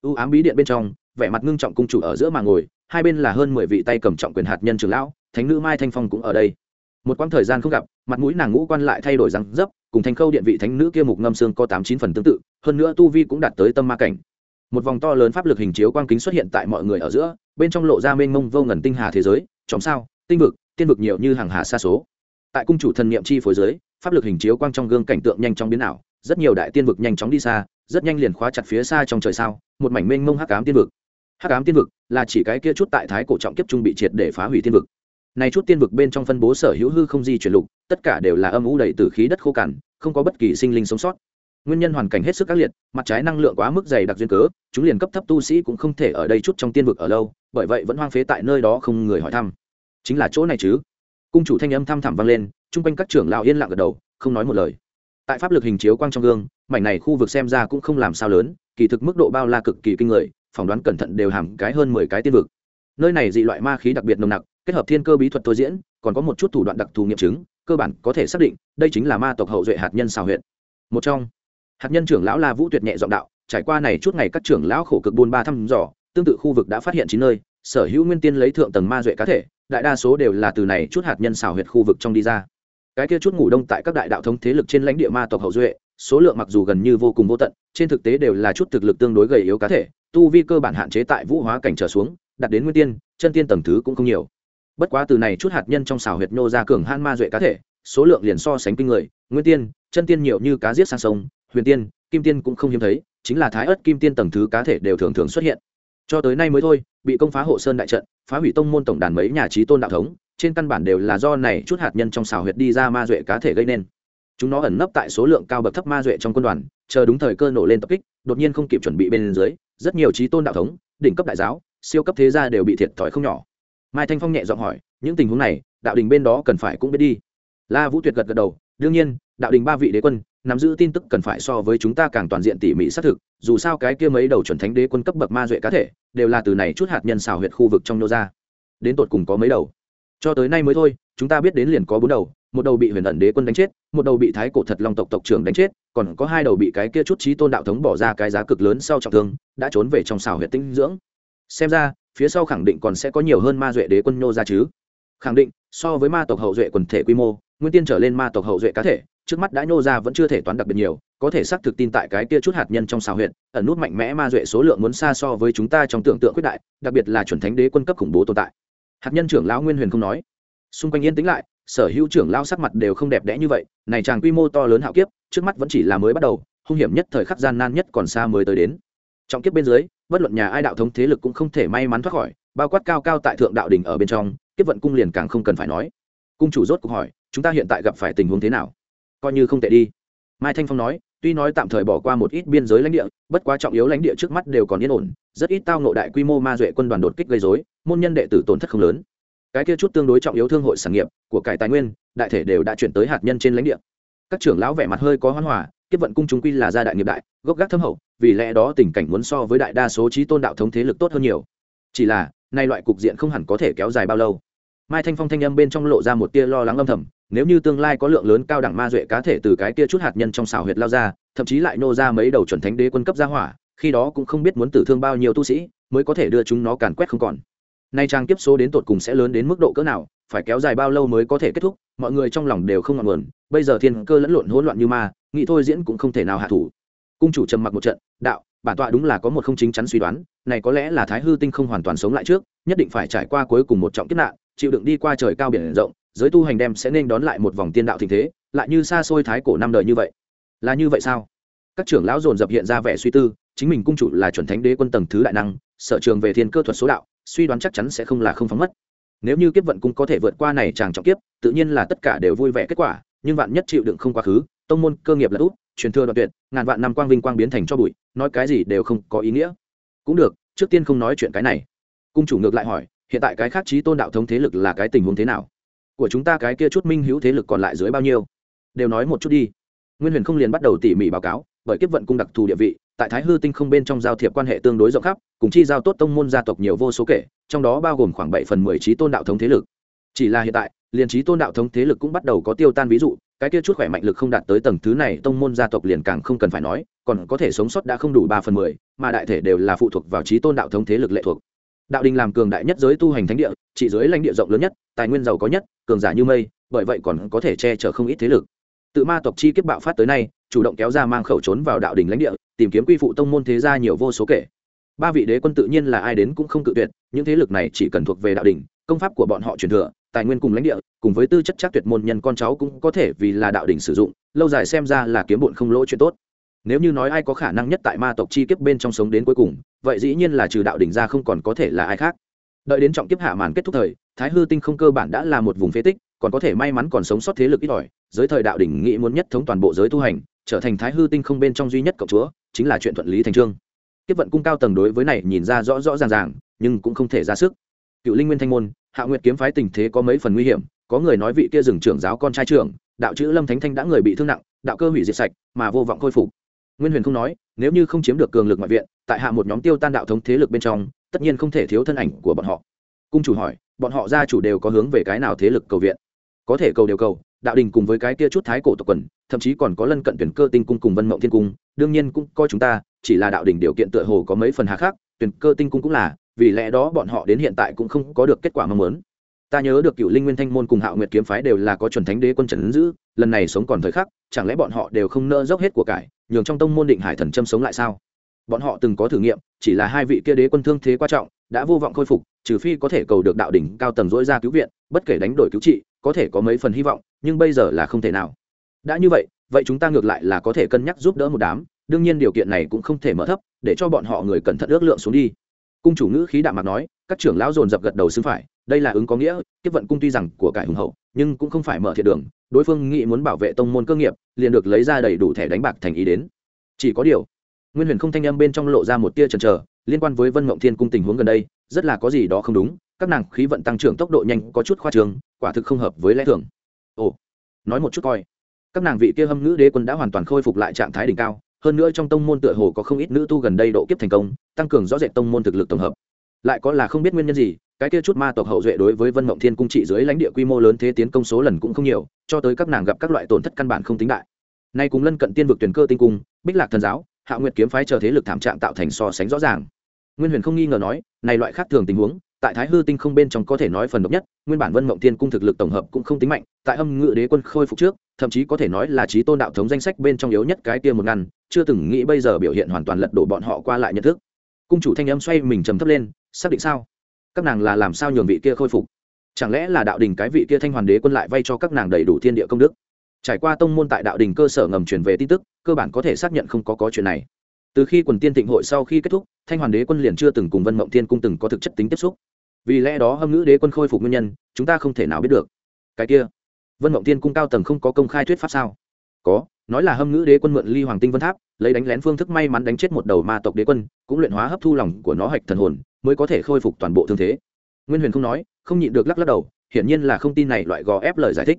Ưu ám bí điện bên trong, vẻ mặt ngưng trọng cung chủ ở giữa mà ngồi, hai bên là hơn mười vị tay cầm trọng quyền hạt nhân trường lão, thánh nữ mai thanh phong cũng ở đây. Một quãng thời gian không gặp, mặt mũi nàng ngũ quan lại thay đổi răng dấp, cùng thành khâu điện vị thánh nữ kia mục ngâm xương có tám chín phần tương tự, hơn nữa tu vi cũng đạt tới tâm ma cảnh. Một vòng to lớn pháp lực hình chiếu quang kính xuất hiện tại mọi người ở giữa, bên trong lộ ra mênh mông vô ngần tinh hà thế giới chóng sao, tinh vực, tiên vực nhiều như hàng hà xa số. Tại cung chủ thần niệm chi phối giới pháp lực hình chiếu quang trong gương cảnh tượng nhanh chóng biến ảo, rất nhiều đại tiên vực nhanh chóng đi xa, rất nhanh liền khóa chặt phía xa trong trời sao, một mảnh mênh mông hắc ám tiên vực. Hắc ám tiên vực là chỉ cái kia chút tại thái cổ trọng kiếp trung bị triệt để phá hủy tiên vực. Này chút tiên vực bên trong phân bố sở hữu hư không di chuyển lục, tất cả đều là âm u đầy tử khí đất khô cằn, không có bất kỳ sinh linh sống sót. Nguyên nhân hoàn cảnh hết sức ác liệt, mặt trái năng lượng quá mức dày đặc duyên cớ, chúng liền cấp thấp tu sĩ cũng không thể ở đây chút trong tiên vực ở lâu, bởi vậy vẫn hoang phế tại nơi đó không người hỏi thăm. Chính là chỗ này chứ cung chủ thanh âm thăm thẳm vang lên, chung quanh các trưởng lão yên lặng gật đầu, không nói một lời. Tại pháp lực hình chiếu quang trong gương, mảnh này khu vực xem ra cũng không làm sao lớn, kỳ thực mức độ bao la cực kỳ kinh người, phỏng đoán cẩn thận đều hàm cái hơn mười cái tiên vực. Nơi này dị loại ma khí đặc biệt nồng nặc, kết hợp thiên cơ bí thuật tôi diễn, còn có một chút thủ đoạn đặc thù nghiệm chứng, cơ bản có thể xác định, đây chính là ma tộc hậu duệ hạt nhân xào huyện một trong, hạt nhân trưởng lão la vũ tuyệt nhẹ giọng đạo, trải qua này chút ngày các trưởng lão khổ cực buôn ba thăm dò, tương tự khu vực đã phát hiện chín nơi, sở hữu nguyên tiên lấy thượng tầng ma duệ cá thể đại đa số đều là từ này chút hạt nhân xào huyệt khu vực trong đi ra. Cái kia chút ngủ đông tại các đại đạo thống thế lực trên lãnh địa ma tộc hậu duệ, số lượng mặc dù gần như vô cùng vô tận, trên thực tế đều là chút thực lực tương đối gầy yếu cá thể, tu vi cơ bản hạn chế tại vũ hóa cảnh trở xuống đặt đến nguyên tiên, chân tiên tầng thứ cũng không nhiều. Bất quá từ này chút hạt nhân trong xào huyệt nô ra cường han ma duệ cá thể, số lượng liền so sánh kinh người, nguyên tiên, chân tiên nhiều như cá giết sang sông, huyền tiên, kim tiên cũng không hiếm thấy, chính là thái ớt kim tiên tầng thứ cá thể đều thường thường xuất hiện cho tới nay mới thôi, bị công phá hộ sơn đại trận, phá hủy tông môn tổng đàn mấy nhà trí tôn đạo thống, trên căn bản đều là do này chút hạt nhân trong xào huyệt đi ra ma duệ cá thể gây nên. Chúng nó ẩn nấp tại số lượng cao bậc thấp ma duệ trong quân đoàn, chờ đúng thời cơ nổ lên tập kích, đột nhiên không kịp chuẩn bị bên dưới, rất nhiều trí tôn đạo thống, đỉnh cấp đại giáo, siêu cấp thế gia đều bị thiệt thòi không nhỏ. Mai thanh phong nhẹ giọng hỏi, những tình huống này, đạo đình bên đó cần phải cũng biết đi. La vũ tuyệt gật gật đầu, đương nhiên, đạo đình ba vị đế quân nắm giữ tin tức cần phải so với chúng ta càng toàn diện tỉ mỉ xác thực, dù sao cái kia mấy đầu chuẩn thánh đế quân cấp bậc ma duệ cá thể, đều là từ này chút hạt nhân xào huyệt khu vực trong nô ra. Đến tột cùng có mấy đầu? Cho tới nay mới thôi, chúng ta biết đến liền có bốn đầu, một đầu bị huyền ẩn đế quân đánh chết, một đầu bị thái cổ thật long tộc tộc trưởng đánh chết, còn có hai đầu bị cái kia chút trí tôn đạo thống bỏ ra cái giá cực lớn sau trọng thương, đã trốn về trong xào huyệt tinh dưỡng. Xem ra, phía sau khẳng định còn sẽ có nhiều hơn ma duệ đế quân nhô ra chứ. Khẳng định, so với ma tộc hậu duệ quần thể quy mô, nguyên tiên trở lên ma tộc hậu duệ cá thể trước mắt đã nhô ra vẫn chưa thể toán đặc biệt nhiều, có thể xác thực tin tại cái kia chút hạt nhân trong xào huyện ẩn nút mạnh mẽ ma duệ số lượng muốn xa so với chúng ta trong tưởng tượng quyết đại, đặc biệt là chuẩn thánh đế quân cấp khủng bố tồn tại. Hạt nhân trưởng lão nguyên huyền không nói. Xung quanh yên tĩnh lại, sở hữu trưởng lão sắc mặt đều không đẹp đẽ như vậy, này chàng quy mô to lớn hạo kiếp, trước mắt vẫn chỉ là mới bắt đầu, hung hiểm nhất thời khắc gian nan nhất còn xa mới tới đến. Trong kiếp bên dưới, bất luận nhà ai đạo thống thế lực cũng không thể may mắn thoát khỏi, bao quát cao cao tại thượng đạo đình ở bên trong, kiếp vận cung liền càng không cần phải nói. Cung chủ rốt cuộc hỏi, chúng ta hiện tại gặp phải tình huống thế nào? Coi như không tệ đi. Mai thanh phong nói, tuy nói tạm thời bỏ qua một ít biên giới lãnh địa, bất quá trọng yếu lãnh địa trước mắt đều còn yên ổn, rất ít tao nộ đại quy mô ma duệ quân đoàn đột kích gây dối môn nhân đệ tử tổn thất không lớn. Cái kia chút tương đối trọng yếu thương hội sản nghiệp của cải tài nguyên, đại thể đều đã chuyển tới hạt nhân trên lãnh địa. Các trưởng lão vẻ mặt hơi có hoan hòa kiếp vận cung chúng quy là gia đại nghiệp đại, gốc gác thâm hậu, vì lẽ đó tình cảnh muốn so với đại đa số trí tôn đạo thống thế lực tốt hơn nhiều. Chỉ là, nay loại cục diện không hẳn có thể kéo dài bao lâu. Mai thanh phong thanh âm bên trong lộ ra một tia lo lắng âm thầm nếu như tương lai có lượng lớn cao đẳng ma duệ cá thể từ cái kia chút hạt nhân trong xào huyệt lao ra, thậm chí lại nô ra mấy đầu chuẩn thánh đế quân cấp gia hỏa, khi đó cũng không biết muốn tử thương bao nhiêu tu sĩ, mới có thể đưa chúng nó càn quét không còn. Nay trang kiếp số đến tột cùng sẽ lớn đến mức độ cỡ nào, phải kéo dài bao lâu mới có thể kết thúc, mọi người trong lòng đều không ngọn nguồn, bây giờ thiên cơ lẫn lộn hỗn loạn như ma, nghĩ thôi diễn cũng không thể nào hạ thủ. Cung chủ trầm mặc một trận, đạo, bản tọa đúng là có một không chính chắn suy đoán, này có lẽ là thái hư tinh không hoàn toàn sống lại trước, nhất định phải trải qua cuối cùng một trọng kiếp nạn, chịu đựng đi qua trời cao biển rộng giới tu hành đem sẽ nên đón lại một vòng tiên đạo thịnh thế, lại như xa xôi thái cổ năm đời như vậy. Là như vậy sao? Các trưởng lão dồn dập hiện ra vẻ suy tư, chính mình cung chủ là chuẩn thánh đế quân tầng thứ đại năng, sở trường về thiên cơ thuật số đạo, suy đoán chắc chắn sẽ không là không phóng mất. Nếu như kiếp vận cung có thể vượt qua này chàng trọng kiếp, tự nhiên là tất cả đều vui vẻ kết quả, nhưng vạn nhất chịu đựng không quá khứ, tông môn, cơ nghiệp là út, truyền thừa đoạn tuyệt, ngàn vạn năm quang vinh quang biến thành cho bụi, nói cái gì đều không có ý nghĩa. Cũng được, trước tiên không nói chuyện cái này. Cung chủ ngược lại hỏi, hiện tại cái khác trí tôn đạo thống thế lực là cái tình huống thế nào? Của chúng ta cái kia chút minh hữu thế lực còn lại dưới bao nhiêu? Đều nói một chút đi. Nguyên huyền không liền bắt đầu tỉ mỉ báo cáo, bởi kiếp vận cung đặc thù địa vị, tại thái hư tinh không bên trong giao thiệp quan hệ tương đối rộng khắp, cùng chi giao tốt tông môn gia tộc nhiều vô số kể, trong đó bao gồm khoảng bảy phần mười trí tôn đạo thống thế lực. Chỉ là hiện tại, liền trí tôn đạo thống thế lực cũng bắt đầu có tiêu tan ví dụ, cái kia chút khỏe mạnh lực không đạt tới tầng thứ này tông môn gia tộc liền càng không cần phải nói, còn có thể sống sót đã không đủ ba phần mười, mà đại thể đều là phụ thuộc vào trí tôn đạo thống thế lực lệ thuộc đạo đình làm cường đại nhất giới tu hành thánh địa, chỉ giới lãnh địa rộng lớn nhất, tài nguyên giàu có nhất, cường giả như mây, bởi vậy còn có thể che chở không ít thế lực. Tự ma tộc chi kiếp bạo phát tới nay, chủ động kéo ra mang khẩu trốn vào đạo đình lãnh địa, tìm kiếm quy phụ tông môn thế gia nhiều vô số kể. Ba vị đế quân tự nhiên là ai đến cũng không cự tuyệt, những thế lực này chỉ cần thuộc về đạo đình, công pháp của bọn họ truyền thừa, tài nguyên cùng lãnh địa, cùng với tư chất chắc tuyệt môn nhân con cháu cũng có thể vì là đạo đình sử dụng, lâu dài xem ra là kiếm bụn không lỗ chuyện tốt nếu như nói ai có khả năng nhất tại ma tộc chi kiếp bên trong sống đến cuối cùng, vậy dĩ nhiên là trừ đạo đỉnh ra không còn có thể là ai khác. Đợi đến trọng kiếp hạ màn kết thúc thời, thái hư tinh không cơ bản đã là một vùng phế tích, còn có thể may mắn còn sống sót thế lực ít ỏi, giới thời đạo đỉnh nghĩ muốn nhất thống toàn bộ giới tu hành, trở thành thái hư tinh không bên trong duy nhất cậu chúa, chính là chuyện thuận lý thành trương. Kiếp vận cung cao tầng đối với này nhìn ra rõ rõ ràng ràng, nhưng cũng không thể ra sức. Cựu linh nguyên thanh môn, hạ nguyệt kiếm phái tình thế có mấy phần nguy hiểm, có người nói vị kia dừng trưởng giáo con trai trưởng, đạo chữ lâm thánh thanh đã người bị thương nặng, đạo cơ hủy diệt sạch, mà vô vọng khôi phục nguyên huyền không nói, nếu như không chiếm được cường lực ngoại viện, tại hạ một nhóm tiêu tan đạo thống thế lực bên trong, tất nhiên không thể thiếu thân ảnh của bọn họ. Cung chủ hỏi, bọn họ gia chủ đều có hướng về cái nào thế lực cầu viện? Có thể cầu đều cầu, đạo đình cùng với cái kia chút thái cổ tộc quần, thậm chí còn có lân cận tuyển cơ tinh cung cùng vân mộng thiên cung, đương nhiên cũng coi chúng ta, chỉ là đạo đình điều kiện tựa hồ có mấy phần hà khác tuyển cơ tinh cung cũng là, vì lẽ đó bọn họ đến hiện tại cũng không có được kết quả mong muốn. Ta nhớ được cựu linh nguyên thanh môn cùng hạo nguyệt kiếm phái đều là có chuẩn thánh đế quân trần ứng giữ, lần này sống còn thời khắc, chẳng lẽ bọn họ đều không nỡ dốc hết của cải nhường trong tông môn định hải thần châm sống lại sao? Bọn họ từng có thử nghiệm, chỉ là hai vị kia đế quân thương thế quan trọng, đã vô vọng khôi phục, trừ phi có thể cầu được đạo đỉnh cao tầng dỗi ra cứu viện, bất kể đánh đổi cứu trị, có thể có mấy phần hy vọng, nhưng bây giờ là không thể nào. Đã như vậy vậy chúng ta ngược lại là có thể cân nhắc giúp đỡ một đám, đương nhiên điều kiện này cũng không thể mở thấp, để cho bọn họ người cẩn thận ước lượng xuống đi. Cung chủ ngữ khí đạm mặt nói, các trưởng lão dồn dập gật đầu xưng phải, đây là ứng có nghĩa tiếp vận cung tuy rằng của cải hùng hậu, nhưng cũng không phải mở thiệt đường, đối phương nghĩ muốn bảo vệ tông môn cơ nghiệp liền được lấy ra đầy đủ thẻ đánh bạc thành ý đến. Chỉ có điều, nguyên huyền không thanh âm bên trong lộ ra một tia chần chờ, liên quan với vân mộng thiên cung tình huống gần đây, rất là có gì đó không đúng, các nàng khí vận tăng trưởng tốc độ nhanh có chút khoa trường quả thực không hợp với lẽ thường. Ồ, nói một chút coi. Các nàng vị kia hâm ngữ đế quân đã hoàn toàn khôi phục lại trạng thái đỉnh cao, hơn nữa trong tông môn tựa hồ có không ít nữ tu gần đây độ kiếp thành công, tăng cường rõ rệt tông môn thực lực tổng hợp. Lại có là không biết nguyên nhân gì cái kia chút ma tộc hậu duệ đối với vân mộng thiên cung trị dưới lãnh địa quy mô lớn thế tiến công số lần cũng không nhiều, cho tới các nàng gặp các loại tổn thất căn bản không tính đại. Nay cùng lân cận tiên vực tuyển cơ tinh cung, bích lạc thần giáo, hạ nguyệt kiếm phái chờ thế lực thảm trạng tạo thành so sánh rõ ràng. Nguyên huyền không nghi ngờ nói, này loại khác thường tình huống, tại thái hư tinh không bên trong có thể nói phần độc nhất, nguyên bản vân mộng thiên cung thực lực tổng hợp cũng không tính mạnh, tại âm ngự đế quân khôi phục trước, thậm chí có thể nói là trí tôn đạo thống danh sách bên trong yếu nhất cái kia một ngăn, chưa từng nghĩ bây giờ biểu hiện hoàn toàn lật đổ bọn họ qua lại nhận thức. Cung chủ thanh âm xoay mình trầm thấp lên, xác định sao? Các nàng là làm sao nhường vị kia khôi phục? Chẳng lẽ là đạo đình cái vị kia thanh hoàn đế quân lại vay cho các nàng đầy đủ thiên địa công đức? Trải qua tông môn tại đạo đình cơ sở ngầm truyền về tin tức, cơ bản có thể xác nhận không có có chuyện này. Từ khi quần tiên thịnh hội sau khi kết thúc, thanh hoàn đế quân liền chưa từng cùng vân mộng tiên cung từng có thực chất tính tiếp xúc. Vì lẽ đó hâm ngữ đế quân khôi phục nguyên nhân, chúng ta không thể nào biết được. Cái kia, vân mộng tiên cung cao tầng không có công khai thuyết pháp sao? Có, nói là hâm ngữ đế quân mượn ly hoàng tinh vân tháp, lấy đánh lén phương thức may mắn đánh chết một đầu ma tộc đế quân, cũng luyện hóa hấp thu lòng của nó hạch thần hồn mới có thể khôi phục toàn bộ thương thế. Nguyên huyền không nói, không nhịn được lắc lắc đầu, hiển nhiên là không tin này loại gò ép lời giải thích.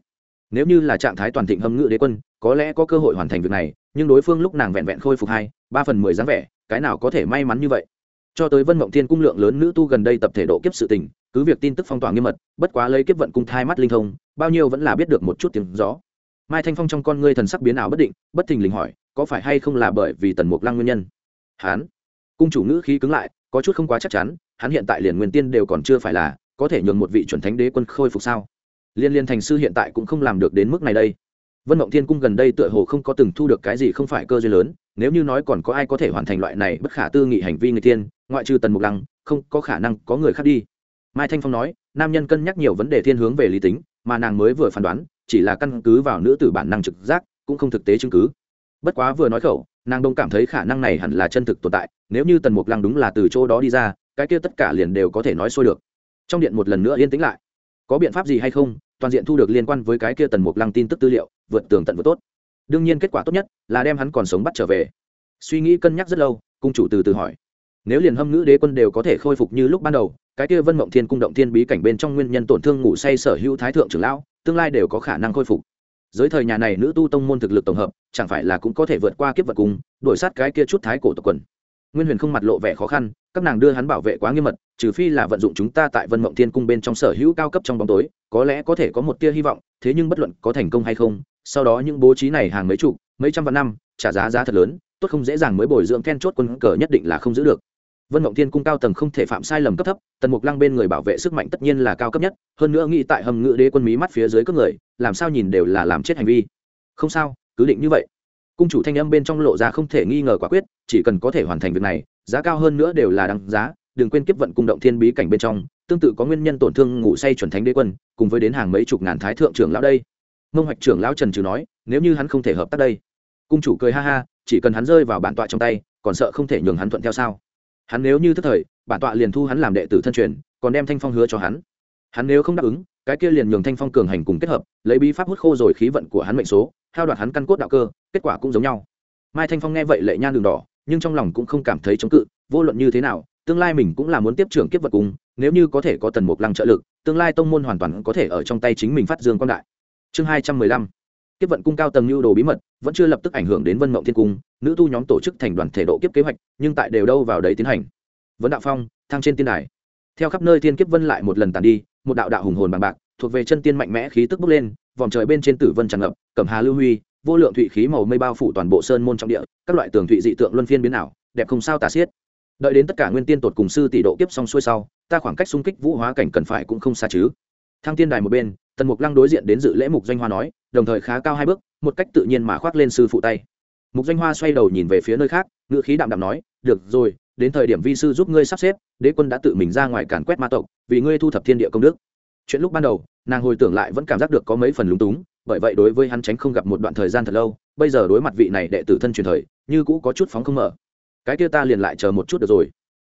Nếu như là trạng thái toàn thịnh hâm ngự đế quân, có lẽ có cơ hội hoàn thành việc này, nhưng đối phương lúc nàng vẹn vẹn khôi phục hai, ba phần mười dáng vẻ, cái nào có thể may mắn như vậy? Cho tới vân mộng thiên cung lượng lớn nữ tu gần đây tập thể độ kiếp sự tình, cứ việc tin tức phong tỏa nghiêm mật, bất quá lấy kiếp vận cung thai mắt linh thông, bao nhiêu vẫn là biết được một chút tiếng gió mai thanh phong trong con ngươi thần sắc biến ảo bất định, bất thình lình hỏi, có phải hay không là bởi vì tần mục lăng nguyên nhân? Hán, cung chủ nữ khí cứng lại có chút không quá chắc chắn, hắn hiện tại liền nguyên tiên đều còn chưa phải là, có thể nhường một vị chuẩn thánh đế quân khôi phục sao? Liên liên thành sư hiện tại cũng không làm được đến mức này đây. Vân mộng thiên cung gần đây tựa hồ không có từng thu được cái gì không phải cơ duyên lớn, nếu như nói còn có ai có thể hoàn thành loại này bất khả tư nghị hành vi người tiên, ngoại trừ tần mục lăng, không có khả năng có người khác đi. Mai thanh phong nói, nam nhân cân nhắc nhiều vấn đề thiên hướng về lý tính, mà nàng mới vừa phán đoán, chỉ là căn cứ vào nữ tử bản năng trực giác, cũng không thực tế chứng cứ. Bất quá vừa nói khẩu, nàng đông cảm thấy khả năng này hẳn là chân thực tồn tại nếu như tần mục lăng đúng là từ chỗ đó đi ra, cái kia tất cả liền đều có thể nói xuôi được. Trong điện một lần nữa yên tĩnh lại. Có biện pháp gì hay không? Toàn diện thu được liên quan với cái kia tần mục lăng tin tức tư liệu, vượt tường tận vượt tốt. Đương nhiên kết quả tốt nhất là đem hắn còn sống bắt trở về. Suy nghĩ cân nhắc rất lâu, cung chủ từ từ hỏi. Nếu liền hâm ngữ đế quân đều có thể khôi phục như lúc ban đầu, cái kia vân mộng thiên cung động thiên bí cảnh bên trong nguyên nhân tổn thương ngủ say sở hữu thái thượng trưởng lão, tương lai đều có khả năng khôi phục. Dưới thời nhà này nữ tu tông môn thực lực tổng hợp, chẳng phải là cũng có thể vượt qua kiếp vật cung đổi sát cái kia chút thái cổ tộc quần nguyên huyền không mặt lộ vẻ khó khăn, các nàng đưa hắn bảo vệ quá nghiêm mật, trừ phi là vận dụng chúng ta tại vân mộng thiên cung bên trong sở hữu cao cấp trong bóng tối, có lẽ có thể có một tia hy vọng, thế nhưng bất luận có thành công hay không, sau đó những bố trí này hàng mấy chục, mấy trăm vạn năm, trả giá giá thật lớn, tốt không dễ dàng mới bồi dưỡng then chốt quân cờ nhất định là không giữ được. Vân mộng thiên cung cao tầng không thể phạm sai lầm cấp thấp, tần mục lăng bên người bảo vệ sức mạnh tất nhiên là cao cấp nhất, hơn nữa nghĩ tại hầm ngự đế quân mí mắt phía dưới các người, làm sao nhìn đều là làm chết hành vi. Không sao, cứ định như vậy cung chủ thanh âm bên trong lộ ra không thể nghi ngờ quả quyết, chỉ cần có thể hoàn thành việc này, giá cao hơn nữa đều là đăng giá, đừng quên kiếp vận cung động thiên bí cảnh bên trong, tương tự có nguyên nhân tổn thương ngủ say chuẩn thánh đế quân, cùng với đến hàng mấy chục ngàn thái thượng trưởng lão đây. Mông hoạch trưởng lão trần trừ nói, nếu như hắn không thể hợp tác đây. Cung chủ cười ha ha, chỉ cần hắn rơi vào bản tọa trong tay, còn sợ không thể nhường hắn thuận theo sao? Hắn nếu như thất thời, bản tọa liền thu hắn làm đệ tử thân truyền, còn đem thanh phong hứa cho hắn. Hắn nếu không đáp ứng, cái kia liền nhường thanh phong cường hành cùng kết hợp, lấy bí pháp hút khô rồi khí vận của hắn mệnh số hao đoạt hắn căn cốt đạo cơ, kết quả cũng giống nhau. Mai thanh phong nghe vậy lệ nhan đường đỏ, nhưng trong lòng cũng không cảm thấy chống cự, vô luận như thế nào, tương lai mình cũng là muốn tiếp trưởng kiếp vật cung nếu như có thể có tần mục lăng trợ lực, tương lai tông môn hoàn toàn có thể ở trong tay chính mình phát dương quan đại. Chương hai trăm mười lăm. Kiếp vận cung cao tầng lưu đồ bí mật, vẫn chưa lập tức ảnh hưởng đến vân mộng thiên cung, nữ tu nhóm tổ chức thành đoàn thể độ kiếp kế hoạch, nhưng tại đều đâu vào đấy tiến hành. Vấn đạo phong, thang trên tiên đài. Theo khắp nơi thiên kiếp vân lại một lần tàn đi, một đạo đạo hùng hồn bằng bạc, thuộc về chân tiên mạnh mẽ khí tức bốc lên vòng trời bên trên tử vân tràn ngập, cẩm hà lưu huy, vô lượng thụy khí màu mây bao phủ toàn bộ sơn môn trong địa, các loại tường thụy dị tượng luân phiên biến ảo, đẹp không sao tả xiết. Đợi đến tất cả nguyên tiên tột cùng sư tỷ độ kiếp xong xuôi sau, ta khoảng cách xung kích vũ hóa cảnh cần phải cũng không xa chứ. Thang tiên đài một bên, tần mục lăng đối diện đến dự lễ mục doanh hoa nói, đồng thời khá cao hai bước, một cách tự nhiên mà khoác lên sư phụ tay. Mục doanh hoa xoay đầu nhìn về phía nơi khác, ngữ khí đạm đạm nói, được rồi, đến thời điểm vi sư giúp ngươi sắp xếp, đế quân đã tự mình ra ngoài càn quét ma tộc, vì ngươi thu thập thiên địa công đức. Chuyện lúc ban đầu nàng hồi tưởng lại vẫn cảm giác được có mấy phần lúng túng, bởi vậy đối với hắn tránh không gặp một đoạn thời gian thật lâu, bây giờ đối mặt vị này đệ tử thân truyền thời, như cũ có chút phóng không mở. Cái kia ta liền lại chờ một chút được rồi.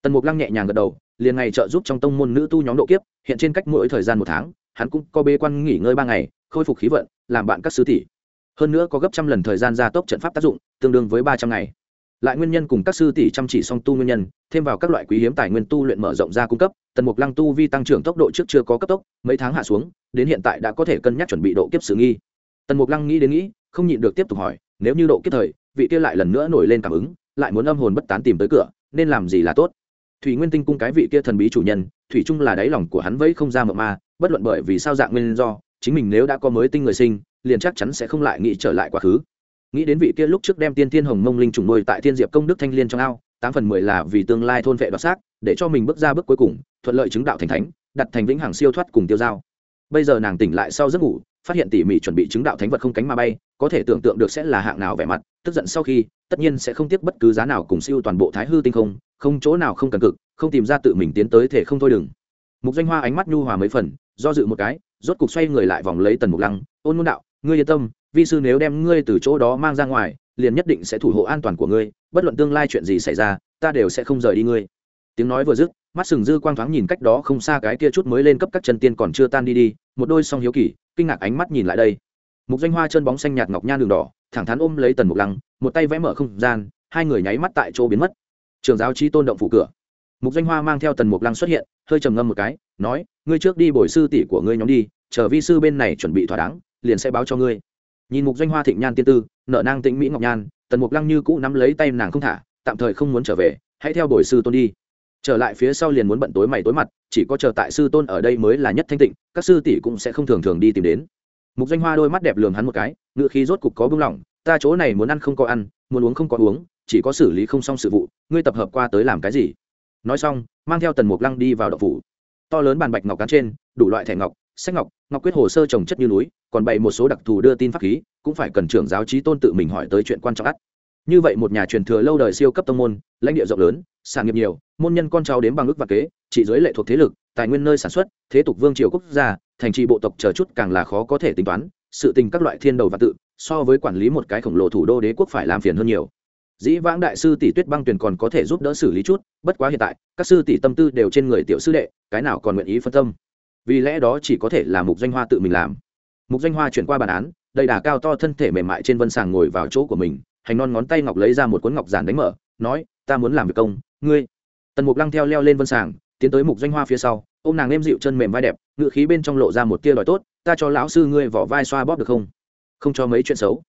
Tần mục lăng nhẹ nhàng gật đầu, liền ngày trợ giúp trong tông môn nữ tu nhóm độ kiếp, hiện trên cách mỗi thời gian một tháng, hắn cũng có bê quan nghỉ ngơi ba ngày, khôi phục khí vận, làm bạn các sứ tỷ. Hơn nữa có gấp trăm lần thời gian gia tốc trận pháp tác dụng, tương đương với ba trăm ngày lại nguyên nhân cùng các sư tỷ chăm chỉ song tu nguyên nhân, thêm vào các loại quý hiếm tài nguyên tu luyện mở rộng ra cung cấp, tần mục lăng tu vi tăng trưởng tốc độ trước chưa có cấp tốc, mấy tháng hạ xuống, đến hiện tại đã có thể cân nhắc chuẩn bị độ kiếp sự nghi. Tần mục lăng nghĩ đến nghĩ, không nhịn được tiếp tục hỏi, nếu như độ kiếp thời, vị kia lại lần nữa nổi lên cảm ứng, lại muốn âm hồn bất tán tìm tới cửa, nên làm gì là tốt? Thủy nguyên tinh cung cái vị kia thần bí chủ nhân, thủy chung là đáy lòng của hắn vẫy không ra mộng ma bất luận bởi vì sao dạng nguyên do, chính mình nếu đã có mới tinh người sinh, liền chắc chắn sẽ không lại nghĩ trở lại quá khứ nghĩ đến vị kia lúc trước đem tiên thiên hồng mông linh trùng nuôi tại thiên diệp công đức thanh liên trong ao, tám phần mười là vì tương lai thôn vệ đoạt xác, để cho mình bước ra bước cuối cùng, thuận lợi chứng đạo thành thánh, đặt thành vĩnh hằng siêu thoát cùng tiêu dao. bây giờ nàng tỉnh lại sau giấc ngủ, phát hiện tỉ mỉ chuẩn bị chứng đạo thánh vật không cánh mà bay, có thể tưởng tượng được sẽ là hạng nào vẻ mặt, tức giận sau khi, tất nhiên sẽ không tiếc bất cứ giá nào cùng siêu toàn bộ thái hư tinh không không chỗ nào không cần cực, không tìm ra tự mình tiến tới thể không thôi đừng mục danh hoa ánh mắt nhu hòa mấy phần, do dự một cái, rốt cục xoay người lại vòng lấy tần mục lăng, ôn ngôn đạo, ngươi yên tâm vi sư nếu đem ngươi từ chỗ đó mang ra ngoài, liền nhất định sẽ thủ hộ an toàn của ngươi, bất luận tương lai chuyện gì xảy ra, ta đều sẽ không rời đi ngươi. Tiếng nói vừa dứt, mắt sừng dư quang thoáng nhìn cách đó không xa cái kia chút mới lên cấp các chân tiên còn chưa tan đi đi, một đôi song hiếu kỳ, kinh ngạc ánh mắt nhìn lại đây. Mục danh hoa chân bóng xanh nhạt ngọc nhan đường đỏ, thẳng thắn ôm lấy tần mục lăng, một tay vẽ mở không gian, hai người nháy mắt tại chỗ biến mất. Trường giáo trí tôn động phủ cửa. Mục danh hoa mang theo tần mục lăng xuất hiện, hơi trầm ngâm một cái, nói, ngươi trước đi bồi sư tỷ của ngươi nhóm đi, chờ vi sư bên này chuẩn bị thỏa đáng, liền sẽ báo cho ngươi nhìn mục doanh hoa thịnh nhan tiên tư, nợ nang tĩnh mỹ ngọc nhan, tần mục lăng như cũ nắm lấy tay nàng không thả, tạm thời không muốn trở về, hãy theo bồi sư tôn đi. Trở lại phía sau liền muốn bận tối mày tối mặt, chỉ có chờ tại sư tôn ở đây mới là nhất thanh tịnh, các sư tỷ cũng sẽ không thường thường đi tìm đến. Mục danh hoa đôi mắt đẹp lường hắn một cái, ngựa khí rốt cục có bưng lỏng ta chỗ này muốn ăn không có ăn, muốn uống không có uống, chỉ có xử lý không xong sự vụ, ngươi tập hợp qua tới làm cái gì? Nói xong, mang theo tần mục lăng đi vào đậu phủ. To lớn bàn bạch ngọc cán trên, đủ loại thẻ ngọc sách ngọc ngọc quyết hồ sơ trồng chất như núi, còn bày một số đặc thù đưa tin pháp khí, cũng phải cần trưởng giáo trí tôn tự mình hỏi tới chuyện quan trọng ắt như vậy một nhà truyền thừa lâu đời siêu cấp tông môn, lãnh địa rộng lớn, sản nghiệp nhiều, môn nhân con cháu đến bằng ước và kế, chỉ dưới lệ thuộc thế lực, tài nguyên nơi sản xuất, thế tục vương triều quốc gia, thành trì bộ tộc chờ chút càng là khó có thể tính toán, sự tình các loại thiên đầu và tự, so với quản lý một cái khổng lồ thủ đô đế quốc phải làm phiền hơn nhiều. Dĩ vãng đại sư tỷ tuyết băng tuyền còn có thể giúp đỡ xử lý chút, bất quá hiện tại, các sư tỷ tâm tư đều trên người tiểu sư đệ, cái nào còn nguyện ý phân tâm vì lẽ đó chỉ có thể là mục danh hoa tự mình làm. Mục danh hoa chuyển qua bản án, đầy đà cao to thân thể mềm mại trên vân sàng ngồi vào chỗ của mình, hành non ngón tay ngọc lấy ra một cuốn ngọc giản đánh mở, nói, ta muốn làm việc công, ngươi. Tần mục lăng theo leo lên vân sàng, tiến tới mục danh hoa phía sau ô m nàng êm dịu chân mềm vai đẹp ngự khí bên trong lộ ra một tia đòi tốt, ta cho lão sư ngươi vỏ vai xoa bóp được không? Không cho mấy chuyện xấu.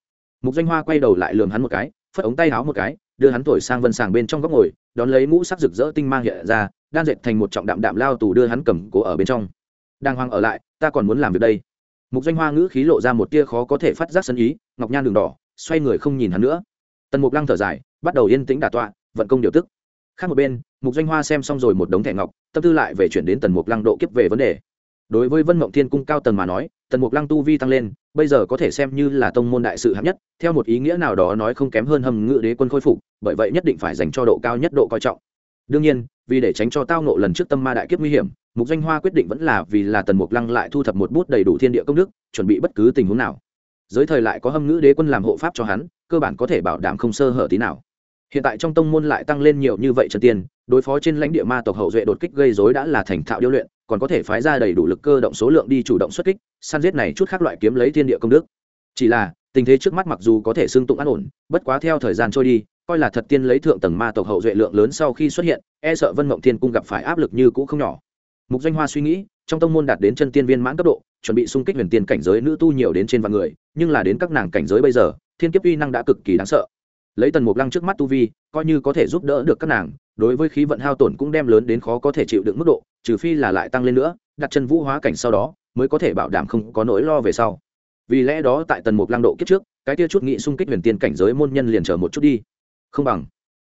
Mục danh hoa quay đầu lại lườm hắn một cái, phất ống tay háo một cái, đưa hắn thổi sang vân sàng bên trong góc ngồi, đón lấy mũ sắc rực rỡ tinh mang hiện ra, đan dệt thành một trọng đạm đạm lao tù đưa hắn cầm cố ở bên trong đang hoang ở lại, ta còn muốn làm việc đây. Mục danh hoa ngữ khí lộ ra một tia khó có thể phát giác sân ý, ngọc nhan đường đỏ, xoay người không nhìn hắn nữa. Tần mục lăng thở dài, bắt đầu yên tĩnh đả tọa, vận công điều tức. Khác một bên, mục danh hoa xem xong rồi một đống thẻ ngọc, tâm tư lại về chuyển đến tần mục lăng độ kiếp về vấn đề. Đối với vân mộng thiên cung cao tầng mà nói, tần mục lăng tu vi tăng lên, bây giờ có thể xem như là tông môn đại sự hạng nhất, theo một ý nghĩa nào đó nói không kém hơn hầm ngự đế quân khôi phục, bởi vậy nhất định phải dành cho độ cao nhất độ coi trọng đương nhiên, vì để tránh cho tao nộ lần trước tâm ma đại kiếp nguy hiểm, mục danh hoa quyết định vẫn là vì là tần mục lăng lại thu thập một bút đầy đủ thiên địa công đức, chuẩn bị bất cứ tình huống nào. Giới thời lại có hâm ngữ đế quân làm hộ pháp cho hắn, cơ bản có thể bảo đảm không sơ hở tí nào. Hiện tại trong tông môn lại tăng lên nhiều như vậy trần tiên, đối phó trên lãnh địa ma tộc hậu duệ đột kích gây dối đã là thành thạo điêu luyện, còn có thể phái ra đầy đủ lực cơ động số lượng đi chủ động xuất kích, săn giết này chút khác loại kiếm lấy thiên địa công đức. Chỉ là, tình thế trước mắt mặc dù có thể xương tụng an ổn, bất quá theo thời gian trôi đi coi là thật tiên lấy thượng tầng ma tộc hậu duệ lượng lớn sau khi xuất hiện e sợ vân mộng thiên cung gặp phải áp lực như cũ không nhỏ. Mục doanh hoa suy nghĩ, trong tông môn đạt đến chân tiên viên mãn cấp độ, chuẩn bị xung kích huyền tiên cảnh giới nữ tu nhiều đến trên vạn người, nhưng là đến các nàng cảnh giới bây giờ, thiên kiếp uy năng đã cực kỳ đáng sợ. Lấy tần mục lăng trước mắt tu vi, coi như có thể giúp đỡ được các nàng, đối với khí vận hao tổn cũng đem lớn đến khó có thể chịu đựng mức độ, trừ phi là lại tăng lên nữa, đặt chân vũ hóa cảnh sau đó, mới có thể bảo đảm không có nỗi lo về sau. Vì lẽ đó tại tần mục lăng độ kiếp trước, cái kia chút nghị xung kích huyền tiên cảnh giới môn nhân liền chờ một chút đi không bằng.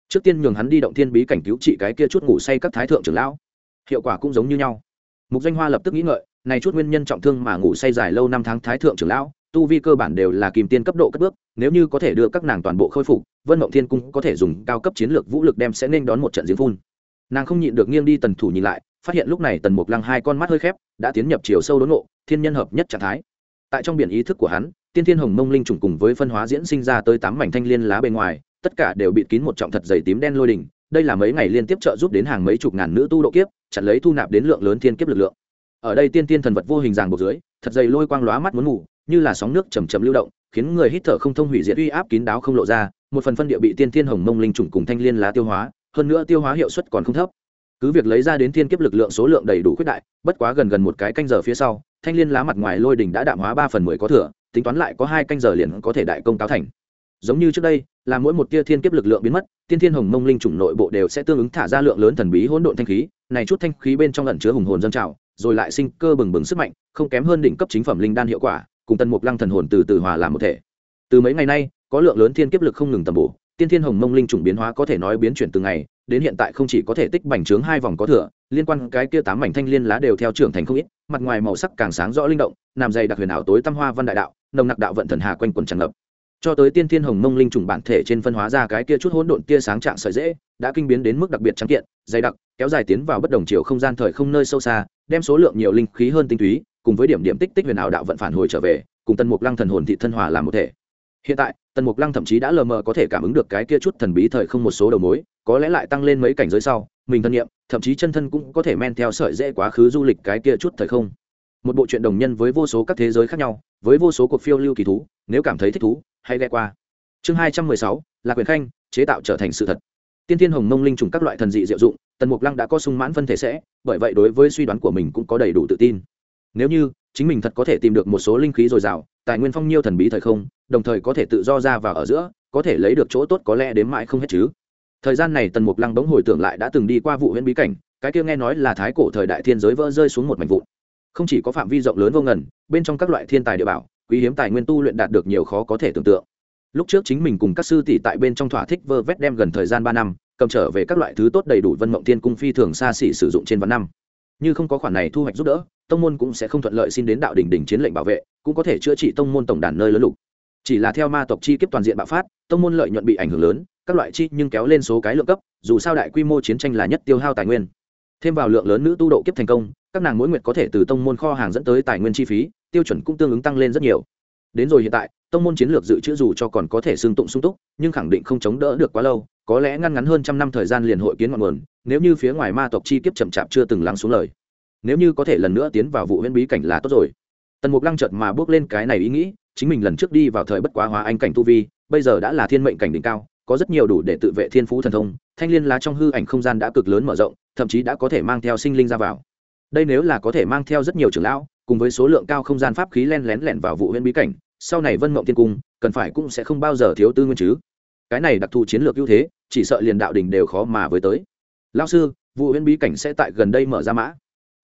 Trước tiên nhường hắn đi động thiên bí cảnh cứu trị cái kia chút ngủ say các thái thượng trưởng lão. Hiệu quả cũng giống như nhau. Mục danh hoa lập tức nghĩ ngợi, này chút nguyên nhân trọng thương mà ngủ say dài lâu năm tháng thái thượng trưởng lão, tu vi cơ bản đều là kìm tiên cấp độ cất bước, nếu như có thể đưa các nàng toàn bộ khôi phục, vân mộng thiên cung có thể dùng cao cấp chiến lược vũ lực đem sẽ nên đón một trận diễn phun. Nàng không nhịn được nghiêng đi tần thủ nhìn lại, phát hiện lúc này tần mục lăng hai con mắt hơi khép, đã tiến nhập chiều sâu đốn ngộ, thiên nhân hợp nhất trạng thái. Tại trong biển ý thức của hắn, tiên thiên hồng mông linh trùng cùng với phân hóa diễn sinh ra tới tám mảnh thanh liên lá bề ngoài tất cả đều bị kín một trọng thật dày tím đen lôi đỉnh đây là mấy ngày liên tiếp trợ giúp đến hàng mấy chục ngàn nữ tu độ kiếp, chặn lấy thu nạp đến lượng lớn thiên kiếp lực lượng. Ở đây tiên tiên thần vật vô hình ràng buộc dưới, thật dày lôi quang lóa mắt muốn ngủ như là sóng nước chầm chậm lưu động, khiến người hít thở không thông hủy diệt uy áp kín đáo không lộ ra, một phần phân địa bị tiên thiên hồng mông linh trùng cùng thanh liên lá tiêu hóa, hơn nữa tiêu hóa hiệu suất còn không thấp. Cứ việc lấy ra đến thiên kiếp lực lượng số lượng đầy đủ khuyết đại, bất quá gần gần một cái canh giờ phía sau, thanh liên lá mặt ngoài lôi đỉnh đã đạm hóa ba phần mười có thừa, tính toán lại có hai canh giờ liền có thể đại công cáo thành. Giống như trước đây là mỗi một tia thiên kiếp lực lượng biến mất, tiên thiên hồng mông linh chủng nội bộ đều sẽ tương ứng thả ra lượng lớn thần bí hỗn độn thanh khí, này chút thanh khí bên trong lẩn chứa hùng hồn dân trào, rồi lại sinh cơ bừng bừng sức mạnh, không kém hơn đỉnh cấp chính phẩm linh đan hiệu quả, cùng tần mục lăng thần hồn từ từ hòa làm một thể. Từ mấy ngày nay, có lượng lớn thiên kiếp lực không ngừng tầm bổ, tiên thiên hồng mông linh chủng biến hóa có thể nói biến chuyển từng ngày, đến hiện tại không chỉ có thể tích bành trướng hai vòng có thừa, liên quan cái kia tám mảnh thanh liên lá đều theo trưởng thành không ít, mặt ngoài màu sắc càng sáng rõ linh động, nằm dày đặc huyền ảo tối tăm hoa văn đại đạo, nồng nặc đạo vận thần hà quanh quần tràn ngập cho tới tiên thiên hồng mông linh trùng bản thể trên phân hóa ra cái kia chút hỗn độn tia sáng trạng sợi dễ, đã kinh biến đến mức đặc biệt trắng kiện, dày đặc, kéo dài tiến vào bất đồng chiều không gian thời không nơi sâu xa, đem số lượng nhiều linh khí hơn tinh túy, cùng với điểm điểm tích tích huyền ảo đạo vận phản hồi trở về, cùng tân mục lăng thần hồn thị thân hòa làm một thể. Hiện tại tân mục lăng thậm chí đã lờ mờ có thể cảm ứng được cái kia chút thần bí thời không một số đầu mối, có lẽ lại tăng lên mấy cảnh giới sau, mình thân nhiệm thậm chí chân thân cũng có thể men theo sợi dễ quá khứ du lịch cái kia chút thời không một bộ truyện đồng nhân với vô số các thế giới khác nhau, với vô số cuộc phiêu lưu kỳ thú, nếu cảm thấy thích thú, hãy ghe qua. Chương hai trăm mười sáu là quyền khanh, chế tạo trở thành sự thật. Tiên thiên hồng mông linh trùng các loại thần dị diệu dụng, tần mục lăng đã có sung mãn phân thể sẽ, bởi vậy đối với suy đoán của mình cũng có đầy đủ tự tin. Nếu như chính mình thật có thể tìm được một số linh khí dồi dào, tài nguyên phong nhiêu thần bí thời không, đồng thời có thể tự do ra và ở giữa, có thể lấy được chỗ tốt có lẽ đến mãi không hết chứ. Thời gian này tần mục lăng bỗng hồi tưởng lại đã từng đi qua vụ huyện bí cảnh, cái kia nghe nói là thái cổ thời đại thiên giới vỡ rơi xuống một mảnh vụn không chỉ có phạm vi rộng lớn vô ngần, bên trong các loại thiên tài địa bảo, quý hiếm tài nguyên tu luyện đạt được nhiều khó có thể tưởng tượng. Lúc trước chính mình cùng các sư tỷ tại bên trong thỏa thích vơ vét đem gần thời gian ba năm, cầm trở về các loại thứ tốt đầy đủ vân mộng thiên cung phi thường xa xỉ sử dụng trên vạn năm. Như không có khoản này thu hoạch giúp đỡ, tông môn cũng sẽ không thuận lợi xin đến đạo đỉnh đỉnh chiến lệnh bảo vệ, cũng có thể chữa trị tông môn tổng đàn nơi lớn lục. Chỉ là theo ma tộc chi kiếp toàn diện bạo phát, tông môn lợi nhuận bị ảnh hưởng lớn, các loại chi nhưng kéo lên số cái lượng cấp, dù sao đại quy mô chiến tranh là nhất tiêu hao tài nguyên. Thêm vào lượng lớn nữ tu độ kiếp thành công các nàng mỗi nguyệt có thể từ tông môn kho hàng dẫn tới tài nguyên chi phí, tiêu chuẩn cũng tương ứng tăng lên rất nhiều. Đến rồi hiện tại, tông môn chiến lược dự trữ dù cho còn có thể xương tụng sung túc, nhưng khẳng định không chống đỡ được quá lâu, có lẽ ngăn ngắn hơn trăm năm thời gian liền hội kiến ngọn nguồn, nếu như phía ngoài ma tộc chi kiếp chậm chạp chưa từng lắng xuống lời. Nếu như có thể lần nữa tiến vào vụ huyễn bí cảnh là tốt rồi. Tần mục lăng chợt mà bước lên cái này ý nghĩ, chính mình lần trước đi vào thời bất quá hóa anh cảnh tu vi, bây giờ đã là thiên mệnh cảnh đỉnh cao, có rất nhiều đủ để tự vệ thiên phú thần thông, thanh liên lá trong hư ảnh không gian đã cực lớn mở rộng, thậm chí đã có thể mang theo sinh linh ra vào đây nếu là có thể mang theo rất nhiều trưởng lão, cùng với số lượng cao không gian pháp khí len lén lẻn vào vụ huyễn bí cảnh, sau này vân mộng tiên cung, cần phải cũng sẽ không bao giờ thiếu tư nguyên chứ. Cái này đặc thù chiến lược ưu thế, chỉ sợ liền đạo đình đều khó mà với tới. Lao sư, vụ huyễn bí cảnh sẽ tại gần đây mở ra mã.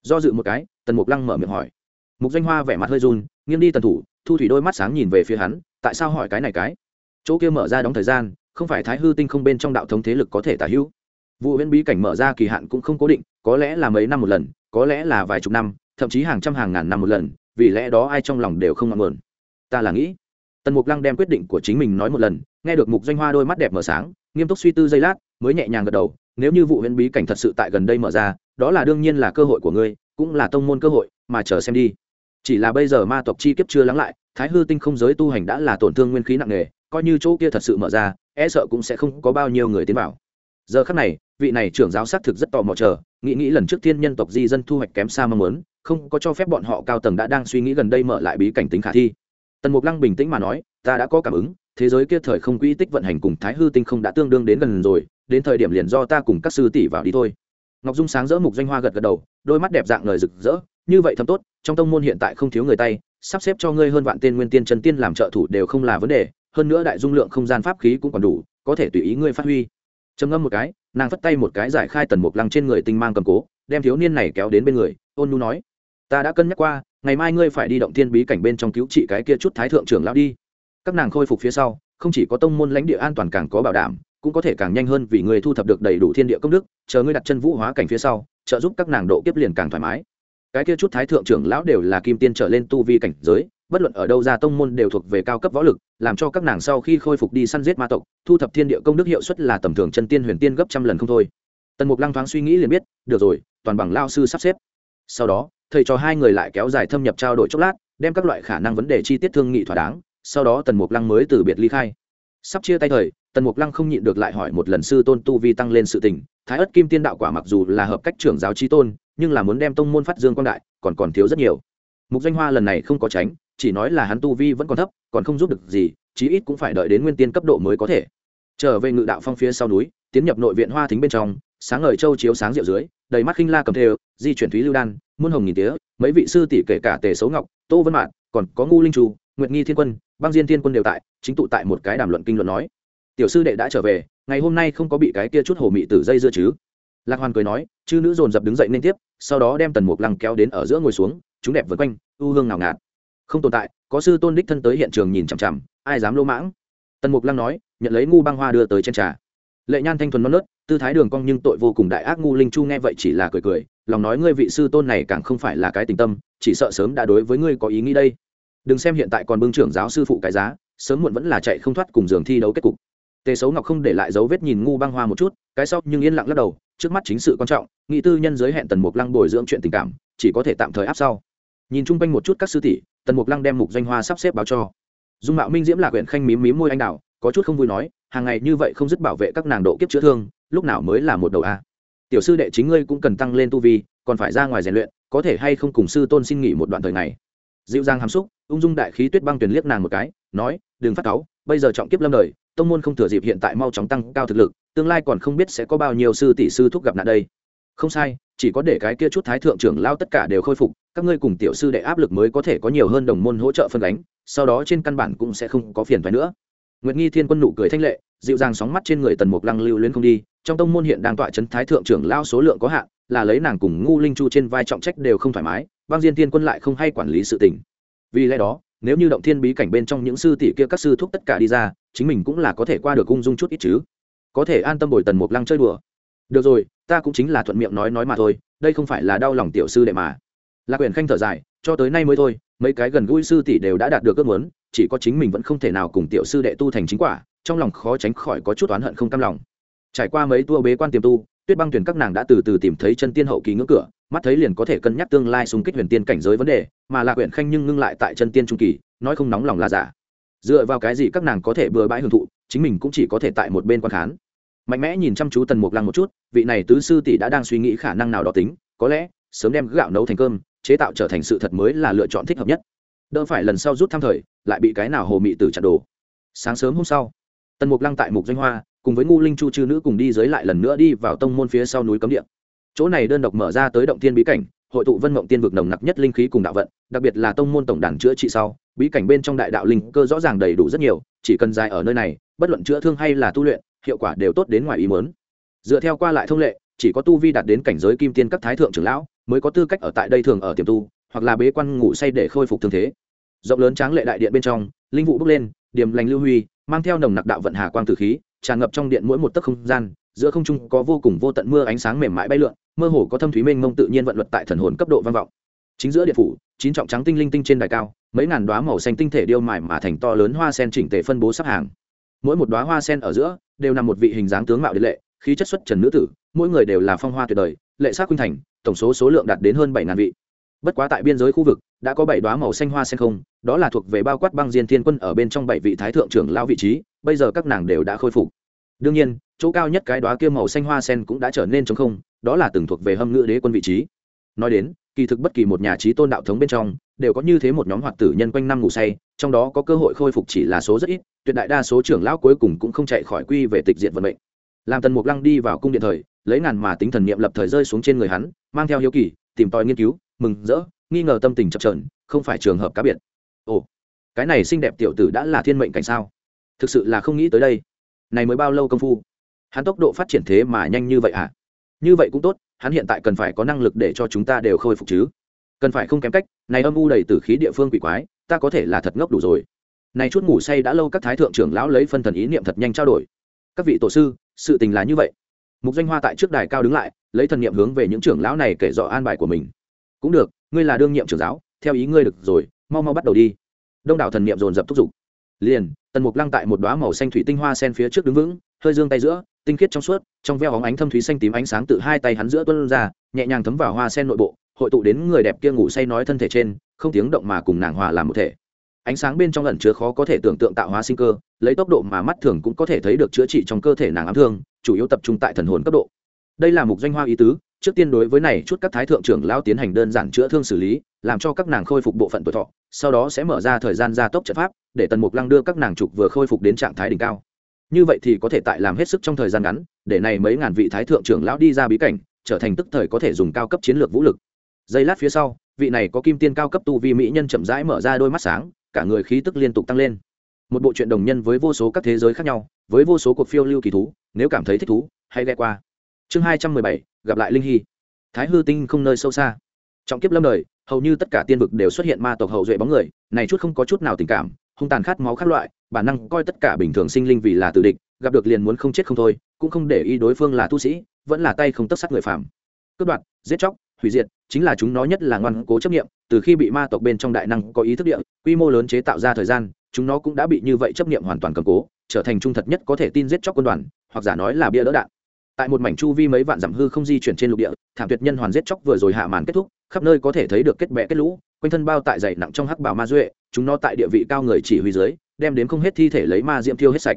Do dự một cái, tần mục lăng mở miệng hỏi. Mục danh hoa vẻ mặt hơi run, nghiêng đi tần thủ, thu thủy đôi mắt sáng nhìn về phía hắn, tại sao hỏi cái này cái? Chỗ kia mở ra đóng thời gian, không phải thái hư tinh không bên trong đạo thống thế lực có thể tả hữu. Vụ huyễn bí cảnh mở ra kỳ hạn cũng không cố định, có lẽ là mấy năm một lần có lẽ là vài chục năm, thậm chí hàng trăm hàng ngàn năm một lần, vì lẽ đó ai trong lòng đều không ngọn mờn ta là nghĩ, tần mục lăng đem quyết định của chính mình nói một lần, nghe được mục danh hoa đôi mắt đẹp mở sáng, nghiêm túc suy tư giây lát, mới nhẹ nhàng gật đầu, nếu như vụ huyễn bí cảnh thật sự tại gần đây mở ra, đó là đương nhiên là cơ hội của ngươi, cũng là tông môn cơ hội, mà chờ xem đi. Chỉ là bây giờ ma tộc chi kiếp chưa lắng lại, thái hư tinh không giới tu hành đã là tổn thương nguyên khí nặng nề, coi như chỗ kia thật sự mở ra e sợ cũng sẽ không có bao nhiêu người tiến vào giờ khắc này, vị này trưởng giáo xác thực rất tò mò chờ, nghĩ nghĩ lần trước thiên nhân tộc di dân thu hoạch kém xa mong muốn, không có cho phép bọn họ cao tầng đã đang suy nghĩ gần đây mở lại bí cảnh tính khả thi. Tần mục lăng bình tĩnh mà nói, ta đã có cảm ứng, thế giới kia thời không quỹ tích vận hành cùng thái hư tinh không đã tương đương đến gần rồi, đến thời điểm liền do ta cùng các sư tỷ vào đi thôi. Ngọc dung sáng rỡ mục doanh hoa gật gật đầu, đôi mắt đẹp dạng lời rực rỡ, như vậy thâm tốt, trong tông môn hiện tại không thiếu người tay, sắp xếp cho ngươi hơn vạn tên nguyên tiên chân tiên làm trợ thủ đều không là vấn đề, hơn nữa đại dung lượng không gian pháp khí cũng còn đủ, có thể tùy ý ngươi phát huy trầm ngâm một cái, nàng phất tay một cái giải khai tần mục lăng trên người tinh mang cầm cố, đem thiếu niên này kéo đến bên người, ôn nhu nói, ta đã cân nhắc qua, ngày mai ngươi phải đi động thiên bí cảnh bên trong cứu trị cái kia chút thái thượng trưởng lão đi. Các nàng khôi phục phía sau, không chỉ có tông môn lãnh địa an toàn càng có bảo đảm, cũng có thể càng nhanh hơn vì người thu thập được đầy đủ thiên địa công đức, chờ ngươi đặt chân vũ hóa cảnh phía sau, trợ giúp các nàng độ kiếp liền càng thoải mái. Cái kia chút thái thượng trưởng lão đều là kim tiên trở lên tu vi cảnh giới, bất luận ở đâu ra tông môn đều thuộc về cao cấp võ lực làm cho các nàng sau khi khôi phục đi săn giết ma tộc, thu thập thiên địa công đức hiệu suất là tầm thường chân tiên huyền tiên gấp trăm lần không thôi. Tần mục lăng thoáng suy nghĩ liền biết, được rồi, toàn bằng lao sư sắp xếp. Sau đó, thầy cho hai người lại kéo dài thâm nhập trao đổi chốc lát, đem các loại khả năng vấn đề chi tiết thương nghị thỏa đáng, sau đó tần mục lăng mới từ biệt ly khai. Sắp chia tay thời, tần mục lăng không nhịn được lại hỏi một lần sư tôn tu vi tăng lên sự tình, thái ất kim tiên đạo quả mặc dù là hợp cách trưởng giáo trí tôn, nhưng là muốn đem tông môn phát dương quan đại, còn còn thiếu rất nhiều. Mục danh hoa lần này không có tránh chỉ nói là hắn tu vi vẫn còn thấp, còn không giúp được gì, chí ít cũng phải đợi đến nguyên tiên cấp độ mới có thể. Trở về ngự đạo phong phía sau núi, tiến nhập nội viện hoa thính bên trong, sáng ngời châu chiếu sáng rượu dưới, đầy mắt khinh la cầm thêu, di chuyển thúy lưu đan, muôn hồng nghìn tía, mấy vị sư tỷ kể cả tề xấu ngọc, tô vân mạn, còn có ngu linh trù, nguyệt nghi thiên quân, băng diên thiên quân đều tại, chính tụ tại một cái đàm luận kinh luận nói. Tiểu sư đệ đã trở về, ngày hôm nay không có bị cái kia chút hồ mị tử dây dưa chứ? Lạc hoàn cười nói, chư nữ dồn dập đứng dậy nên tiếp, sau đó đem tần mục lăng kéo đến ở giữa ngồi xuống, chúng đẹp vượt quanh, u hương ngào ngạt không tồn tại, có sư tôn đích thân tới hiện trường nhìn chằm chằm, ai dám lỗ mãng? Tần mục lăng nói, nhận lấy ngu băng hoa đưa tới trên trà. Lệ nhan thanh thuần non nớt, tư thái đường cong nhưng tội vô cùng đại ác ngu linh chu nghe vậy chỉ là cười cười, lòng nói ngươi vị sư tôn này càng không phải là cái tình tâm, chỉ sợ sớm đã đối với ngươi có ý nghĩ đây. Đừng xem hiện tại còn bưng trưởng giáo sư phụ cái giá, sớm muộn vẫn là chạy không thoát cùng giường thi đấu kết cục. Tề xấu ngọc không để lại dấu vết nhìn ngu băng hoa một chút, cái sau nhưng yên lặng lắc đầu, trước mắt chính sự quan trọng, nghị tư nhân giới hẹn tần mục lăng bồi dưỡng chuyện tình cảm, chỉ có thể tạm thời áp sau nhìn chung quanh một chút các sư tỷ, tần mục lăng đem mục doanh hoa sắp xếp báo cho. Dung mạo minh diễm là huyện khanh mím mím môi anh đào, có chút không vui nói, hàng ngày như vậy không dứt bảo vệ các nàng độ kiếp chữa thương, lúc nào mới là một đầu a? À? Tiểu sư đệ chính ngươi cũng cần tăng lên tu vi, còn phải ra ngoài rèn luyện, có thể hay không cùng sư tôn xin nghỉ một đoạn thời này dịu dàng hàm xúc, ung dung đại khí tuyết băng tuyển liếc nàng một cái, nói, đừng phát cáu, bây giờ trọng kiếp lâm đời, tông môn không thừa dịp hiện tại mau chóng tăng cao thực lực, tương lai còn không biết sẽ có bao nhiêu sư tỷ sư thúc gặp nạn đây. Không sai chỉ có để cái kia chút thái thượng trưởng lao tất cả đều khôi phục, các ngươi cùng tiểu sư đệ áp lực mới có thể có nhiều hơn đồng môn hỗ trợ phân đánh sau đó trên căn bản cũng sẽ không có phiền phái nữa. Nguyệt nghi thiên quân nụ cười thanh lệ, dịu dàng sóng mắt trên người tần mục lăng lưu lên không đi, trong tông môn hiện đang tọa chấn thái thượng trưởng lao số lượng có hạn, là lấy nàng cùng ngu linh chu trên vai trọng trách đều không thoải mái, băng diên thiên quân lại không hay quản lý sự tình. Vì lẽ đó, nếu như động thiên bí cảnh bên trong những sư tỷ kia các sư thúc tất cả đi ra, chính mình cũng là có thể qua được ung dung chút ít chứ. Có thể an tâm bồi tần mục lăng chơi đùa được rồi, ta cũng chính là thuận miệng nói nói mà thôi, đây không phải là đau lòng tiểu sư đệ mà. Lạc quyền khanh thở dài, cho tới nay mới thôi, mấy cái gần gũi sư tỷ đều đã đạt được ước muốn, chỉ có chính mình vẫn không thể nào cùng tiểu sư đệ tu thành chính quả, trong lòng khó tránh khỏi có chút oán hận không cam lòng. Trải qua mấy tour bế quan tiềm tu, tuyết băng tuyển các nàng đã từ từ tìm thấy chân tiên hậu kỳ ngưỡng cửa, mắt thấy liền có thể cân nhắc tương lai xung kích huyền tiên cảnh giới vấn đề, mà lạc quyển khanh nhưng ngưng lại tại chân tiên trung kỳ, nói không nóng lòng là giả. Dựa vào cái gì các nàng có thể bừa bãi hưởng thụ, chính mình cũng chỉ có thể tại một bên quan khán mạnh mẽ nhìn chăm chú tần mục lăng một chút, vị này tứ sư tỷ đã đang suy nghĩ khả năng nào đó tính, có lẽ, sớm đem gạo nấu thành cơm, chế tạo trở thành sự thật mới là lựa chọn thích hợp nhất. Đỡ phải lần sau rút thăm thời, lại bị cái nào hồ mị tử chặt đồ sáng sớm hôm sau, tần mục lăng tại mục danh hoa, cùng với ngu linh chu chư nữ cùng đi dưới lại lần nữa đi vào tông môn phía sau núi cấm địa. Chỗ này đơn độc mở ra tới động tiên bí cảnh, hội tụ vân mộng tiên vực nồng nặc nhất linh khí cùng đạo vận, đặc biệt là tông môn tổng đàn chữa trị sau, bí cảnh bên trong đại đạo linh cơ rõ ràng đầy đủ rất nhiều, chỉ cần dài ở nơi này, bất luận chữa thương hay là tu luyện hiệu quả đều tốt đến ngoài ý mớn dựa theo qua lại thông lệ, chỉ có tu vi đạt đến cảnh giới kim tiên các thái thượng trưởng lão, mới có tư cách ở tại đây thường ở tiềm tu, hoặc là bế quan ngủ say để khôi phục thương thế. Rộng lớn tráng lệ đại điện bên trong, linh vụ bước lên điểm lành lưu huy, mang theo nồng nặc đạo vận hà quang tử khí, tràn ngập trong điện mỗi một tấc không gian, giữa không trung có vô cùng vô tận mưa ánh sáng mềm mại bay lượn, mơ hồ có thâm thúy mênh mông tự nhiên vận luật tại thần hồn cấp độ vang vọng. Chính giữa điện phủ, chín trọng trắng tinh linh tinh trên đài cao, mấy ngàn đoá màu xanh tinh thể điêu mài mà thành to lớn hoa sen chỉnh tề phân bố sắp hàng mỗi một đoá hoa sen ở giữa đều nằm một vị hình dáng tướng mạo điện lệ, khí chất xuất trần nữ tử, mỗi người đều là phong hoa tuyệt đời, lệ sắc khuynh thành, tổng số số lượng đạt đến hơn bảy ngàn vị. Bất quá tại biên giới khu vực, đã có bảy đoá màu xanh hoa sen không, đó là thuộc về bao quát băng diên thiên quân ở bên trong bảy vị thái thượng trưởng lao vị trí, bây giờ các nàng đều đã khôi phục. Đương nhiên, chỗ cao nhất cái đoá kia màu xanh hoa sen cũng đã trở nên trống không, đó là từng thuộc về hâm ngự đế quân vị trí. Nói đến, kỳ thực bất kỳ một nhà trí tôn đạo thống bên trong, đều có như thế một nhóm hoạt tử nhân quanh năm ngủ say trong đó có cơ hội khôi phục chỉ là số rất ít, tuyệt đại đa số trưởng lão cuối cùng cũng không chạy khỏi quy về tịch diện vận mệnh. Làm tần mục lăng đi vào cung điện thời, lấy ngàn mà tính thần niệm lập thời rơi xuống trên người hắn, mang theo hiếu kỳ, tìm tòi nghiên cứu, mừng rỡ, nghi ngờ tâm tình chập trờn không phải trường hợp cá biệt. Ồ, cái này xinh đẹp tiểu tử đã là thiên mệnh cảnh sao? Thực sự là không nghĩ tới đây. Này mới bao lâu công phu? Hắn tốc độ phát triển thế mà nhanh như vậy à? Như vậy cũng tốt, hắn hiện tại cần phải có năng lực để cho chúng ta đều khôi phục chứ. Cần phải không kém cách, này âm u đầy từ khí địa phương quỷ quái ta có thể là thật ngốc đủ rồi. Này chút ngủ say đã lâu các thái thượng trưởng lão lấy phân thần ý niệm thật nhanh trao đổi. Các vị tổ sư, sự tình là như vậy. Mục danh hoa tại trước đài cao đứng lại, lấy thần niệm hướng về những trưởng lão này kể rõ an bài của mình. Cũng được, ngươi là đương nhiệm trưởng giáo, theo ý ngươi được rồi, mau mau bắt đầu đi. Đông đảo thần niệm dồn dập thúc giục. Liền, tần mục lăng tại một đoá màu xanh thủy tinh hoa sen phía trước đứng vững, hơi dương tay giữa, tinh khiết trong suốt, trong veo hóng ánh thâm thúy xanh tím ánh sáng từ hai tay hắn giữa tuân ra, nhẹ nhàng thấm vào hoa sen nội bộ hội tụ đến người đẹp kia ngủ say nói thân thể trên, không tiếng động mà cùng nàng hòa làm một thể. Ánh sáng bên trong lần chứa khó có thể tưởng tượng tạo hóa sinh cơ, lấy tốc độ mà mắt thường cũng có thể thấy được chữa trị trong cơ thể nàng ám thương, chủ yếu tập trung tại thần hồn cấp độ. Đây là mục doanh hoa ý tứ, trước tiên đối với này chút các thái thượng trưởng lao tiến hành đơn giản chữa thương xử lý, làm cho các nàng khôi phục bộ phận tuổi thọ, sau đó sẽ mở ra thời gian gia tốc trận pháp, để tần mục lăng đưa các nàng trục vừa khôi phục đến trạng thái đỉnh cao. Như vậy thì có thể tại làm hết sức trong thời gian ngắn, để này mấy ngàn vị thái thượng trưởng lão đi ra bí cảnh, trở thành tức thời có thể dùng cao cấp chiến lược vũ lực giây lát phía sau, vị này có kim tiên cao cấp tu vi mỹ nhân chậm rãi mở ra đôi mắt sáng, cả người khí tức liên tục tăng lên. Một bộ truyện đồng nhân với vô số các thế giới khác nhau, với vô số cuộc phiêu lưu kỳ thú, nếu cảm thấy thích thú, hãy ghe qua. Chương hai trăm mười bảy, gặp lại linh hy. Thái hư tinh không nơi sâu xa. Trọng kiếp lâm đời, hầu như tất cả tiên vực đều xuất hiện ma tộc hậu duệ bóng người, này chút không có chút nào tình cảm, hung tàn khát máu khác loại, bản năng coi tất cả bình thường sinh linh vì là tử địch, gặp được liền muốn không chết không thôi, cũng không để ý đối phương là tu sĩ, vẫn là tay không tất sát người phạm cướp đoạt, giết chóc hủy diệt, chính là chúng nó nhất là ngoan cố chấp nghiệm từ khi bị ma tộc bên trong đại năng có ý thức địa, quy mô lớn chế tạo ra thời gian, chúng nó cũng đã bị như vậy chấp nghiệm hoàn toàn cầm cố, trở thành trung thật nhất có thể tin giết chóc quân đoàn, hoặc giả nói là bia đỡ đạn. Tại một mảnh chu vi mấy vạn dặm hư không di chuyển trên lục địa, thảm tuyệt nhân hoàn giết chóc vừa rồi hạ màn kết thúc, khắp nơi có thể thấy được kết bẹ kết lũ, quanh thân bao tại dày nặng trong hắc bào ma duệ, chúng nó tại địa vị cao người chỉ huy dưới, đem đến không hết thi thể lấy ma diệm thiêu hết sạch.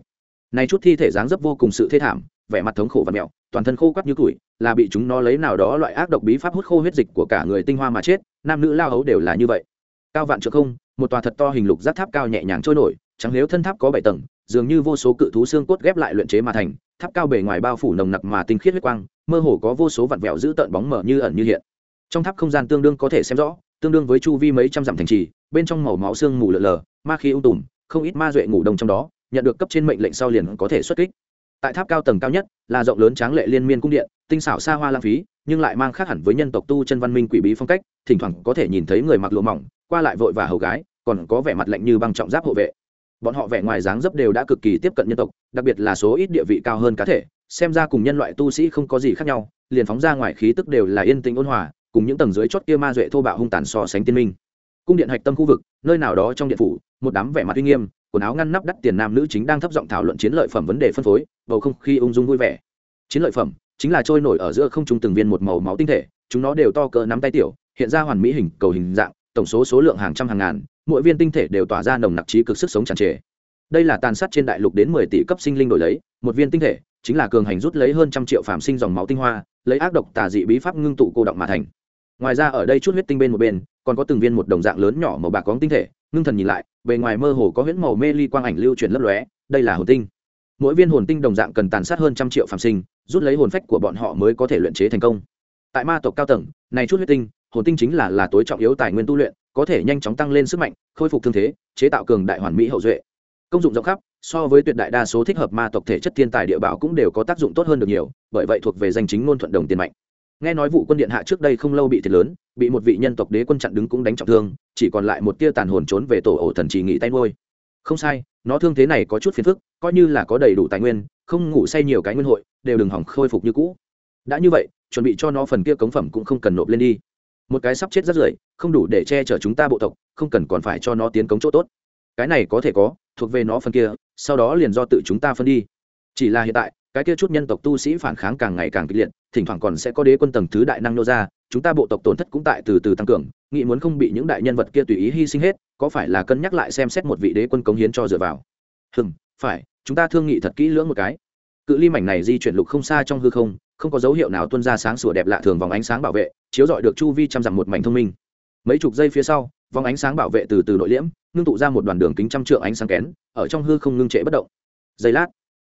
Này chút thi thể dáng dấp vô cùng sự thê thảm, vẻ mặt thống khổ và mẹo toàn thân khô quắt như củi, là bị chúng nó lấy nào đó loại ác độc bí pháp hút khô huyết dịch của cả người tinh hoa mà chết, nam nữ lao hấu đều là như vậy. Cao vạn trượng không, một tòa thật to hình lục giác tháp cao nhẹ nhàng trôi nổi chẳng nếu thân tháp có bảy tầng, dường như vô số cự thú xương cốt ghép lại luyện chế mà thành, tháp cao bề ngoài bao phủ nồng nặc mà tinh khiết huyết quang, mơ hồ có vô số vặn vẹo giữ tợn bóng mở như ẩn như hiện. Trong tháp không gian tương đương có thể xem rõ, tương đương với chu vi mấy trăm dặm thành trì, bên trong màu máu xương mù lờ lờ, ma khí ung tùm, không ít ma duệ ngủ đông trong đó, nhận được cấp trên mệnh lệnh sau liền có thể xuất kích tại tháp cao tầng cao nhất, là rộng lớn tráng lệ liên miên cung điện, tinh xảo xa hoa lãng phí, nhưng lại mang khác hẳn với nhân tộc tu chân văn minh quỷ bí phong cách, thỉnh thoảng có thể nhìn thấy người mặc lụa mỏng, qua lại vội và hầu gái, còn có vẻ mặt lạnh như băng trọng giáp hộ vệ. Bọn họ vẻ ngoài dáng dấp đều đã cực kỳ tiếp cận nhân tộc, đặc biệt là số ít địa vị cao hơn cá thể, xem ra cùng nhân loại tu sĩ không có gì khác nhau, liền phóng ra ngoài khí tức đều là yên tĩnh ôn hòa, cùng những tầng dưới chót kia ma duệ thô bạo hung tàn so sánh tiên minh. Cung điện hạch tâm khu vực, nơi nào đó trong điện phủ, một đám vẻ mặt uy nghiêm quần áo ngăn nắp đắt tiền nam nữ chính đang thấp giọng thảo luận chiến lợi phẩm vấn đề phân phối, bầu không khí ung dung vui vẻ. Chiến lợi phẩm chính là trôi nổi ở giữa không trung từng viên một màu máu tinh thể, chúng nó đều to cỡ nắm tay tiểu, hiện ra hoàn mỹ hình, cầu hình dạng, tổng số số lượng hàng trăm hàng ngàn, mỗi viên tinh thể đều tỏa ra nồng nặc trí cực sức sống tràn trề. Đây là tàn sát trên đại lục đến mười tỷ cấp sinh linh đổi lấy, một viên tinh thể chính là cường hành rút lấy hơn trăm triệu phạm sinh dòng máu tinh hoa, lấy ác độc tà dị bí pháp ngưng tụ cô động mà thành. Ngoài ra ở đây chút huyết tinh bên một bên, còn có từng viên một đồng dạng lớn nhỏ màu bạc cóng tinh thể, ngưng thần nhìn lại bề ngoài mơ hồ có huyễn màu mê ly quang ảnh lưu chuyển lấp lóe, đây là hồn tinh. Mỗi viên hồn tinh đồng dạng cần tàn sát hơn trăm triệu phàm sinh, rút lấy hồn phách của bọn họ mới có thể luyện chế thành công. Tại ma tộc cao tầng, này chút huyết tinh, hồn tinh chính là là tối trọng yếu tài nguyên tu luyện, có thể nhanh chóng tăng lên sức mạnh, khôi phục thương thế, chế tạo cường đại hoàn mỹ hậu duệ. Công dụng rộng khắp, so với tuyệt đại đa số thích hợp ma tộc thể chất thiên tài địa bảo cũng đều có tác dụng tốt hơn được nhiều, bởi vậy thuộc về danh chính ngôn thuận đồng tiền mạnh nghe nói vụ quân điện hạ trước đây không lâu bị thiệt lớn, bị một vị nhân tộc đế quân chặn đứng cũng đánh trọng thương, chỉ còn lại một tia tàn hồn trốn về tổ ổ thần chỉ nghỉ tay ngôi. Không sai, nó thương thế này có chút phiền phức, coi như là có đầy đủ tài nguyên, không ngủ say nhiều cái nguyên hội, đều đừng hỏng khôi phục như cũ. Đã như vậy, chuẩn bị cho nó phần kia cống phẩm cũng không cần nộp lên đi. Một cái sắp chết rất rưởi, không đủ để che chở chúng ta bộ tộc, không cần còn phải cho nó tiến cống chỗ tốt. Cái này có thể có, thuộc về nó phần kia, sau đó liền do tự chúng ta phân đi. Chỉ là hiện tại cái kia chút nhân tộc tu sĩ phản kháng càng ngày càng kịch liệt, thỉnh thoảng còn sẽ có đế quân tầng thứ đại năng nô ra, chúng ta bộ tộc tổn thất cũng tại từ từ tăng cường, nghĩ muốn không bị những đại nhân vật kia tùy ý hy sinh hết, có phải là cân nhắc lại xem xét một vị đế quân cống hiến cho dựa vào? Hừm, phải, chúng ta thương nghị thật kỹ lưỡng một cái. Cự ly mảnh này di chuyển lục không xa trong hư không không có dấu hiệu nào tuân ra sáng sủa đẹp lạ thường vòng ánh sáng bảo vệ, chiếu dọi được chu vi chăm dặm một mảnh thông minh. Mấy chục giây phía sau, vòng ánh sáng bảo vệ từ từ nội liễm, ngưng tụ ra một đoàn đường kính trăm trượng ánh sáng kén, ở trong hư không ngưng trệ bất động. Giây lát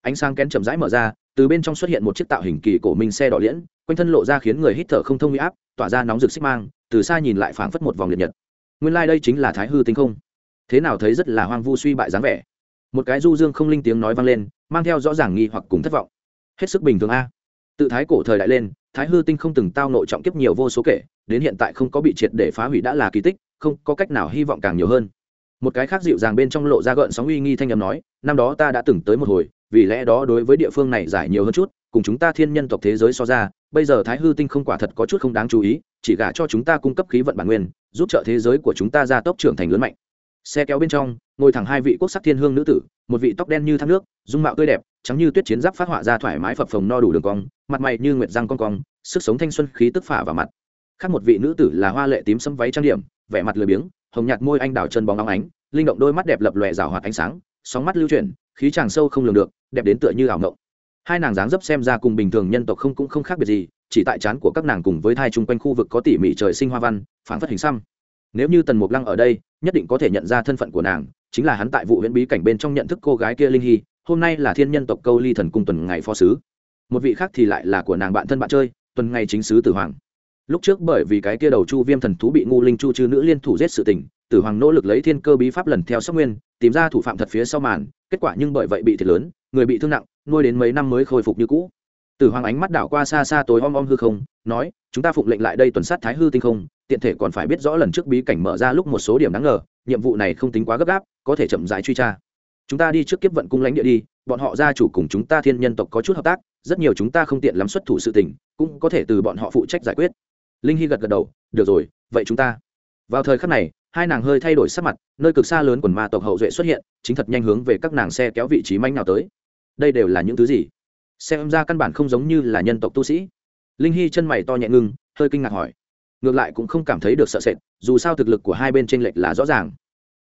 ánh sáng kén chậm rãi mở ra, từ bên trong xuất hiện một chiếc tạo hình kỳ cổ minh xe đỏ liễn, quanh thân lộ ra khiến người hít thở không thông huy áp, tỏa ra nóng rực xích mang, từ xa nhìn lại phảng phất một vòng liệt nhật. Nguyên lai、like、đây chính là thái hư tinh không. Thế nào thấy rất là hoang vu suy bại dáng vẻ. Một cái du dương không linh tiếng nói vang lên, mang theo rõ ràng nghi hoặc cùng thất vọng. Hết sức bình thường a. Tự thái cổ thời đại lên, thái hư tinh không từng tao nội trọng kiếp nhiều vô số kể, đến hiện tại không có bị triệt để phá hủy đã là kỳ tích, không có cách nào hy vọng càng nhiều hơn. Một cái khác dịu dàng bên trong lộ ra gợn sóng uy nghi thanh âm nói, năm đó ta đã từng tới một hồi vì lẽ đó đối với địa phương này giải nhiều hơn chút, cùng chúng ta thiên nhân tộc thế giới so ra, bây giờ thái hư tinh không quả thật có chút không đáng chú ý, chỉ gả cho chúng ta cung cấp khí vận bản nguyên, giúp trợ thế giới của chúng ta ra tốc trưởng thành lớn mạnh. Xe kéo bên trong, ngồi thẳng hai vị quốc sắc thiên hương nữ tử, một vị tóc đen như thác nước, dung mạo tươi đẹp, trắng như tuyết chiến giáp phát họa ra thoải mái phập phồng no đủ đường cong, mặt mày như nguyệt răng con cong, sức sống thanh xuân khí tức phả vào mặt. Khác một vị nữ tử là hoa lệ tím sẫm váy trang điểm, vẻ mặt lười biếng, hồng nhạt môi anh đào chân bóng óng ánh, linh động đôi mắt đẹp lập lòe rào hoạt ánh sáng, sóng mắt lưu chuyển khí chàng sâu không lường được, đẹp đến tựa như ảo ngộng hai nàng dáng dấp xem ra cùng bình thường nhân tộc không cũng không khác biệt gì, chỉ tại trán của các nàng cùng với thai chung quanh khu vực có tỉ mỉ trời sinh hoa văn phản phất hình xăm. Nếu như tần mục lăng ở đây, nhất định có thể nhận ra thân phận của nàng, chính là hắn tại vụ huyện bí cảnh bên trong nhận thức cô gái kia linh hy, hôm nay là thiên nhân tộc câu ly thần cung tuần ngày phó sứ. Một vị khác thì lại là của nàng bạn thân bạn chơi, tuần ngày chính sứ tử hoàng. Lúc trước bởi vì cái kia đầu chu viêm thần thú bị ngu linh chu chư nữ liên thủ giết sự tình tử hoàng nỗ lực lấy thiên cơ bí pháp lần theo sóc nguyên, tìm ra thủ phạm thật phía sau màn, kết quả nhưng bởi vậy bị thiệt lớn, người bị thương nặng, nuôi đến mấy năm mới khôi phục như cũ. Tử hoàng ánh mắt đảo qua xa xa tối om om hư không, nói, chúng ta phụng lệnh lại đây tuần sát thái hư tinh không, tiện thể còn phải biết rõ lần trước bí cảnh mở ra lúc một số điểm đáng ngờ, nhiệm vụ này không tính quá gấp gáp, có thể chậm rãi truy tra. Chúng ta đi trước kiếp vận cung lãnh địa đi, bọn họ gia chủ cùng chúng ta thiên nhân tộc có chút hợp tác, rất nhiều chúng ta không tiện lắm xuất thủ sự tình, cũng có thể từ bọn họ phụ trách giải quyết. Linh hy gật gật đầu, được rồi, vậy chúng ta. Vào thời khắc này hai nàng hơi thay đổi sắc mặt, nơi cực xa lớn quần ma tộc hậu duệ xuất hiện, chính thật nhanh hướng về các nàng xe kéo vị trí manh nào tới. Đây đều là những thứ gì? Xem ra căn bản không giống như là nhân tộc tu sĩ. Linh hy chân mày to nhẹ ngưng, hơi kinh ngạc hỏi. Ngược lại cũng không cảm thấy được sợ sệt, dù sao thực lực của hai bên tranh lệch là rõ ràng.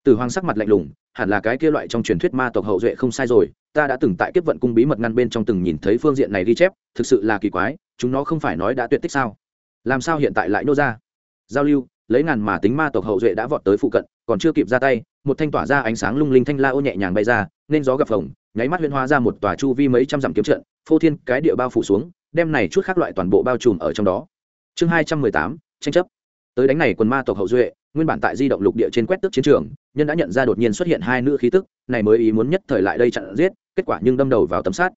Từ hoàng sắc mặt lạnh lùng, hẳn là cái kia loại trong truyền thuyết ma tộc hậu duệ không sai rồi, ta đã từng tại kiếp vận cung bí mật ngăn bên trong từng nhìn thấy phương diện này ghi chép, thực sự là kỳ quái, chúng nó không phải nói đã tuyệt tích sao? Làm sao hiện tại lại nô ra? Giao lưu lấy ngàn mà tính ma tộc hậu duệ đã vọt tới phụ cận, còn chưa kịp ra tay, một thanh tỏa ra ánh sáng lung linh thanh la ô nhẹ nhàng bay ra, nên gió gặp phồng, nháy mắt huyên hóa ra một tòa chu vi mấy trăm dặm kiếm trận, phô thiên cái địa bao phủ xuống, đem này chút khác loại toàn bộ bao trùm ở trong đó. Chương hai trăm mười tám, tranh chấp. Tới đánh này quần ma tộc hậu duệ, nguyên bản tại di động lục địa trên quét tức chiến trường, nhân đã nhận ra đột nhiên xuất hiện hai nữ khí tức, này mới ý muốn nhất thời lại đây chặn giết, kết quả nhưng đâm đầu vào tấm sát.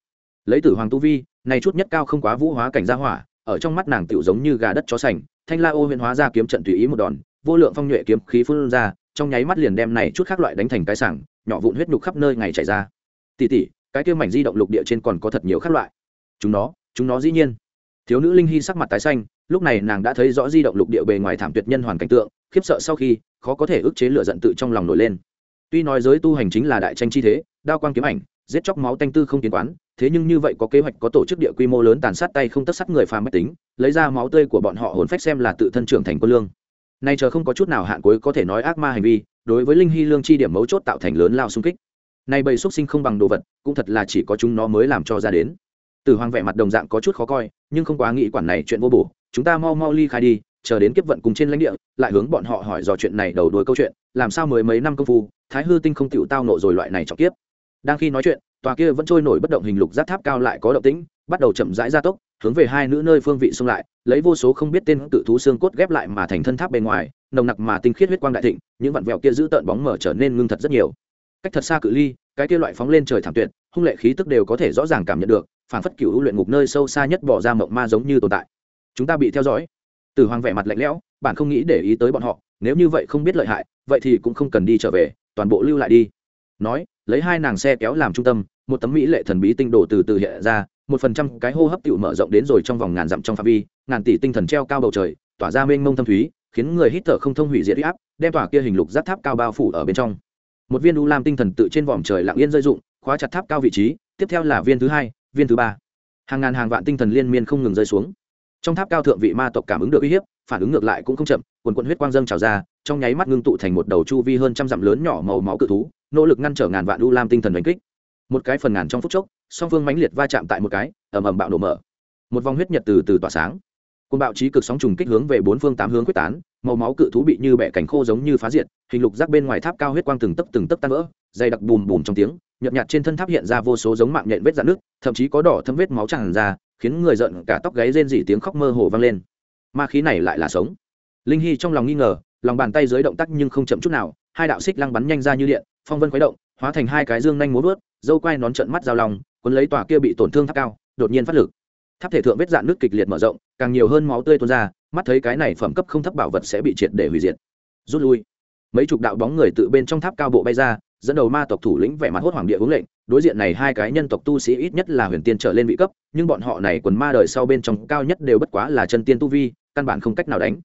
Lấy tử hoàng tu vi, này chút nhất cao không quá vũ hóa cảnh gia hỏa ở trong mắt nàng tựu giống như gà đất chó sành, thanh la ô huyện hóa ra kiếm trận tùy ý một đòn, vô lượng phong nhuệ kiếm khí phun ra, trong nháy mắt liền đem này chút khác loại đánh thành cái sảng, nhỏ vụn huyết nhục khắp nơi ngày chảy ra. Tỉ tỉ, cái kia mảnh di động lục địa trên còn có thật nhiều khác loại. Chúng nó chúng nó dĩ nhiên. Thiếu nữ linh hy sắc mặt tái xanh, lúc này nàng đã thấy rõ di động lục địa bề ngoài thảm tuyệt nhân hoàn cảnh tượng, khiếp sợ sau khi, khó có thể ức chế lửa giận tự trong lòng nổi lên tuy nói giới tu hành chính là đại tranh chi thế, đao quang kiếm ảnh, giết chóc máu tanh tư không kiến quán, thế nhưng như vậy có kế hoạch có tổ chức địa quy mô lớn tàn sát tay không tất sát người phàm mách tính, lấy ra máu tươi của bọn họ hồn phách xem là tự thân trưởng thành quân lương. Nay chờ không có chút nào hạn cuối có thể nói ác ma hành vi, đối với linh hy lương chi điểm mấu chốt tạo thành lớn lao xung kích. Nay bầy xuất sinh không bằng đồ vật, cũng thật là chỉ có chúng nó mới làm cho ra đến. Từ hoàng vẻ mặt đồng dạng có chút khó coi, nhưng không quá nghĩ quản này chuyện vô bổ, chúng ta mau mau ly khai đi, chờ đến kiếp vận cùng trên lãnh địa, lại hướng bọn họ hỏi dò chuyện này đầu đuôi câu chuyện, làm sao mới mấy năm công phu thái hư tinh không chịu tao nộ rồi loại này trọng kiếp. Đang khi nói chuyện, tòa kia vẫn trôi nổi bất động hình lục giác tháp cao lại có động tĩnh, bắt đầu chậm rãi gia tốc, hướng về hai nữ nơi phương vị xung lại, lấy vô số không biết tên tự thú xương cốt ghép lại mà thành thân tháp bên ngoài, nồng nặc mà tinh khiết huyết quang đại thịnh, những vặn vẹo kia giữ tợn bóng mở trở nên ngưng thật rất nhiều. Cách thật xa cự ly, cái kia loại phóng lên trời thảm tuyệt, hung lệ khí tức đều có thể rõ ràng cảm nhận được phản phất cựu luyện ngục nơi sâu xa nhất bỏ ra mộng ma giống như tồn tại. Chúng ta bị theo dõi. Từ hoàng vẻ mặt lạnh lẽo, bạn không nghĩ để ý tới bọn họ, nếu như vậy không biết lợi hại, vậy thì cũng không cần đi trở về toàn bộ lưu lại đi. Nói, lấy hai nàng xe kéo làm trung tâm, một tấm mỹ lệ thần bí tinh đồ từ từ hiện ra, một phần trăm cái hô hấp tựu mở rộng đến rồi trong vòng ngàn dặm trong phạm vi, ngàn tỷ tinh thần treo cao bầu trời, tỏa ra mênh mông thâm thúy, khiến người hít thở không thông hủy diệt áp, đem tỏa kia hình lục giác tháp cao bao phủ ở bên trong. Một viên u lam tinh thần tự trên vòm trời lặng yên rơi dụng khóa chặt tháp cao vị trí, tiếp theo là viên thứ hai, viên thứ ba. Hàng ngàn hàng vạn tinh thần liên miên không ngừng rơi xuống. Trong tháp cao thượng vị ma tộc cảm ứng được uy hiếp phản ứng ngược lại cũng không chậm, quần quận huyết quang dâng trào ra, trong nháy mắt ngưng tụ thành một đầu chu vi hơn trăm dặm lớn nhỏ màu máu cự thú, nỗ lực ngăn trở ngàn vạn u lam tinh thần đánh kích. Một cái phần ngàn trong phút chốc, song phương mãnh liệt va chạm tại một cái, ầm ầm bạo nổ mở. Một vòng huyết nhật từ từ tỏa sáng. Côn bạo trí cực sóng trùng kích hướng về bốn phương tám hướng quyết tán, màu máu cự thú bị như bẻ cánh khô giống như phá diệt, hình lục rác bên ngoài tháp cao huyết quang từng tấc từng tấc tan vỡ, dày đặc bùm bùm trong tiếng, nhợt nhạt trên thân tháp hiện ra vô số giống mạng nhện vết dạn nước thậm chí có đỏ thâm vết máu tràn ra, khiến người giận cả tóc gáy rên rỉ tiếng khóc mơ hồ vang lên ma khí này lại là sống. Linh hy trong lòng nghi ngờ, lòng bàn tay dưới động tác nhưng không chậm chút nào, hai đạo xích lăng bắn nhanh ra như điện, phong vân khuấy động, hóa thành hai cái dương nhanh múa vớt, dâu quai nón trận mắt giao lòng cuốn lấy tòa kia bị tổn thương tháp cao, đột nhiên phát lực. Tháp thể thượng vết dạn nước kịch liệt mở rộng, càng nhiều hơn máu tươi tuôn ra, mắt thấy cái này phẩm cấp không thấp bảo vật sẽ bị triệt để hủy diệt. Rút lui. Mấy chục đạo bóng người tự bên trong tháp cao bộ bay ra, dẫn đầu ma tộc thủ lĩnh vẻ mặt hốt hoảng địa hướng lệnh, đối diện này hai cái nhân tộc tu sĩ ít nhất là huyền tiên trở lên vị cấp, nhưng bọn họ này quần ma đời sau bên trong cao nhất đều bất quá là chân tiên tu vi căn bản không cách nào đánh.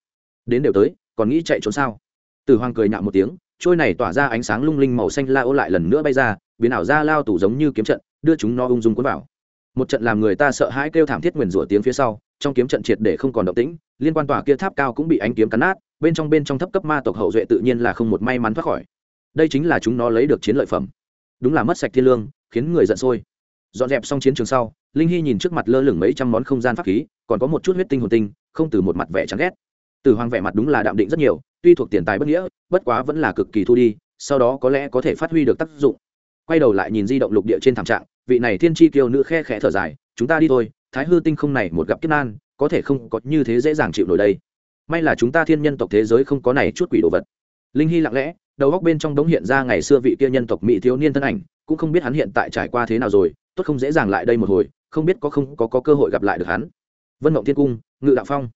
Đến đều tới, còn nghĩ chạy trốn sao? Tử hoàng cười nhạo một tiếng, trôi này tỏa ra ánh sáng lung linh màu xanh la ô lại lần nữa bay ra, biến ảo ra lao tủ giống như kiếm trận, đưa chúng nó ung dung cuốn vào. Một trận làm người ta sợ hãi kêu thảm thiết nguyền rủa tiếng phía sau, trong kiếm trận triệt để không còn động tĩnh, liên quan tòa kia tháp cao cũng bị ánh kiếm cắn nát, bên trong bên trong thấp cấp ma tộc hậu duệ tự nhiên là không một may mắn thoát khỏi. Đây chính là chúng nó lấy được chiến lợi phẩm. Đúng là mất sạch thiên lương, khiến người giận sôi. Dọn dẹp xong chiến trường sau, linh hy nhìn trước mặt lơ lửng mấy trăm món không gian pháp khí, còn có một chút huyết tinh hồn tinh không từ một mặt vẻ chán ghét. Từ hoàng vẻ mặt đúng là đạm định rất nhiều tuy thuộc tiền tài bất nghĩa bất quá vẫn là cực kỳ thu đi sau đó có lẽ có thể phát huy được tác dụng. Quay đầu lại nhìn di động lục địa trên thảm trạng vị này thiên tri kiêu nữ khe khẽ thở dài chúng ta đi thôi thái hư tinh không này một gặp kiếp nan có thể không có như thế dễ dàng chịu nổi đây. May là chúng ta thiên nhân tộc thế giới không có này chút quỷ đồ vật. Linh hy lặng lẽ đầu góc bên trong đống hiện ra ngày xưa vị kia nhân tộc mỹ thiếu niên thân ảnh cũng không biết hắn hiện tại trải qua thế nào rồi tốt không dễ dàng lại đây một hồi không biết có không có, có cơ hội gặp lại được hắn vân mộng thiên cung, ngự đạo phong.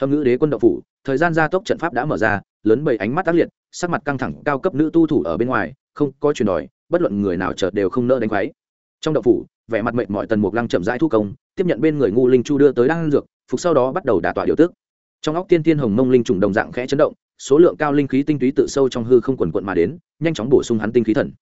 Hầm ngữ đế quân đậu phủ, thời gian gia tốc trận pháp đã mở ra, lớn bầy ánh mắt tác liệt, sắc mặt căng thẳng, cao cấp nữ tu thủ ở bên ngoài, không có chuyển đòi bất luận người nào chợt đều không nỡ đánh khoáy trong đậu phủ, vẻ mặt mệnh mọi tần mục lăng chậm rãi thu công, tiếp nhận bên người ngu linh chu đưa tới đan dược, phục sau đó bắt đầu đả tỏa điều tức. Trong óc tiên tiên hồng mông linh trùng đồng dạng khẽ chấn động, số lượng cao linh khí tinh túy tự sâu trong hư không quần quận mà đến, nhanh chóng bổ sung hắn tinh khí thần.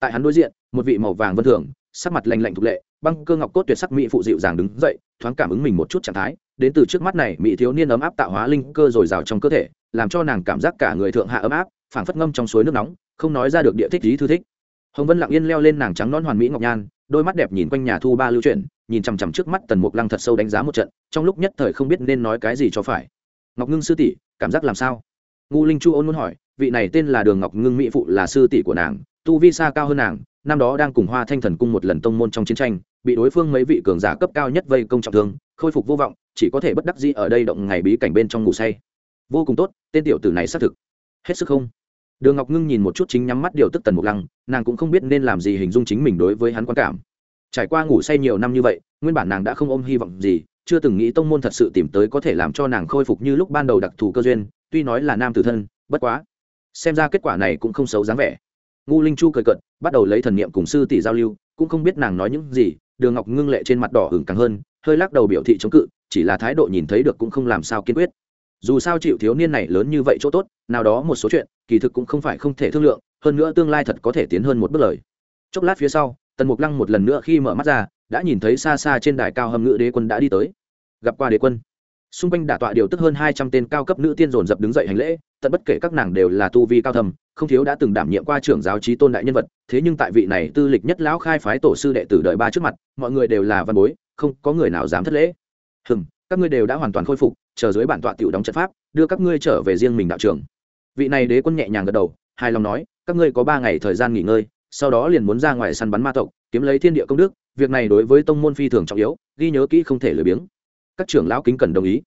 Tại hắn đối diện, một vị màu vàng vân thường, sắc mặt lành lạnh thục lệ băng cơ ngọc cốt tuyệt sắc mỹ phụ dịu dàng đứng dậy, thoáng cảm ứng mình một chút trạng thái, đến từ trước mắt này, mỹ thiếu niên ấm áp tạo hóa linh cơ dồi dào trong cơ thể, làm cho nàng cảm giác cả người thượng hạ ấm áp, phảng phất ngâm trong suối nước nóng, không nói ra được địa thích lý thư thích. Hồng vân lặng yên leo lên nàng trắng non hoàn mỹ ngọc nhan, đôi mắt đẹp nhìn quanh nhà thu ba lưu chuyển, nhìn chằm chằm trước mắt tần mục lăng thật sâu đánh giá một trận, trong lúc nhất thời không biết nên nói cái gì cho phải. Ngọc ngưng sư tỷ, cảm giác làm sao? Ngu linh chu ôn muốn hỏi, vị này tên là đường ngọc ngưng mỹ phụ là sư tỷ của nàng, tu vi xa cao hơn nàng năm đó đang cùng hoa thanh thần cung một lần tông môn trong chiến tranh, bị đối phương mấy vị cường giả cấp cao nhất vây công trọng thương, khôi phục vô vọng, chỉ có thể bất đắc dĩ ở đây động ngày bí cảnh bên trong ngủ say. Vô cùng tốt, tên tiểu tử này xác thực. Hết sức không? Đường ngọc ngưng nhìn một chút chính nhắm mắt điều tức tần mục lăng, nàng cũng không biết nên làm gì hình dung chính mình đối với hắn quan cảm. Trải qua ngủ say nhiều năm như vậy, nguyên bản nàng đã không ôm hy vọng gì, chưa từng nghĩ tông môn thật sự tìm tới có thể làm cho nàng khôi phục như lúc ban đầu đặc thù cơ duyên, tuy nói là nam tử thân, bất quá, xem ra kết quả này cũng không xấu dáng vẻ ngu linh chu cười cận bắt đầu lấy thần niệm cùng sư tỷ giao lưu, cũng không biết nàng nói những gì, đường ngọc ngưng lệ trên mặt đỏ hừng càng hơn, hơi lắc đầu biểu thị chống cự, chỉ là thái độ nhìn thấy được cũng không làm sao kiên quyết. Dù sao chịu thiếu niên này lớn như vậy chỗ tốt, nào đó một số chuyện, kỳ thực cũng không phải không thể thương lượng, hơn nữa tương lai thật có thể tiến hơn một bước lời. Chốc lát phía sau, tần mục lăng một lần nữa khi mở mắt ra, đã nhìn thấy xa xa trên đài cao hầm ngự đế quân đã đi tới. Gặp qua đế quân. Xung quanh đả tọa điều tức hơn hai trăm tên cao cấp nữ tiên dồn dập đứng dậy hành lễ, tận bất kể các nàng đều là tu vi cao thầm không thiếu đã từng đảm nhiệm qua trưởng giáo trí tôn đại nhân vật, thế nhưng tại vị này tư lịch nhất lão khai phái tổ sư đệ tử đợi ba trước mặt, mọi người đều là văn bối, không có người nào dám thất lễ. Hừng các ngươi đều đã hoàn toàn khôi phục, chờ dưới bản tọa tiểu đóng trận pháp, đưa các ngươi trở về riêng mình đạo trường. Vị này đế quân nhẹ nhàng gật đầu, hài lòng nói, các ngươi có ba ngày thời gian nghỉ ngơi, sau đó liền muốn ra ngoài săn bắn ma tộc, kiếm lấy thiên địa công đức, việc này đối với tông môn phi thường trọng yếu, ghi nhớ kỹ không thể lười biếng. Các trưởng lão kính cần đồng ý.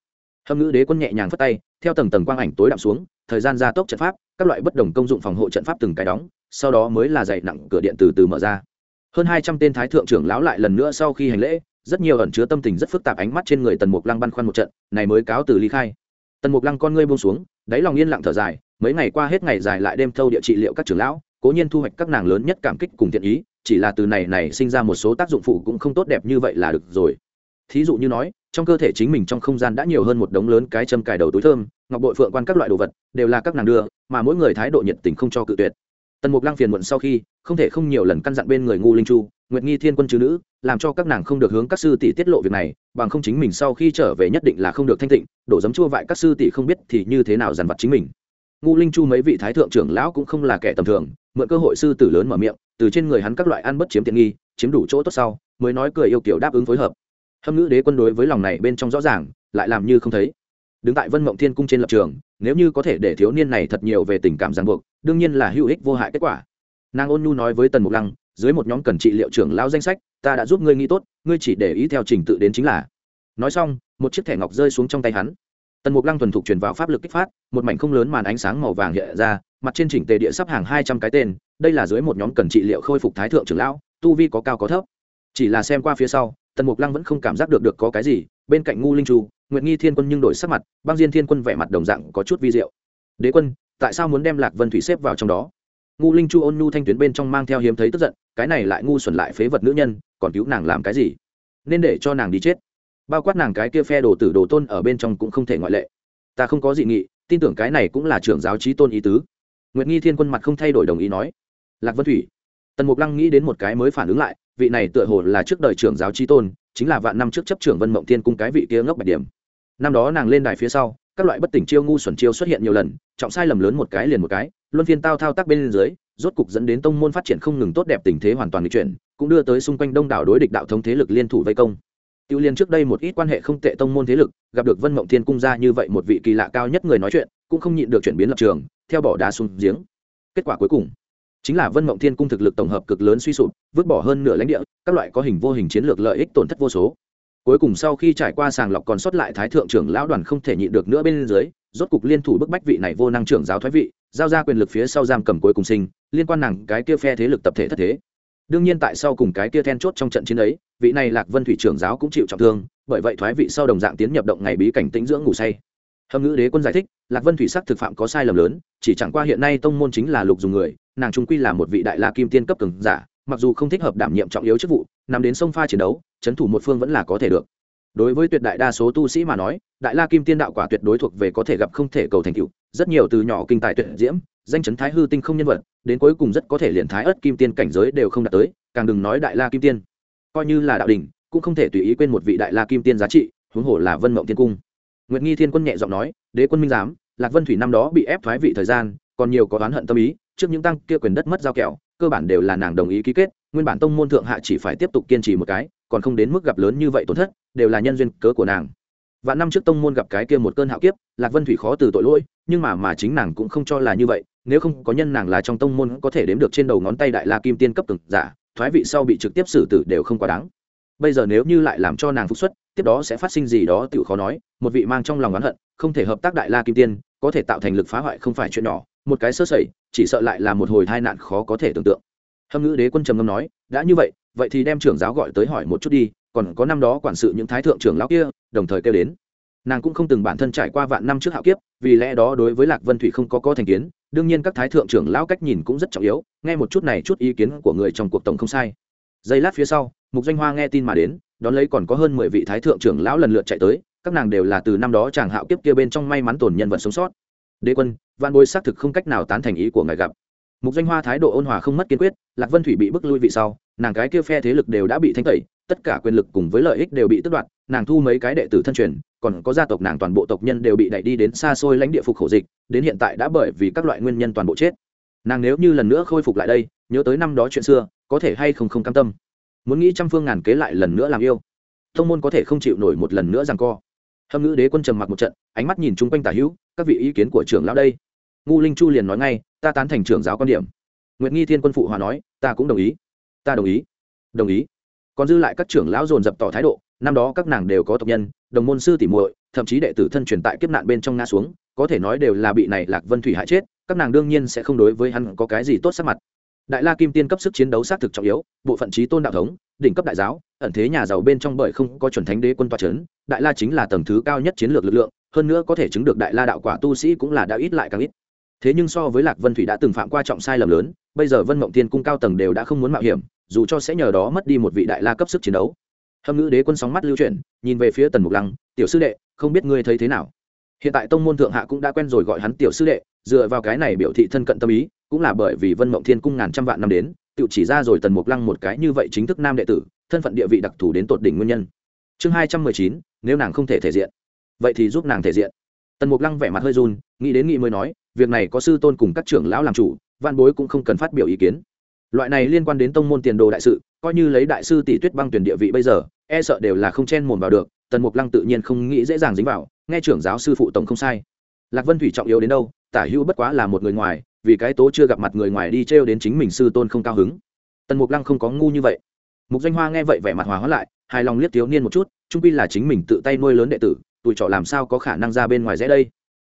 Hâm ngữ đế quân nhẹ nhàng phất tay, theo tầng tầng quang ảnh tối đạm xuống, thời gian gia tốc trận pháp các loại bất đồng công dụng phòng hộ trận pháp từng cái đóng, sau đó mới là dày nặng cửa điện từ từ mở ra. Hơn hai trăm tên thái thượng trưởng lão lại lần nữa sau khi hành lễ, rất nhiều ẩn chứa tâm tình rất phức tạp ánh mắt trên người tần mục lăng băn khoăn một trận, này mới cáo từ ly khai. Tần mục lăng con ngươi buông xuống, đáy lòng yên lặng thở dài, mấy ngày qua hết ngày dài lại đêm thâu địa trị liệu các trưởng lão, cố nhiên thu hoạch các nàng lớn nhất cảm kích cùng thiện ý, chỉ là từ này này sinh ra một số tác dụng phụ cũng không tốt đẹp như vậy là được rồi. Thí dụ như nói, trong cơ thể chính mình trong không gian đã nhiều hơn một đống lớn cái châm cài đầu túi thơm, ngọc bội phượng quan các loại đồ vật, đều là các nàng đưa mà mỗi người thái độ nhiệt tình không cho cự tuyệt. Tần mục lăng phiền muộn sau khi, không thể không nhiều lần căn dặn bên người ngu linh chu, nguyệt nghi thiên quân chứ nữ, làm cho các nàng không được hướng các sư tỷ tiết lộ việc này, bằng không chính mình sau khi trở về nhất định là không được thanh tịnh, đổ giấm chua vại các sư tỷ không biết thì như thế nào dằn vặt chính mình. Ngu linh chu mấy vị thái thượng trưởng lão cũng không là kẻ tầm thường, mượn cơ hội sư tử lớn mở miệng, từ trên người hắn các loại ăn bất chiếm tiện nghi, chiếm đủ chỗ tốt sau, mới nói cười yêu kiểu đáp ứng phối hợp. Hâm ngữ đế quân đối với lòng này bên trong rõ ràng, lại làm như không thấy đứng tại vân mộng thiên cung trên lập trường, nếu như có thể để thiếu niên này thật nhiều về tình cảm ràng buộc, đương nhiên là hữu ích vô hại kết quả. Nàng ôn nhu nói với tần mục lăng, dưới một nhóm cần trị liệu trưởng lao danh sách, ta đã giúp ngươi nghĩ tốt, ngươi chỉ để ý theo trình tự đến chính là. Nói xong, một chiếc thẻ ngọc rơi xuống trong tay hắn. Tần mục lăng thuần thục truyền vào pháp lực kích phát, một mảnh không lớn màn ánh sáng màu vàng hiện ra, mặt trên chỉnh tề địa sắp hàng hai trăm cái tên, đây là dưới một nhóm cần trị liệu khôi phục thái thượng trưởng lão, tu vi có cao có thấp. Chỉ là xem qua phía sau, tần mục lăng vẫn không cảm giác được được có cái gì, bên cạnh ngu linh chu nguyệt nghi thiên quân nhưng đổi sắc mặt, băng diên thiên quân vẻ mặt đồng dạng có chút vi diệu. Đế quân, tại sao muốn đem lạc vân thủy xếp vào trong đó? Ngu linh chu ôn nhu thanh tuyến bên trong mang theo hiếm thấy tức giận, cái này lại ngu xuẩn lại phế vật nữ nhân, còn cứu nàng làm cái gì? Nên để cho nàng đi chết. Bao quát nàng cái kia phe đồ tử đồ tôn ở bên trong cũng không thể ngoại lệ. Ta không có dị nghị, tin tưởng cái này cũng là trưởng giáo trí tôn ý tứ. Nguyệt nghi thiên quân mặt không thay đổi đồng ý nói. Lạc vân thủy. Tần mục lăng nghĩ đến một cái mới phản ứng lại, vị này tựa hồ là trước đời trưởng giáo trí tôn, chính là vạn năm trước chấp trưởng vân mộng thiên cung cái vị kia ngốc bạch điểm năm đó nàng lên đài phía sau, các loại bất tỉnh chiêu ngu xuẩn chiêu xuất hiện nhiều lần, trọng sai lầm lớn một cái liền một cái, luân phiên tao thao tác bên dưới, rốt cục dẫn đến tông môn phát triển không ngừng tốt đẹp tình thế hoàn toàn nghịch chuyển, cũng đưa tới xung quanh đông đảo đối địch đạo thống thế lực liên thủ vây công. Tiêu liên trước đây một ít quan hệ không tệ tông môn thế lực, gặp được vân mộng thiên cung ra như vậy một vị kỳ lạ cao nhất người nói chuyện, cũng không nhịn được chuyển biến lập trường, theo bỏ đá xuống giếng. Kết quả cuối cùng, chính là vân mộng thiên cung thực lực tổng hợp cực lớn suy sụp, vứt bỏ hơn nửa lãnh địa, các loại có hình vô hình chiến lược lợi ích tổn thất vô số cuối cùng sau khi trải qua sàng lọc còn sót lại thái thượng trưởng lão đoàn không thể nhịn được nữa bên dưới, rốt cục liên thủ bức bách vị này vô năng trưởng giáo thoái vị, giao ra quyền lực phía sau giam cầm cuối cùng sinh, liên quan nàng cái kia phe thế lực tập thể thất thế. Đương nhiên tại sau cùng cái kia then chốt trong trận chiến ấy, vị này lạc vân thủy trưởng giáo cũng chịu trọng thương, bởi vậy thoái vị sau đồng dạng tiến nhập động ngày bí cảnh tĩnh dưỡng ngủ say. Hâm ngữ đế quân giải thích, lạc vân thủy sắc thực phạm có sai lầm lớn, chỉ chẳng qua hiện nay tông môn chính là lục dùng người, nàng trung quy là một vị đại la kim tiên cấp cường giả, mặc dù không thích hợp đảm nhiệm trọng yếu chức vụ, nằm đến sông pha chiến đấu chấn thủ một phương vẫn là có thể được. Đối với tuyệt đại đa số tu sĩ mà nói, đại la kim tiên đạo quả tuyệt đối thuộc về có thể gặp không thể cầu thành cựu rất nhiều từ nhỏ kinh tài tuyệt diễm, danh chấn thái hư tinh không nhân vật, đến cuối cùng rất có thể liền thái ớt kim tiên cảnh giới đều không đạt tới, càng đừng nói đại la kim tiên. Coi như là đạo đình cũng không thể tùy ý quên một vị đại la kim tiên giá trị, huống hồ là vân mộng tiên cung. Nguyệt nghi thiên quân nhẹ giọng nói, đế quân minh giám, lạc vân thủy năm đó bị ép thoái vị thời gian, còn nhiều có oán hận tâm ý, trước những tăng kia quyền đất mất giao kẹo, cơ bản đều là nàng đồng ý ký kết, nguyên bản tông môn thượng hạ chỉ phải tiếp tục kiên trì một cái còn không đến mức gặp lớn như vậy tổn thất, đều là nhân duyên cớ của nàng. Và năm trước tông môn gặp cái kia một cơn hạo kiếp, lạc vân thủy khó từ tội lỗi, nhưng mà mà chính nàng cũng không cho là như vậy, nếu không có nhân nàng là trong tông môn có thể đếm được trên đầu ngón tay đại la kim tiên cấp từng giả, thoái vị sau bị trực tiếp xử tử đều không quá đáng. Bây giờ nếu như lại làm cho nàng phục xuất, tiếp đó sẽ phát sinh gì đó tự khó nói, một vị mang trong lòng oán hận, không thể hợp tác đại la kim tiên, có thể tạo thành lực phá hoại không phải chuyện nhỏ, một cái sơ sẩy, chỉ sợ lại là một hồi tai nạn khó có thể tưởng tượng. Hâm ngữ đế quân trầm ngâm nói, đã như vậy vậy thì đem trưởng giáo gọi tới hỏi một chút đi, còn có năm đó quản sự những thái thượng trưởng lão kia, đồng thời kêu đến. Nàng cũng không từng bản thân trải qua vạn năm trước hạo kiếp, vì lẽ đó đối với lạc vân thủy không có có thành kiến, đương nhiên các thái thượng trưởng lão cách nhìn cũng rất trọng yếu, nghe một chút này chút ý kiến của người trong cuộc tổng không sai. Giây lát phía sau, mục danh hoa nghe tin mà đến, đón lấy còn có hơn mười vị thái thượng trưởng lão lần lượt chạy tới, các nàng đều là từ năm đó chàng hạo kiếp kia bên trong may mắn tổn nhân vật sống sót. Đế quân văn bối xác thực không cách nào tán thành ý của ngài gặp. Mục danh hoa thái độ ôn hòa không mất kiên quyết, lạc vân thủy bị bức lui vị sau nàng cái kia phe thế lực đều đã bị thanh tẩy, tất cả quyền lực cùng với lợi ích đều bị tước đoạt, nàng thu mấy cái đệ tử thân truyền, còn có gia tộc nàng toàn bộ tộc nhân đều bị đẩy đi đến xa xôi lãnh địa phục khổ dịch, đến hiện tại đã bởi vì các loại nguyên nhân toàn bộ chết. Nàng nếu như lần nữa khôi phục lại đây, nhớ tới năm đó chuyện xưa, có thể hay không không cam tâm. Muốn nghĩ trăm phương ngàn kế lại lần nữa làm yêu, thông môn có thể không chịu nổi một lần nữa rằng co. Hâm ngữ đế quân trầm mặc một trận, ánh mắt nhìn chung quanh tả hữu, các vị ý kiến của trưởng lão đây. Ngu linh chu liền nói ngay, ta tán thành trưởng giáo quan điểm. Nguyệt nghi thiên quân phụ hòa nói, ta cũng đồng ý ta đồng ý. Đồng ý. Còn dư lại các trưởng lão dồn dập tỏ thái độ, năm đó các nàng đều có tộc nhân, đồng môn sư tỉ muội, thậm chí đệ tử thân truyền tại kiếp nạn bên trong ngã xuống, có thể nói đều là bị này lạc vân thủy hại chết, các nàng đương nhiên sẽ không đối với hắn có cái gì tốt sắc mặt. Đại la kim tiên cấp sức chiến đấu xác thực trọng yếu, bộ phận trí tôn đạo thống, đỉnh cấp đại giáo, ẩn thế nhà giàu bên trong bởi không có chuẩn thánh đế quân toa c h ấ n đại la chính là tầng thứ cao nhất chiến lược lực lượng, hơn nữa có thể chứng được đại la đạo quả tu sĩ cũng là đã ít lại càng ít thế nhưng so với lạc vân thủy đã từng phạm qua trọng sai lầm lớn, bây giờ vân mộng tiên cung cao tầng đều đã không muốn mạo hiểm, dù cho sẽ nhờ đó mất đi một vị đại la cấp sức chiến đấu. Hâm ngữ đế quân sóng mắt lưu chuyển, nhìn về phía tần mục lăng, tiểu sư đệ, không biết ngươi thấy thế nào? Hiện tại tông môn thượng hạ cũng đã quen rồi gọi hắn tiểu sư đệ dựa vào cái này biểu thị thân cận tâm ý, cũng là bởi vì vân mộng thiên cung ngàn trăm vạn năm đến, tự chỉ ra rồi tần mục lăng một cái như vậy chính thức nam đệ tử, thân phận địa vị đặc thù đến tột đỉnh nguyên nhân. Chương hai trăm mười chín, nếu nàng không thể thể diện. Vậy thì giúp nàng thể diện. Tần mục lăng vẻ mặt hơi run, nghĩ đến nghĩ mới nói việc này có sư tôn cùng các trưởng lão làm chủ, văn bối cũng không cần phát biểu ý kiến. Loại này liên quan đến tông môn tiền đồ đại sự, coi như lấy đại sư tỷ tuyết băng tuyển địa vị bây giờ e sợ đều là không chen mồn vào được, tần mục lăng tự nhiên không nghĩ dễ dàng dính vào, nghe trưởng giáo sư phụ tổng không sai. Lạc vân thủy trọng yếu đến đâu, tả hữu bất quá là một người ngoài, vì cái tố chưa gặp mặt người ngoài đi trêu đến chính mình sư tôn không cao hứng. Tần mục lăng không có ngu như vậy. Mục danh hoa nghe vậy vẻ mặt hòa hóa lại, hài lòng liếc thiếu niên một chút, trung pi là chính mình tự tay nuôi lớn đệ tử tụi trọ làm sao có khả năng ra bên ngoài dễ đây?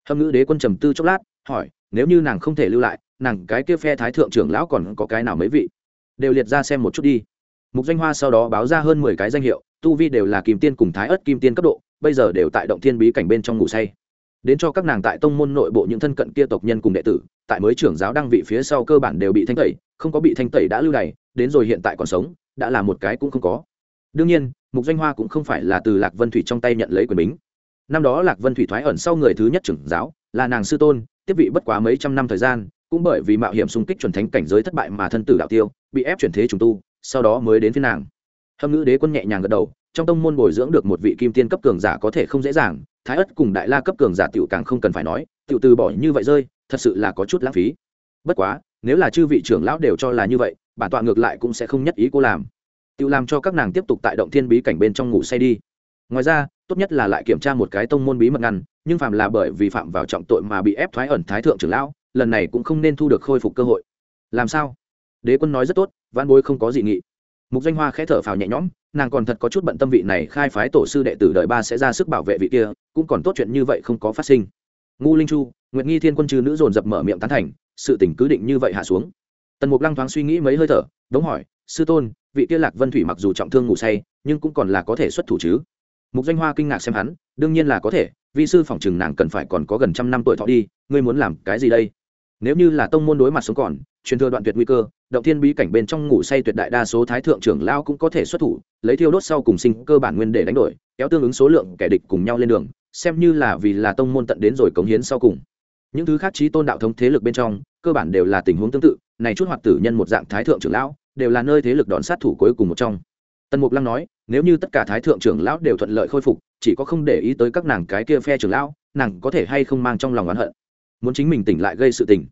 Hâm ngữ đế quân trầm tư chốc lát hỏi, nếu như nàng không thể lưu lại, nàng cái kia phe thái thượng trưởng lão còn có cái nào mấy vị? Đều liệt ra xem một chút đi. Mục danh hoa sau đó báo ra hơn mười cái danh hiệu, tu vi đều là kim tiên cùng thái ớt kim tiên cấp độ, bây giờ đều tại động thiên bí cảnh bên trong ngủ say. Đến cho các nàng tại tông môn nội bộ những thân cận kia tộc nhân cùng đệ tử, tại mới trưởng giáo đăng vị phía sau cơ bản đều bị thanh tẩy, không có bị thanh tẩy đã lưu đày, đến rồi hiện tại còn sống, đã là một cái cũng không có. Đương nhiên, mục danh hoa cũng không phải là từ lạc vân thủy trong tay nhận lấy quyền bính. Năm đó lạc vân thủy thoái ẩn sau người thứ nhất trưởng giáo, là nàng sư tôn tiếp vị bất quá mấy trăm năm thời gian, cũng bởi vì mạo hiểm xung kích chuẩn thánh cảnh giới thất bại mà thân tử đạo tiêu, bị ép chuyển thế trùng tu, sau đó mới đến phía nàng. Hâm ngữ đế quân nhẹ nhàng gật đầu, trong tông môn bồi dưỡng được một vị kim tiên cấp cường giả có thể không dễ dàng, thái ất cùng đại la cấp cường giả tiểu càng không cần phải nói, tiểu từ bỏ như vậy rơi, thật sự là có chút lãng phí. Bất quá, nếu là chư vị trưởng lão đều cho là như vậy, bản tọa ngược lại cũng sẽ không nhất ý cô làm. Tiểu làm cho các nàng tiếp tục tại động thiên bí cảnh bên trong ngủ say đi ngoài ra, tốt nhất là lại kiểm tra một cái tông môn bí mật ngăn, nhưng phạm là bởi vì phạm vào trọng tội mà bị ép thoái ẩn thái thượng trưởng lão, lần này cũng không nên thu được khôi phục cơ hội. Làm sao? Đế quân nói rất tốt văn bối không có gì nghị. Mục danh hoa khẽ thở phào nhẹ nhõm, nàng còn thật có chút bận tâm vị này khai phái tổ sư đệ tử đời ba sẽ ra sức bảo vệ vị kia, cũng còn tốt chuyện như vậy không có phát sinh. Ngu linh chu, nguyệt nghi thiên quân chư nữ dồn dập mở miệng tán thành, sự tỉnh cứ định như vậy hạ xuống. Tần mục lăng thoáng suy nghĩ mấy hơi thở, đống hỏi, sư tôn, vị kia lạc vân thủy mặc dù trọng thương ngủ say, nhưng cũng còn là có thể xuất thủ chứ? Mục danh hoa kinh ngạc xem hắn, đương nhiên là có thể, vi sư phỏng chừng nàng cần phải còn có gần trăm năm tuổi thọ đi, ngươi muốn làm cái gì đây? Nếu như là tông môn đối mặt sống còn, truyền thừa đoạn tuyệt nguy cơ, động thiên bí cảnh bên trong ngủ say tuyệt đại đa số thái thượng trưởng lao cũng có thể xuất thủ, lấy thiêu đốt sau cùng sinh cơ bản nguyên để đánh đổi, kéo tương ứng số lượng kẻ địch cùng nhau lên đường, xem như là vì là tông môn tận đến rồi cống hiến sau cùng. Những thứ khác trí tôn đạo thống thế lực bên trong, cơ bản đều là tình huống tương tự, này chút hoạt tử nhân một dạng thái thượng trưởng lão, đều là nơi thế lực đòn sát thủ cuối cùng một trong. Tần mục lăng nói nếu như tất cả thái thượng trưởng lão đều thuận lợi khôi phục, chỉ có không để ý tới các nàng cái kia phe trưởng lão, nàng có thể hay không mang trong lòng oán hận. Muốn chính mình tỉnh lại gây sự tình.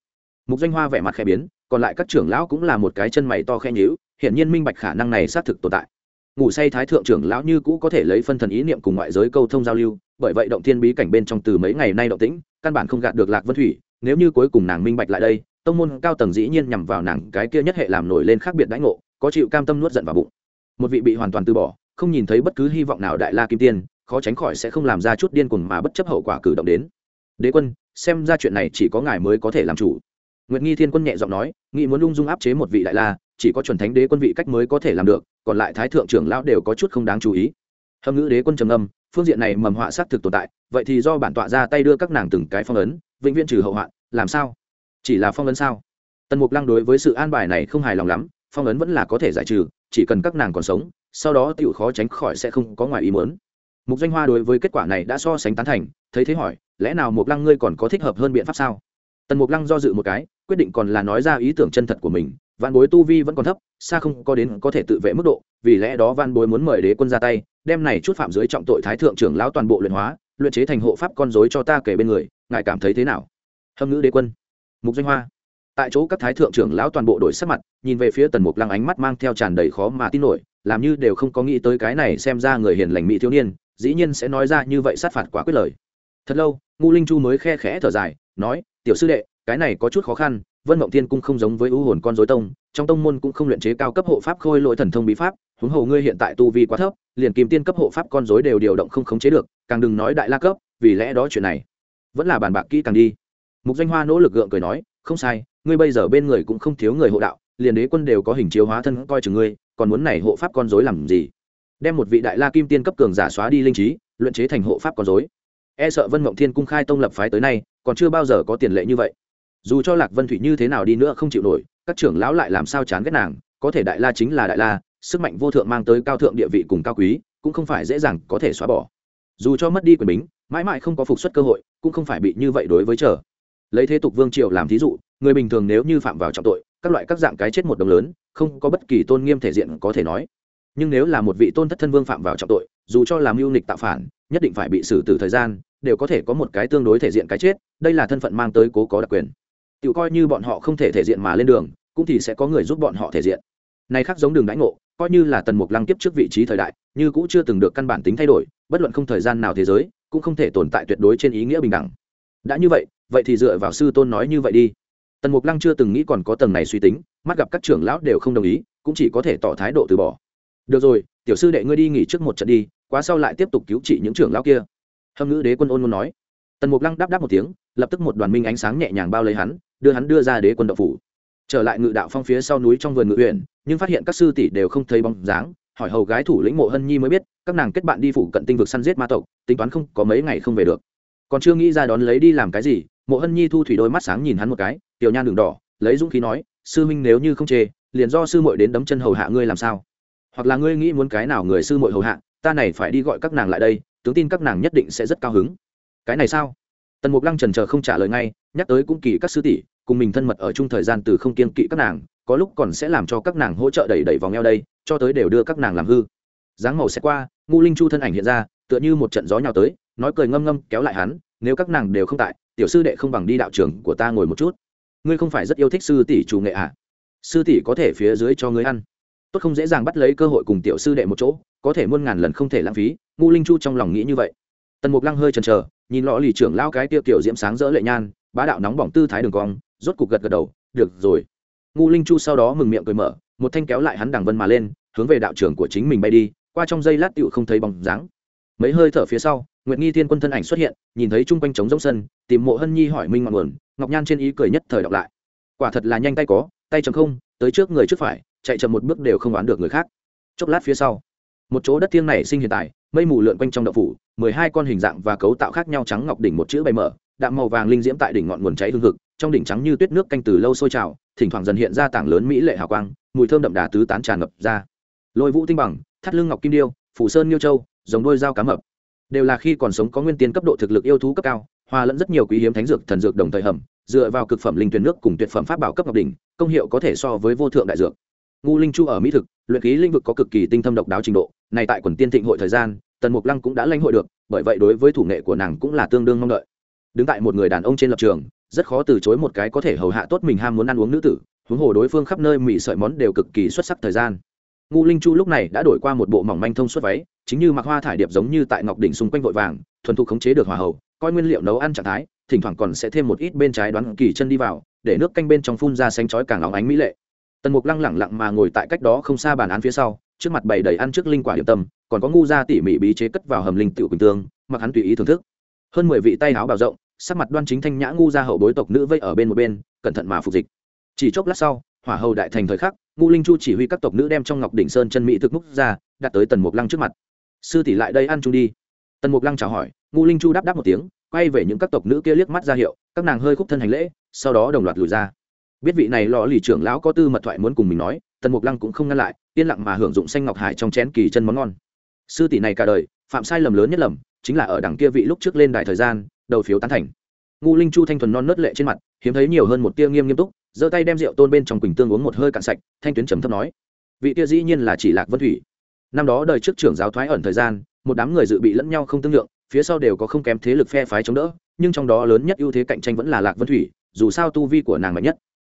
Mục danh hoa vẻ mặt khẽ biến, còn lại các trưởng lão cũng là một cái chân mày to khe nhíu, hiển nhiên minh bạch khả năng này xác thực tồn tại. Ngủ say thái thượng trưởng lão như cũ có thể lấy phân thần ý niệm cùng ngoại giới câu thông giao lưu, bởi vậy động thiên bí cảnh bên trong từ mấy ngày nay động tĩnh, căn bản không gạt được lạc vân thủy, nếu như cuối cùng nàng minh bạch lại đây, tông môn cao tầng dĩ nhiên nhằm vào nàng cái kia nhất hệ làm nổi lên khác biệt đãi ngộ, có chịu cam tâm nuốt giận vào bụng. Một vị bị hoàn toàn từ bỏ không nhìn thấy bất cứ hy vọng nào đại la kim tiên, khó tránh khỏi sẽ không làm ra chút điên cuồng mà bất chấp hậu quả cử động đến. Đế quân, xem ra chuyện này chỉ có ngài mới có thể làm chủ. Nguyệt nghi thiên quân nhẹ giọng nói, nghĩ muốn lung dung áp chế một vị đại la, chỉ có chuẩn thánh đế quân vị cách mới có thể làm được, còn lại thái thượng trưởng lão đều có chút không đáng chú ý. Hâm ngữ đế quân trầm âm phương diện này mầm họa xác thực tồn tại, vậy thì do bản tọa ra tay đưa các nàng từng cái phong ấn, vĩnh viễn trừ hậu hoạn làm sao? Chỉ là phong ấn sao? Tần mục lăng đối với sự an bài này không hài lòng lắm, phong ấn vẫn là có thể giải trừ, chỉ cần các nàng còn sống sau đó tựu khó tránh khỏi sẽ không có ngoài ý muốn. Mục danh hoa đối với kết quả này đã so sánh tán thành, thấy thế hỏi, lẽ nào mục lăng ngươi còn có thích hợp hơn biện pháp sao? Tần mục lăng do dự một cái, quyết định còn là nói ra ý tưởng chân thật của mình văn bối tu vi vẫn còn thấp, xa không có đến có thể tự vệ mức độ, vì lẽ đó văn bối muốn mời đế quân ra tay, đem này chút phạm dưới trọng tội thái thượng trưởng lão toàn bộ luyện hóa, luyện chế thành hộ pháp con dối cho ta kể bên người, ngài cảm thấy thế nào? Hâm ngữ đế quân. Mục danh hoa tại chỗ các thái thượng trưởng lão toàn bộ đổi sắc mặt, nhìn về phía tần mục lăng ánh mắt mang theo tràn đầy khó mà tin nổi, làm như đều không có nghĩ tới cái này xem ra người hiền lành mỹ thiếu niên, dĩ nhiên sẽ nói ra như vậy sát phạt quá quyết lời. Thật lâu ngu linh chu mới khe khẽ thở dài, nói, tiểu sư đệ, cái này có chút khó khăn, vân mộng thiên cung không giống với ưu hồn con dối tông, trong tông môn cũng không luyện chế cao cấp hộ pháp khôi lỗi thần thông bí pháp, huống hồ ngươi hiện tại tu vi quá thấp, liền kìm tiên cấp hộ pháp con dối đều điều động không khống chế được, càng đừng nói đại la cấp, vì lẽ đó chuyện này vẫn là bàn bạc kỹ càng đi. Mục danh hoa nỗ lực gượng cười nói, không sai ngươi bây giờ bên người cũng không thiếu người hộ đạo, liền đế quân đều có hình chiếu hóa thân coi chừng ngươi, còn muốn này hộ pháp con dối làm gì? Đem một vị đại la kim tiên cấp cường giả xóa đi linh trí, luyện chế thành hộ pháp con dối e sợ vân mộng thiên cung khai tông lập phái tới nay, còn chưa bao giờ có tiền lệ như vậy. Dù cho lạc vân thủy như thế nào đi nữa không chịu nổi, các trưởng lão lại làm sao chán ghét nàng, có thể đại la chính là đại la, sức mạnh vô thượng mang tới cao thượng địa vị cùng cao quý, cũng không phải dễ dàng có thể xóa bỏ. Dù cho mất đi quyền bính, mãi mãi không có phục xuất cơ hội, cũng không phải bị như vậy đối với chờ. Lấy thế tục vương triều làm thí dụ người bình thường nếu như phạm vào trọng tội, các loại các dạng cái chết một đồng lớn, không có bất kỳ tôn nghiêm thể diện có thể nói. Nhưng nếu là một vị tôn thất thân vương phạm vào trọng tội, dù cho làm mưu nịch tạo phản, nhất định phải bị xử tử thời gian, đều có thể có một cái tương đối thể diện cái chết, đây là thân phận mang tới cố có đặc quyền. Tự coi như bọn họ không thể thể diện mà lên đường, cũng thì sẽ có người giúp bọn họ thể diện. Này khác giống đường đãi ngộ, coi như là tần mục lăng tiếp trước vị trí thời đại, như cũng chưa từng được căn bản tính thay đổi, bất luận không thời gian nào thế giới, cũng không thể tồn tại tuyệt đối trên ý nghĩa bình đẳng. Đã như vậy vậy thì dựa vào sư tôn nói như vậy đi tần mục lăng chưa từng nghĩ còn có tầng này suy tính, mắt gặp các trưởng lão đều không đồng ý, cũng chỉ có thể tỏ thái độ từ bỏ. Được rồi, tiểu sư đệ ngươi đi nghỉ trước một trận đi, quá sau lại tiếp tục cứu trị những trưởng lão kia. Hâm ngữ đế quân ôn muốn nói. Tần mục lăng đáp đáp một tiếng, lập tức một đoàn minh ánh sáng nhẹ nhàng bao lấy hắn, đưa hắn đưa ra đế quân đậu phủ. Trở lại ngự đạo phong phía sau núi trong vườn ngự huyện, nhưng phát hiện các sư tỷ đều không thấy bóng dáng, hỏi hầu gái thủ lĩnh mộ hân nhi mới biết, các nàng kết bạn đi phủ cận tinh vực săn giết ma tộc, tính toán không có mấy ngày không về được. Còn chưa nghĩ ra đón lấy đi làm cái gì mộ hân nhi thu thủy đôi mắt sáng nhìn hắn một cái, tiểu nhan đường đỏ, lấy dũng khí nói, sư minh nếu như không chê, liền do sư muội đến đấm chân hầu hạ ngươi làm sao? Hoặc là ngươi nghĩ muốn cái nào người sư muội hầu hạ, ta này phải đi gọi các nàng lại đây, tướng tin các nàng nhất định sẽ rất cao hứng. Cái này sao? Tần mục lăng trần chờ không trả lời ngay, nhắc tới cũng kỳ các sư tỷ, cùng mình thân mật ở chung thời gian từ không kiên kỵ các nàng, có lúc còn sẽ làm cho các nàng hỗ trợ đẩy đẩy vòng eo đây, cho tới đều đưa các nàng làm hư. Dáng màu sẽ qua ngu linh chu thân ảnh hiện ra, tựa như một trận gió nhào tới, nói cười ngâm ngâm kéo lại hắn, nếu các nàng đều không tại tiểu sư đệ không bằng đi đạo trường của ta ngồi một chút. Ngươi không phải rất yêu thích sư tỷ chủ nghệ à? Sư tỷ có thể phía dưới cho ngươi ăn. Tốt không dễ dàng bắt lấy cơ hội cùng tiểu sư đệ một chỗ, có thể muôn ngàn lần không thể lãng phí ngu linh chu trong lòng nghĩ như vậy. Tần mục lăng hơi chần chờ, nhìn lọ lì trưởng lao cái tiêu kiểu diễm sáng rỡ lệ nhan, bá đạo nóng bỏng tư thái đường cong, rốt cục gật gật đầu, được rồi. Ngu linh chu sau đó mừng miệng cười mở, một thanh kéo lại hắn đằng vân mà lên, hướng về đạo trưởng của chính mình bay đi, qua trong giây lát tựu không thấy bóng dáng mấy hơi thở phía sau, nguyệt nghi thiên quân thân ảnh xuất hiện, nhìn thấy chung quanh trống rỗng sân, tìm mộ hân nhi hỏi minh ngọn nguồn, ngọc nhan trên ý cười nhất thời đọc lại. Quả thật là nhanh tay có, tay chậm không, tới trước người trước phải, chạy chậm một bước đều không đoán được người khác. Chốc lát phía sau, một chỗ đất thiêng này sinh hiện tại, mây mù lượn quanh trong đậu phủ, mười hai con hình dạng và cấu tạo khác nhau trắng ngọc đỉnh một chữ bay mở, đạm màu vàng linh diễm tại đỉnh ngọn nguồn cháy hương thực trong đỉnh trắng như tuyết nước canh từ lâu sôi trào, thỉnh thoảng dần hiện ra tảng lớn mỹ lệ hào quang, mùi thơm đậm đà tứ tán tràn ngập ra. Lôi vũ tinh bằng, thắt lưng ngọc kim điêu phủ sơn nhiêu châu giống đôi dao cá mập. Đều là khi còn sống có nguyên tiên cấp độ thực lực yêu thú cấp cao, hòa lẫn rất nhiều quý hiếm thánh dược, thần dược đồng thời hầm, dựa vào cực phẩm linh tuyển nước cùng tuyệt phẩm pháp bảo cấp ngọc đỉnh, công hiệu có thể so với vô thượng đại dược. Ngu linh chu ở mỹ thực, luyện ký lĩnh vực có cực kỳ tinh thâm độc đáo trình độ, này tại quần tiên thịnh hội thời gian, tần mục lăng cũng đã lãnh hội được, bởi vậy đối với thủ nghệ của nàng cũng là tương đương mong đợi. Đứng tại một người đàn ông trên lập trường, rất khó từ chối một cái có thể hầu hạ tốt mình ham muốn ăn uống nữ tử, huống hồ đối phương khắp nơi mỹ sợi món đều cực kỳ xuất sắc thời gian ngu linh chu lúc này đã đổi qua một bộ mỏng manh thông suốt váy, chính như mặc hoa thải điệp giống như tại ngọc đỉnh xung quanh vội vàng, thuần thục khống chế được hòa hậu coi nguyên liệu nấu ăn trạng thái, thỉnh thoảng còn sẽ thêm một ít bên trái đoán kỳ chân đi vào, để nước canh bên trong phun ra xanh chói càng óng ánh mỹ lệ. Tần mục lăng lẳng lặng mà ngồi tại cách đó không xa bàn án phía sau, trước mặt bày đầy ăn trước linh quả điểm tâm, còn có ngu ra tỉ mỉ bí chế cất vào hầm linh tiểu quỳnh tương, mặc hắn tùy ý thưởng thức. Hơn mười vị tay áo bào rộng, sắc mặt đoan chính thanh nhã ngu ra hậu bối tộc nữ vây ở bên một bên, cẩn thận mà phục dịch. Chỉ chốc lát sau, hỏa hầu đại thành thời khắc ngu linh chu chỉ huy các tộc nữ đem trong ngọc đỉnh sơn chân mỹ thực múc ra, đặt tới tần mục lăng trước mặt. Sư tỷ lại đây ăn chung đi. Tần mục lăng chào hỏi ngu linh chu đáp đáp một tiếng, quay về những các tộc nữ kia liếc mắt ra hiệu, các nàng hơi khúc thân hành lễ, sau đó đồng loạt lùi ra. Biết vị này lò lì trưởng lão có tư mật thoại muốn cùng mình nói, tần mục lăng cũng không ngăn lại, yên lặng mà hưởng dụng xanh ngọc hải trong chén kỳ chân món ngon. Sư tỷ này cả đời, phạm sai lầm lớn nhất lầm, chính là ở đằng kia vị lúc trước lên đài thời gian, đầu phiếu tán thành ngu linh chu thanh thuần non nớt lệ trên mặt, hiếm thấy nhiều hơn một tia nghiêm nghiêm túc, giơ tay đem rượu tôn bên trong quỳnh tương uống một hơi cạn sạch, thanh tuyến trầm thấp nói, vị tia dĩ nhiên là chỉ lạc vân thủy. Năm đó đời trước trưởng giáo thoái ẩn thời gian, một đám người dự bị lẫn nhau không tương lượng, phía sau đều có không kém thế lực phe phái chống đỡ, nhưng trong đó lớn nhất ưu thế cạnh tranh vẫn là lạc vân thủy, dù sao tu vi của nàng mạnh nhất.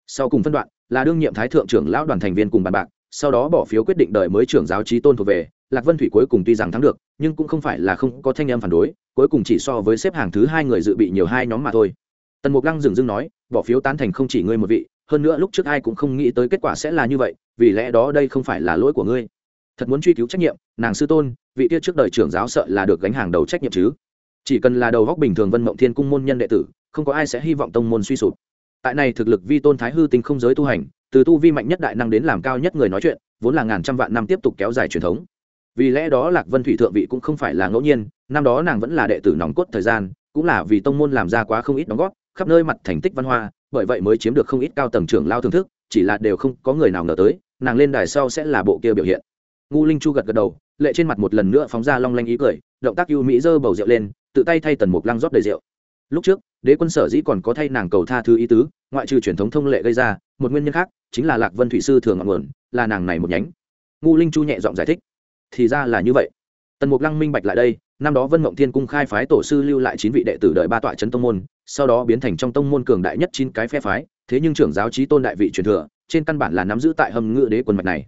Sau cùng phân đoạn, là đương nhiệm thái thượng trưởng lão đoàn thành viên cùng bàn bạc, sau đó bỏ phiếu quyết định đời mới trưởng giáo trí tôn thuộc về lạc vân thủy cuối cùng tuy rằng thắng được, nhưng cũng không phải là không có thanh em phản đối, cuối cùng chỉ so với xếp hàng thứ hai người dự bị nhiều hai nhóm mà thôi. Tần mục lăng dừng dưng nói, bỏ phiếu tán thành không chỉ ngươi một vị, hơn nữa lúc trước ai cũng không nghĩ tới kết quả sẽ là như vậy, vì lẽ đó đây không phải là lỗi của ngươi. Thật muốn truy cứu trách nhiệm, nàng sư tôn, vị tiết trước đời trưởng giáo sợ là được gánh hàng đầu trách nhiệm chứ. Chỉ cần là đầu góc bình thường vân mộng thiên cung môn nhân đệ tử, không có ai sẽ hy vọng tông môn suy sụp. Tại này thực lực vi tôn thái hư tinh không giới tu hành, từ tu vi mạnh nhất đại năng đến làm cao nhất người nói chuyện, vốn là ngàn trăm vạn năm tiếp tục kéo dài truyền thống vì lẽ đó lạc vân thủy thượng vị cũng không phải là ngẫu nhiên, năm đó nàng vẫn là đệ tử nòng cốt thời gian, cũng là vì tông môn làm ra quá không ít đóng góp, khắp nơi mặt thành tích văn hoa, bởi vậy mới chiếm được không ít cao tầng trưởng lao thưởng thức, chỉ là đều không có người nào ngờ tới, nàng lên đài sau sẽ là bộ kia biểu hiện. Ngu linh chu gật gật đầu, lệ trên mặt một lần nữa phóng ra long lanh ý cười, động tác ưu mỹ dơ bầu rượu lên, tự tay thay tần mục lăng rót đầy rượu. Lúc trước, đế quân sở dĩ còn có thay nàng cầu tha thứ ý tứ, ngoại trừ truyền thống thông lệ gây ra, một nguyên nhân khác, chính là lạc vân thủy sư thường ngọn nguồn, là nàng này một nhánh. Ngu linh chu nhẹ giọng giải thích thì ra là như vậy. Tần mục lăng minh bạch lại đây, năm đó vân mộng thiên cung khai phái tổ sư lưu lại chín vị đệ tử đợi ba tọa trấn tông môn, sau đó biến thành trong tông môn cường đại nhất chín cái phe phái, thế nhưng trưởng giáo trí tôn đại vị truyền thừa, trên căn bản là nắm giữ tại hầm ngự đế quân mạch này.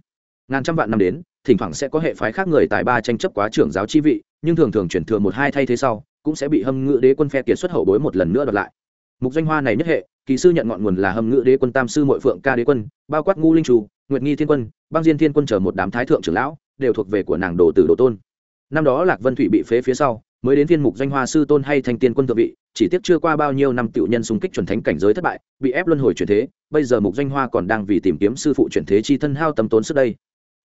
Ngàn trăm vạn năm đến, thỉnh thoảng sẽ có hệ phái khác người tài ba tranh chấp quá trưởng giáo chi vị, nhưng thường thường chuyển thừa một hai thay thế sau, cũng sẽ bị hâm ngự đế quân phe kiệt xuất hậu bối một lần nữa đoạt lại. Mục doanh hoa này nhất hệ, kỳ sư nhận ngọn nguồn là hâm ngự đế quân tam sư mội phượng ca đế quân, bao quát ngu linh trù nguyệt nghi thiên quân, băng diên thiên quân chờ một đám thái thượng trưởng lão đều thuộc về của nàng đồ tử đồ tôn. Năm đó lạc vân thủy bị phế phía sau, mới đến viên mục danh hoa sư tôn hay thanh tiên quân thượng vị, chỉ tiếc chưa qua bao nhiêu năm tiểu nhân xung kích chuẩn thánh cảnh giới thất bại, bị ép luân hồi chuyển thế, bây giờ mục danh hoa còn đang vì tìm kiếm sư phụ chuyển thế chi thân hao tâm tốn sức đây.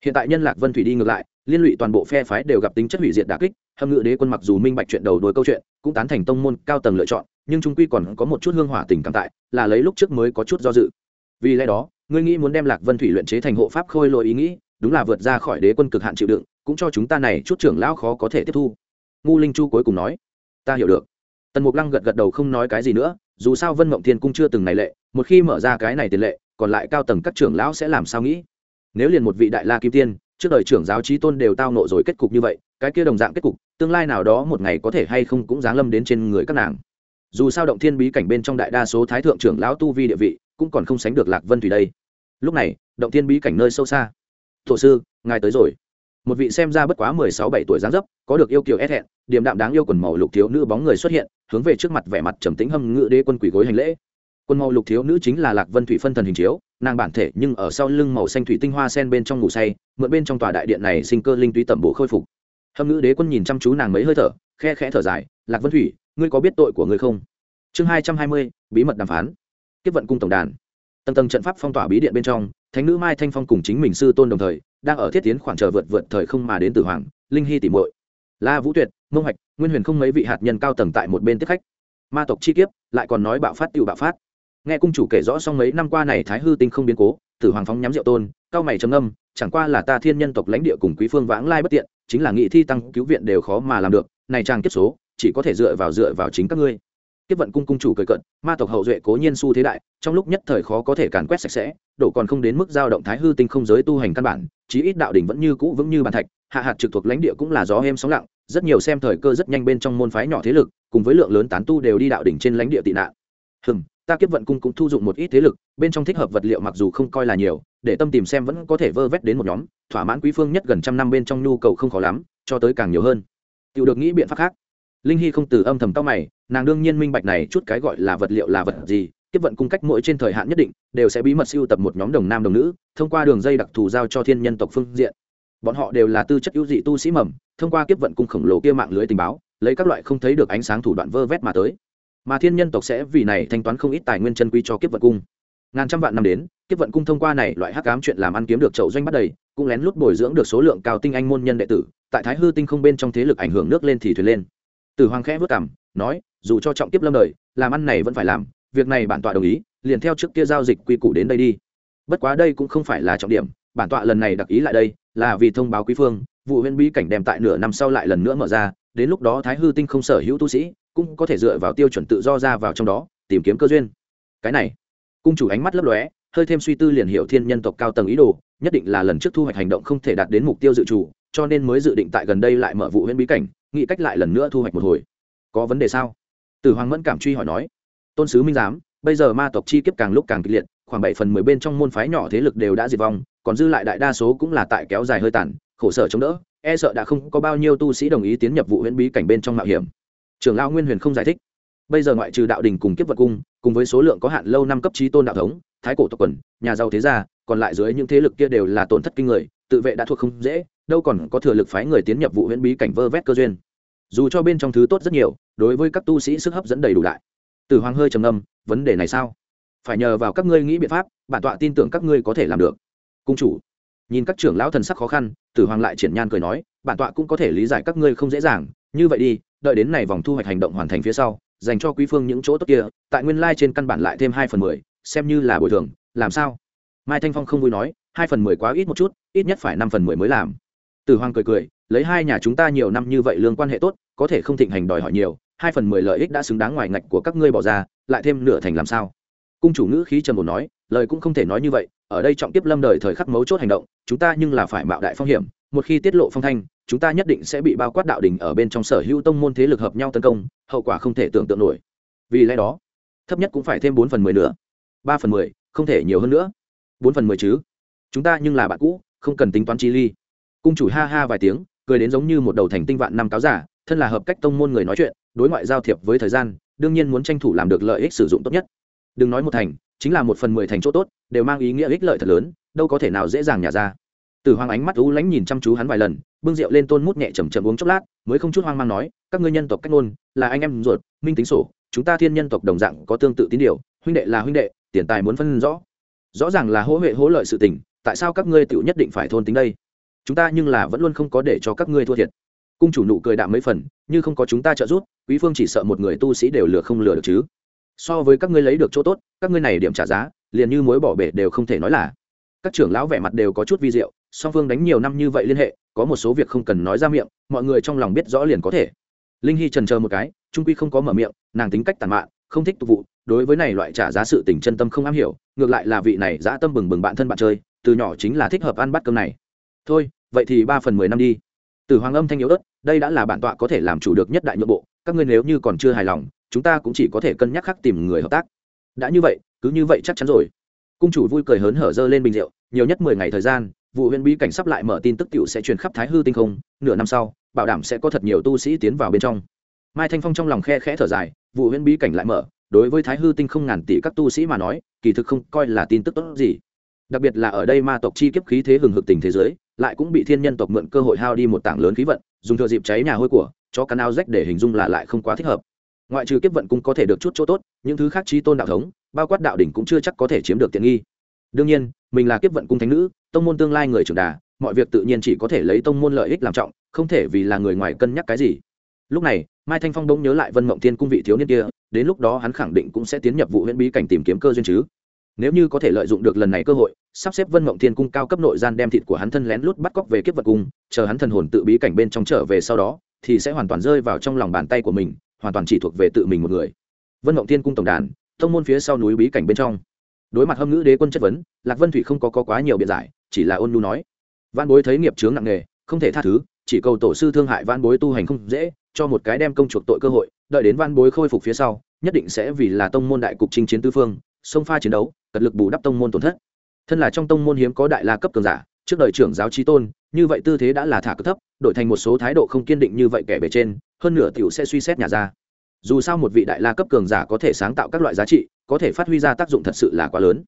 Hiện tại nhân lạc vân thủy đi ngược lại, liên lụy toàn bộ phe phái đều gặp tính chất hủy diệt đà kích, hâm ngự đế quân mặc dù minh bạch chuyện đầu đuôi câu chuyện, cũng tán thành tông môn cao tầng lựa chọn, nhưng trung quy còn có một chút hương hỏa tình cảm tại, là lấy lúc trước mới có chút do dự. Vì lẽ đó, ngươi nghĩ muốn đem lạc vân thủy luyện chế thành hộ pháp khôi lội ý nghĩ đúng là vượt ra khỏi đế quân cực hạn chịu đựng, cũng cho chúng ta này chút trưởng lão khó có thể tiếp thu. Ngu linh chu cuối cùng nói. Ta hiểu được. Tần mục lăng gật gật đầu không nói cái gì nữa, dù sao vân mộng thiên cung chưa từng này lệ, một khi mở ra cái này tiền lệ, còn lại cao tầng các trưởng lão sẽ làm sao nghĩ? Nếu liền một vị đại la kim tiên, trước đời trưởng giáo trí tôn đều tao nộ rồi kết cục như vậy, cái kia đồng dạng kết cục, tương lai nào đó một ngày có thể hay không cũng giáng lâm đến trên người các nàng. Dù sao động thiên bí cảnh bên trong đại đa số thái thượng trưởng lão tu vi địa vị, cũng còn không sánh được lạc vân thủy đây. Lúc này, động thiên bí cảnh nơi sâu xa thổ sư, ngài tới rồi. Một vị xem ra bất quá mười sáu bảy tuổi dáng dấp, có được yêu kiều ép hẹn điểm đạm đáng yêu quần màu lục thiếu nữ bóng người xuất hiện, hướng về trước mặt vẻ mặt trầm tĩnh hâm ngự đế quân quỷ gối hành lễ. Quân màu lục thiếu nữ chính là lạc vân thủy phân thần hình chiếu, nàng bản thể nhưng ở sau lưng màu xanh thủy tinh hoa sen bên trong ngủ say, mượn bên trong tòa đại điện này sinh cơ linh túy tẩm bổ khôi phục. Hâm ngữ đế quân nhìn chăm chú nàng mấy hơi thở, khe khẽ thở dài, lạc vân thủy, ngươi có biết tội của ngươi không? Chương hai trăm hai mươi, bí mật đàm phán. Tiếp vận cung tổng đàn. Tầng tầng trận pháp phong tỏa bí điện bên trong thánh nữ mai thanh phong cùng chính mình sư tôn đồng thời, đang ở thiết tiến khoảng chờ vượt vượt thời không mà đến từ hoàng, linh hy tỉ muội. La vũ tuyệt, mông hoạch nguyên huyền không mấy vị hạt nhân cao tầng tại một bên tiếp khách. Ma tộc chi kiếp, lại còn nói bạo phát tiêu bạo phát. Nghe cung chủ kể rõ xong mấy năm qua này thái hư tinh không biến cố, tử hoàng phóng nhắm rượu tôn, cao mày trầm âm chẳng qua là ta thiên nhân tộc lãnh địa cùng quý phương vãng lai bất tiện, chính là nghị thi tăng cứu viện đều khó mà làm được, này trang kiếp số, chỉ có thể dựa vào dựa vào chính các ngươi kiếp vận cung cung chủ cười cận ma tộc hậu duệ cố nhiên su thế đại, trong lúc nhất thời khó có thể càn quét sạch sẽ, đổ còn không đến mức giao động thái hư tinh không giới tu hành căn bản, chí ít đạo đỉnh vẫn như cũ vững như bàn thạch, hạ hạt trực thuộc lãnh địa cũng là gió êm sóng lặng, rất nhiều xem thời cơ rất nhanh bên trong môn phái nhỏ thế lực, cùng với lượng lớn tán tu đều đi đạo đỉnh trên lãnh địa tị nạn. Hừm, ta kiếp vận cung cũng thu dụng một ít thế lực, bên trong thích hợp vật liệu mặc dù không coi là nhiều, để tâm tìm xem vẫn có thể vơ vét đến một nhóm, thỏa mãn quý phương nhất gần trăm năm bên trong nhu cầu không khó lắm, cho tới càng nhiều hơn. Tự được nghĩ biện pháp khác linh hy không từ âm thầm tao mày, nàng đương nhiên minh bạch này chút cái gọi là vật liệu là vật gì kiếp vận cung cách mỗi trên thời hạn nhất định, đều sẽ bí mật siêu tập một nhóm đồng nam đồng nữ, thông qua đường dây đặc thù giao cho thiên nhân tộc phương diện. Bọn họ đều là tư chất ưu dị tu sĩ mầm, thông qua kiếp vận cung khổng lồ kia mạng lưới tình báo, lấy các loại không thấy được ánh sáng thủ đoạn vơ vét mà tới. Mà thiên nhân tộc sẽ vì này thanh toán không ít tài nguyên chân quý cho kiếp vận cung. Ngàn trăm vạn năm đến, kiếp vận cung thông qua này loại hắc ám chuyện làm ăn kiếm được chậu doanh bắt đầy, cũng lén lút bồi dưỡng được số lượng cao tinh anh môn nhân đệ tử, tại thái hư tinh không bên trong thế lực ảnh hưởng nước lên thì thuyền lên từ hoàng khẽ vút cằm, nói dù cho trọng tiếp lâm đời làm ăn này vẫn phải làm việc này bản tọa đồng ý liền theo trước kia giao dịch quy củ đến đây đi. Bất quá đây cũng không phải là trọng điểm bản tọa lần này đặc ý lại đây là vì thông báo quý phương vụ huyễn bí cảnh đem tại nửa năm sau lại lần nữa mở ra đến lúc đó thái hư tinh không sở hữu tu sĩ cũng có thể dựa vào tiêu chuẩn tự do ra vào trong đó tìm kiếm cơ duyên. Cái này cung chủ ánh mắt lấp lóe hơi thêm suy tư liền hiểu thiên nhân tộc cao tầng ý đồ nhất định là lần trước thu hoạch hành động không thể đạt đến mục tiêu dự chủ, cho nên mới dự định tại gần đây lại mở vụ huyễn bí cảnh nghĩ cách lại lần nữa thu hoạch một hồi. Có vấn đề sao? Từ hoàng mẫn cảm truy hỏi nói. Tôn sứ minh giám, bây giờ ma tộc chi kiếp càng lúc càng kịch liệt, khoảng bảy phần mười bên trong môn phái nhỏ thế lực đều đã diệt vong, còn dư lại đại đa số cũng là tại kéo dài hơi tàn, khổ sở chống đỡ e sợ đã không có bao nhiêu tu sĩ đồng ý tiến nhập vụ huyễn bí cảnh bên trong mạo hiểm. Trưởng lao nguyên huyền không giải thích. Bây giờ ngoại trừ đạo đình cùng kiếp vật cung, cùng với số lượng có hạn lâu năm cấp trí tôn đạo thống, thái cổ tộc quần, nhà giàu thế gia, còn lại dưới những thế lực kia đều là tổn thất kinh người, tự vệ đã thuộc không dễ đâu còn có thừa lực phái người tiến nhập vụ huyễn bí cảnh vơ vét cơ duyên. Dù cho bên trong thứ tốt rất nhiều, đối với các tu sĩ sức hấp dẫn đầy đủ đại tử hoàng hơi trầm ngâm, vấn đề này sao? Phải nhờ vào các ngươi nghĩ biện pháp, bản tọa tin tưởng các ngươi có thể làm được. Cung chủ, nhìn các trưởng lão thần sắc khó khăn, tử hoàng lại triển nhan cười nói, bản tọa cũng có thể lý giải các ngươi không dễ dàng. Như vậy đi, đợi đến này vòng thu hoạch hành động hoàn thành phía sau, dành cho quý phương những chỗ tốt kia, tại nguyên lai trên căn bản lại thêm hai phần mười, xem như là bồi thường. Làm sao? Mai thanh phong không vui nói, hai phần mười quá ít một chút, ít nhất phải năm phần mười mới làm tử hoàng cười cười, lấy hai nhà chúng ta nhiều năm như vậy lương quan hệ tốt, có thể không thịnh hành đòi hỏi nhiều, hai phần mười lợi ích đã xứng đáng ngoài ngạch của các ngươi bỏ ra, lại thêm nửa thành làm sao? Cung chủ ngữ khí trầm một nói, lời cũng không thể nói như vậy, ở đây trọng tiếp lâm đời thời khắc mấu chốt hành động, chúng ta nhưng là phải mạo đại phong hiểm, một khi tiết lộ phong thanh, chúng ta nhất định sẽ bị bao quát đạo đình ở bên trong sở hữu tông môn thế lực hợp nhau tấn công, hậu quả không thể tưởng tượng nổi. Vì lẽ đó, thấp nhất cũng phải thêm bốn phần mười nữa, ba phần mười, không thể nhiều hơn nữa. Bốn phần mười chứ? Chúng ta nhưng là bạn cũ, không cần tính toán chi ly cung chủ ha ha vài tiếng, cười đến giống như một đầu thành tinh vạn năm cáo giả, thân là hợp cách tông môn người nói chuyện, đối ngoại giao thiệp với thời gian, đương nhiên muốn tranh thủ làm được lợi ích sử dụng tốt nhất. Đừng nói một thành, chính là một phần mười thành chỗ tốt, đều mang ý nghĩa ích lợi thật lớn, đâu có thể nào dễ dàng nhả ra. Từ hoàng ánh mắt u lánh nhìn chăm chú hắn vài lần, bưng rượu lên tôn mút nhẹ chầm chầm uống chốc lát, mới không chút hoang mang nói, các ngươi nhân tộc cách ngôn, là anh em ruột, minh tính sổ, chúng ta thiên nhân tộc đồng dạng có tương tự tín điều, huynh đệ là huynh đệ, tiền tài muốn phân rõ. Rõ ràng là hỗ huệ hỗ lợi sự tình, tại sao các ngươi tựu nhất định phải thôn tính đây? Chúng ta nhưng là vẫn luôn không có để cho các ngươi thua thiệt. Cung chủ nụ cười đạm mấy phần, như không có chúng ta trợ giúp, quý phương chỉ sợ một người tu sĩ đều lừa không lừa được chứ. So với các ngươi lấy được chỗ tốt, các ngươi này điểm trả giá, liền như mối bỏ bể đều không thể nói là. Các trưởng lão vẻ mặt đều có chút vi diệu, song phương đánh nhiều năm như vậy liên hệ, có một số việc không cần nói ra miệng, mọi người trong lòng biết rõ liền có thể. Linh hy trần chờ một cái, trung quy không có mở miệng, nàng tính cách tàn mạn, không thích tục vụ, đối với này loại trả giá sự tình chân tâm không am hiểu, ngược lại là vị này dã tâm bừng bừng bạn thân bạn chơi, từ nhỏ chính là thích hợp ăn bát cơm này thôi, vậy thì ba phần mười năm đi. Từ hoàng âm thanh yếu ớt, đây đã là bản tọa có thể làm chủ được nhất đại nhượng bộ, các ngươi nếu như còn chưa hài lòng, chúng ta cũng chỉ có thể cân nhắc khắc tìm người hợp tác. Đã như vậy, cứ như vậy chắc chắn rồi. Cung chủ vui cười hớn hở dơ lên bình rượu, nhiều nhất mười ngày thời gian, vụ huyện bí cảnh sắp lại mở tin tức t sẽ truyền khắp thái hư tinh không, nửa năm sau, bảo đảm sẽ có thật nhiều tu sĩ tiến vào bên trong. Mai thanh phong trong lòng khe khẽ thở dài, vụ huyện bí cảnh lại mở, đối với thái hư tinh không ngàn tỷ các tu sĩ mà nói, kỳ thực không coi là tin tức tốt gì đặc biệt là ở đây ma tộc chi kiếp khí thế hừng hực tình thế giới, lại cũng bị thiên nhân tộc mượn cơ hội hao đi một tảng lớn khí vận, dùng thừa dịp cháy nhà hôi của, cho căn áo rách để hình dung là lại không quá thích hợp. Ngoại trừ kiếp vận cũng có thể được chút chỗ tốt, những thứ khác trí tôn đạo thống, bao quát đạo đỉnh cũng chưa chắc có thể chiếm được tiện nghi. Đương nhiên, mình là kiếp vận cung thánh nữ, tông môn tương lai người trưởng đà, mọi việc tự nhiên chỉ có thể lấy tông môn lợi ích làm trọng, không thể vì là người ngoài cân nhắc cái gì. Lúc này, mai thanh phong đông nhớ lại vân mộng thiên cung vị thiếu niên kia, đến lúc đó hắn khẳng định cũng sẽ tiến nhập vụ huyện bí cảnh tìm kiếm cơ duyên chứ. Nếu như có thể lợi dụng được lần này cơ hội sắp xếp vân mộng thiên cung cao cấp nội gian đem thịt của hắn thân lén lút bắt cóc về kiếp vật cung chờ hắn thần hồn tự bí cảnh bên trong trở về sau đó thì sẽ hoàn toàn rơi vào trong lòng bàn tay của mình hoàn toàn chỉ thuộc về tự mình một người. Vân mộng thiên cung tổng đàn thông môn phía sau núi bí cảnh bên trong. Đối mặt hâm ngữ đế quân chất vấn lạc vân thủy không có, có quá nhiều biện giải chỉ là ôn nhu nói. Văn bối thấy nghiệp chướng nặng nề không thể tha thứ chỉ cầu tổ sư thương hại văn bối tu hành không dễ cho một cái đem công chuộc tội cơ hội đợi đến văn bối khôi phục phía sau nhất định sẽ vì là tông môn đại cục chinh chiến tư phương sông pha chiến đấu cật lực bù đắp tông môn tổn thất thân là trong tông môn hiếm có đại la cấp cường giả, trước đời trưởng giáo trí tôn, như vậy tư thế đã là thả cực thấp, đổi thành một số thái độ không kiên định như vậy kẻ bề trên, hơn nửa tiểu sẽ suy xét nhà ra. Dù sao một vị đại la cấp cường giả có thể sáng tạo các loại giá trị, có thể phát huy ra tác dụng thật sự là quá lớn.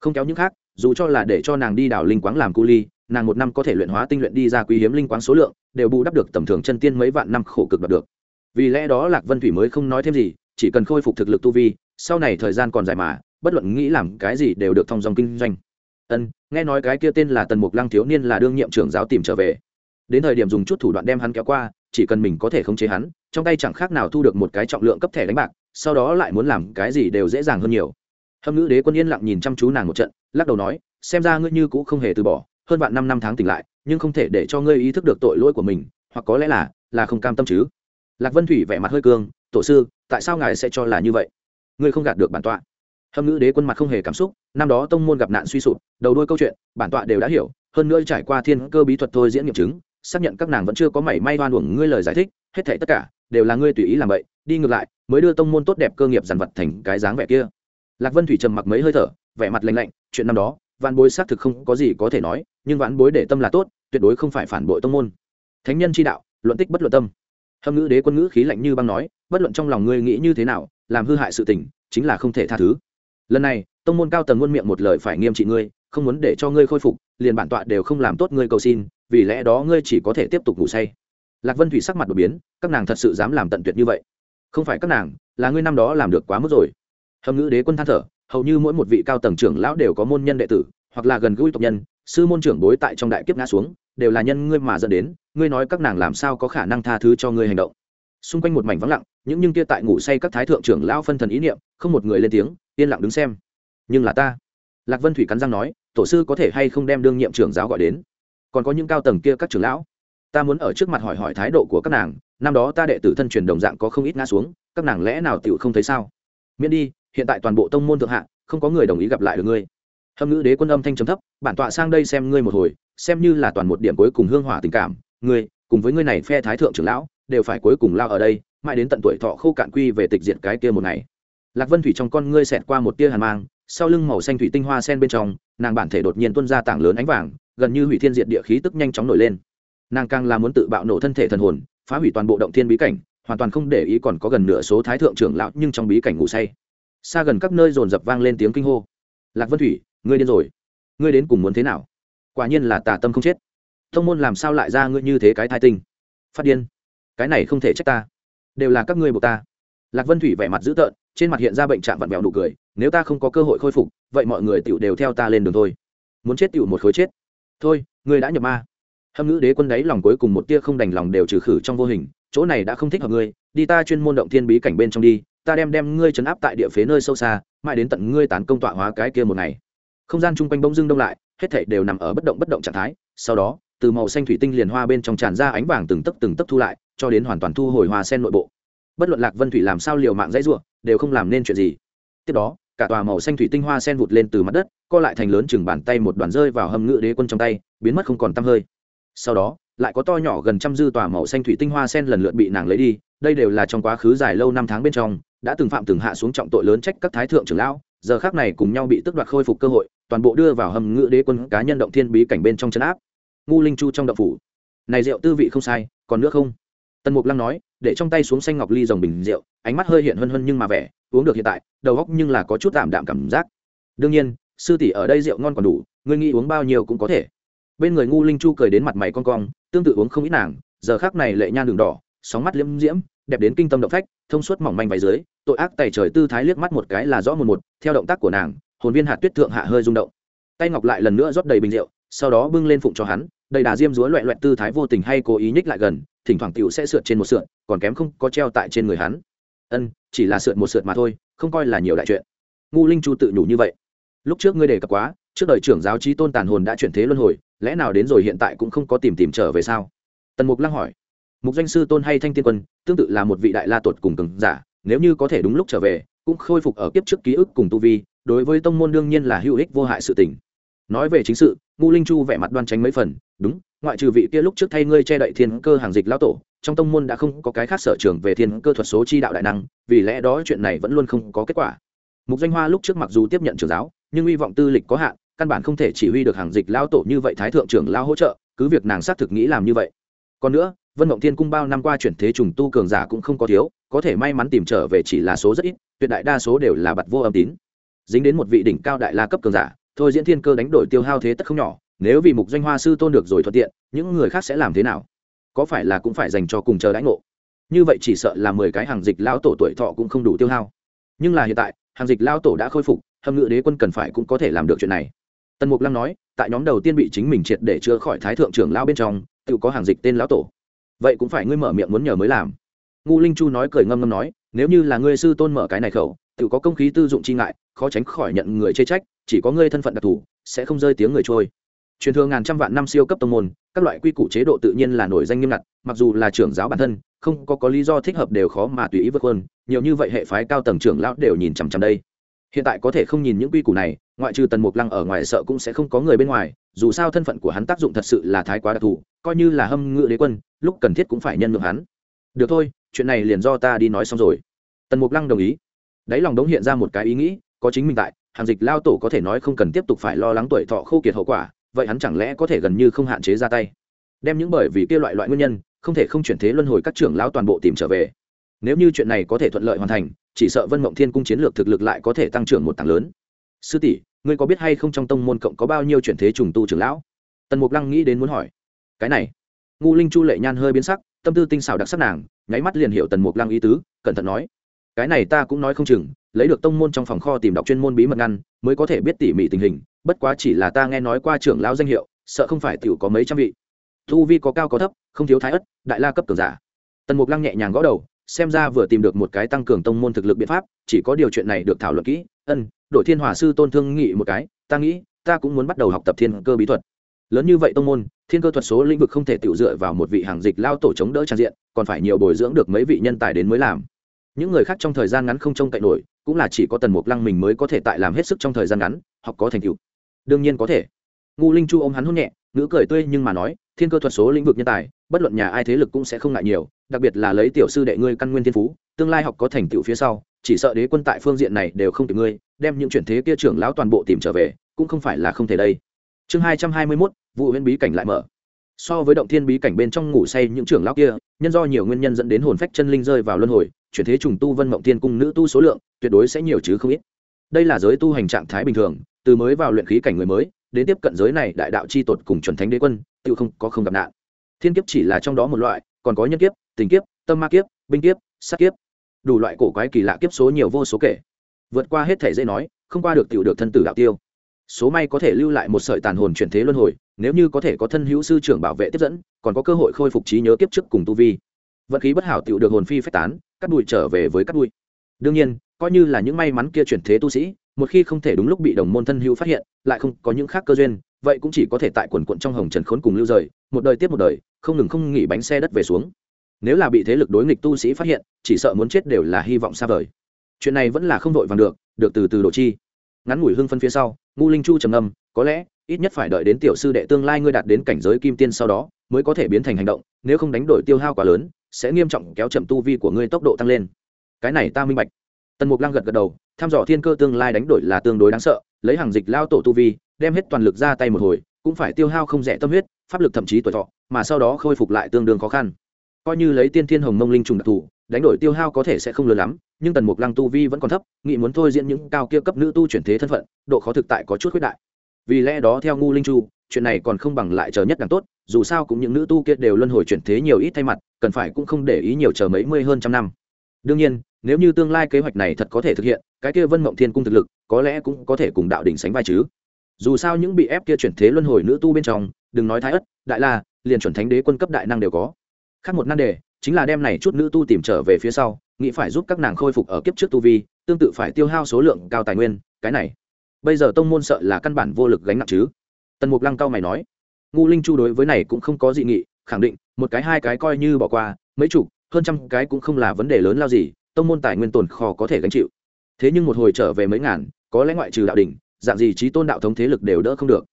Không kéo những khác, dù cho là để cho nàng đi đào linh quáng làm cu ly, nàng một năm có thể luyện hóa tinh luyện đi ra quý hiếm linh quáng số lượng, đều bù đắp được tầm thường chân tiên mấy vạn năm khổ cực đạt được. Vì lẽ đó lạc vân thủy mới không nói thêm gì, chỉ cần khôi phục thực lực tu vi, sau này thời gian còn dài mà, bất luận nghĩ làm cái gì đều được thông dòng kinh doanh ân, nghe nói cái kia tên là tần mục lăng thiếu niên là đương nhiệm trưởng giáo tìm trở về. Đến thời điểm dùng chút thủ đoạn đem hắn kéo qua, chỉ cần mình có thể khống chế hắn, trong tay chẳng khác nào thu được một cái trọng lượng cấp thẻ đánh bạc, sau đó lại muốn làm cái gì đều dễ dàng hơn nhiều. Hâm ngữ đế quân yên lặng nhìn chăm chú nàng một trận, lắc đầu nói, xem ra ngươi như cũng không hề từ bỏ, hơn vạn năm năm tháng tỉnh lại, nhưng không thể để cho ngươi ý thức được tội lỗi của mình, hoặc có lẽ là là không cam tâm chứ. Lạc vân thủy vẻ mặt hơi cương, tổ sư, tại sao ngài sẽ cho là như vậy? Ngươi không gạt được bản tọa hâm ngữ đế quân mặt không hề cảm xúc, năm đó tông môn gặp nạn suy sụp, đầu đôi câu chuyện, bản tọa đều đã hiểu, hơn nữa trải qua thiên cơ bí thuật thôi diễn nghiệm chứng, xác nhận các nàng vẫn chưa có mảy may đoan uổng ngươi lời giải thích, hết thảy tất cả đều là ngươi tùy ý làm vậy, đi ngược lại, mới đưa tông môn tốt đẹp cơ nghiệp giàn vật thành cái dáng vẻ kia. Lạc vân thủy trầm mặc mấy hơi thở, vẻ mặt lạnh lạnh, chuyện năm đó, vạn bối xác thực không có gì có thể nói, nhưng vạn bối để tâm là tốt, tuyệt đối không phải phản bội tông môn. Thánh nhân chi đạo, luận tích bất luận tâm. Hâm ngữ đế quân ngữ khí lạnh như băng nói, bất luận trong lòng ngươi nghĩ như thế nào, làm hư hại sự tình, chính là không thể tha thứ lần này, tông môn cao tầng ngôn miệng một lời phải nghiêm trị ngươi, không muốn để cho ngươi khôi phục, liền bản tọa đều không làm tốt ngươi cầu xin, vì lẽ đó ngươi chỉ có thể tiếp tục ngủ say. Lạc vân thủy sắc mặt đột biến, các nàng thật sự dám làm tận tuyệt như vậy. Không phải các nàng, là ngươi năm đó làm được quá mức rồi. Hầm ngữ đế quân than thở, hầu như mỗi một vị cao tầng trưởng lão đều có môn nhân đệ tử, hoặc là gần gũi tộc nhân, sư môn trưởng bối tại trong đại kiếp ngã xuống, đều là nhân ngươi mà dẫn đến, ngươi nói các nàng làm sao có khả năng tha thứ cho ngươi hành động. Xung quanh một mảnh vắng lặng, những nhưng kia tại ngủ say các thái thượng trưởng lão phân thần ý niệm, không một người lên tiếng yên lặng đứng xem. Nhưng là ta. Lạc vân thủy cắn răng nói, tổ sư có thể hay không đem đương nhiệm trưởng giáo gọi đến? Còn có những cao tầng kia các trưởng lão? Ta muốn ở trước mặt hỏi hỏi thái độ của các nàng, năm đó ta đệ tử thân truyền đồng dạng có không ít ngã xuống, các nàng lẽ nào tựu không thấy sao? Miễn đi, hiện tại toàn bộ tông môn thượng hạ, không có người đồng ý gặp lại được ngươi. Hâm ngữ đế quân âm thanh trầm thấp, bản tọa sang đây xem ngươi một hồi, xem như là toàn một điểm cuối cùng hương hỏa tình cảm. Ngươi, cùng với ngươi này phe thái thượng trưởng lão, đều phải cuối cùng lao ở đây, mãi đến tận tuổi thọ khô cạn quy về tịch diệt cái kia một ngày lạc vân thủy trong con ngươi xẹt qua một tia hàn mang, sau lưng màu xanh thủy tinh hoa sen bên trong, nàng bản thể đột nhiên tuôn ra tảng lớn ánh vàng, gần như hủy thiên diệt địa khí tức nhanh chóng nổi lên. Nàng càng là muốn tự bạo nổ thân thể thần hồn, phá hủy toàn bộ động thiên bí cảnh, hoàn toàn không để ý còn có gần nửa số thái thượng trưởng lão nhưng trong bí cảnh ngủ say. Xa gần các nơi dồn dập vang lên tiếng kinh hô. Lạc vân thủy, ngươi điên rồi. Ngươi đến cùng muốn thế nào? Quả nhiên là tà tâm không chết. Thông môn làm sao lại ra ngươi như thế cái thai tinh? Phát điên. Cái này không thể trách ta. Đều là các ngươi buộc ta lạc vân thủy vẻ mặt dữ tợn, trên mặt hiện ra bệnh trạng vặn vẹo nụ cười, nếu ta không có cơ hội khôi phục, vậy mọi người tựu đều theo ta lên đường thôi. Muốn chết tựu một khối chết. Thôi, ngươi đã nhập ma. Hâm ngữ đế quân đấy lòng cuối cùng một tia không đành lòng đều trừ khử trong vô hình, chỗ này đã không thích hợp ngươi, đi ta chuyên môn động thiên bí cảnh bên trong đi, ta đem đem ngươi chấn áp tại địa phế nơi sâu xa, mãi đến tận ngươi tán công tọa hóa cái kia một ngày. Không gian chung quanh bông dưng đông lại, hết thảy đều nằm ở bất động bất động trạng thái, sau đó, từ màu xanh thủy tinh liền hoa bên trong tràn ra ánh vàng từng tấc từng tấc thu lại, cho đến hoàn toàn thu hồi hoa sen nội bộ bất luận lạc vân thủy làm sao liều mạng dãy ruộng đều không làm nên chuyện gì. Tiếp đó, cả tòa màu xanh thủy tinh hoa sen vụt lên từ mặt đất, co lại thành lớn chừng bàn tay một đoàn rơi vào hầm ngự đế quân trong tay, biến mất không còn tăm hơi. Sau đó, lại có to nhỏ gần trăm dư tòa màu xanh thủy tinh hoa sen lần lượt bị nàng lấy đi, đây đều là trong quá khứ dài lâu năm tháng bên trong, đã từng phạm từng hạ xuống trọng tội lớn trách các thái thượng trưởng lão, giờ khác này cùng nhau bị tước đoạt khôi phục cơ hội, toàn bộ đưa vào hầm ngự đế quân cá nhân động thiên bí cảnh bên trong chân áp. Ngu linh chu trong động phủ. Này rượu tư vị không sai, còn nữa không? Tần mục lăng nói để trong tay xuống xanh ngọc ly dòng bình rượu, ánh mắt hơi hiện hân hân nhưng mà vẻ, uống được hiện tại, đầu góc nhưng là có chút tạm đạm cảm giác. Đương nhiên, sư tỷ ở đây rượu ngon còn đủ, ngươi nghĩ uống bao nhiêu cũng có thể. Bên người ngu linh chu cười đến mặt mày con cong, tương tự uống không ít nàng, giờ khác này lệ nhan đường đỏ, sóng mắt liễm diễm, đẹp đến kinh tâm động phách, thông suốt mỏng manh váy dưới, tội ác tày trời tư thái liếc mắt một cái là rõ một một, theo động tác của nàng, hồn viên hạt tuyết thượng hạ hơi rung động. Tay ngọc lại lần nữa rót đầy bình rượu, sau đó bưng lên phụng cho hắn đầy đà diêm dúa loẹ loẹt tư thái vô tình hay cố ý nhích lại gần, thỉnh thoảng tiểu sẽ sượt trên một sượt, còn kém không có treo tại trên người hắn. Ân, chỉ là sượt một sượt mà thôi, không coi là nhiều đại chuyện. Ngu linh chu tự nhủ như vậy. Lúc trước ngươi đề cập quá, trước đời trưởng giáo trí tôn tàn hồn đã chuyển thế luân hồi, lẽ nào đến rồi hiện tại cũng không có tìm tìm trở về sao? Tần mục lăng hỏi. Mục danh sư tôn hay thanh tiên quân, tương tự là một vị đại la tuột cùng cường giả, nếu như có thể đúng lúc trở về, cũng khôi phục ở kiếp trước ký ức cùng tu vi, đối với tông môn đương nhiên là hữu ích vô hại sự tình nói về chính sự ngu linh chu vẻ mặt đoan tránh mấy phần, đúng, ngoại trừ vị kia lúc trước thay ngươi che đậy thiên cơ hàng dịch lão tổ, trong tông môn đã không có cái khác sở trường về thiên cơ thuật số chi đạo đại năng, vì lẽ đó chuyện này vẫn luôn không có kết quả. Mục danh hoa lúc trước mặc dù tiếp nhận trường giáo, nhưng hy vọng tư lịch có hạn, căn bản không thể chỉ huy được hàng dịch lão tổ như vậy thái thượng trưởng lao hỗ trợ, cứ việc nàng xác thực nghĩ làm như vậy. Còn nữa, vân mộng thiên cung bao năm qua chuyển thế trùng tu cường giả cũng không có thiếu, có thể may mắn tìm trở về chỉ là số rất ít, tuyệt đại đa số đều là bặt vô âm tín. Dính đến một vị đỉnh cao đại la cấp cường giả thôi diễn thiên cơ đánh đổi tiêu hao thế tất không nhỏ, nếu vì mục doanh hoa sư tôn được rồi thuận tiện, những người khác sẽ làm thế nào? Có phải là cũng phải dành cho cùng chờ đãi ngộ? Như vậy chỉ sợ là mười cái hàng dịch lão tổ tuổi thọ cũng không đủ tiêu hao. Nhưng là hiện tại, hàng dịch lão tổ đã khôi phục, hâm ngự đế quân cần phải cũng có thể làm được chuyện này. Tần mục lăng nói, tại nhóm đầu tiên bị chính mình triệt để chữa khỏi thái thượng trưởng lão bên trong, tự có hàng dịch tên lão tổ. Vậy cũng phải ngươi mở miệng muốn nhờ mới làm. Ngu linh chu nói cười ngâm ngâm nói, nếu như là ngươi sư tôn mở cái này khẩu, tự có công khí tư dụng chi ngại, khó tránh khỏi nhận người chê trách chỉ có ngươi thân phận đặc thù, sẽ không rơi tiếng người trôi. Truyền thừa ngàn trăm vạn năm siêu cấp tông môn, các loại quy củ chế độ tự nhiên là nổi danh nghiêm ngặt, mặc dù là trưởng giáo bản thân, không có có lý do thích hợp đều khó mà tùy ý vượt hơn nhiều như vậy hệ phái cao tầng trưởng lão đều nhìn chằm chằm đây. Hiện tại có thể không nhìn những quy củ này, ngoại trừ tần mục lăng ở ngoài sợ cũng sẽ không có người bên ngoài, dù sao thân phận của hắn tác dụng thật sự là thái quá đặc thù, coi như là hâm ngự đế quân, lúc cần thiết cũng phải nhân ngược hắn. Được thôi, chuyện này liền do ta đi nói xong rồi. Tần mục lăng đồng ý. Đáy lòng đống hiện ra một cái ý nghĩ, có chính mình tại hàng dịch lao tổ có thể nói không cần tiếp tục phải lo lắng tuổi thọ khô kiệt hậu quả, vậy hắn chẳng lẽ có thể gần như không hạn chế ra tay? Đem những bởi vì kia loại loại nguyên nhân, không thể không chuyển thế luân hồi các trưởng lão toàn bộ tìm trở về. Nếu như chuyện này có thể thuận lợi hoàn thành, chỉ sợ vân mộng thiên cung chiến lược thực lực lại có thể tăng trưởng một tảng lớn. Sư tỷ, ngươi có biết hay không trong tông môn cộng có bao nhiêu chuyển thế trùng tu trưởng lão? Tần mục lăng nghĩ đến muốn hỏi. Cái này ngu linh chu lệ nhan hơi biến sắc, tâm tư tinh xảo đặc sắc nàng, nháy mắt liền hiểu tần mục lăng ý tứ, cẩn thận nói. Cái này ta cũng nói không chừng lấy được tông môn trong phòng kho tìm đọc chuyên môn bí mật ngăn, mới có thể biết tỉ mỉ tình hình, bất quá chỉ là ta nghe nói qua trưởng lão danh hiệu, sợ không phải tiểu có mấy trăm vị. Thu vi có cao có thấp, không thiếu thái ất, đại la cấp cường giả. Tần mục lăng nhẹ nhàng gõ đầu, xem ra vừa tìm được một cái tăng cường tông môn thực lực biện pháp, chỉ có điều chuyện này được thảo luận kỹ, ân, đội thiên hòa sư tôn thương nghị một cái, ta nghĩ, ta cũng muốn bắt đầu học tập thiên cơ bí thuật. Lớn như vậy tông môn, thiên cơ thuật số lĩnh vực không thể tự dựa vào một vị hàng dịch lao tổ chống đỡ trang diện, còn phải nhiều bồi dưỡng được mấy vị nhân tài đến mới làm. Những người khác trong thời gian ngắn không trông cậy nổi cũng là chỉ có tần mục lăng mình mới có thể tại làm hết sức trong thời gian ngắn, học có thành tựu. Đương nhiên có thể. Ngu linh chu ôm hắn hôn nhẹ, ngữ cười tươi nhưng mà nói, thiên cơ thuật số lĩnh vực nhân tài, bất luận nhà ai thế lực cũng sẽ không ngại nhiều, đặc biệt là lấy tiểu sư đệ ngươi căn nguyên thiên phú, tương lai học có thành tựu phía sau, chỉ sợ đế quân tại phương diện này đều không kịp ngươi, đem những chuyển thế kia trưởng lão toàn bộ tìm trở về, cũng không phải là không thể đây. Chương hai trăm hai mươi mốt vụ huyễn bí cảnh lại mở. So với động thiên bí cảnh bên trong ngủ say những trưởng lão kia, nhân do nhiều nguyên nhân dẫn đến hồn phách chân linh rơi vào luân hồi chuyển thế trùng tu vân mộng thiên cung nữ tu số lượng, tuyệt đối sẽ nhiều chứ không ít. Đây là giới tu hành trạng thái bình thường, từ mới vào luyện khí cảnh người mới, đến tiếp cận giới này đại đạo chi tột cùng chuẩn thánh đế quân, tự không có không gặp nạn. Thiên kiếp chỉ là trong đó một loại, còn có nhân kiếp, tình kiếp, tâm ma kiếp, binh kiếp, sát kiếp. Đủ loại cổ quái kỳ lạ kiếp số nhiều vô số kể. Vượt qua hết thể dễ nói, không qua được tiểu được thân tử đạo tiêu. Số may có thể lưu lại một sợi tàn hồn chuyển thế luân hồi, nếu như có thể có thân hữu sư trưởng bảo vệ tiếp dẫn, còn có cơ hội khôi phục trí nhớ kiếp trước cùng tu vi vận khí bất hảo tiểu được hồn phi phách tán, cắt đùi trở về với cắt đùi. Đương nhiên, coi như là những may mắn kia chuyển thế tu sĩ, một khi không thể đúng lúc bị đồng môn thân hữu phát hiện, lại không có những khác cơ duyên, vậy cũng chỉ có thể tại quần quận trong hồng trần khốn cùng lưu rời, một đời tiếp một đời, không ngừng không nghỉ bánh xe đất về xuống. Nếu là bị thế lực đối nghịch tu sĩ phát hiện, chỉ sợ muốn chết đều là hy vọng xa vời. Chuyện này vẫn là không vội vàng được được từ từ độ chi. Ngắn ngủi hưng phân phía sau, ngu linh chu trầm âm có lẽ, ít nhất phải đợi đến tiểu sư đệ tương lai ngươi đạt đến cảnh giới kim tiên sau đó, mới có thể biến thành hành động, nếu không đánh đổi tiêu hao quá lớn sẽ nghiêm trọng kéo chậm tu vi của ngươi tốc độ tăng lên. Cái này ta minh bạch. Tần mục lăng gật gật đầu thăm dò thiên cơ tương lai đánh đổi là tương đối đáng sợ, lấy hàng dịch lao tổ tu vi, đem hết toàn lực ra tay một hồi, cũng phải tiêu hao không rẻ tâm huyết, pháp lực thậm chí tuổi thọ, mà sau đó khôi phục lại tương đương khó khăn. Coi như lấy tiên thiên hồng mông linh trùng đặc thù, đánh đổi tiêu hao có thể sẽ không lớn lắm, nhưng tần mục lăng tu vi vẫn còn thấp nghị muốn thôi diễn những cao kia cấp nữ tu chuyển thế thân phận, độ khó thực tại có chút khuyết đại. Vì lẽ đó theo ngu linh chu, chuyện này còn không bằng lại chờ nhất càng tốt dù sao cũng những nữ tu kia đều luân hồi chuyển thế nhiều ít thay mặt, cần phải cũng không để ý nhiều chờ mấy mươi hơn trăm năm. Đương nhiên, nếu như tương lai kế hoạch này thật có thể thực hiện, cái kia vân mộng thiên cung thực lực, có lẽ cũng có thể cùng đạo đỉnh sánh vai chứ. Dù sao những bị ép kia chuyển thế luân hồi nữ tu bên trong, đừng nói thái ất, đại la, liền chuẩn thánh đế quân cấp đại năng đều có. Khác một nan đề, chính là đem này chút nữ tu tìm trở về phía sau, nghĩ phải giúp các nàng khôi phục ở kiếp trước tu vi, tương tự phải tiêu hao số lượng cao tài nguyên, cái này. Bây giờ tông môn sợ là căn bản vô lực gánh nặng chứ. Tần mục lăng cao mày nói ngu linh chu đối với này cũng không có dị nghị, khẳng định, một cái hai cái coi như bỏ qua, mấy chục, hơn trăm cái cũng không là vấn đề lớn lao gì, tông môn tài nguyên tồn kho có thể gánh chịu. Thế nhưng một hồi trở về mấy ngàn, có lẽ ngoại trừ đạo đình dạng gì trí tôn đạo thống thế lực đều đỡ không được.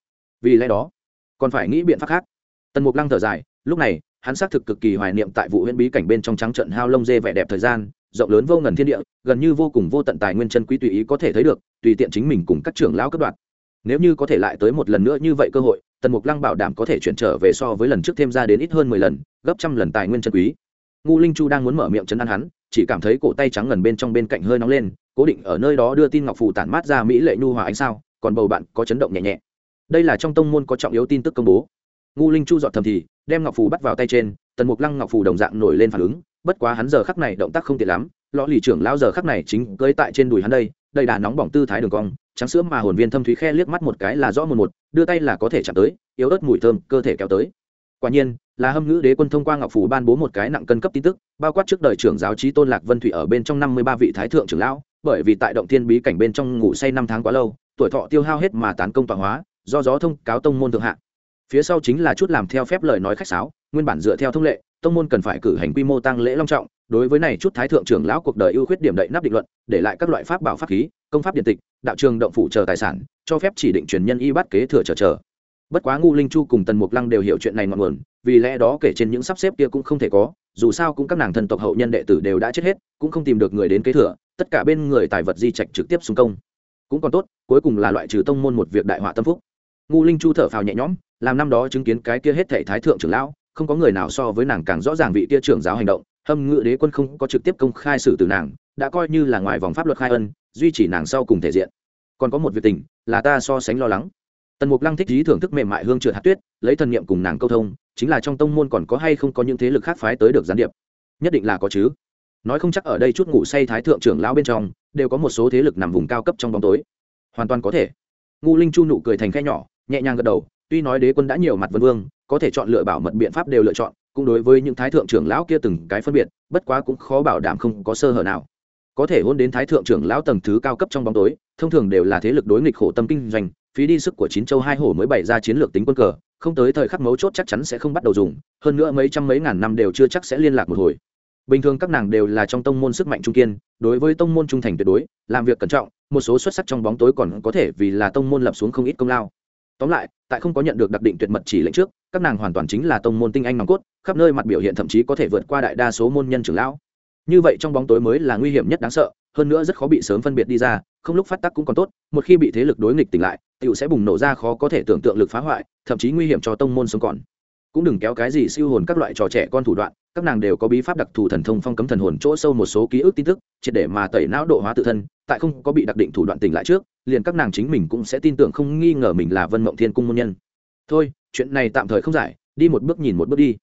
Vì lẽ đó, còn phải nghĩ biện pháp khác. Tần mục lăng thở dài, lúc này, hắn xác thực cực kỳ hoài niệm tại vụ huyễn bí cảnh bên trong trắng trận hao lông dê vẻ đẹp thời gian, rộng lớn vô ngần thiên địa, gần như vô cùng vô tận tài nguyên chân quý tùy ý có thể thấy được, tùy tiện chính mình cùng các trưởng lão cấp đoạn nếu như có thể lại tới một lần nữa như vậy cơ hội tần mục lăng bảo đảm có thể chuyển trở về so với lần trước thêm ra đến ít hơn mười lần, gấp trăm lần tài nguyên chân quý. Ngu linh chu đang muốn mở miệng chấn an hắn, chỉ cảm thấy cổ tay trắng ngần bên trong bên cạnh hơi nóng lên, cố định ở nơi đó đưa tin ngọc phù tản mát ra mỹ lệ nhu hòa ánh sao, còn bầu bạn có chấn động nhẹ nhẹ. Đây là trong tông môn có trọng yếu tin tức công bố. Ngu linh chu dọn thầm thì, đem ngọc phù bắt vào tay trên, tần mục lăng ngọc phù đồng dạng nổi lên phản ứng, bất quá hắn giờ khắc này động tác không tiện lắm lọ lì trưởng lao giờ khắc này chính cưới tại trên đùi hắn đây, đầy đà nóng bỏng tư thái đường cong, trắng sữa mà hồn viên thâm thúy khe liếc mắt một cái là rõ một một, đưa tay là có thể chạm tới, yếu ớt mùi thơm cơ thể kéo tới. Quả nhiên, là hâm ngữ đế quân thông qua ngọc phủ ban bố một cái nặng cân cấp tin tức, bao quát trước đời trưởng giáo trí tôn lạc vân thủy ở bên trong năm mươi ba vị thái thượng trưởng lão, bởi vì tại động thiên bí cảnh bên trong ngủ say năm tháng quá lâu, tuổi thọ tiêu hao hết mà tán công tọa hóa, do gió thông cáo tông môn thượng hạ. Phía sau chính là chút làm theo phép lời nói khách sáo, nguyên bản dựa theo thông lệ, tông môn cần phải cử hành quy mô tăng lễ long trọng đối với này chút thái thượng trưởng lão cuộc đời ưu khuyết điểm đậy nắp định luận, để lại các loại pháp bảo pháp khí, công pháp điện tịch, đạo trường động phủ chờ tài sản, cho phép chỉ định truyền nhân y bắt kế thừa chờ chờ. Bất quá ngu linh chu cùng tần mục lăng đều hiểu chuyện này ngọn nguồn, vì lẽ đó kể trên những sắp xếp kia cũng không thể có, dù sao cũng các nàng thần tộc hậu nhân đệ tử đều đã chết hết, cũng không tìm được người đến kế thừa, tất cả bên người tài vật di trạch trực tiếp xung công. Cũng còn tốt, cuối cùng là loại trừ tông môn một việc đại họa tâm phúc. Ngu linh chu thở phào nhẹ nhõm, làm năm đó chứng kiến cái kia hết thảy thái thượng trưởng lão, không có người nào so với nàng càng rõ ràng vị kia trưởng giáo hành động hâm ngự đế quân không có trực tiếp công khai xử tử nàng, đã coi như là ngoài vòng pháp luật khai ân, duy trì nàng sau cùng thể diện. Còn có một việc tình, là ta so sánh lo lắng. Tần mục lăng thích trí thưởng thức mềm mại hương trượt hạt tuyết, lấy thần niệm cùng nàng câu thông, chính là trong tông môn còn có hay không có những thế lực khác phái tới được gián điệp? Nhất định là có chứ. Nói không chắc ở đây chút ngủ say thái thượng trưởng lão bên trong, đều có một số thế lực nằm vùng cao cấp trong bóng tối. Hoàn toàn có thể. Ngu linh chu nụ cười thành khe nhỏ, nhẹ nhàng gật đầu, tuy nói đế quân đã nhiều mặt vân vương, có thể chọn lựa bảo mật biện pháp đều lựa chọn cũng đối với những thái thượng trưởng lão kia từng cái phân biệt, bất quá cũng khó bảo đảm không có sơ hở nào. Có thể hôn đến thái thượng trưởng lão tầng thứ cao cấp trong bóng tối, thông thường đều là thế lực đối nghịch khổ tâm kinh doanh, phí đi sức của chín châu hai hổ mới bày ra chiến lược tính quân cờ, không tới thời khắc mấu chốt chắc chắn sẽ không bắt đầu dùng, hơn nữa mấy trăm mấy ngàn năm đều chưa chắc sẽ liên lạc một hồi. Bình thường các nàng đều là trong tông môn sức mạnh trung kiên, đối với tông môn trung thành tuyệt đối, làm việc cẩn trọng, một số xuất sắc trong bóng tối còn có thể vì là tông môn lập xuống không ít công lao tóm lại, tại không có nhận được đặc định tuyệt mật chỉ lệnh trước, các nàng hoàn toàn chính là tông môn tinh anh nòng cốt, khắp nơi mặt biểu hiện thậm chí có thể vượt qua đại đa số môn nhân trưởng lão. Như vậy trong bóng tối mới là nguy hiểm nhất đáng sợ, hơn nữa rất khó bị sớm phân biệt đi ra, không lúc phát tắc cũng còn tốt, một khi bị thế lực đối nghịch tỉnh lại tựu sẽ bùng nổ ra khó có thể tưởng tượng lực phá hoại, thậm chí nguy hiểm cho tông môn sống còn cũng đừng kéo cái gì siêu hồn các loại trò trẻ con thủ đoạn, các nàng đều có bí pháp đặc thù thần thông phong cấm thần hồn chỗ sâu một số ký ức tin tức, triệt để mà tẩy não độ hóa tự thân, tại không có bị đặc định thủ đoạn tỉnh lại trước, liền các nàng chính mình cũng sẽ tin tưởng không nghi ngờ mình là vân mộng thiên cung môn nhân. Thôi, chuyện này tạm thời không giải, đi một bước nhìn một bước đi.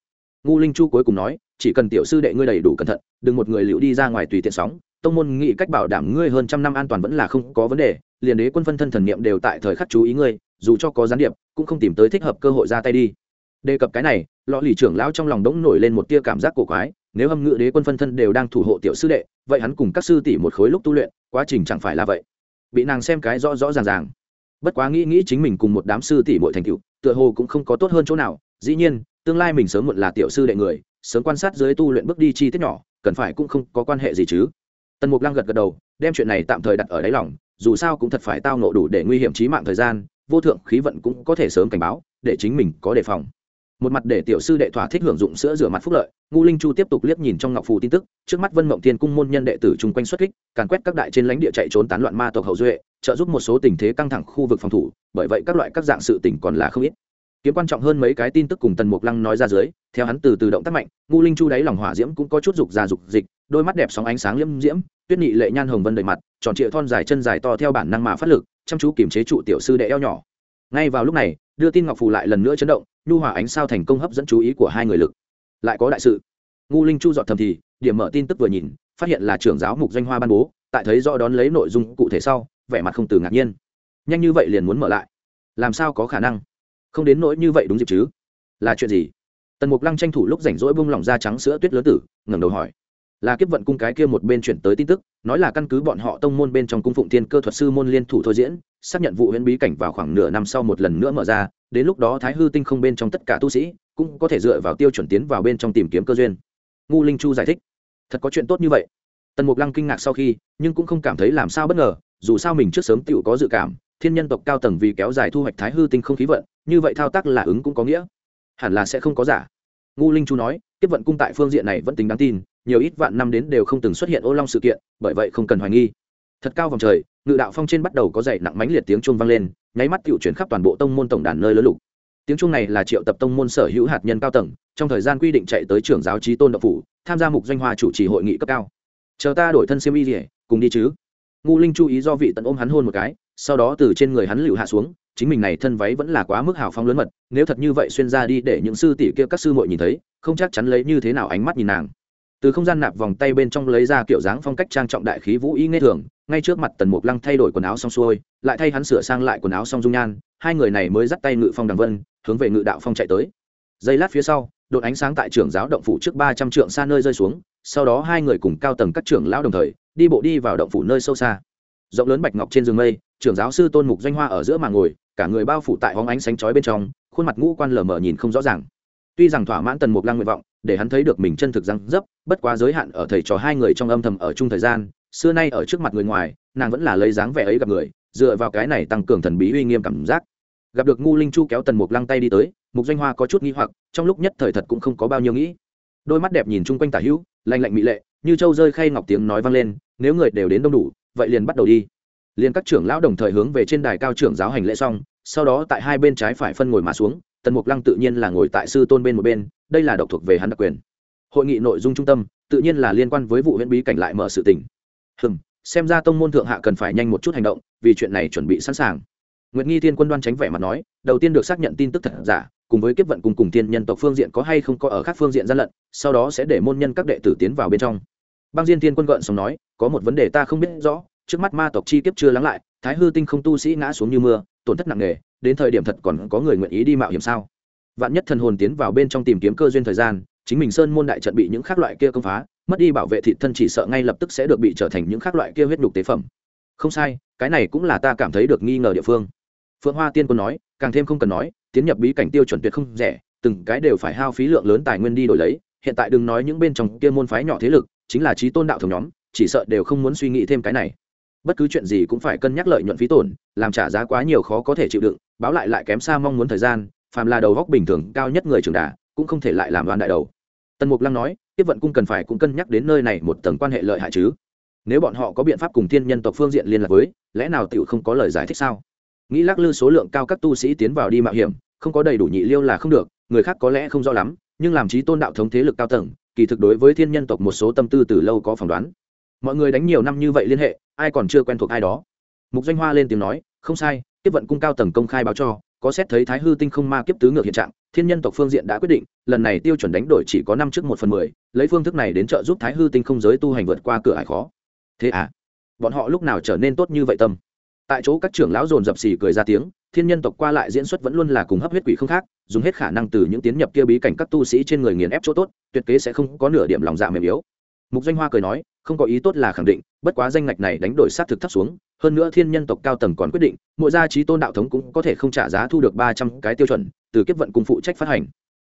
Ngu linh chu cuối cùng nói, chỉ cần tiểu sư đệ ngươi đầy đủ cẩn thận, đừng một người liệu đi ra ngoài tùy tiện sóng, tông môn nghĩ cách bảo đảm ngươi hơn trăm năm an toàn vẫn là không có vấn đề, liền đế quân phân thân thần niệm đều tại thời khắc chú ý ngươi, dù cho có gián điệp, cũng không tìm tới thích hợp cơ hội ra tay đi đề cập cái này, lọ lì trưởng lão trong lòng đống nổi lên một tia cảm giác cổ quái, nếu hâm ngự đế quân phân thân đều đang thủ hộ tiểu sư đệ, vậy hắn cùng các sư tỷ một khối lúc tu luyện, quá trình chẳng phải là vậy. Bị nàng xem cái rõ rõ ràng ràng. Bất quá nghĩ nghĩ chính mình cùng một đám sư tỷ bội thành cựu tựa hồ cũng không có tốt hơn chỗ nào, dĩ nhiên, tương lai mình sớm muộn là tiểu sư đệ người, sớm quan sát dưới tu luyện bước đi chi tiết nhỏ, cần phải cũng không có quan hệ gì chứ. Tần mục lăng gật gật đầu, đem chuyện này tạm thời đặt ở đáy lòng, dù sao cũng thật phải tao nộ đủ để nguy hiểm trí mạng thời gian, vô thượng khí vận cũng có thể sớm cảnh báo, để chính mình có đề phòng một mặt để tiểu sư đệ thỏa thích hưởng dụng sữa rửa mặt phúc lợi ngu linh chu tiếp tục liếc nhìn trong ngọc phù tin tức, trước mắt vân mộng thiên cung môn nhân đệ tử chung quanh xuất kích, càn quét các đại trên lãnh địa chạy trốn tán loạn ma tộc hậu duệ, trợ giúp một số tình thế căng thẳng khu vực phòng thủ, bởi vậy các loại các dạng sự tỉnh còn là không ít. Kiếm quan trọng hơn mấy cái tin tức cùng tần mục lăng nói ra dưới, theo hắn từ từ động tác mạnh ngu linh chu đáy lòng hỏa diễm cũng có chút dục già dục dịch, đôi mắt đẹp sóng ánh sáng liễm diễm, tuyết nhị lệ nhan hồng vân đầy mặt, tròn trịa thon dài chân dài to theo bản năng mà phát lực, chăm chú kiềm chế trụ tiểu sư đệ eo nhỏ. Ngay vào lúc này, đưa tin ngọc phù lại lần nữa chấn động nhu hòa ánh sao thành công hấp dẫn chú ý của hai người lực. Lại có đại sự. Ngu linh chu dọn thầm thì, điểm mở tin tức vừa nhìn, phát hiện là trưởng giáo mục doanh hoa ban bố, tại thấy rõ đón lấy nội dung cụ thể sau, vẻ mặt không từ ngạc nhiên. Nhanh như vậy liền muốn mở lại. Làm sao có khả năng? Không đến nỗi như vậy đúng dịp chứ? Là chuyện gì? Tần mục lăng tranh thủ lúc rảnh rỗi bung lỏng da trắng sữa tuyết lớn tử, ngẩng đầu hỏi là kiếp vận cung cái kia một bên chuyển tới tin tức, nói là căn cứ bọn họ tông môn bên trong cung phụng thiên cơ thuật sư môn liên thủ thôi diễn, xác nhận vụ huyễn bí cảnh vào khoảng nửa năm sau một lần nữa mở ra, đến lúc đó thái hư tinh không bên trong tất cả tu sĩ cũng có thể dựa vào tiêu chuẩn tiến vào bên trong tìm kiếm cơ duyên. Ngu linh chu giải thích, thật có chuyện tốt như vậy. Tần mục lăng kinh ngạc sau khi, nhưng cũng không cảm thấy làm sao bất ngờ, dù sao mình trước sớm tựu có dự cảm, thiên nhân tộc cao tầng vì kéo dài thu hoạch thái hư tinh không khí vận, như vậy thao tác là ứng cũng có nghĩa. Hẳn là sẽ không có giả. Ngu linh chu nói tiếp vận cung tại phương diện này vẫn tính đáng tin nhiều ít vạn năm đến đều không từng xuất hiện ô long sự kiện, bởi vậy không cần hoài nghi. Thật cao vòng trời, ngự đạo phong trên bắt đầu có dậy nặng mánh liệt tiếng chuông vang lên, nháy mắt cựu chuyển khắp toàn bộ tông môn tổng đàn nơi lớn lục. Tiếng chuông này là triệu tập tông môn sở hữu hạt nhân cao tầng, trong thời gian quy định chạy tới trưởng giáo trí tôn đậu phủ, tham gia mục doanh hoa chủ trì hội nghị cấp cao. Chờ ta đổi thân siêm y rỉa cùng đi chứ. Ngu linh chú ý do vị tận ôm hắn hôn một cái, sau đó từ trên người hắn lựu hạ xuống, chính mình này thân váy vẫn là quá mức hào phong lớn mật, nếu thật như vậy xuyên ra đi để những sư tỷ kia các sư muội nhìn thấy, không chắc chắn lấy như thế nào ánh mắt nhìn nàng từ không gian nạp vòng tay bên trong lấy ra kiểu dáng phong cách trang trọng đại khí vũ y nghe thường, ngay trước mặt tần mục lăng thay đổi quần áo xong xuôi, lại thay hắn sửa sang lại quần áo xong dung nhan, hai người này mới dắt tay ngự phong đằng vân, hướng về ngự đạo phong chạy tới. Giây lát phía sau, đột ánh sáng tại trưởng giáo động phủ trước ba trăm trượng xa nơi rơi xuống, sau đó hai người cùng cao tầng các trưởng lão đồng thời, đi bộ đi vào động phủ nơi sâu xa. Rộng lớn bạch ngọc trên giường mây, trưởng giáo sư tôn mục doanh hoa ở giữa mà ngồi, cả người bao phủ tại hóng ánh sánh chói bên trong, khuôn mặt ngũ quan lờ mờ nhìn không rõ ràng tuy rằng thỏa mãn tần mục lăng nguyện vọng, để hắn thấy được mình chân thực răng dấp, bất quá giới hạn ở thầy trò hai người trong âm thầm ở chung thời gian, xưa nay ở trước mặt người ngoài, nàng vẫn là lấy dáng vẻ ấy gặp người, dựa vào cái này tăng cường thần bí uy nghiêm cảm giác. Gặp được ngu linh chu kéo tần mục lăng tay đi tới, mục doanh hoa có chút nghi hoặc, trong lúc nhất thời thật cũng không có bao nhiêu nghĩ. Đôi mắt đẹp nhìn chung quanh tả hữu, lạnh lạnh mỹ lệ, như trâu rơi khay ngọc tiếng nói vang lên, nếu người đều đến đông đủ, vậy liền bắt đầu đi. Liền các trưởng lão đồng thời hướng về trên đài cao trưởng giáo hành lễ xong, sau đó tại hai bên trái phải phân ngồi mà xuống tần mục lăng tự nhiên là ngồi tại sư tôn bên một bên, đây là độc thuộc về hắn đặc quyền. Hội nghị nội dung trung tâm, tự nhiên là liên quan với vụ huyễn bí cảnh lại mở sự tình. Hừm, xem ra tông môn thượng hạ cần phải nhanh một chút hành động, vì chuyện này chuẩn bị sẵn sàng. Nguyệt nghi thiên quân đoan tránh vẻ mặt nói, đầu tiên được xác nhận tin tức thật giả, cùng với kiếp vận cùng cùng tiên nhân tộc phương diện có hay không có ở các phương diện gian lận, sau đó sẽ để môn nhân các đệ tử tiến vào bên trong. Băng diên thiên quân gợn sống nói, có một vấn đề ta không biết rõ, trước mắt ma tộc chi kiếp chưa lắng lại, thái hư tinh không tu sĩ ngã xuống như mưa tổn thất nặng nề, đến thời điểm thật còn có người nguyện ý đi mạo hiểm sao? Vạn nhất thần hồn tiến vào bên trong tìm kiếm cơ duyên thời gian, chính mình sơn môn đại trận bị những khác loại kia công phá, mất đi bảo vệ thị thân chỉ sợ ngay lập tức sẽ được bị trở thành những khác loại kia huyết nhục tế phẩm. Không sai, cái này cũng là ta cảm thấy được nghi ngờ địa phương. Phượng hoa tiên quân nói, càng thêm không cần nói, tiến nhập bí cảnh tiêu chuẩn tuyệt không rẻ, từng cái đều phải hao phí lượng lớn tài nguyên đi đổi lấy. Hiện tại đừng nói những bên trong kia môn phái nhỏ thế lực, chính là trí tôn đạo thống nhóm, chỉ sợ đều không muốn suy nghĩ thêm cái này bất cứ chuyện gì cũng phải cân nhắc lợi nhuận phí tổn, làm trả giá quá nhiều khó có thể chịu đựng, báo lại lại kém xa mong muốn thời gian, phàm là đầu góc bình thường, cao nhất người trưởng đà, cũng không thể lại làm đoàn đại đầu. Tần mục lăng nói, tiếp vận cung cần phải cũng cân nhắc đến nơi này một tầng quan hệ lợi hại chứ. Nếu bọn họ có biện pháp cùng thiên nhân tộc phương diện liên lạc với, lẽ nào tựu không có lời giải thích sao? Nghĩ lắc lư số lượng cao các tu sĩ tiến vào đi mạo hiểm, không có đầy đủ nhị liêu là không được, người khác có lẽ không rõ lắm, nhưng làm trí tôn đạo thống thế lực cao tầng, kỳ thực đối với thiên nhân tộc một số tâm tư từ lâu có phỏng đoán. Mọi người đánh nhiều năm như vậy liên hệ ai còn chưa quen thuộc ai đó. Mục danh hoa lên tiếng nói, không sai, tiếp vận cung cao tầng công khai báo cho, có xét thấy thái hư tinh không ma kiếp tứ ngược hiện trạng, thiên nhân tộc phương diện đã quyết định, lần này tiêu chuẩn đánh đổi chỉ có năm trước một phần mười, lấy phương thức này đến trợ giúp thái hư tinh không giới tu hành vượt qua cửa hải khó. Thế à? Bọn họ lúc nào trở nên tốt như vậy tâm? Tại chỗ các trưởng lão dồn dập xì cười ra tiếng, thiên nhân tộc qua lại diễn xuất vẫn luôn là cùng hấp huyết quỷ không khác, dùng hết khả năng từ những tiến nhập kia bí cảnh các tu sĩ trên người nghiền ép chỗ tốt, tuyệt kế sẽ không có nửa điểm lòng dạ mềm yếu mục danh hoa cười nói, không có ý tốt là khẳng định, bất quá danh ngạch này đánh đổi sát thực thấp xuống, hơn nữa thiên nhân tộc cao tầng còn quyết định, mỗi gia trí tôn đạo thống cũng có thể không trả giá thu được ba trăm cái tiêu chuẩn, từ kiếp vận cung phụ trách phát hành.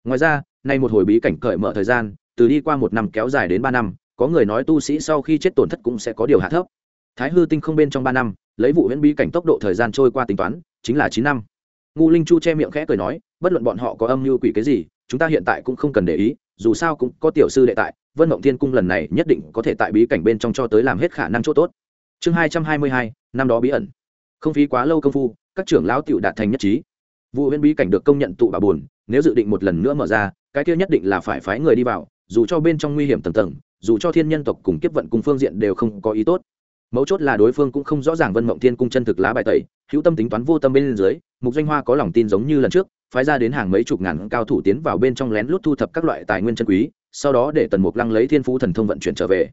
Ngoài ra, nay một hồi bí cảnh cởi mở thời gian, từ đi qua một năm kéo dài đến ba năm, có người nói tu sĩ sau khi chết tổn thất cũng sẽ có điều hạ thấp. Thái hư tinh không bên trong ba năm, lấy vụ huyễn bí cảnh tốc độ thời gian trôi qua tính toán, chính là chín năm. Ngu linh chu che miệng khẽ cười nói, bất luận bọn họ có âm mưu quỷ cái gì, chúng ta hiện tại cũng không cần để ý, dù sao cũng có tiểu sư đệ tại vân mộng thiên cung lần này nhất định có thể tại bí cảnh bên trong cho tới làm hết khả năng chỗ tốt. Chương hai trăm hai mươi hai, năm đó bí ẩn. Không phí quá lâu công phu, các trưởng lão tiểu đạt thành nhất trí. Vụ huyễn bí cảnh được công nhận tụ bà buồn, nếu dự định một lần nữa mở ra, cái kia nhất định là phải phái người đi vào, dù cho bên trong nguy hiểm tầng tầng, dù cho thiên nhân tộc cùng kiếp vận cùng phương diện đều không có ý tốt. Mấu chốt là đối phương cũng không rõ ràng vân mộng thiên cung chân thực lá bài tẩy, hữu tâm tính toán vô tâm bên dưới, mục doanh hoa có lòng tin giống như lần trước, phái ra đến hàng mấy chục ngàn cao thủ tiến vào bên trong lén lút thu thập các loại tài nguyên chân quý sau đó để tần mục lăng lấy thiên phú thần thông vận chuyển trở về.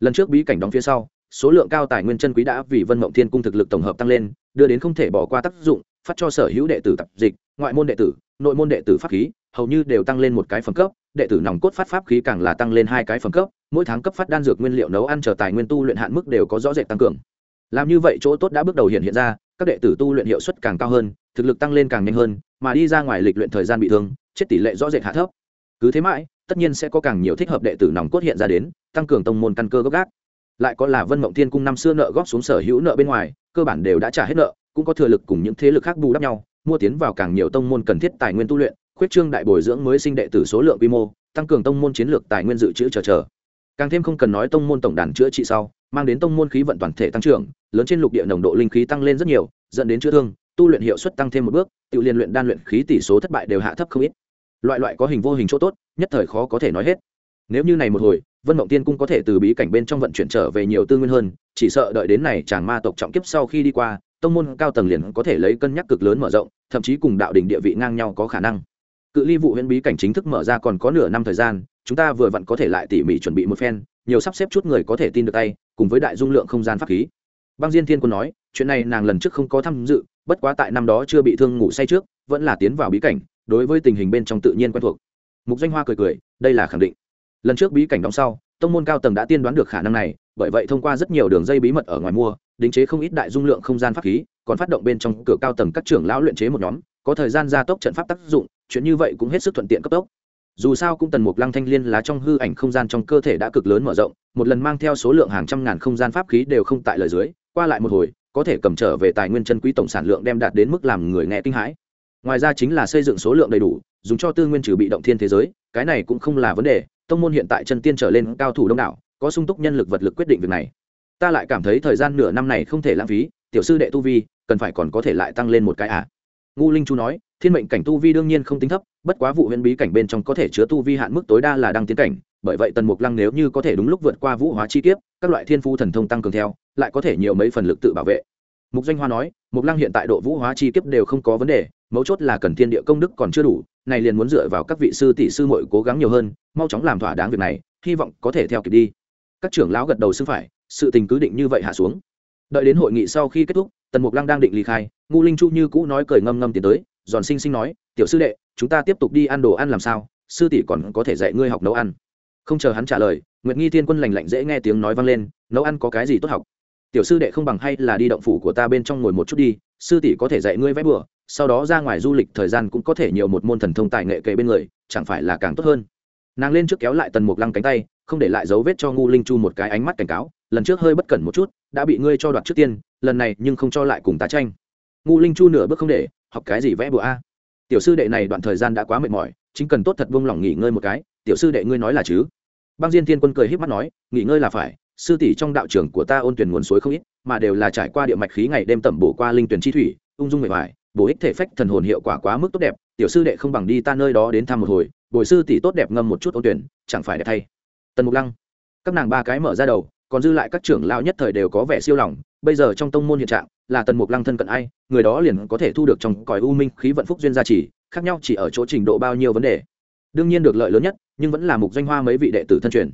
Lần trước bí cảnh đóng phía sau, số lượng cao tài nguyên chân quý đã vì vân mộng thiên cung thực lực tổng hợp tăng lên, đưa đến không thể bỏ qua tác dụng, phát cho sở hữu đệ tử tập dịch, ngoại môn đệ tử, nội môn đệ tử pháp khí, hầu như đều tăng lên một cái phẩm cấp, đệ tử nòng cốt phát pháp khí càng là tăng lên hai cái phẩm cấp, mỗi tháng cấp phát đan dược nguyên liệu nấu ăn trở tài nguyên tu luyện hạn mức đều có rõ rệt tăng cường. Làm như vậy chỗ tốt đã bước đầu hiện hiện ra, các đệ tử tu luyện hiệu suất càng cao hơn, thực lực tăng lên càng nhanh hơn, mà đi ra ngoài lịch luyện thời gian bị thương, chết tỷ lệ rõ rệt hạ thấp. Cứ thế mãi tất nhiên sẽ có càng nhiều thích hợp đệ tử nòng cốt hiện ra đến, tăng cường tông môn căn cơ gốc gác. Lại có là vân mộng thiên cung năm xưa nợ góp xuống sở hữu nợ bên ngoài, cơ bản đều đã trả hết nợ, cũng có thừa lực cùng những thế lực khác bù đắp nhau, mua tiến vào càng nhiều tông môn cần thiết tài nguyên tu luyện, khuyết trương đại bồi dưỡng mới sinh đệ tử số lượng quy mô, tăng cường tông môn chiến lược tài nguyên dự trữ chờ chờ. Càng thêm không cần nói tông môn tổng đàn chữa trị sau, mang đến tông môn khí vận toàn thể tăng trưởng, lớn trên lục địa nồng độ linh khí tăng lên rất nhiều, dẫn đến chữa thương, tu luyện hiệu suất tăng thêm một bước, tự liên luyện đan luyện khí tỷ số thất bại đều hạ thấp không ít loại loại có hình vô hình chỗ tốt, nhất thời khó có thể nói hết. Nếu như này một hồi, vân mộng tiên cung có thể từ bí cảnh bên trong vận chuyển trở về nhiều tư nguyên hơn, chỉ sợ đợi đến này chàng ma tộc trọng kiếp sau khi đi qua, tông môn cao tầng liền có thể lấy cân nhắc cực lớn mở rộng, thậm chí cùng đạo đỉnh địa vị ngang nhau có khả năng. Cự ly vụ huyễn bí cảnh chính thức mở ra còn có nửa năm thời gian, chúng ta vừa vặn có thể lại tỉ mỉ chuẩn bị một phen, nhiều sắp xếp chút người có thể tin được tay, cùng với đại dung lượng không gian pháp khí. Băng diên thiên quân nói, chuyện này nàng lần trước không có tham dự, bất quá tại năm đó chưa bị thương ngủ say trước, vẫn là tiến vào bí cảnh đối với tình hình bên trong tự nhiên quen thuộc. Mục danh hoa cười cười, đây là khẳng định. Lần trước bí cảnh đóng sau, tông môn cao tầng đã tiên đoán được khả năng này, bởi vậy thông qua rất nhiều đường dây bí mật ở ngoài mua, đính chế không ít đại dung lượng không gian pháp khí, còn phát động bên trong cửa cao tầng các trưởng lão luyện chế một nhóm, có thời gian gia tốc trận pháp tác dụng, chuyện như vậy cũng hết sức thuận tiện cấp tốc. Dù sao cũng tần mục lăng thanh liên lá trong hư ảnh không gian trong cơ thể đã cực lớn mở rộng, một lần mang theo số lượng hàng trăm ngàn không gian pháp khí đều không tại lời dưới, qua lại một hồi, có thể cầm trở về tài nguyên chân quý tổng sản lượng đem đạt đến mức làm người nghe kinh hãi ngoài ra chính là xây dựng số lượng đầy đủ, dùng cho tư nguyên trừ bị động thiên thế giới, cái này cũng không là vấn đề, tông môn hiện tại chân tiên trở lên cao thủ đông đảo, có sung túc nhân lực vật lực quyết định việc này. Ta lại cảm thấy thời gian nửa năm này không thể lãng phí, tiểu sư đệ tu vi, cần phải còn có thể lại tăng lên một cái à? Ngu linh chu nói, thiên mệnh cảnh tu vi đương nhiên không tính thấp, bất quá vụ huyền bí cảnh bên trong có thể chứa tu vi hạn mức tối đa là đăng tiến cảnh, bởi vậy tần mục lăng nếu như có thể đúng lúc vượt qua vũ hóa chi kiếp, các loại thiên phu thần thông tăng cường theo, lại có thể nhiều mấy phần lực tự bảo vệ. Mục doanh hoa nói, mục lăng hiện tại độ vũ hóa chi kiếp đều không có vấn đề mấu chốt là cần thiên địa công đức còn chưa đủ, này liền muốn dựa vào các vị sư tỷ sư muội cố gắng nhiều hơn, mau chóng làm thỏa đáng việc này, hy vọng có thể theo kịp đi. Các trưởng lão gật đầu xưng phải, sự tình cứ định như vậy hạ xuống. Đợi đến hội nghị sau khi kết thúc, tần mục lăng đang định ly khai, ngu linh chu như cũ nói cười ngâm ngâm tiến tới, giòn sinh sinh nói, tiểu sư đệ, chúng ta tiếp tục đi ăn đồ ăn làm sao, sư tỷ còn có thể dạy ngươi học nấu ăn. Không chờ hắn trả lời, nguyệt nghi thiên quân lành lạnh dễ nghe tiếng nói vang lên, nấu ăn có cái gì tốt học? Tiểu sư đệ không bằng hay là đi động phủ của ta bên trong ngồi một chút đi, sư tỷ có thể dạy ngươi vẽ bừa sau đó ra ngoài du lịch thời gian cũng có thể nhiều một môn thần thông tài nghệ kề bên người, chẳng phải là càng tốt hơn. Nàng lên trước kéo lại tần mục lăng cánh tay, không để lại dấu vết cho ngu linh chu một cái ánh mắt cảnh cáo, lần trước hơi bất cẩn một chút, đã bị ngươi cho đoạt trước tiên, lần này nhưng không cho lại cùng tá tranh. Ngu linh chu nửa bước không để, học cái gì vẽ bùa a? Tiểu sư đệ này đoạn thời gian đã quá mệt mỏi, chính cần tốt thật vung lòng nghỉ ngơi một cái, tiểu sư đệ ngươi nói là chứ? Băng diên thiên quân cười h mắt nói, nghỉ ngơi là phải, sư tỷ trong đạo trưởng của ta ôn tuyển nguồn suối không ít, mà đều là trải qua địa mạch khí ngày đêm tẩm bổ qua linh tuyển chi thủy, ung dung mệt mỏi bổ ích thể phách thần hồn hiệu quả quá mức tốt đẹp, tiểu sư đệ không bằng đi ta nơi đó đến thăm một hồi, bồi sư tỷ tốt đẹp ngâm một chút ôn tuyển, chẳng phải để thay. Tần mục lăng, các nàng ba cái mở ra đầu, còn dư lại các trưởng lao nhất thời đều có vẻ siêu lòng, bây giờ trong tông môn hiện trạng, là tần mục lăng thân cận ai, người đó liền có thể thu được trong còi u minh khí vận phúc duyên gia trì, khác nhau chỉ ở chỗ trình độ bao nhiêu vấn đề. Đương nhiên được lợi lớn nhất, nhưng vẫn là mục danh hoa mấy vị đệ tử thân truyền.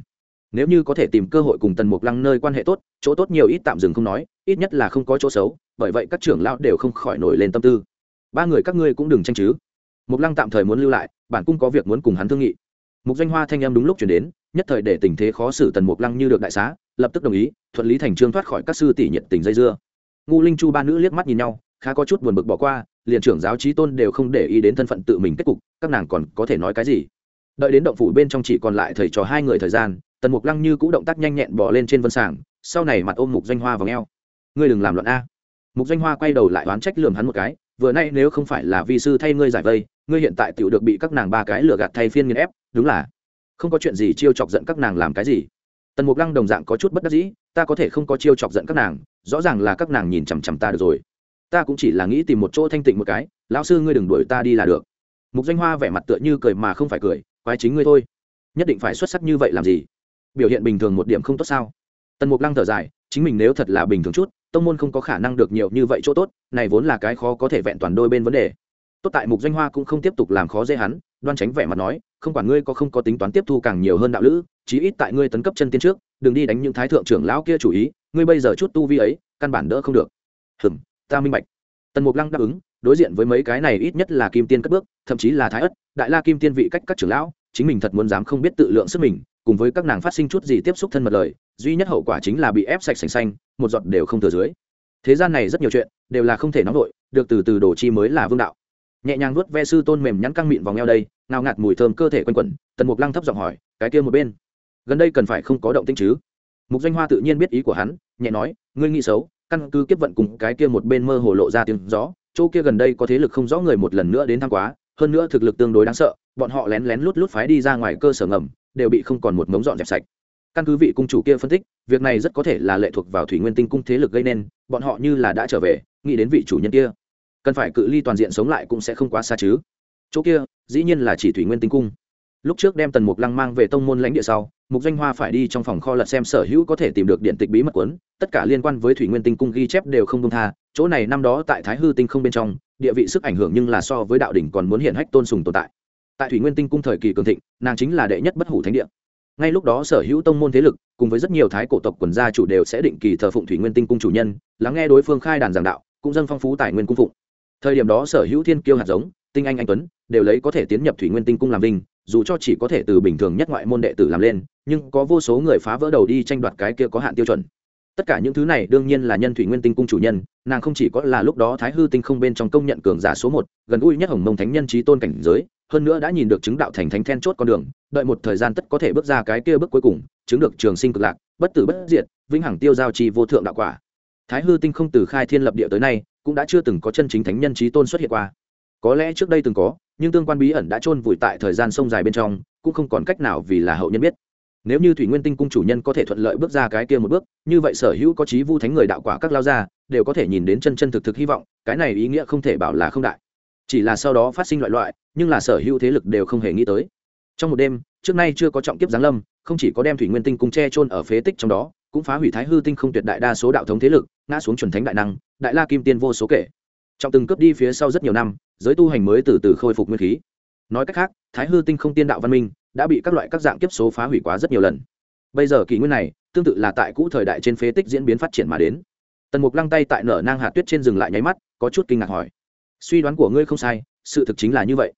Nếu như có thể tìm cơ hội cùng tần mục lăng nơi quan hệ tốt, chỗ tốt nhiều ít tạm dừng không nói, ít nhất là không có chỗ xấu, bởi vậy các trưởng lão đều không khỏi nổi lên tâm tư ba người các ngươi cũng đừng tranh chứ. Mục lăng tạm thời muốn lưu lại, bản cung có việc muốn cùng hắn thương nghị. Mục danh hoa thanh em đúng lúc chuyển đến, nhất thời để tình thế khó xử tần mục lăng như được đại xá, lập tức đồng ý, thuận lý thành trương thoát khỏi các sư tỷ nhiệt tình dây dưa. Ngu linh chu ba nữ liếc mắt nhìn nhau, khá có chút buồn bực bỏ qua, liền trưởng giáo trí tôn đều không để ý đến thân phận tự mình kết cục, các nàng còn có thể nói cái gì? Đợi đến động phủ bên trong chỉ còn lại thầy trò hai người thời gian, tần mục lăng như cũ động tác nhanh nhẹn bỏ lên trên vân sảng sau này mặt ôm mục danh hoa vào ngheo ngươi đừng làm loạn a. Mục danh hoa quay đầu lại oán trách lườm hắn một cái vừa nay nếu không phải là vi sư thay ngươi giải vây, ngươi hiện tại tựu được bị các nàng ba cái lừa gạt thay phiên nghiên ép, đúng là, không có chuyện gì chiêu chọc giận các nàng làm cái gì. Tần mục lăng đồng dạng có chút bất đắc dĩ, ta có thể không có chiêu chọc giận các nàng, rõ ràng là các nàng nhìn chằm chằm ta được rồi. Ta cũng chỉ là nghĩ tìm một chỗ thanh tịnh một cái, lão sư ngươi đừng đuổi ta đi là được. Mục danh hoa vẻ mặt tựa như cười mà không phải cười, quái chính ngươi thôi. Nhất định phải xuất sắc như vậy làm gì? Biểu hiện bình thường một điểm không tốt sao? Tần mục lăng thở dài, chính mình nếu thật là bình thường chút tông môn không có khả năng được nhiều như vậy chỗ tốt, này vốn là cái khó có thể vẹn toàn đôi bên vấn đề. Tốt tại mục danh hoa cũng không tiếp tục làm khó dễ hắn, đoan tránh vẻ mặt nói, không quản ngươi có không có tính toán tiếp thu càng nhiều hơn đạo lữ, chí ít tại ngươi tấn cấp chân tiên trước, đừng đi đánh những thái thượng trưởng lão kia chủ ý, ngươi bây giờ chút tu vi ấy, căn bản đỡ không được. Hừm, ta minh bạch. Tần mục lăng đáp ứng, đối diện với mấy cái này ít nhất là kim tiên cất bước, thậm chí là thái ất, đại la kim tiên vị cách các trưởng lão, chính mình thật muốn dám không biết tự lượng sức mình, cùng với các nàng phát sinh chút gì tiếp xúc thân mật lời duy nhất hậu quả chính là bị ép sạch sành xanh, một giọt đều không thừa dưới. Thế gian này rất nhiều chuyện đều là không thể nóng vội được từ từ đồ chi mới là vương đạo. Nhẹ nhàng vuốt ve sư tôn mềm nhắn căng mịn vòng eo đây nào ngạt mùi thơm cơ thể quanh quẩn, tần mục lăng thấp giọng hỏi, cái kia một bên, gần đây cần phải không có động tĩnh chứ? Mục danh hoa tự nhiên biết ý của hắn, nhẹ nói, ngươi nghĩ xấu, căn cứ kiếp vận cùng cái kia một bên mơ hồ lộ ra tiếng gió, chỗ kia gần đây có thế lực không rõ người một lần nữa đến thăm quá, hơn nữa thực lực tương đối đáng sợ, bọn họ lén lén lút lút phái đi ra ngoài cơ sở ngầm, đều bị không còn một mống dọn dẹp sạch căn cứ vị cung chủ kia phân tích, việc này rất có thể là lệ thuộc vào thủy nguyên tinh cung thế lực gây nên, bọn họ như là đã trở về, nghĩ đến vị chủ nhân kia. Cần phải cự ly toàn diện sống lại cũng sẽ không quá xa chứ. Chỗ kia, dĩ nhiên là chỉ thủy nguyên tinh cung. Lúc trước đem tần mục lăng mang về tông môn lãnh địa sau, mục danh hoa phải đi trong phòng kho lật xem sở hữu có thể tìm được điện tịch bí mật quấn tất cả liên quan với thủy nguyên tinh cung ghi chép đều không công tha, chỗ này năm đó tại thái hư tinh không bên trong, địa vị sức ảnh hưởng nhưng là so với đạo đỉnh còn muốn hiện hách tôn sùng tồn tại. Tại thủy nguyên tinh cung thời kỳ cường thịnh, nàng chính là đệ nhất bất hủ thánh địa ngay lúc đó sở hữu tông môn thế lực, cùng với rất nhiều thái cổ tộc quần gia chủ đều sẽ định kỳ thờ phụng thủy nguyên tinh cung chủ nhân, lắng nghe đối phương khai đàn giảng đạo, cũng dâng phong phú tài nguyên cung phụng. Thời điểm đó sở hữu thiên kiêu hạt giống, tinh anh anh tuấn, đều lấy có thể tiến nhập thủy nguyên tinh cung làm vinh, dù cho chỉ có thể từ bình thường nhất ngoại môn đệ tử làm lên, nhưng có vô số người phá vỡ đầu đi tranh đoạt cái kia có hạn tiêu chuẩn tất cả những thứ này đương nhiên là nhân thủy nguyên tinh cung chủ nhân, nàng không chỉ có là lúc đó thái hư tinh không bên trong công nhận cường giả số một, gần gũi nhất hồng mông thánh nhân trí tôn cảnh giới, hơn nữa đã nhìn được chứng đạo thành thánh then chốt con đường, đợi một thời gian tất có thể bước ra cái kia bước cuối cùng, chứng được trường sinh cực lạc, bất tử bất diệt, vĩnh hằng tiêu giao trì vô thượng đạo quả. Thái hư tinh không từ khai thiên lập địa tới nay, cũng đã chưa từng có chân chính thánh nhân trí tôn xuất hiện qua. Có lẽ trước đây từng có, nhưng tương quan bí ẩn đã chôn vùi tại thời gian sông dài bên trong, cũng không còn cách nào vì là hậu nhân biết nếu như thủy nguyên tinh cung chủ nhân có thể thuận lợi bước ra cái kia một bước, như vậy sở hữu có trí vu thánh người đạo quả các lao gia đều có thể nhìn đến chân chân thực thực hy vọng, cái này ý nghĩa không thể bảo là không đại. Chỉ là sau đó phát sinh loại loại, nhưng là sở hữu thế lực đều không hề nghĩ tới. Trong một đêm, trước nay chưa có trọng kiếp giáng lâm, không chỉ có đem thủy nguyên tinh cung che trôn ở phế tích trong đó, cũng phá hủy thái hư tinh không tuyệt đại đa số đạo thống thế lực, ngã xuống chuẩn thánh đại năng, đại la kim tiên vô số kể. Trọng từng cướp đi phía sau rất nhiều năm, giới tu hành mới từ từ khôi phục nguyên khí. Nói cách khác, thái hư tinh không tiên đạo văn minh đã bị các loại các dạng kiếp số phá hủy quá rất nhiều lần. Bây giờ kỷ nguyên này, tương tự là tại cũ thời đại trên phế tích diễn biến phát triển mà đến. Tần mục lăng tay tại nở nang hạt tuyết trên rừng lại nháy mắt, có chút kinh ngạc hỏi, suy đoán của ngươi không sai, sự thực chính là như vậy.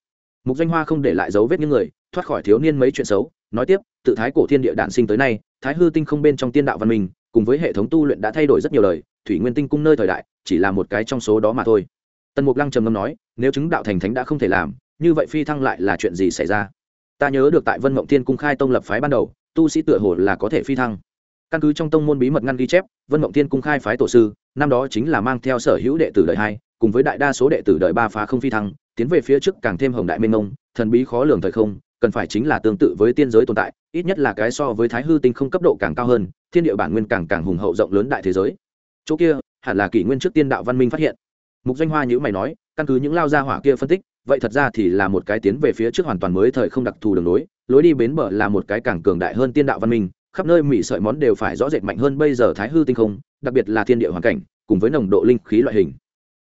Mục danh hoa không để lại dấu vết những người, thoát khỏi thiếu niên mấy chuyện xấu, nói tiếp, tự thái cổ thiên địa đản sinh tới nay, thái hư tinh không bên trong tiên đạo văn minh, cùng với hệ thống tu luyện đã thay đổi rất nhiều lời thủy nguyên tinh cung nơi thời đại, chỉ là một cái trong số đó mà thôi. Tần mục lăng trầm ngâm nói, nếu chứng đạo thành thánh đã không thể làm, như vậy phi thăng lại là chuyện gì xảy ra? Ta nhớ được tại vân mộng thiên cung khai tông lập phái ban đầu, tu sĩ tựa hồ là có thể phi thăng. Căn cứ trong tông môn bí mật ngăn ghi chép, vân mộng thiên cung khai phái tổ sư, năm đó chính là mang theo sở hữu đệ tử đời hai, cùng với đại đa số đệ tử đời ba phá không phi thăng, tiến về phía trước càng thêm hồng đại minh ông, thần bí khó lường thời không, cần phải chính là tương tự với tiên giới tồn tại, ít nhất là cái so với thái hư tinh không cấp độ càng cao hơn, thiên địa bản nguyên càng càng hùng hậu rộng lớn đại thế giới. Chỗ kia, hẳn là kỷ nguyên trước tiên đạo văn minh phát hiện. Mục doanh hoa nhữ mày nói, căn cứ những lao gia hỏa kia phân tích vậy thật ra thì là một cái tiến về phía trước hoàn toàn mới thời không đặc thù đường lối lối đi bến bờ là một cái càng cường đại hơn tiên đạo văn minh, khắp nơi mỹ sợi món đều phải rõ rệt mạnh hơn bây giờ thái hư tinh không, đặc biệt là thiên địa hoàn cảnh, cùng với nồng độ linh khí loại hình.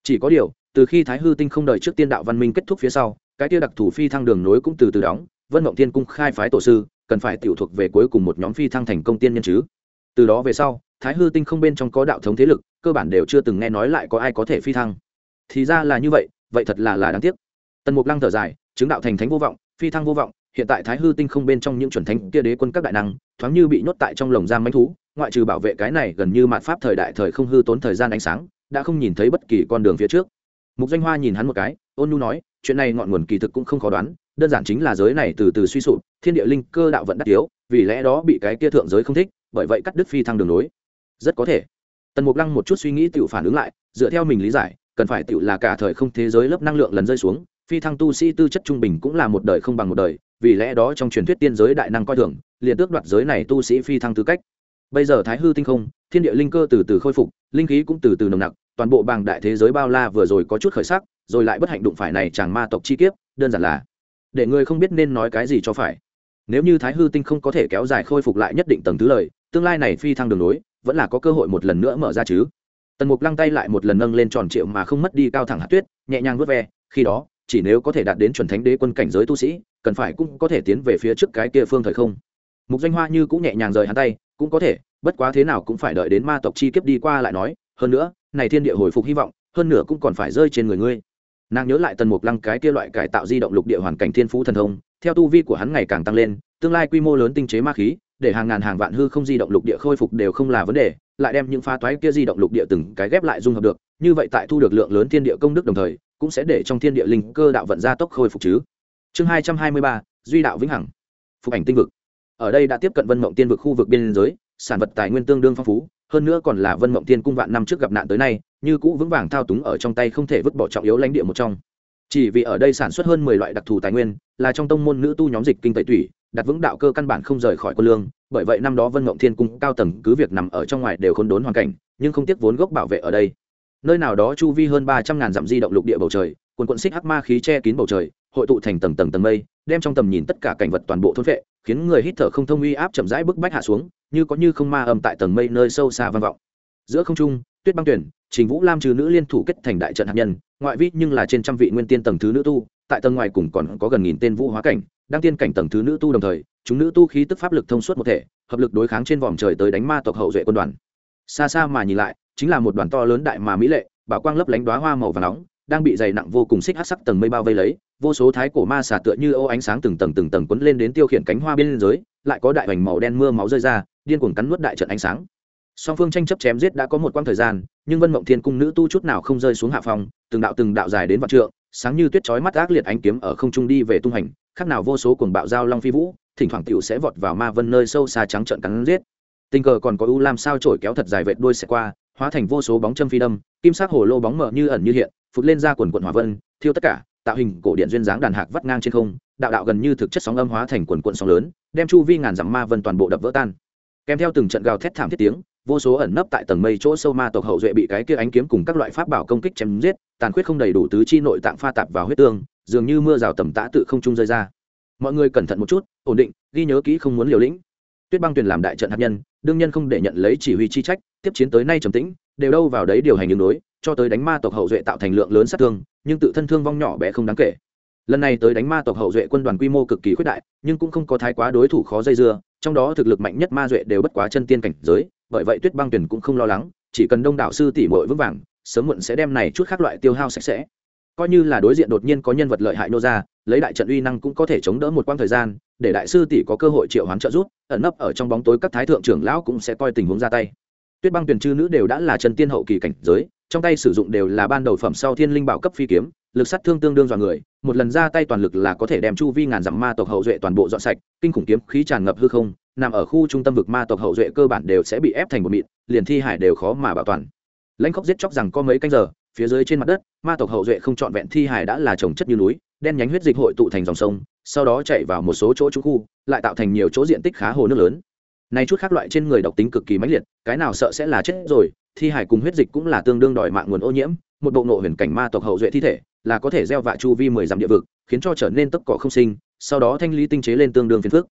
Chỉ có điều, từ khi thái hư tinh không đợi trước tiên đạo văn minh kết thúc phía sau, cái kia đặc thù phi thăng đường nối cũng từ từ đóng, vân mộng tiên cung khai phái tổ sư, cần phải tiểu thuộc về cuối cùng một nhóm phi thăng thành công tiên nhân chứ. Từ đó về sau, thái hư tinh không bên trong có đạo thống thế lực, cơ bản đều chưa từng nghe nói lại có ai có thể phi thăng. Thì ra là như vậy vậy thật là là đáng tiếc tần mục lăng thở dài, chứng đạo thành thánh vô vọng, phi thăng vô vọng, hiện tại thái hư tinh không bên trong những chuẩn thánh kia đế quân các đại năng, thoáng như bị nhốt tại trong lồng giam manh thú, ngoại trừ bảo vệ cái này gần như mạt pháp thời đại thời không hư tốn thời gian ánh sáng, đã không nhìn thấy bất kỳ con đường phía trước. Mục danh hoa nhìn hắn một cái, ôn nhu nói, chuyện này ngọn nguồn kỳ thực cũng không khó đoán, đơn giản chính là giới này từ từ suy sụp, thiên địa linh cơ đạo vận đắc yếu, vì lẽ đó bị cái kia thượng giới không thích, bởi vậy cắt đứt phi thăng đường nối rất có thể. Tần mục lăng một chút suy nghĩ tự phản ứng lại, dựa theo mình lý giải, cần phải tự là cả thời không thế giới lớp năng lượng lần rơi xuống phi thăng tu sĩ tư chất trung bình cũng là một đời không bằng một đời, vì lẽ đó trong truyền thuyết tiên giới đại năng coi thường, liền tước đoạt giới này tu sĩ phi thăng tư cách. Bây giờ thái hư tinh không, thiên địa linh cơ từ từ khôi phục, linh khí cũng từ từ nồng nặc, toàn bộ bàng đại thế giới bao la vừa rồi có chút khởi sắc, rồi lại bất hạnh đụng phải này chàng ma tộc chi kiếp, đơn giản là để người không biết nên nói cái gì cho phải. Nếu như thái hư tinh không có thể kéo dài khôi phục lại nhất định tầng thứ lời, tương lai này phi thăng đường nối vẫn là có cơ hội một lần nữa mở ra chứ. Tần mục lăng tay lại một lần nâng lên tròn triệu mà không mất đi cao thẳng hạt tuyết, nhẹ nhàng vớt ve, khi đó chỉ nếu có thể đạt đến chuẩn thánh đế quân cảnh giới tu sĩ, cần phải cũng có thể tiến về phía trước cái kia phương thời không. Mục danh hoa như cũng nhẹ nhàng rời hắn tay, cũng có thể, bất quá thế nào cũng phải đợi đến ma tộc chi kiếp đi qua lại nói, hơn nữa, này thiên địa hồi phục hy vọng, hơn nữa cũng còn phải rơi trên người ngươi. Nàng nhớ lại tần mục lăng cái kia loại cải tạo di động lục địa hoàn cảnh thiên phú thần thông, theo tu vi của hắn ngày càng tăng lên, tương lai quy mô lớn tinh chế ma khí, để hàng ngàn hàng vạn hư không di động lục địa khôi phục đều không là vấn đề, lại đem những pha toái kia di động lục địa từng cái ghép lại dung hợp được, như vậy tại thu được lượng lớn thiên địa công đức đồng thời cũng sẽ để trong thiên địa linh cơ đạo vận gia tốc khôi phục chứ. Chương hai trăm hai mươi ba, duy đạo vĩnh hằng. Phục ảnh tinh vực. Ở đây đã tiếp cận vân mộng tiên vực khu vực biên giới, sản vật tài nguyên tương đương phong phú, hơn nữa còn là vân mộng tiên cung vạn năm trước gặp nạn tới nay, như cũ vững vàng thao túng ở trong tay không thể vứt bỏ trọng yếu lãnh địa một trong. Chỉ vì ở đây sản xuất hơn mười loại đặc thù tài nguyên, là trong tông môn nữ tu nhóm dịch kinh tẩy tủy, đặt vững đạo cơ căn bản không rời khỏi quân lương, bởi vậy năm đó vân mộng thiên cung cao tầng cứ việc nằm ở trong ngoài đều khôn đốn hoàn cảnh, nhưng không tiếc vốn gốc bảo vệ ở đây nơi nào đó chu vi hơn ba trăm ngàn dặm di động lục địa bầu trời, quần quận xích hắc ma khí che kín bầu trời, hội tụ thành tầng tầng tầng mây, đem trong tầm nhìn tất cả cảnh vật toàn bộ thôn vệ khiến người hít thở không thông uy áp chậm rãi bức bách hạ xuống, như có như không ma âm tại tầng mây nơi sâu xa vang vọng. Giữa không trung, tuyết băng tuyển, trình vũ lam trừ nữ liên thủ kết thành đại trận hạt nhân, ngoại vi nhưng là trên trăm vị nguyên tiên tầng thứ nữ tu, tại tầng ngoài cùng còn có gần nghìn tên vũ hóa cảnh, đang tiên cảnh tầng thứ nữ tu đồng thời, chúng nữ tu khí tức pháp lực thông suốt một thể, hợp lực đối kháng trên vòm trời tới đánh ma tộc hậu duệ quân đoàn. Xa xa mà nhìn lại chính là một đoàn to lớn đại mà mỹ lệ, bảo quang lấp lánh đoá hoa màu và nóng, đang bị dày nặng vô cùng xích hát sắc tầng mây bao vây lấy, vô số thái cổ ma xà tựa như ô ánh sáng từng tầng từng tầng quấn lên đến tiêu khiển cánh hoa bên dưới, lại có đại hoành màu đen mưa máu rơi ra, điên cuồng cắn nuốt đại trận ánh sáng. Song phương tranh chấp chém giết đã có một quãng thời gian, nhưng vân mộng thiên cung nữ tu chút nào không rơi xuống hạ phòng từng đạo từng đạo dài đến vạn trượng, sáng như tuyết chói mắt ác liệt ánh kiếm ở không trung đi về tung hành, khác nào vô số cuồng bạo giao long phi vũ, thỉnh thoảng tiểu sẽ vọt vào ma vân nơi sâu xa trắng trận cắn giết. Tình cờ còn có u lam sao trổi kéo thật dài vệt đuôi sẽ qua hóa thành vô số bóng châm phi đâm, kim sắc hồ lô bóng mờ như ẩn như hiện, phụt lên ra quần quần hỏa vân, thiêu tất cả, tạo hình cổ điện duyên dáng đàn hạc vắt ngang trên không, đạo đạo gần như thực chất sóng âm hóa thành quần quần sóng lớn, đem chu vi ngàn dặm ma vân toàn bộ đập vỡ tan. Kèm theo từng trận gào thét thảm thiết tiếng, vô số ẩn nấp tại tầng mây chỗ sâu ma tộc hậu duệ bị cái kia ánh kiếm cùng các loại pháp bảo công kích chém giết, tàn khuyết không đầy đủ tứ chi nội tạng pha tạp vào huyết tương, dường như mưa rào tầm tã tự không trung rơi ra. Mọi người cẩn thận một chút, ổn định, ghi nhớ kỹ không muốn liều lĩnh. Tuyết băng tuyền làm đại trận hạt nhân đương nhân không để nhận lấy chỉ huy chi trách, tiếp chiến tới nay trầm tĩnh, đều đâu vào đấy điều hành đường đối cho tới đánh ma tộc hậu duệ tạo thành lượng lớn sát thương, nhưng tự thân thương vong nhỏ bé không đáng kể. Lần này tới đánh ma tộc hậu duệ quân đoàn quy mô cực kỳ khuyết đại, nhưng cũng không có thái quá đối thủ khó dây dưa, trong đó thực lực mạnh nhất ma duệ đều bất quá chân tiên cảnh giới, bởi vậy tuyết băng tuyển cũng không lo lắng, chỉ cần đông đảo sư tỷ mội vững vàng, sớm muộn sẽ đem này chút khác loại tiêu hao sạch sẽ coi như là đối diện đột nhiên có nhân vật lợi hại nô ra, lấy đại trận uy năng cũng có thể chống đỡ một quãng thời gian, để đại sư tỷ có cơ hội triệu hoán trợ giúp, ẩn nấp ở trong bóng tối các thái thượng trưởng lão cũng sẽ coi tình huống ra tay. Tuyết băng tuyển chư nữ đều đã là chân tiên hậu kỳ cảnh giới, trong tay sử dụng đều là ban đầu phẩm sau thiên linh bảo cấp phi kiếm, lực sát thương tương đương dọa người, một lần ra tay toàn lực là có thể đem chu vi ngàn dặm ma tộc hậu duệ toàn bộ dọn sạch, kinh khủng kiếm khí tràn ngập hư không, nằm ở khu trung tâm vực ma tộc hậu duệ cơ bản đều sẽ bị ép thành một mịn, liền thi hải đều khó mà bảo toàn. Lãnh khốc giết chóc rằng có mấy canh giờ phía dưới trên mặt đất, ma tộc hậu duệ không trọn vẹn thi hải đã là trồng chất như núi, đen nhánh huyết dịch hội tụ thành dòng sông, sau đó chạy vào một số chỗ trú khu, lại tạo thành nhiều chỗ diện tích khá hồ nước lớn. Nay chút khác loại trên người độc tính cực kỳ mãnh liệt, cái nào sợ sẽ là chết rồi, thi hải cùng huyết dịch cũng là tương đương đòi mạng nguồn ô nhiễm, một bộ nộ huyền cảnh ma tộc hậu duệ thi thể, là có thể gieo vạ chu vi mười dặm địa vực, khiến cho trở nên tấp cỏ không sinh, sau đó thanh lý tinh chế lên tương đương phiền phước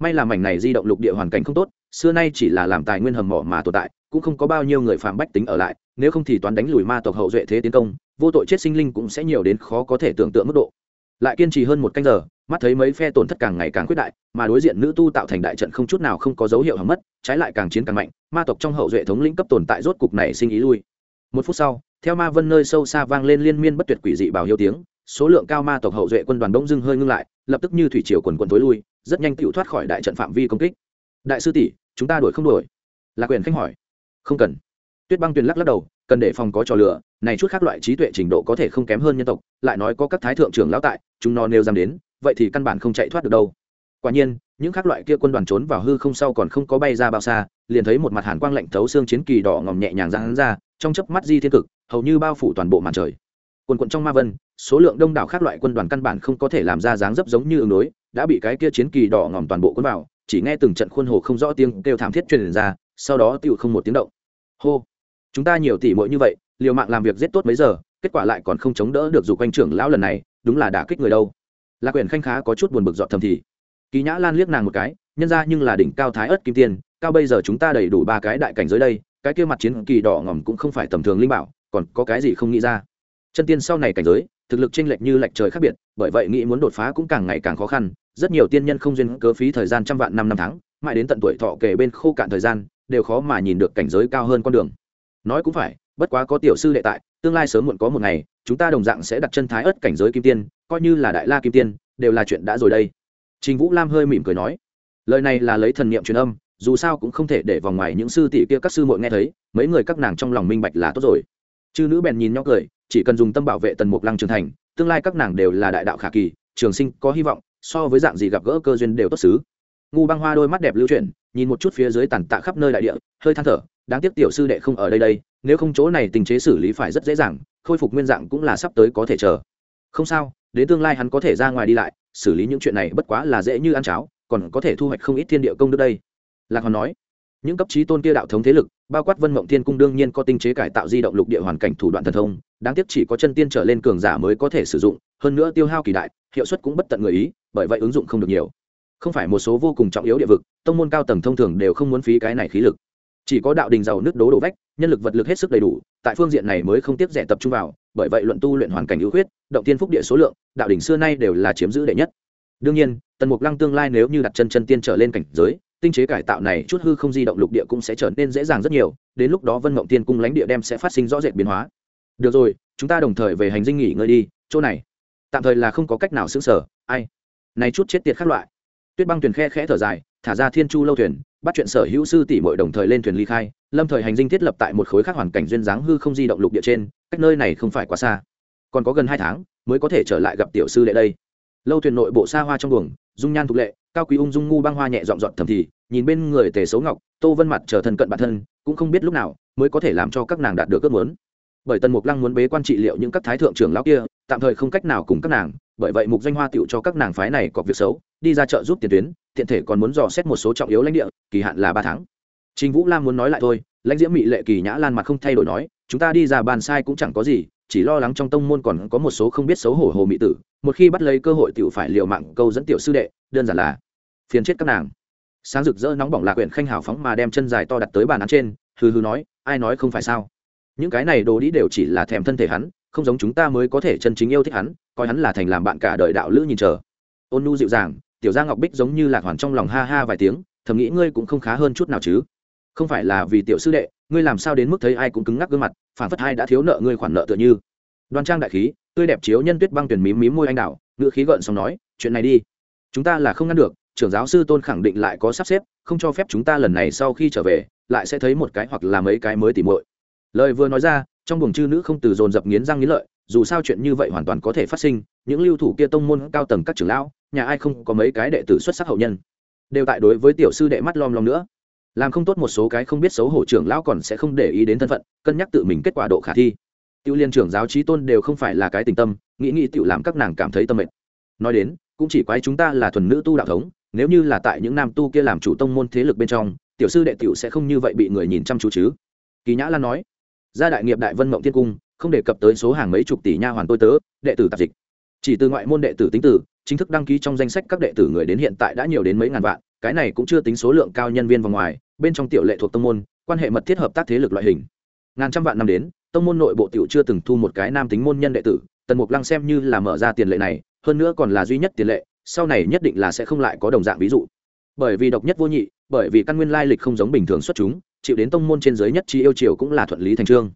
may là mảnh này di động lục địa hoàn cảnh không tốt, xưa nay chỉ là làm tài nguyên hầm mỏ mà tồn tại, cũng không có bao nhiêu người phạm bách tính ở lại nếu không thì toán đánh lùi ma tộc hậu duệ thế tiến công, vô tội chết sinh linh cũng sẽ nhiều đến khó có thể tưởng tượng mức độ. Lại kiên trì hơn một canh giờ, mắt thấy mấy phe tổn thất càng ngày càng quyết đại, mà đối diện nữ tu tạo thành đại trận không chút nào không có dấu hiệu hỏng mất, trái lại càng chiến càng mạnh, ma tộc trong hậu duệ thống lĩnh cấp tồn tại rốt cục này sinh ý lui. Một phút sau, theo ma vân nơi sâu xa vang lên liên miên bất tuyệt quỷ dị bảo hiếu tiếng, số lượng cao ma tộc hậu duệ quân đoàn bỗng dưng hơi ngưng lại, lập tức như thủy triều quần quần tối lui, rất nhanh tựu thoát khỏi đại trận phạm vi công kích. Đại sư tỷ, chúng ta đuổi không đuổi? Là quyền khách hỏi. Không cần tuyết băng tuyền lắc lắc đầu, cần để phòng có trò lửa này chút khác loại trí tuệ trình độ có thể không kém hơn nhân tộc, lại nói có các thái thượng trưởng lão tại, chúng nó nêu dám đến, vậy thì căn bản không chạy thoát được đâu. Quả nhiên, những khác loại kia quân đoàn trốn vào hư không sau còn không có bay ra bao xa, liền thấy một mặt hàn quang lạnh thấu xương chiến kỳ đỏ ngòm nhẹ nhàng ra hắn ra, trong chớp mắt di thiên cực, hầu như bao phủ toàn bộ màn trời. Quần quận trong ma vân, số lượng đông đảo khác loại quân đoàn căn bản không có thể làm ra dáng dấp giống như ứng đối, đã bị cái kia chiến kỳ đỏ ngòm toàn bộ quân vào, chỉ nghe từng trận khuôn hồ không rõ tiếng kêu thảm thiết truyền ra, sau đó tựu không một tiếng động. Hô! Chúng ta nhiều tỷ muội như vậy, liều mạng làm việc rất tốt mấy giờ, kết quả lại còn không chống đỡ được dù quanh trưởng lão lần này, đúng là đả kích người đâu. Lạc quyền khanh khá có chút buồn bực dọn thầm thì. Kỳ nhã lan liếc nàng một cái, nhân ra nhưng là đỉnh cao thái ớt kim tiên, cao bây giờ chúng ta đầy đủ ba cái đại cảnh giới đây, cái kia mặt chiến kỳ đỏ ngỏm cũng không phải tầm thường linh bảo, còn có cái gì không nghĩ ra. Chân tiên sau này cảnh giới, thực lực chênh lệch như lệch trời khác biệt, bởi vậy nghĩ muốn đột phá cũng càng ngày càng khó khăn, rất nhiều tiên nhân không duyên cớ phí thời gian trăm vạn năm năm tháng, mãi đến tận tuổi thọ kể bên khô cạn thời gian, đều khó mà nhìn được cảnh giới cao hơn con đường nói cũng phải, bất quá có tiểu sư đệ tại, tương lai sớm muộn có một ngày, chúng ta đồng dạng sẽ đặt chân thái ớt cảnh giới kim tiên, coi như là đại la kim tiên, đều là chuyện đã rồi đây. Trình vũ lam hơi mỉm cười nói. Lời này là lấy thần niệm truyền âm, dù sao cũng không thể để vòng ngoài những sư tỷ kia các sư muội nghe thấy, mấy người các nàng trong lòng minh bạch là tốt rồi. Chư nữ bèn nhìn nhau cười, chỉ cần dùng tâm bảo vệ tần mục lăng trưởng thành, tương lai các nàng đều là đại đạo khả kỳ, trường sinh có hy vọng, so với dạng gì gặp gỡ cơ duyên đều tốt xứ. Ngu băng hoa đôi mắt đẹp lưu chuyển, nhìn một chút phía dưới tàn tạ khắp nơi đại địa, hơi than thở đáng tiếc tiểu sư đệ không ở đây đây, nếu không chỗ này tình chế xử lý phải rất dễ dàng, khôi phục nguyên dạng cũng là sắp tới có thể chờ. Không sao, đến tương lai hắn có thể ra ngoài đi lại, xử lý những chuyện này bất quá là dễ như ăn cháo, còn có thể thu hoạch không ít thiên địa công đức đây. Lạc hòn nói. Những cấp trí tôn kia đạo thống thế lực, bao quát vân mộng thiên cung đương nhiên có tinh chế cải tạo di động lục địa hoàn cảnh thủ đoạn thần thông, đáng tiếc chỉ có chân tiên trở lên cường giả mới có thể sử dụng, hơn nữa tiêu hao kỳ đại, hiệu suất cũng bất tận người ý, bởi vậy ứng dụng không được nhiều. Không phải một số vô cùng trọng yếu địa vực, tông môn cao tầng thông thường đều không muốn phí cái này khí lực chỉ có đạo đình giàu nước đố đổ vách, nhân lực vật lực hết sức đầy đủ, tại phương diện này mới không tiếp rẻ tập trung vào, bởi vậy luận tu luyện hoàn cảnh ưu khuyết, động tiên phúc địa số lượng, đạo đình xưa nay đều là chiếm giữ đệ nhất. Đương nhiên, tần mục lăng tương lai nếu như đặt chân chân tiên trở lên cảnh giới, tinh chế cải tạo này chút hư không di động lục địa cũng sẽ trở nên dễ dàng rất nhiều, đến lúc đó vân mộng tiên cung lãnh địa đem sẽ phát sinh rõ rệt biến hóa. Được rồi, chúng ta đồng thời về hành dinh nghỉ ngơi đi, chỗ này. Tạm thời là không có cách nào xứng sở ai? Này chút chết tiệt khác loại. Tuyết băng thuyền khe khẽ thở dài, thả ra thiên chu lâu thuyền bắt chuyện sở hữu sư tỷ muội đồng thời lên thuyền ly khai, lâm thời hành dinh thiết lập tại một khối khác hoàn cảnh duyên dáng hư không di động lục địa trên, cách nơi này không phải quá xa. Còn có gần hai tháng mới có thể trở lại gặp tiểu sư đệ đây. Lâu thuyền nội bộ xa hoa trong buồng, dung nhan thục lệ, cao quý ung dung ngu băng hoa nhẹ dọn dọn thầm thì, nhìn bên người tề xấu ngọc, tô vân mặt chờ thân cận bản thân, cũng không biết lúc nào mới có thể làm cho các nàng đạt được ước muốn. Bởi tần mục lăng muốn bế quan trị liệu những các thái thượng trưởng lão kia, tạm thời không cách nào cùng các nàng bởi vậy mục danh hoa tựu cho các nàng phái này có việc xấu, đi ra chợ giúp tiền tuyến, tiện thể còn muốn dò xét một số trọng yếu lãnh địa, kỳ hạn là ba tháng. Trình vũ lam muốn nói lại thôi, lãnh diễm mỹ lệ kỳ nhã lan mặt không thay đổi nói, chúng ta đi ra bàn sai cũng chẳng có gì, chỉ lo lắng trong tông môn còn có một số không biết xấu hổ hồ mỹ tử, một khi bắt lấy cơ hội tiểu phải liều mạng câu dẫn tiểu sư đệ, đơn giản là phiền chết các nàng. Sáng rực rỡ nóng bỏng lạc quyển khanh hào phóng mà đem chân dài to đặt tới bàn án trên, hừ hừ nói, ai nói không phải sao? Những cái này đồ đi đều chỉ là thèm thân thể hắn, không giống chúng ta mới có thể chân chính yêu thích hắn coi hắn là thành làm bạn cả đời đạo lữ nhìn chờ. Ôn nu dịu dàng, tiểu gia ngọc bích giống như lạc hoàn trong lòng ha ha vài tiếng, thầm nghĩ ngươi cũng không khá hơn chút nào chứ. Không phải là vì tiểu sư đệ, ngươi làm sao đến mức thấy ai cũng cứng ngắc gương mặt, phản phất hai đã thiếu nợ ngươi khoản nợ tựa như. Đoan trang đại khí, tươi đẹp chiếu nhân tuyết băng tuyển mím mím môi anh đạo ngựa khí gợn xong nói, chuyện này đi. Chúng ta là không ngăn được, trưởng giáo sư tôn khẳng định lại có sắp xếp, không cho phép chúng ta lần này sau khi trở về, lại sẽ thấy một cái hoặc là mấy cái mới tỉ muội. Lời vừa nói ra, trong buồng chư nữ không từ dồn dập nghiến răng nghiến lợi dù sao chuyện như vậy hoàn toàn có thể phát sinh, những lưu thủ kia tông môn cao tầng các trưởng lão, nhà ai không có mấy cái đệ tử xuất sắc hậu nhân. Đều tại đối với tiểu sư đệ mắt lom lom nữa. Làm không tốt một số cái không biết xấu hổ trưởng lão còn sẽ không để ý đến thân phận, cân nhắc tự mình kết quả độ khả thi. Tiêu liên trưởng giáo trí tôn đều không phải là cái tình tâm, nghĩ nghĩ tự làm các nàng cảm thấy tâm mệnh nói đến, cũng chỉ quái chúng ta là thuần nữ tu đạo thống, nếu như là tại những nam tu kia làm chủ tông môn thế lực bên trong, tiểu sư đệ tiểu sẽ không như vậy bị người nhìn chăm chú chứ. Kỳ nhã lan nói, gia đại nghiệp đại vân mộng thiên cung không đề cập tới số hàng mấy chục tỷ nha hoàn tôi tớ, đệ tử tạp dịch. Chỉ từ ngoại môn đệ tử tính tử chính thức đăng ký trong danh sách các đệ tử người đến hiện tại đã nhiều đến mấy ngàn vạn, cái này cũng chưa tính số lượng cao nhân viên vào ngoài, bên trong tiểu lệ thuộc tông môn, quan hệ mật thiết hợp tác thế lực loại hình. Ngàn trăm vạn năm đến, tông môn nội bộ tiểu chưa từng thu một cái nam tính môn nhân đệ tử, tần mục lăng xem như là mở ra tiền lệ này, hơn nữa còn là duy nhất tiền lệ, sau này nhất định là sẽ không lại có đồng dạng ví dụ. Bởi vì độc nhất vô nhị, bởi vì căn nguyên lai lịch không giống bình thường xuất chúng, chịu đến tông môn trên giới nhất chi yêu chiều cũng là thuận lý thành trương.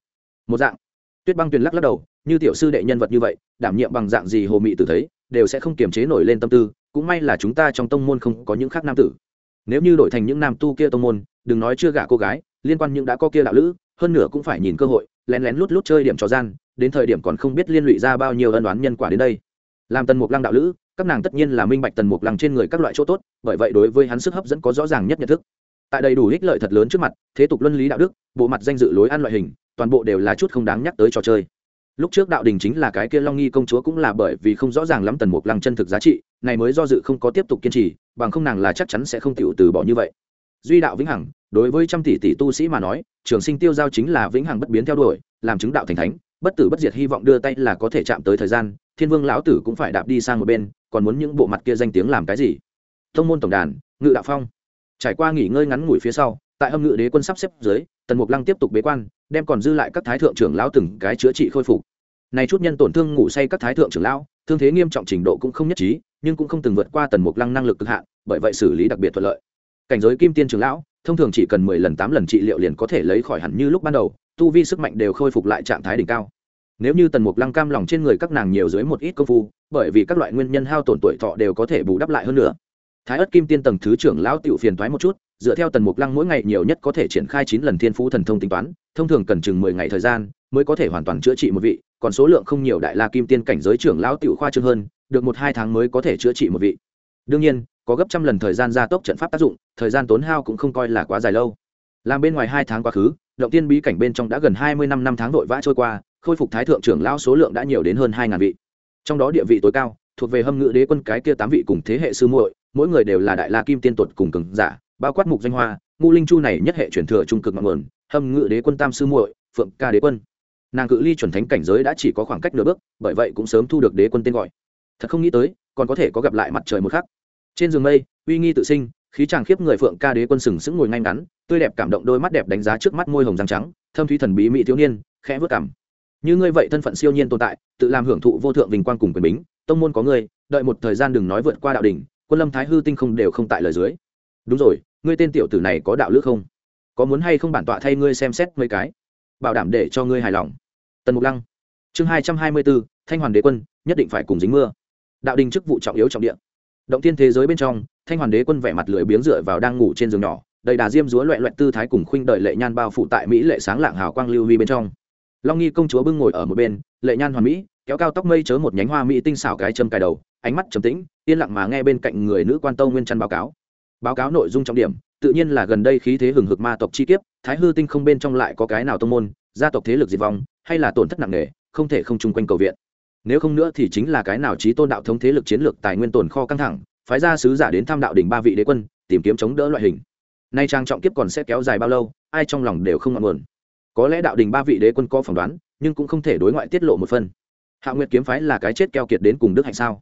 Một dạng tuyết băng tuyền lắc lắc đầu, như tiểu sư đệ nhân vật như vậy, đảm nhiệm bằng dạng gì hồ mị tử thấy, đều sẽ không kiềm chế nổi lên tâm tư, cũng may là chúng ta trong tông môn không có những khác nam tử. Nếu như đổi thành những nam tu kia tông môn, đừng nói chưa gả cô gái, liên quan những đã có kia đạo lữ, hơn nữa cũng phải nhìn cơ hội, lén lén lút lút chơi điểm trò gian, đến thời điểm còn không biết liên lụy ra bao nhiêu ân đoán nhân quả đến đây. Làm tần mục lăng đạo lữ, các nàng tất nhiên là minh bạch tần mục lăng trên người các loại chỗ tốt, bởi vậy đối với hắn sức hấp dẫn có rõ ràng nhất nhận thức. Tại đầy đủ ích lợi thật lớn trước mặt, thế tục luân lý đạo đức, bộ mặt danh dự lối ăn loại hình toàn bộ đều là chút không đáng nhắc tới trò chơi. Lúc trước đạo đình chính là cái kia long nghi công chúa cũng là bởi vì không rõ ràng lắm tần mục lăng chân thực giá trị, này mới do dự không có tiếp tục kiên trì, bằng không nàng là chắc chắn sẽ không tiểu từ bỏ như vậy. Duy đạo vĩnh hằng, đối với trăm tỷ tỷ tu sĩ mà nói, trường sinh tiêu giao chính là vĩnh hằng bất biến theo đuổi, làm chứng đạo thành thánh, bất tử bất diệt hy vọng đưa tay là có thể chạm tới thời gian, thiên vương lão tử cũng phải đạp đi sang một bên, còn muốn những bộ mặt kia danh tiếng làm cái gì? Thông môn tổng đàn, ngự đạo phong. Trải qua nghỉ ngơi ngắn ngủi phía sau, tại âm ngự đế quân sắp xếp dưới tần mục lăng tiếp tục bế quan, đem còn dư lại các thái thượng trưởng lão từng cái chữa trị khôi phục. Này chút nhân tổn thương ngủ say các thái thượng trưởng lão, thương thế nghiêm trọng trình độ cũng không nhất trí, nhưng cũng không từng vượt qua tần mục lăng năng lực cực hạn, bởi vậy xử lý đặc biệt thuận lợi. Cảnh giới kim tiên trưởng lão, thông thường chỉ cần mười lần tám lần trị liệu liền có thể lấy khỏi hẳn như lúc ban đầu, tu vi sức mạnh đều khôi phục lại trạng thái đỉnh cao. Nếu như tần mục lăng cam lòng trên người các nàng nhiều dưới một ít công phu, bởi vì các loại nguyên nhân hao tổn tuổi thọ đều có thể bù đắp lại hơn nữa thái ất kim tiên tầng thứ trưởng lão tiểu phiền thoái một chút, dựa theo tần mục lăng mỗi ngày nhiều nhất có thể triển khai chín lần thiên phú thần thông tính toán, thông thường cần chừng mười ngày thời gian mới có thể hoàn toàn chữa trị một vị, còn số lượng không nhiều đại la kim tiên cảnh giới trưởng lão tiểu khoa trương hơn, được một hai tháng mới có thể chữa trị một vị. Đương nhiên, có gấp trăm lần thời gian gia tốc trận pháp tác dụng, thời gian tốn hao cũng không coi là quá dài lâu. Làm bên ngoài hai tháng quá khứ, động tiên bí cảnh bên trong đã gần hai mươi năm năm tháng vội vã trôi qua, khôi phục thái thượng trưởng lão số lượng đã nhiều đến hơn hai ngàn vị. Trong đó địa vị tối cao, thuộc về hâm ngự đế quân cái kia tám vị cùng thế hệ sư muội mỗi người đều là đại la kim tiên tuột cùng cường giả, bao quát mục danh hoa, ngu linh chu này nhất hệ truyền thừa trung cực ngọn nguồn, hâm ngự đế quân tam sư muội, phượng ca đế quân. Nàng cự ly chuẩn thánh cảnh giới đã chỉ có khoảng cách nửa bước, bởi vậy cũng sớm thu được đế quân tên gọi. Thật không nghĩ tới, còn có thể có gặp lại mặt trời một khắc. Trên giường mây, uy nghi tự sinh, khí chàng khiếp người phượng ca đế quân sừng sững ngồi ngay ngắn, tươi đẹp cảm động đôi mắt đẹp đánh giá trước mắt môi hồng răng trắng, thâm thúy thần bí mỹ thiếu niên, khẽ vớt cảm. Như ngươi vậy thân phận siêu nhiên tồn tại, tự làm hưởng thụ vô thượng vinh quang cùng quyền bính, tông môn có ngươi, đợi một thời gian đừng nói vượt qua đạo đỉnh quân lâm thái hư tinh không đều không tại lời dưới. Đúng rồi, ngươi tên tiểu tử này có đạo lước không? Có muốn hay không bản tọa thay ngươi xem xét mấy cái? Bảo đảm để cho ngươi hài lòng. Tần mục lăng. Chương hai trăm hai mươi bốn, thanh hoàn đế quân, nhất định phải cùng dính mưa. Đạo đình chức vụ trọng yếu trọng địa. Động tiên thế giới bên trong, thanh hoàn đế quân vẻ mặt lười biếng dựa vào đang ngủ trên giường nhỏ, đầy đà diêm dúa loẹ loẹt tư thái cùng khuynh đợi lệ nhan bao phủ tại mỹ lệ sáng lạng hào quang lưu huy bên trong. Long nghi công chúa bưng ngồi ở một bên, lệ nhan hoàn mỹ, kéo cao tóc mây chớ một nhánh hoa mỹ tinh xảo cái châm cài đầu ánh mắt trầm tĩnh, yên lặng mà nghe bên cạnh người nữ quan tâu nguyên trăn báo cáo. Báo cáo nội dung trọng điểm, tự nhiên là gần đây khí thế hừng hực ma tộc chi kiếp, thái hư tinh không bên trong lại có cái nào tông môn, gia tộc thế lực diệt vong, hay là tổn thất nặng nề, không thể không chung quanh cầu viện. Nếu không nữa thì chính là cái nào trí tôn đạo thống thế lực chiến lược tài nguyên tồn kho căng thẳng, phái ra sứ giả đến tham đạo đỉnh ba vị đế quân, tìm kiếm chống đỡ loại hình. Nay trang trọng kiếp còn sẽ kéo dài bao lâu, ai trong lòng đều không ngọn nguồn. Có lẽ đạo đình ba vị đế quân có phỏng đoán, nhưng cũng không thể đối ngoại tiết lộ một phần. Hạ nguyệt kiếm phái là cái chết keo kiệt đến cùng đức hạnh sao?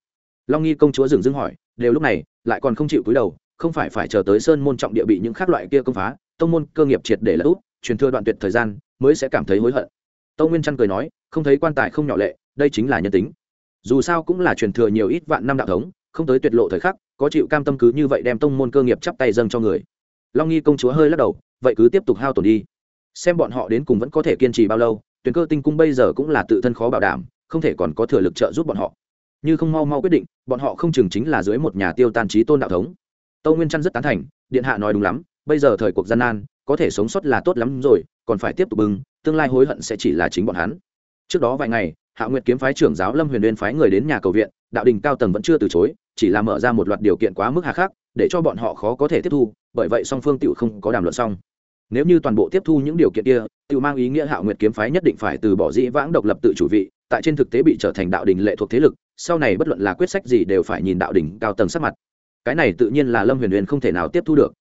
Long nghi công chúa dừng dưng hỏi, đều lúc này, lại còn không chịu cúi đầu, không phải phải chờ tới sơn môn trọng địa bị những khác loại kia công phá, tông môn cơ nghiệp triệt để là út, truyền thừa đoạn tuyệt thời gian, mới sẽ cảm thấy hối hận. Tông nguyên trăn cười nói, không thấy quan tài không nhỏ lệ, đây chính là nhân tính. Dù sao cũng là truyền thừa nhiều ít vạn năm đạo thống, không tới tuyệt lộ thời khắc, có chịu cam tâm cứ như vậy đem tông môn cơ nghiệp chắp tay dâng cho người. Long nghi công chúa hơi lắc đầu, vậy cứ tiếp tục hao tổn đi. Xem bọn họ đến cùng vẫn có thể kiên trì bao lâu tuyển cơ tinh cung bây giờ cũng là tự thân khó bảo đảm, không thể còn có thừa lực trợ giúp bọn họ như không mau mau quyết định, bọn họ không chừng chính là dưới một nhà tiêu tan trí tôn đạo thống. Tâu nguyên trăn rất tán thành, điện hạ nói đúng lắm, bây giờ thời cuộc gian nan, có thể sống sót là tốt lắm rồi, còn phải tiếp tục bừng, tương lai hối hận sẽ chỉ là chính bọn hắn. Trước đó vài ngày, hạ nguyệt kiếm phái trưởng giáo lâm huyền liên phái người đến nhà cầu viện, đạo đình cao tầng vẫn chưa từ chối, chỉ là mở ra một loạt điều kiện quá mức hà khắc, để cho bọn họ khó có thể tiếp thu, bởi vậy song phương tựu không có đàm luận xong. Nếu như toàn bộ tiếp thu những điều kiện kia tựu mang ý nghĩa hạ nguyệt kiếm phái nhất định phải từ bỏ dĩ vãng độc lập tự chủ vị, tại trên thực tế bị trở thành đạo đình lệ thuộc thế lực sau này bất luận là quyết sách gì đều phải nhìn đạo đỉnh cao tầng sắc mặt. Cái này tự nhiên là lâm huyền huyền không thể nào tiếp thu được.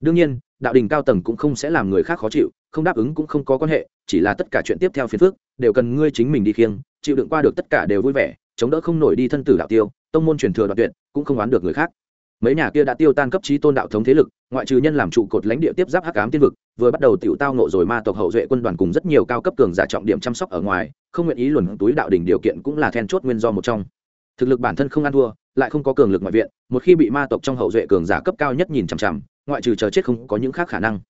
Đương nhiên, đạo đỉnh cao tầng cũng không sẽ làm người khác khó chịu, không đáp ứng cũng không có quan hệ, chỉ là tất cả chuyện tiếp theo phiền phức, đều cần ngươi chính mình đi khiêng, chịu đựng qua được tất cả đều vui vẻ, chống đỡ không nổi đi thân tử đạo tiêu, tông môn truyền thừa đoạn tuyệt, cũng không oán được người khác. Mấy nhà kia đã tiêu tan cấp trí tôn đạo thống thế lực, ngoại trừ nhân làm trụ cột lãnh địa tiếp giáp hắc ám tiên vực, vừa bắt đầu tiểu tao nộ rồi ma tộc hậu duệ quân đoàn cùng rất nhiều cao cấp cường giả trọng điểm chăm sóc ở ngoài, không nguyện ý luồn túi đạo đỉnh điều kiện cũng là then chốt nguyên do một trong thực lực bản thân không ăn thua, lại không có cường lực ngoại viện, một khi bị ma tộc trong hậu duệ cường giả cấp cao nhất nhìn chằm chằm, ngoại trừ chờ chết không có những khác khả năng.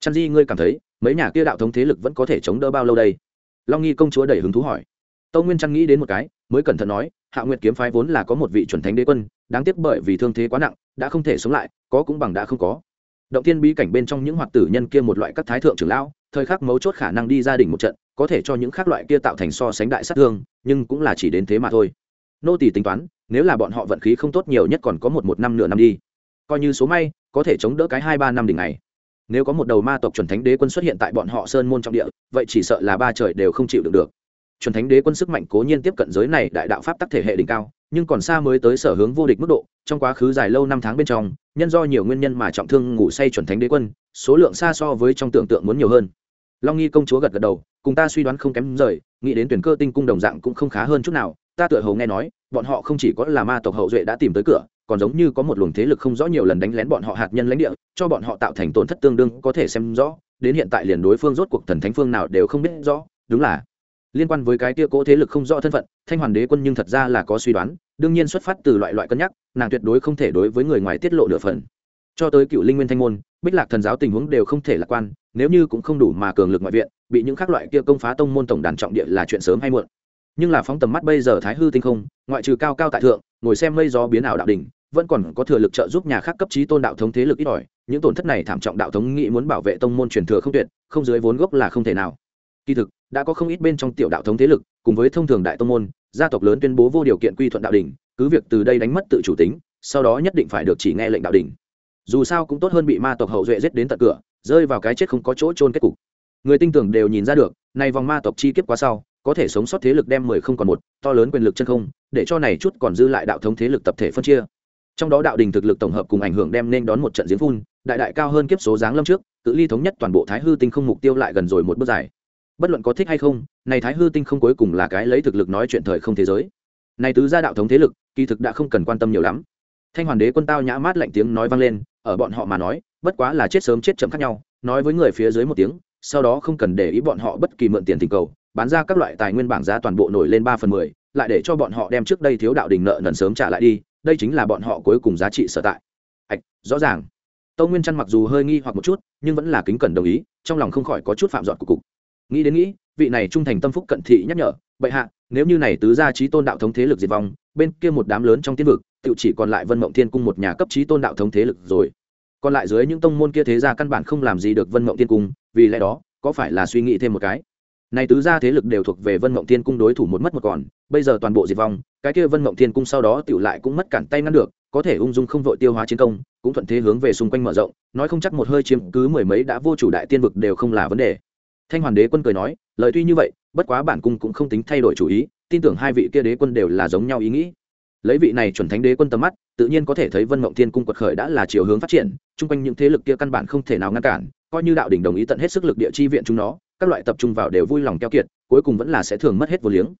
Chăn di, ngươi cảm thấy, mấy nhà kia đạo thống thế lực vẫn có thể chống đỡ bao lâu đây? Long nghi công chúa đẩy hứng thú hỏi. Tâu nguyên chăn nghĩ đến một cái, mới cẩn thận nói, hạ nguyệt kiếm phái vốn là có một vị chuẩn thánh đế quân, đáng tiếc bởi vì thương thế quá nặng, đã không thể sống lại, có cũng bằng đã không có. Động tiên bí cảnh bên trong những hoạt tử nhân kia một loại các thái thượng trưởng lão, thời khắc mấu chốt khả năng đi gia đình một trận, có thể cho những khác loại kia tạo thành so sánh đại sát thương, nhưng cũng là chỉ đến thế mà thôi nô tỷ tính toán, nếu là bọn họ vận khí không tốt nhiều nhất còn có một một năm nửa năm đi. Coi như số may, có thể chống đỡ cái hai ba năm đỉnh này. Nếu có một đầu ma tộc chuẩn thánh đế quân xuất hiện tại bọn họ sơn môn trong địa, vậy chỉ sợ là ba trời đều không chịu được được. Chuẩn thánh đế quân sức mạnh cố nhiên tiếp cận giới này đại đạo pháp tắc thể hệ đỉnh cao, nhưng còn xa mới tới sở hướng vô địch mức độ, trong quá khứ dài lâu năm tháng bên trong, nhân do nhiều nguyên nhân mà trọng thương ngủ say chuẩn thánh đế quân, số lượng xa so với trong tưởng tượng muốn nhiều hơn. Long nghi công chúa gật gật đầu, cùng ta suy đoán không kém rời, nghĩ đến tuyển cơ tinh cung đồng dạng cũng không khá hơn chút nào ta tựa hầu nghe nói, bọn họ không chỉ có là ma tộc hậu duệ đã tìm tới cửa, còn giống như có một luồng thế lực không rõ nhiều lần đánh lén bọn họ hạt nhân lãnh địa, cho bọn họ tạo thành tổn thất tương đương, có thể xem rõ, đến hiện tại liền đối phương rốt cuộc thần thánh phương nào đều không biết rõ, đúng là liên quan với cái kia cố thế lực không rõ thân phận, thanh hoàn đế quân nhưng thật ra là có suy đoán, đương nhiên xuất phát từ loại loại cân nhắc, nàng tuyệt đối không thể đối với người ngoài tiết lộ nửa phần. Cho tới cựu linh nguyên thanh môn, bích lạc thần giáo tình huống đều không thể lạc quan, nếu như cũng không đủ mà cường lực ngoại viện, bị những khác loại kia công phá tông môn tổng đàn trọng địa là chuyện sớm hay muộn nhưng là phóng tầm mắt bây giờ thái hư tinh không, ngoại trừ cao cao tại thượng, ngồi xem mây gió biến ảo đạo đỉnh, vẫn còn có thừa lực trợ giúp nhà khác cấp trí tôn đạo thống thế lực ít ỏi, những tổn thất này thảm trọng đạo thống nghĩ muốn bảo vệ tông môn truyền thừa không tuyệt, không dưới vốn gốc là không thể nào. Kỳ thực, đã có không ít bên trong tiểu đạo thống thế lực, cùng với thông thường đại tông môn, gia tộc lớn tuyên bố vô điều kiện quy thuận đạo đỉnh, cứ việc từ đây đánh mất tự chủ tính, sau đó nhất định phải được chỉ nghe lệnh đạo đỉnh. Dù sao cũng tốt hơn bị ma tộc hậu duệ giết đến tận cửa, rơi vào cái chết không có chỗ trôn kết cục. Người tinh tưởng đều nhìn ra được này vòng ma tộc chi kiếp quá sau có thể sống sót thế lực đem mười không còn một, to lớn quyền lực chân không, để cho này chút còn dư lại đạo thống thế lực tập thể phân chia. Trong đó đạo đình thực lực tổng hợp cùng ảnh hưởng đem nên đón một trận diễn phun, đại đại cao hơn kiếp số giáng lâm trước tự ly thống nhất toàn bộ thái hư tinh không mục tiêu lại gần rồi một bước dài. Bất luận có thích hay không, này thái hư tinh không cuối cùng là cái lấy thực lực nói chuyện thời không thế giới. Này tứ gia đạo thống thế lực, kỳ thực đã không cần quan tâm nhiều lắm. Thanh hoàn đế quân tao nhã mát lạnh tiếng nói vang lên, ở bọn họ mà nói, bất quá là chết sớm chết chậm khác nhau, nói với người phía dưới một tiếng, sau đó không cần để ý bọn họ bất kỳ mượn tiền tình cầu bán ra các loại tài nguyên bảng giá toàn bộ nổi lên ba phần mười, lại để cho bọn họ đem trước đây thiếu đạo đình nợ nần sớm trả lại đi, đây chính là bọn họ cuối cùng giá trị sở tại. Ạch, rõ ràng. Tâu nguyên trăn mặc dù hơi nghi hoặc một chút, nhưng vẫn là kính cẩn đồng ý, trong lòng không khỏi có chút phạm dọn của cục. Nghĩ đến nghĩ, vị này trung thành tâm phúc cận thị nhắc nhở, bệ hạ, nếu như này tứ gia trí tôn đạo thống thế lực diệt vong, bên kia một đám lớn trong tiên vực tự chỉ còn lại vân mộng thiên cung một nhà cấp trí tôn đạo thống thế lực rồi. Còn lại dưới những tông môn kia thế gia căn bản không làm gì được vân mộng thiên cung, vì lẽ đó, có phải là suy nghĩ thêm một cái? Này tứ gia thế lực đều thuộc về vân mộng thiên cung đối thủ một mất một còn, bây giờ toàn bộ diệt vong, cái kia vân mộng thiên cung sau đó tựu lại cũng mất cản tay ngăn được, có thể ung dung không vội tiêu hóa chiến công, cũng thuận thế hướng về xung quanh mở rộng, nói không chắc một hơi chiếm cứ mười mấy đã vô chủ đại tiên vực đều không là vấn đề. Thanh hoàn đế quân cười nói, lời tuy như vậy, bất quá bản cung cũng không tính thay đổi chủ ý, tin tưởng hai vị kia đế quân đều là giống nhau ý nghĩ. Lấy vị này chuẩn thánh đế quân tầm mắt, tự nhiên có thể thấy vân mộng thiên cung quật khởi đã là chiều hướng phát triển, chung quanh những thế lực kia căn bản không thể nào ngăn cản, coi như đạo đỉnh đồng ý tận hết sức lực địa chi viện chúng nó các loại tập trung vào đều vui lòng keo kiệt, cuối cùng vẫn là sẽ thường mất hết vô liếng.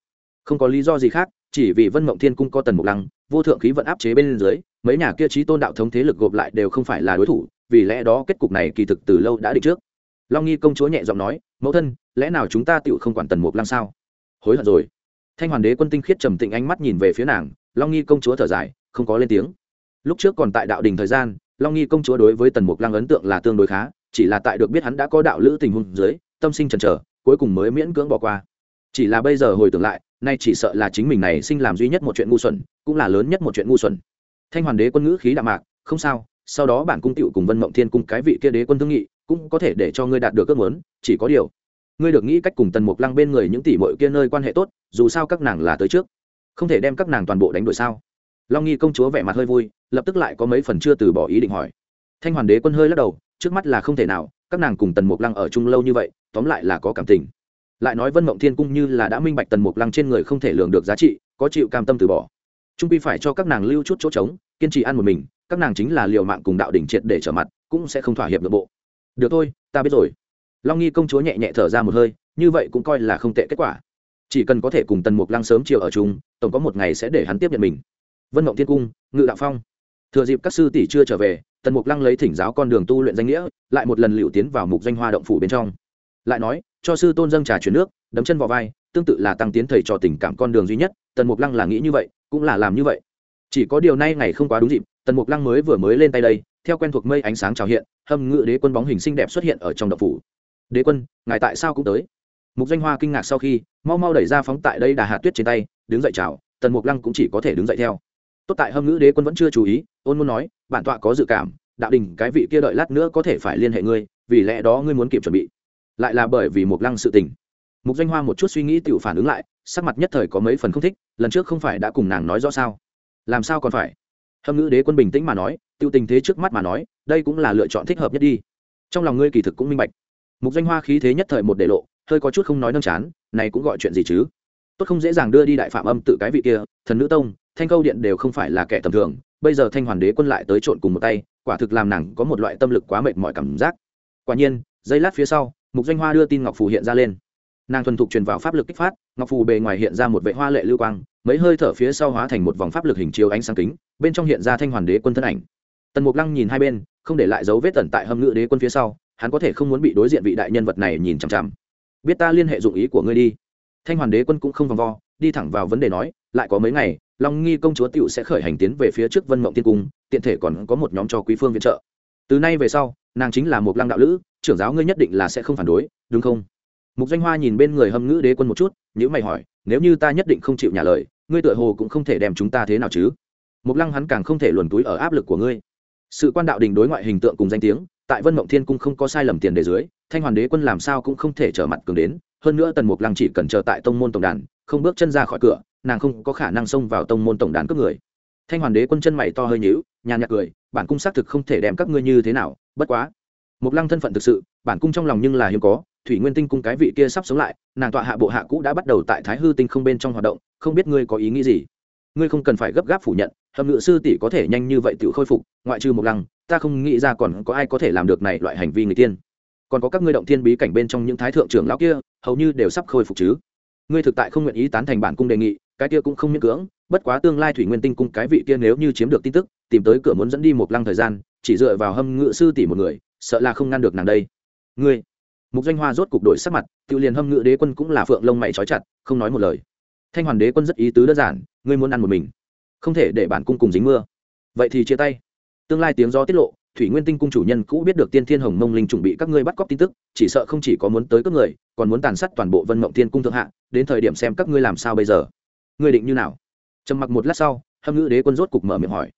Không có lý do gì khác, chỉ vì vân mộng thiên cung có tần mục lăng, vô thượng khí vận áp chế bên dưới, mấy nhà kia trí tôn đạo thống thế lực gộp lại đều không phải là đối thủ, vì lẽ đó kết cục này kỳ thực từ lâu đã định trước. Long nghi công chúa nhẹ giọng nói, mẫu thân, lẽ nào chúng ta tựu không quản tần mục lăng sao? Hối hận rồi. Thanh hoàn đế quân tinh khiết trầm tĩnh ánh mắt nhìn về phía nàng, long nghi công chúa thở dài, không có lên tiếng. Lúc trước còn tại đạo đình thời gian, long nghi công chúa đối với tần mục lăng ấn tượng là tương đối khá, chỉ là tại được biết hắn đã có đạo lữ tình huống dưới tâm sinh chần chờ, cuối cùng mới miễn cưỡng bỏ qua. Chỉ là bây giờ hồi tưởng lại, nay chỉ sợ là chính mình này sinh làm duy nhất một chuyện ngu xuẩn, cũng là lớn nhất một chuyện ngu xuẩn. Thanh hoàn đế quân ngữ khí đạm mạc, không sao, sau đó bản cung tiệu cùng vân mộng thiên cung cái vị kia đế quân thương nghị, cũng có thể để cho ngươi đạt được ước muốn, chỉ có điều, ngươi được nghĩ cách cùng tần mục lăng bên người những tỷ mội kia nơi quan hệ tốt, dù sao các nàng là tới trước, không thể đem các nàng toàn bộ đánh đuổi sao? Long nghi công chúa vẻ mặt hơi vui, lập tức lại có mấy phần chưa từ bỏ ý định hỏi. Thanh hoàn đế quân hơi lắc đầu, trước mắt là không thể nào, các nàng cùng tần mục lăng ở chung lâu như vậy tóm lại là có cảm tình. Lại nói vân mộng thiên cung như là đã minh bạch tần mục lăng trên người không thể lường được giá trị, có chịu cam tâm từ bỏ. Trung pi phải cho các nàng lưu chút chỗ trống, kiên trì ăn một mình, các nàng chính là liều mạng cùng đạo đỉnh triệt để trở mặt, cũng sẽ không thỏa hiệp được bộ. Được thôi, ta biết rồi. Long nghi công chúa nhẹ nhẹ thở ra một hơi, như vậy cũng coi là không tệ kết quả. Chỉ cần có thể cùng tần mục lăng sớm chiều ở chung, tổng có một ngày sẽ để hắn tiếp nhận mình. Vân mộng thiên cung, ngự đạo phong. Thừa dịp các sư tỷ chưa trở về, tần mục lăng lấy thỉnh giáo con đường tu luyện danh nghĩa, lại một lần liệu tiến vào mục danh hoa động phủ bên trong lại nói, cho sư tôn dâng trà chuyển nước, đấm chân vào vai, tương tự là tăng tiến thầy trò tình cảm con đường duy nhất, tần mục lăng là nghĩ như vậy, cũng là làm như vậy. Chỉ có điều nay ngày không quá đúng dịp, tần mục lăng mới vừa mới lên tay đây, theo quen thuộc mây ánh sáng trào hiện, hâm ngự đế quân bóng hình xinh đẹp xuất hiện ở trong đập phủ. Đế quân, ngài tại sao cũng tới? Mục danh hoa kinh ngạc sau khi, mau mau đẩy ra phóng tại đây đà hạt tuyết trên tay, đứng dậy chào, tần mục lăng cũng chỉ có thể đứng dậy theo. Tốt tại hâm ngữ đế quân vẫn chưa chú ý, ôn muốn nói, bản tọa có dự cảm, đạo đình cái vị kia đợi lát nữa có thể phải liên hệ ngươi, vì lẽ đó ngươi muốn kịp chuẩn bị lại là bởi vì một lăng sự tình. Mục danh hoa một chút suy nghĩ tự phản ứng lại, sắc mặt nhất thời có mấy phần không thích, lần trước không phải đã cùng nàng nói rõ sao? Làm sao còn phải? Hâm ngữ đế quân bình tĩnh mà nói, tiêu tình thế trước mắt mà nói, đây cũng là lựa chọn thích hợp nhất đi. Trong lòng ngươi kỳ thực cũng minh bạch. Mục danh hoa khí thế nhất thời một để lộ, hơi có chút không nói nâng chán, này cũng gọi chuyện gì chứ? Tốt không dễ dàng đưa đi đại phạm âm tự cái vị kia, thần nữ tông, thanh câu điện đều không phải là kẻ tầm thường, bây giờ thanh hoàn đế quân lại tới trộn cùng một tay, quả thực làm nàng có một loại tâm lực quá mệt mỏi cảm giác. Quả nhiên, giây lát phía sau mục danh hoa đưa tin ngọc phù hiện ra lên nàng thuần thục truyền vào pháp lực kích phát ngọc phù bề ngoài hiện ra một vệ hoa lệ lưu quang mấy hơi thở phía sau hóa thành một vòng pháp lực hình chiếu ánh sáng kính bên trong hiện ra thanh hoàn đế quân thân ảnh tần mục lăng nhìn hai bên không để lại dấu vết tẩn tại hâm ngự đế quân phía sau hắn có thể không muốn bị đối diện vị đại nhân vật này nhìn chằm chằm biết ta liên hệ dụng ý của ngươi đi thanh hoàn đế quân cũng không vòng vo đi thẳng vào vấn đề nói lại có mấy ngày long nghi công chúa tựu sẽ khởi hành tiến về phía trước vân mộng tiên cung tiện thể còn có một nhóm cho quý phương viện trợ từ nay về sau nàng chính là một lăng đạo lữ, trưởng giáo ngươi nhất định là sẽ không phản đối, đúng không? Mục danh hoa nhìn bên người hâm ngữ đế quân một chút nhữ mày hỏi, nếu như ta nhất định không chịu nhà lời, ngươi tựa hồ cũng không thể đem chúng ta thế nào chứ? Mục lăng hắn càng không thể luồn túi ở áp lực của ngươi. Sự quan đạo đình đối ngoại hình tượng cùng danh tiếng, tại vân mộng thiên cung không có sai lầm tiền đề dưới, thanh hoàn đế quân làm sao cũng không thể trở mặt cường đến, hơn nữa tần mục lăng chỉ cần chờ tại tông môn tổng đàn, không bước chân ra khỏi cửa, nàng không có khả năng xông vào tông môn tổng đàn cướp người. Thanh hoàn đế quân chân mày to hơi nhíu, nhàn nhạt cười, bản cung xác thực không thể đem các ngươi như thế nào bất quá, mục lăng thân phận thực sự, bản cung trong lòng nhưng là hiếm có, thủy nguyên tinh cung cái vị kia sắp sống lại, nàng tọa hạ bộ hạ cũ đã bắt đầu tại thái hư tinh không bên trong hoạt động, không biết ngươi có ý nghĩ gì? Ngươi không cần phải gấp gáp phủ nhận hầm ngự sư tỷ có thể nhanh như vậy tự khôi phục, ngoại trừ mục lăng, ta không nghĩ ra còn có ai có thể làm được này loại hành vi người tiên. Còn có các ngươi động thiên bí cảnh bên trong những thái thượng trưởng lão kia, hầu như đều sắp khôi phục chứ. Ngươi thực tại không nguyện ý tán thành bản cung đề nghị, cái kia cũng không miễn cưỡng, bất quá tương lai thủy nguyên tinh cung cái vị kia nếu như chiếm được tin tức, tìm tới cửa muốn dẫn đi một lăng thời gian chỉ dựa vào hâm ngự sư tỷ một người, sợ là không ngăn được nàng đây. Ngươi, mục danh hoa rốt cục đổi sắc mặt tự liền hâm ngự đế quân cũng là phượng lông mày trói chặt, không nói một lời. Thanh hoàn đế quân rất ý tứ đơn giản, ngươi muốn ăn một mình, không thể để bản cung cùng dính mưa. Vậy thì chia tay. Tương lai tiếng gió tiết lộ, thủy nguyên tinh cung chủ nhân cũ biết được tiên thiên hồng mông linh chuẩn bị các ngươi bắt cóc tin tức, chỉ sợ không chỉ có muốn tới các người, còn muốn tàn sát toàn bộ vân mộng thiên cung thượng hạ, đến thời điểm xem các ngươi làm sao bây giờ. Ngươi định như nào? Trầm mặc một lát sau, hâm ngữ đế quân rốt cục mở miệng hỏi.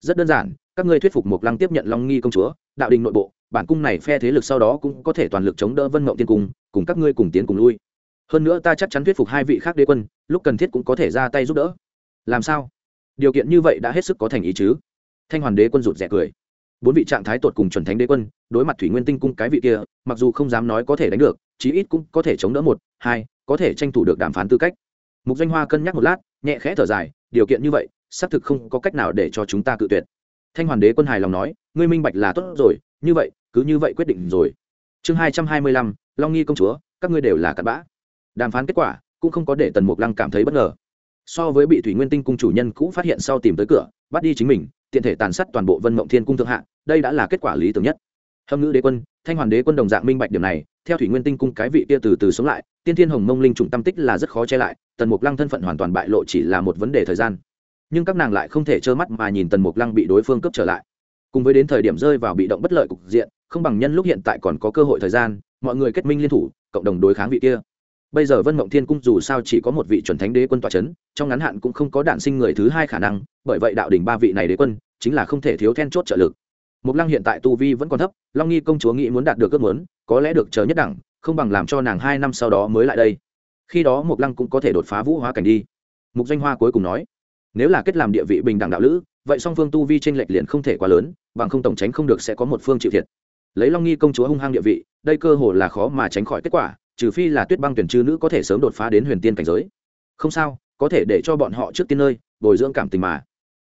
Rất đơn giản các ngươi thuyết phục Mộc lăng tiếp nhận long nghi công chúa, đạo đình nội bộ, bản cung này phe thế lực sau đó cũng có thể toàn lực chống đỡ vân mộng tiên cung, cùng các ngươi cùng tiến cùng lui. Hơn nữa ta chắc chắn thuyết phục hai vị khác đế quân, lúc cần thiết cũng có thể ra tay giúp đỡ. Làm sao? Điều kiện như vậy đã hết sức có thành ý chứ? Thanh hoàn đế quân rụt rẻ cười. Bốn vị trạng thái tột cùng chuẩn thánh đế quân, đối mặt thủy nguyên tinh cung cái vị kia, mặc dù không dám nói có thể đánh được, chí ít cũng có thể chống đỡ một, hai, có thể tranh thủ được đàm phán tư cách. Mục danh hoa cân nhắc một lát, nhẹ khẽ thở dài, điều kiện như vậy, xác thực không có cách nào để cho chúng ta cự tuyệt thanh hoàn đế quân hài lòng nói, ngươi minh bạch là tốt rồi, như vậy, cứ như vậy quyết định rồi. Chương hai trăm hai mươi lăm, long nghi công chúa, các ngươi đều là cặn bã. Đàm phán kết quả, cũng không có để tần mục lăng cảm thấy bất ngờ. So với bị thủy nguyên tinh cung chủ nhân cũ phát hiện sau tìm tới cửa, bắt đi chính mình, tiện thể tàn sát toàn bộ vân mộng thiên cung thượng hạ, đây đã là kết quả lý tưởng nhất. Hâm ngữ đế quân, thanh hoàn đế quân đồng dạng minh bạch điểm này, theo thủy nguyên tinh cung cái vị kia từ từ sống lại, tiên thiên hồng mông linh trùng tâm tích là rất khó che lại, tần mục lăng thân phận hoàn toàn bại lộ chỉ là một vấn đề thời gian nhưng các nàng lại không thể trơ mắt mà nhìn tần mục lăng bị đối phương cướp trở lại. Cùng với đến thời điểm rơi vào bị động bất lợi cục diện, không bằng nhân lúc hiện tại còn có cơ hội thời gian, mọi người kết minh liên thủ, cộng đồng đối kháng vị kia. Bây giờ vân mộng thiên cung dù sao chỉ có một vị chuẩn thánh đế quân tòa c h ấ n trong ngắn hạn cũng không có đạn sinh người thứ hai khả năng, bởi vậy đạo đỉnh ba vị này đế quân, chính là không thể thiếu then chốt trợ lực. Mục lăng hiện tại tu vi vẫn còn thấp, long nghi công chúa nghĩ muốn đạt được ước muốn, có lẽ được chờ nhất đẳng, không bằng làm cho nàng hai năm sau đó mới lại đây. Khi đó mục lăng cũng có thể đột phá vũ hóa cảnh đi. Mục danh hoa cuối cùng nói nếu là kết làm địa vị bình đẳng đạo lữ, vậy song phương tu vi t r ê n lệch liền không thể quá lớn, bằng không tổng tránh không được sẽ có một phương chịu thiệt. Lấy long nghi công chúa hung hăng địa vị, đây cơ hồ là khó mà tránh khỏi kết quả, trừ phi là tuyết băng tuyển chư nữ có thể sớm đột phá đến huyền tiên cảnh giới. Không sao, có thể để cho bọn họ trước tiên nơi, bồi dưỡng cảm tình mà.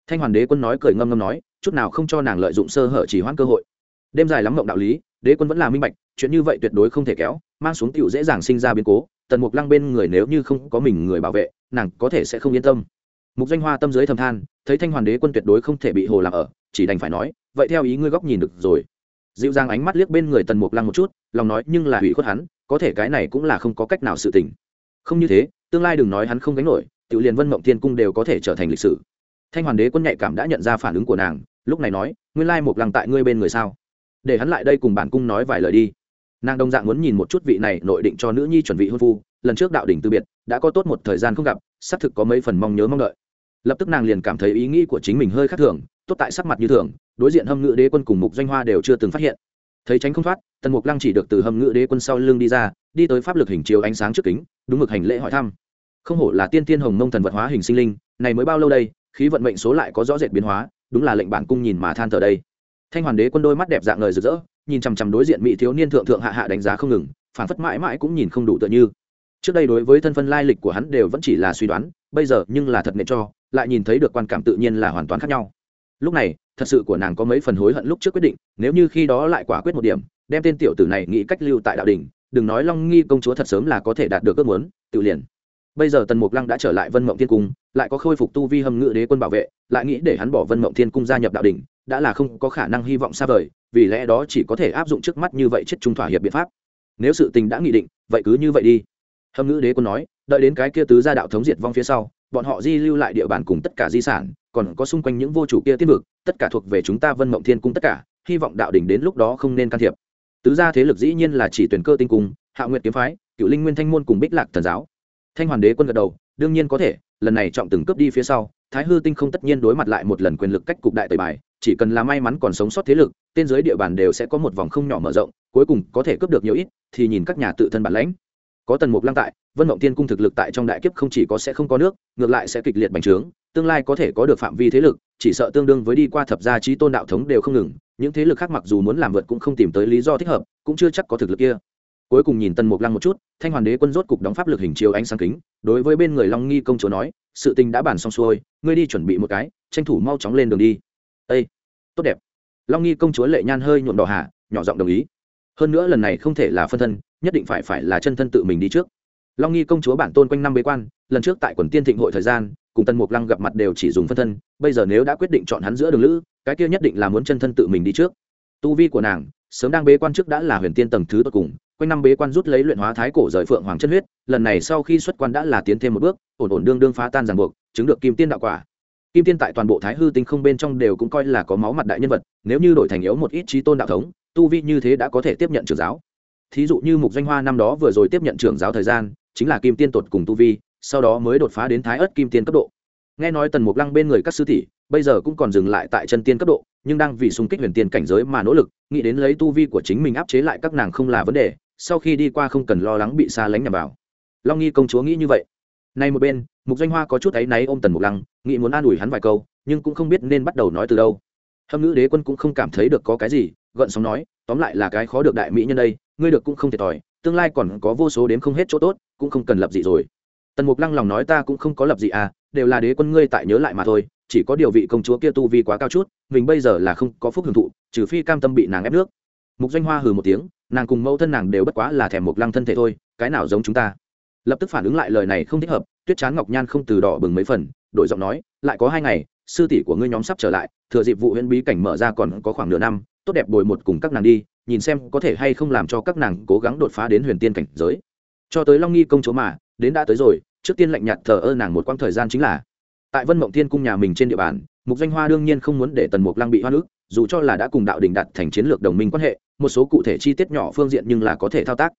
Thanh hoàn đế quân nói cười ngâm ngâm nói, chút nào không cho nàng lợi dụng sơ hở chỉ hoãn cơ hội. Đêm dài lắm mộng đạo lý, đế quân vẫn là minh bạch, chuyện như vậy tuyệt đối không thể kéo, mang xuống tựu dễ dàng sinh ra biến cố, tần mục lăng bên người nếu như không có mình người bảo vệ, nàng có thể sẽ không yên tâm mục danh hoa tâm giới thầm than, thấy thanh hoàn đế quân tuyệt đối không thể bị hồ làm ở, chỉ đành phải nói, vậy theo ý ngươi góc nhìn được rồi. Dịu dàng ánh mắt liếc bên người tần mục lăng một chút, lòng nói, nhưng là hủy khuất hắn, có thể cái này cũng là không có cách nào sự tình. Không như thế, tương lai đừng nói hắn không gánh nổi tự liền vân mộng thiên cung đều có thể trở thành lịch sử. Thanh hoàn đế quân nhạy cảm đã nhận ra phản ứng của nàng, lúc này nói, nguyên lai Mục lăng tại ngươi bên người sao? Để hắn lại đây cùng bản cung nói vài lời đi. Nàng đồng dạng muốn nhìn một chút vị này nội định cho nữ nhi chuẩn bị hôn phu, lần trước đạo đỉnh từ biệt, đã có tốt một thời gian không gặp, xác thực có mấy phần mong nhớ mong đợi lập tức nàng liền cảm thấy ý nghĩ của chính mình hơi khác thường, tốt tại sắc mặt như thường, đối diện hâm ngự đế quân cùng mục doanh hoa đều chưa từng phát hiện. Thấy tránh không thoát, tần mục lăng chỉ được từ hâm ngự đế quân sau lưng đi ra, đi tới pháp lực hình chiếu ánh sáng trước kính, đúng mực hành lễ hỏi thăm. Không hổ là tiên tiên hồng mông thần vật hóa hình sinh linh, này mới bao lâu đây, khí vận mệnh số lại có rõ rệt biến hóa, đúng là lệnh bản cung nhìn mà than thở đây. Thanh hoàn đế quân đôi mắt đẹp dạng lời rực rỡ, nhìn chằm chằm đối diện mỹ thiếu niên thượng thượng hạ hạ đánh giá không ngừng, phản phất mãi mãi cũng nhìn không đủ tựa như. Trước đây đối với thân phân lai lịch của hắn đều vẫn chỉ là suy đoán, bây giờ nhưng là thật nghệ cho lại nhìn thấy được quan cảm tự nhiên là hoàn toàn khác nhau. Lúc này, thật sự của nàng có mấy phần hối hận lúc trước quyết định, nếu như khi đó lại quả quyết một điểm, đem tên tiểu tử này nghĩ cách lưu tại đạo đình đừng nói long nghi công chúa thật sớm là có thể đạt được ước muốn, tự liền. Bây giờ tần mục lăng đã trở lại vân mộng thiên cung, lại có khôi phục tu vi hâm ngự đế quân bảo vệ, lại nghĩ để hắn bỏ vân mộng thiên cung gia nhập đạo đình đã là không có khả năng hy vọng xa vời, vì lẽ đó chỉ có thể áp dụng trước mắt như vậy chết trung thỏa hiệp biện pháp. Nếu sự tình đã nghị định, vậy cứ như vậy đi. Hâm ngự đế quân nói đợi đến cái kia tứ gia đạo thống diệt vong phía sau, bọn họ di lưu lại địa bàn cùng tất cả di sản, còn có xung quanh những vô chủ kia tiết vực, tất cả thuộc về chúng ta vân mộng thiên cung tất cả, hy vọng đạo đỉnh đến lúc đó không nên can thiệp. Tứ gia thế lực dĩ nhiên là chỉ tuyển cơ tinh cung, hạ nguyệt kiếm phái, cựu linh nguyên thanh môn cùng bích lạc thần giáo. Thanh hoàn đế quân gật đầu, đương nhiên có thể, lần này trọng từng cướp đi phía sau, thái hư tinh không tất nhiên đối mặt lại một lần quyền lực cách cục đại tời bài, chỉ cần là may mắn còn sống sót thế lực, tên giới địa bàn đều sẽ có một vòng không nhỏ mở rộng, cuối cùng có thể cướp được nhiều ít, thì nhìn các nhà tự thân bản lãnh có tần mục lăng tại, vân mộng tiên cung thực lực tại trong đại kiếp không chỉ có sẽ không có nước, ngược lại sẽ kịch liệt bành trướng, tương lai có thể có được phạm vi thế lực, chỉ sợ tương đương với đi qua thập gia trí tôn đạo thống đều không ngừng, những thế lực khác mặc dù muốn làm vượt cũng không tìm tới lý do thích hợp, cũng chưa chắc có thực lực kia. Cuối cùng nhìn tần mục lăng một chút, thanh hoàn đế quân rốt cục đóng pháp lực hình chiếu ánh sáng kính, đối với bên người long nghi công chúa nói, sự tình đã bàn xong xuôi, ngươi đi chuẩn bị một cái, tranh thủ mau chóng lên đường đi. Ây tốt đẹp. Long nghi công chúa lệ nhan hơi nhuộm đỏ hạ, nhỏ giọng đồng ý. Hơn nữa lần này không thể là phân thân nhất định phải phải là chân thân tự mình đi trước. Long nghi công chúa bản tôn quanh năm bế quan, lần trước tại quần tiên thịnh hội thời gian, cùng tần mục lăng gặp mặt đều chỉ dùng phân thân, bây giờ nếu đã quyết định chọn hắn giữa đường lữ, cái kia nhất định là muốn chân thân tự mình đi trước. Tu vi của nàng, sớm đang bế quan trước đã là huyền tiên tầng thứ tột cùng, quanh năm bế quan rút lấy luyện hóa thái cổ rời phượng hoàng chân huyết, lần này sau khi xuất quan đã là tiến thêm một bước, ổn ổn đương đương phá tan ràng buộc, chứng được kim tiên đạo quả. Kim tiên tại toàn bộ thái hư tinh không bên trong đều cũng coi là có máu mặt đại nhân vật, nếu như đổi thành yếu một ít trí tôn đạo thống, tu vi như thế đã có thể tiếp nhận trưởng giáo thí dụ như mục danh hoa năm đó vừa rồi tiếp nhận trưởng giáo thời gian, chính là kim tiên tột cùng tu vi, sau đó mới đột phá đến thái ớt kim tiên cấp độ. Nghe nói tần mục lăng bên người các sư tỷ, bây giờ cũng còn dừng lại tại chân tiên cấp độ, nhưng đang vì xung kích huyền tiên cảnh giới mà nỗ lực, nghĩ đến lấy tu vi của chính mình áp chế lại các nàng không là vấn đề, sau khi đi qua không cần lo lắng bị xa lánh nhằm vào. Long nghi công chúa nghĩ như vậy. Nay một bên, mục danh hoa có chút áy náy ôm tần mục lăng, nghĩ muốn an ủi hắn vài câu, nhưng cũng không biết nên bắt đầu nói từ đâu. Hâm nữ đế quân cũng không cảm thấy được có cái gì, gợn sóng nói, tóm lại là cái khó được đại mỹ nhân đây ngươi được cũng không thiệt thòi, tương lai còn có vô số đến không hết chỗ tốt, cũng không cần lập gì rồi. Tần mục lăng lòng nói ta cũng không có lập gì à đều là đế quân ngươi tại nhớ lại mà thôi, chỉ có điều vị công chúa kia tu vi quá cao chút, mình bây giờ là không có phúc hưởng thụ, trừ phi cam tâm bị nàng ép nước. Mục danh hoa hừ một tiếng, nàng cùng mẫu thân nàng đều bất quá là thèm mục lăng thân thể thôi, cái nào giống chúng ta? Lập tức phản ứng lại lời này không thích hợp, tuyết chán ngọc nhan không từ đỏ bừng mấy phần đội giọng nói, lại có hai ngày, sư tỷ của ngươi nhóm sắp trở lại, thừa dịp vụ huyễn bí cảnh mở ra còn có khoảng nửa năm, tốt đẹp bồi một cùng các nàng đi nhìn xem có thể hay không làm cho các nàng cố gắng đột phá đến huyền tiên cảnh giới. Cho tới long nghi công chúa mà, đến đã tới rồi, trước tiên lạnh nhạt thờ ơ nàng một quãng thời gian chính là, tại vân mộng thiên cung nhà mình trên địa bàn, mục danh hoa đương nhiên không muốn để tần mục lăng bị hoa nước dù cho là đã cùng đạo đình đặt thành chiến lược đồng minh quan hệ, một số cụ thể chi tiết nhỏ phương diện nhưng là có thể thao tác.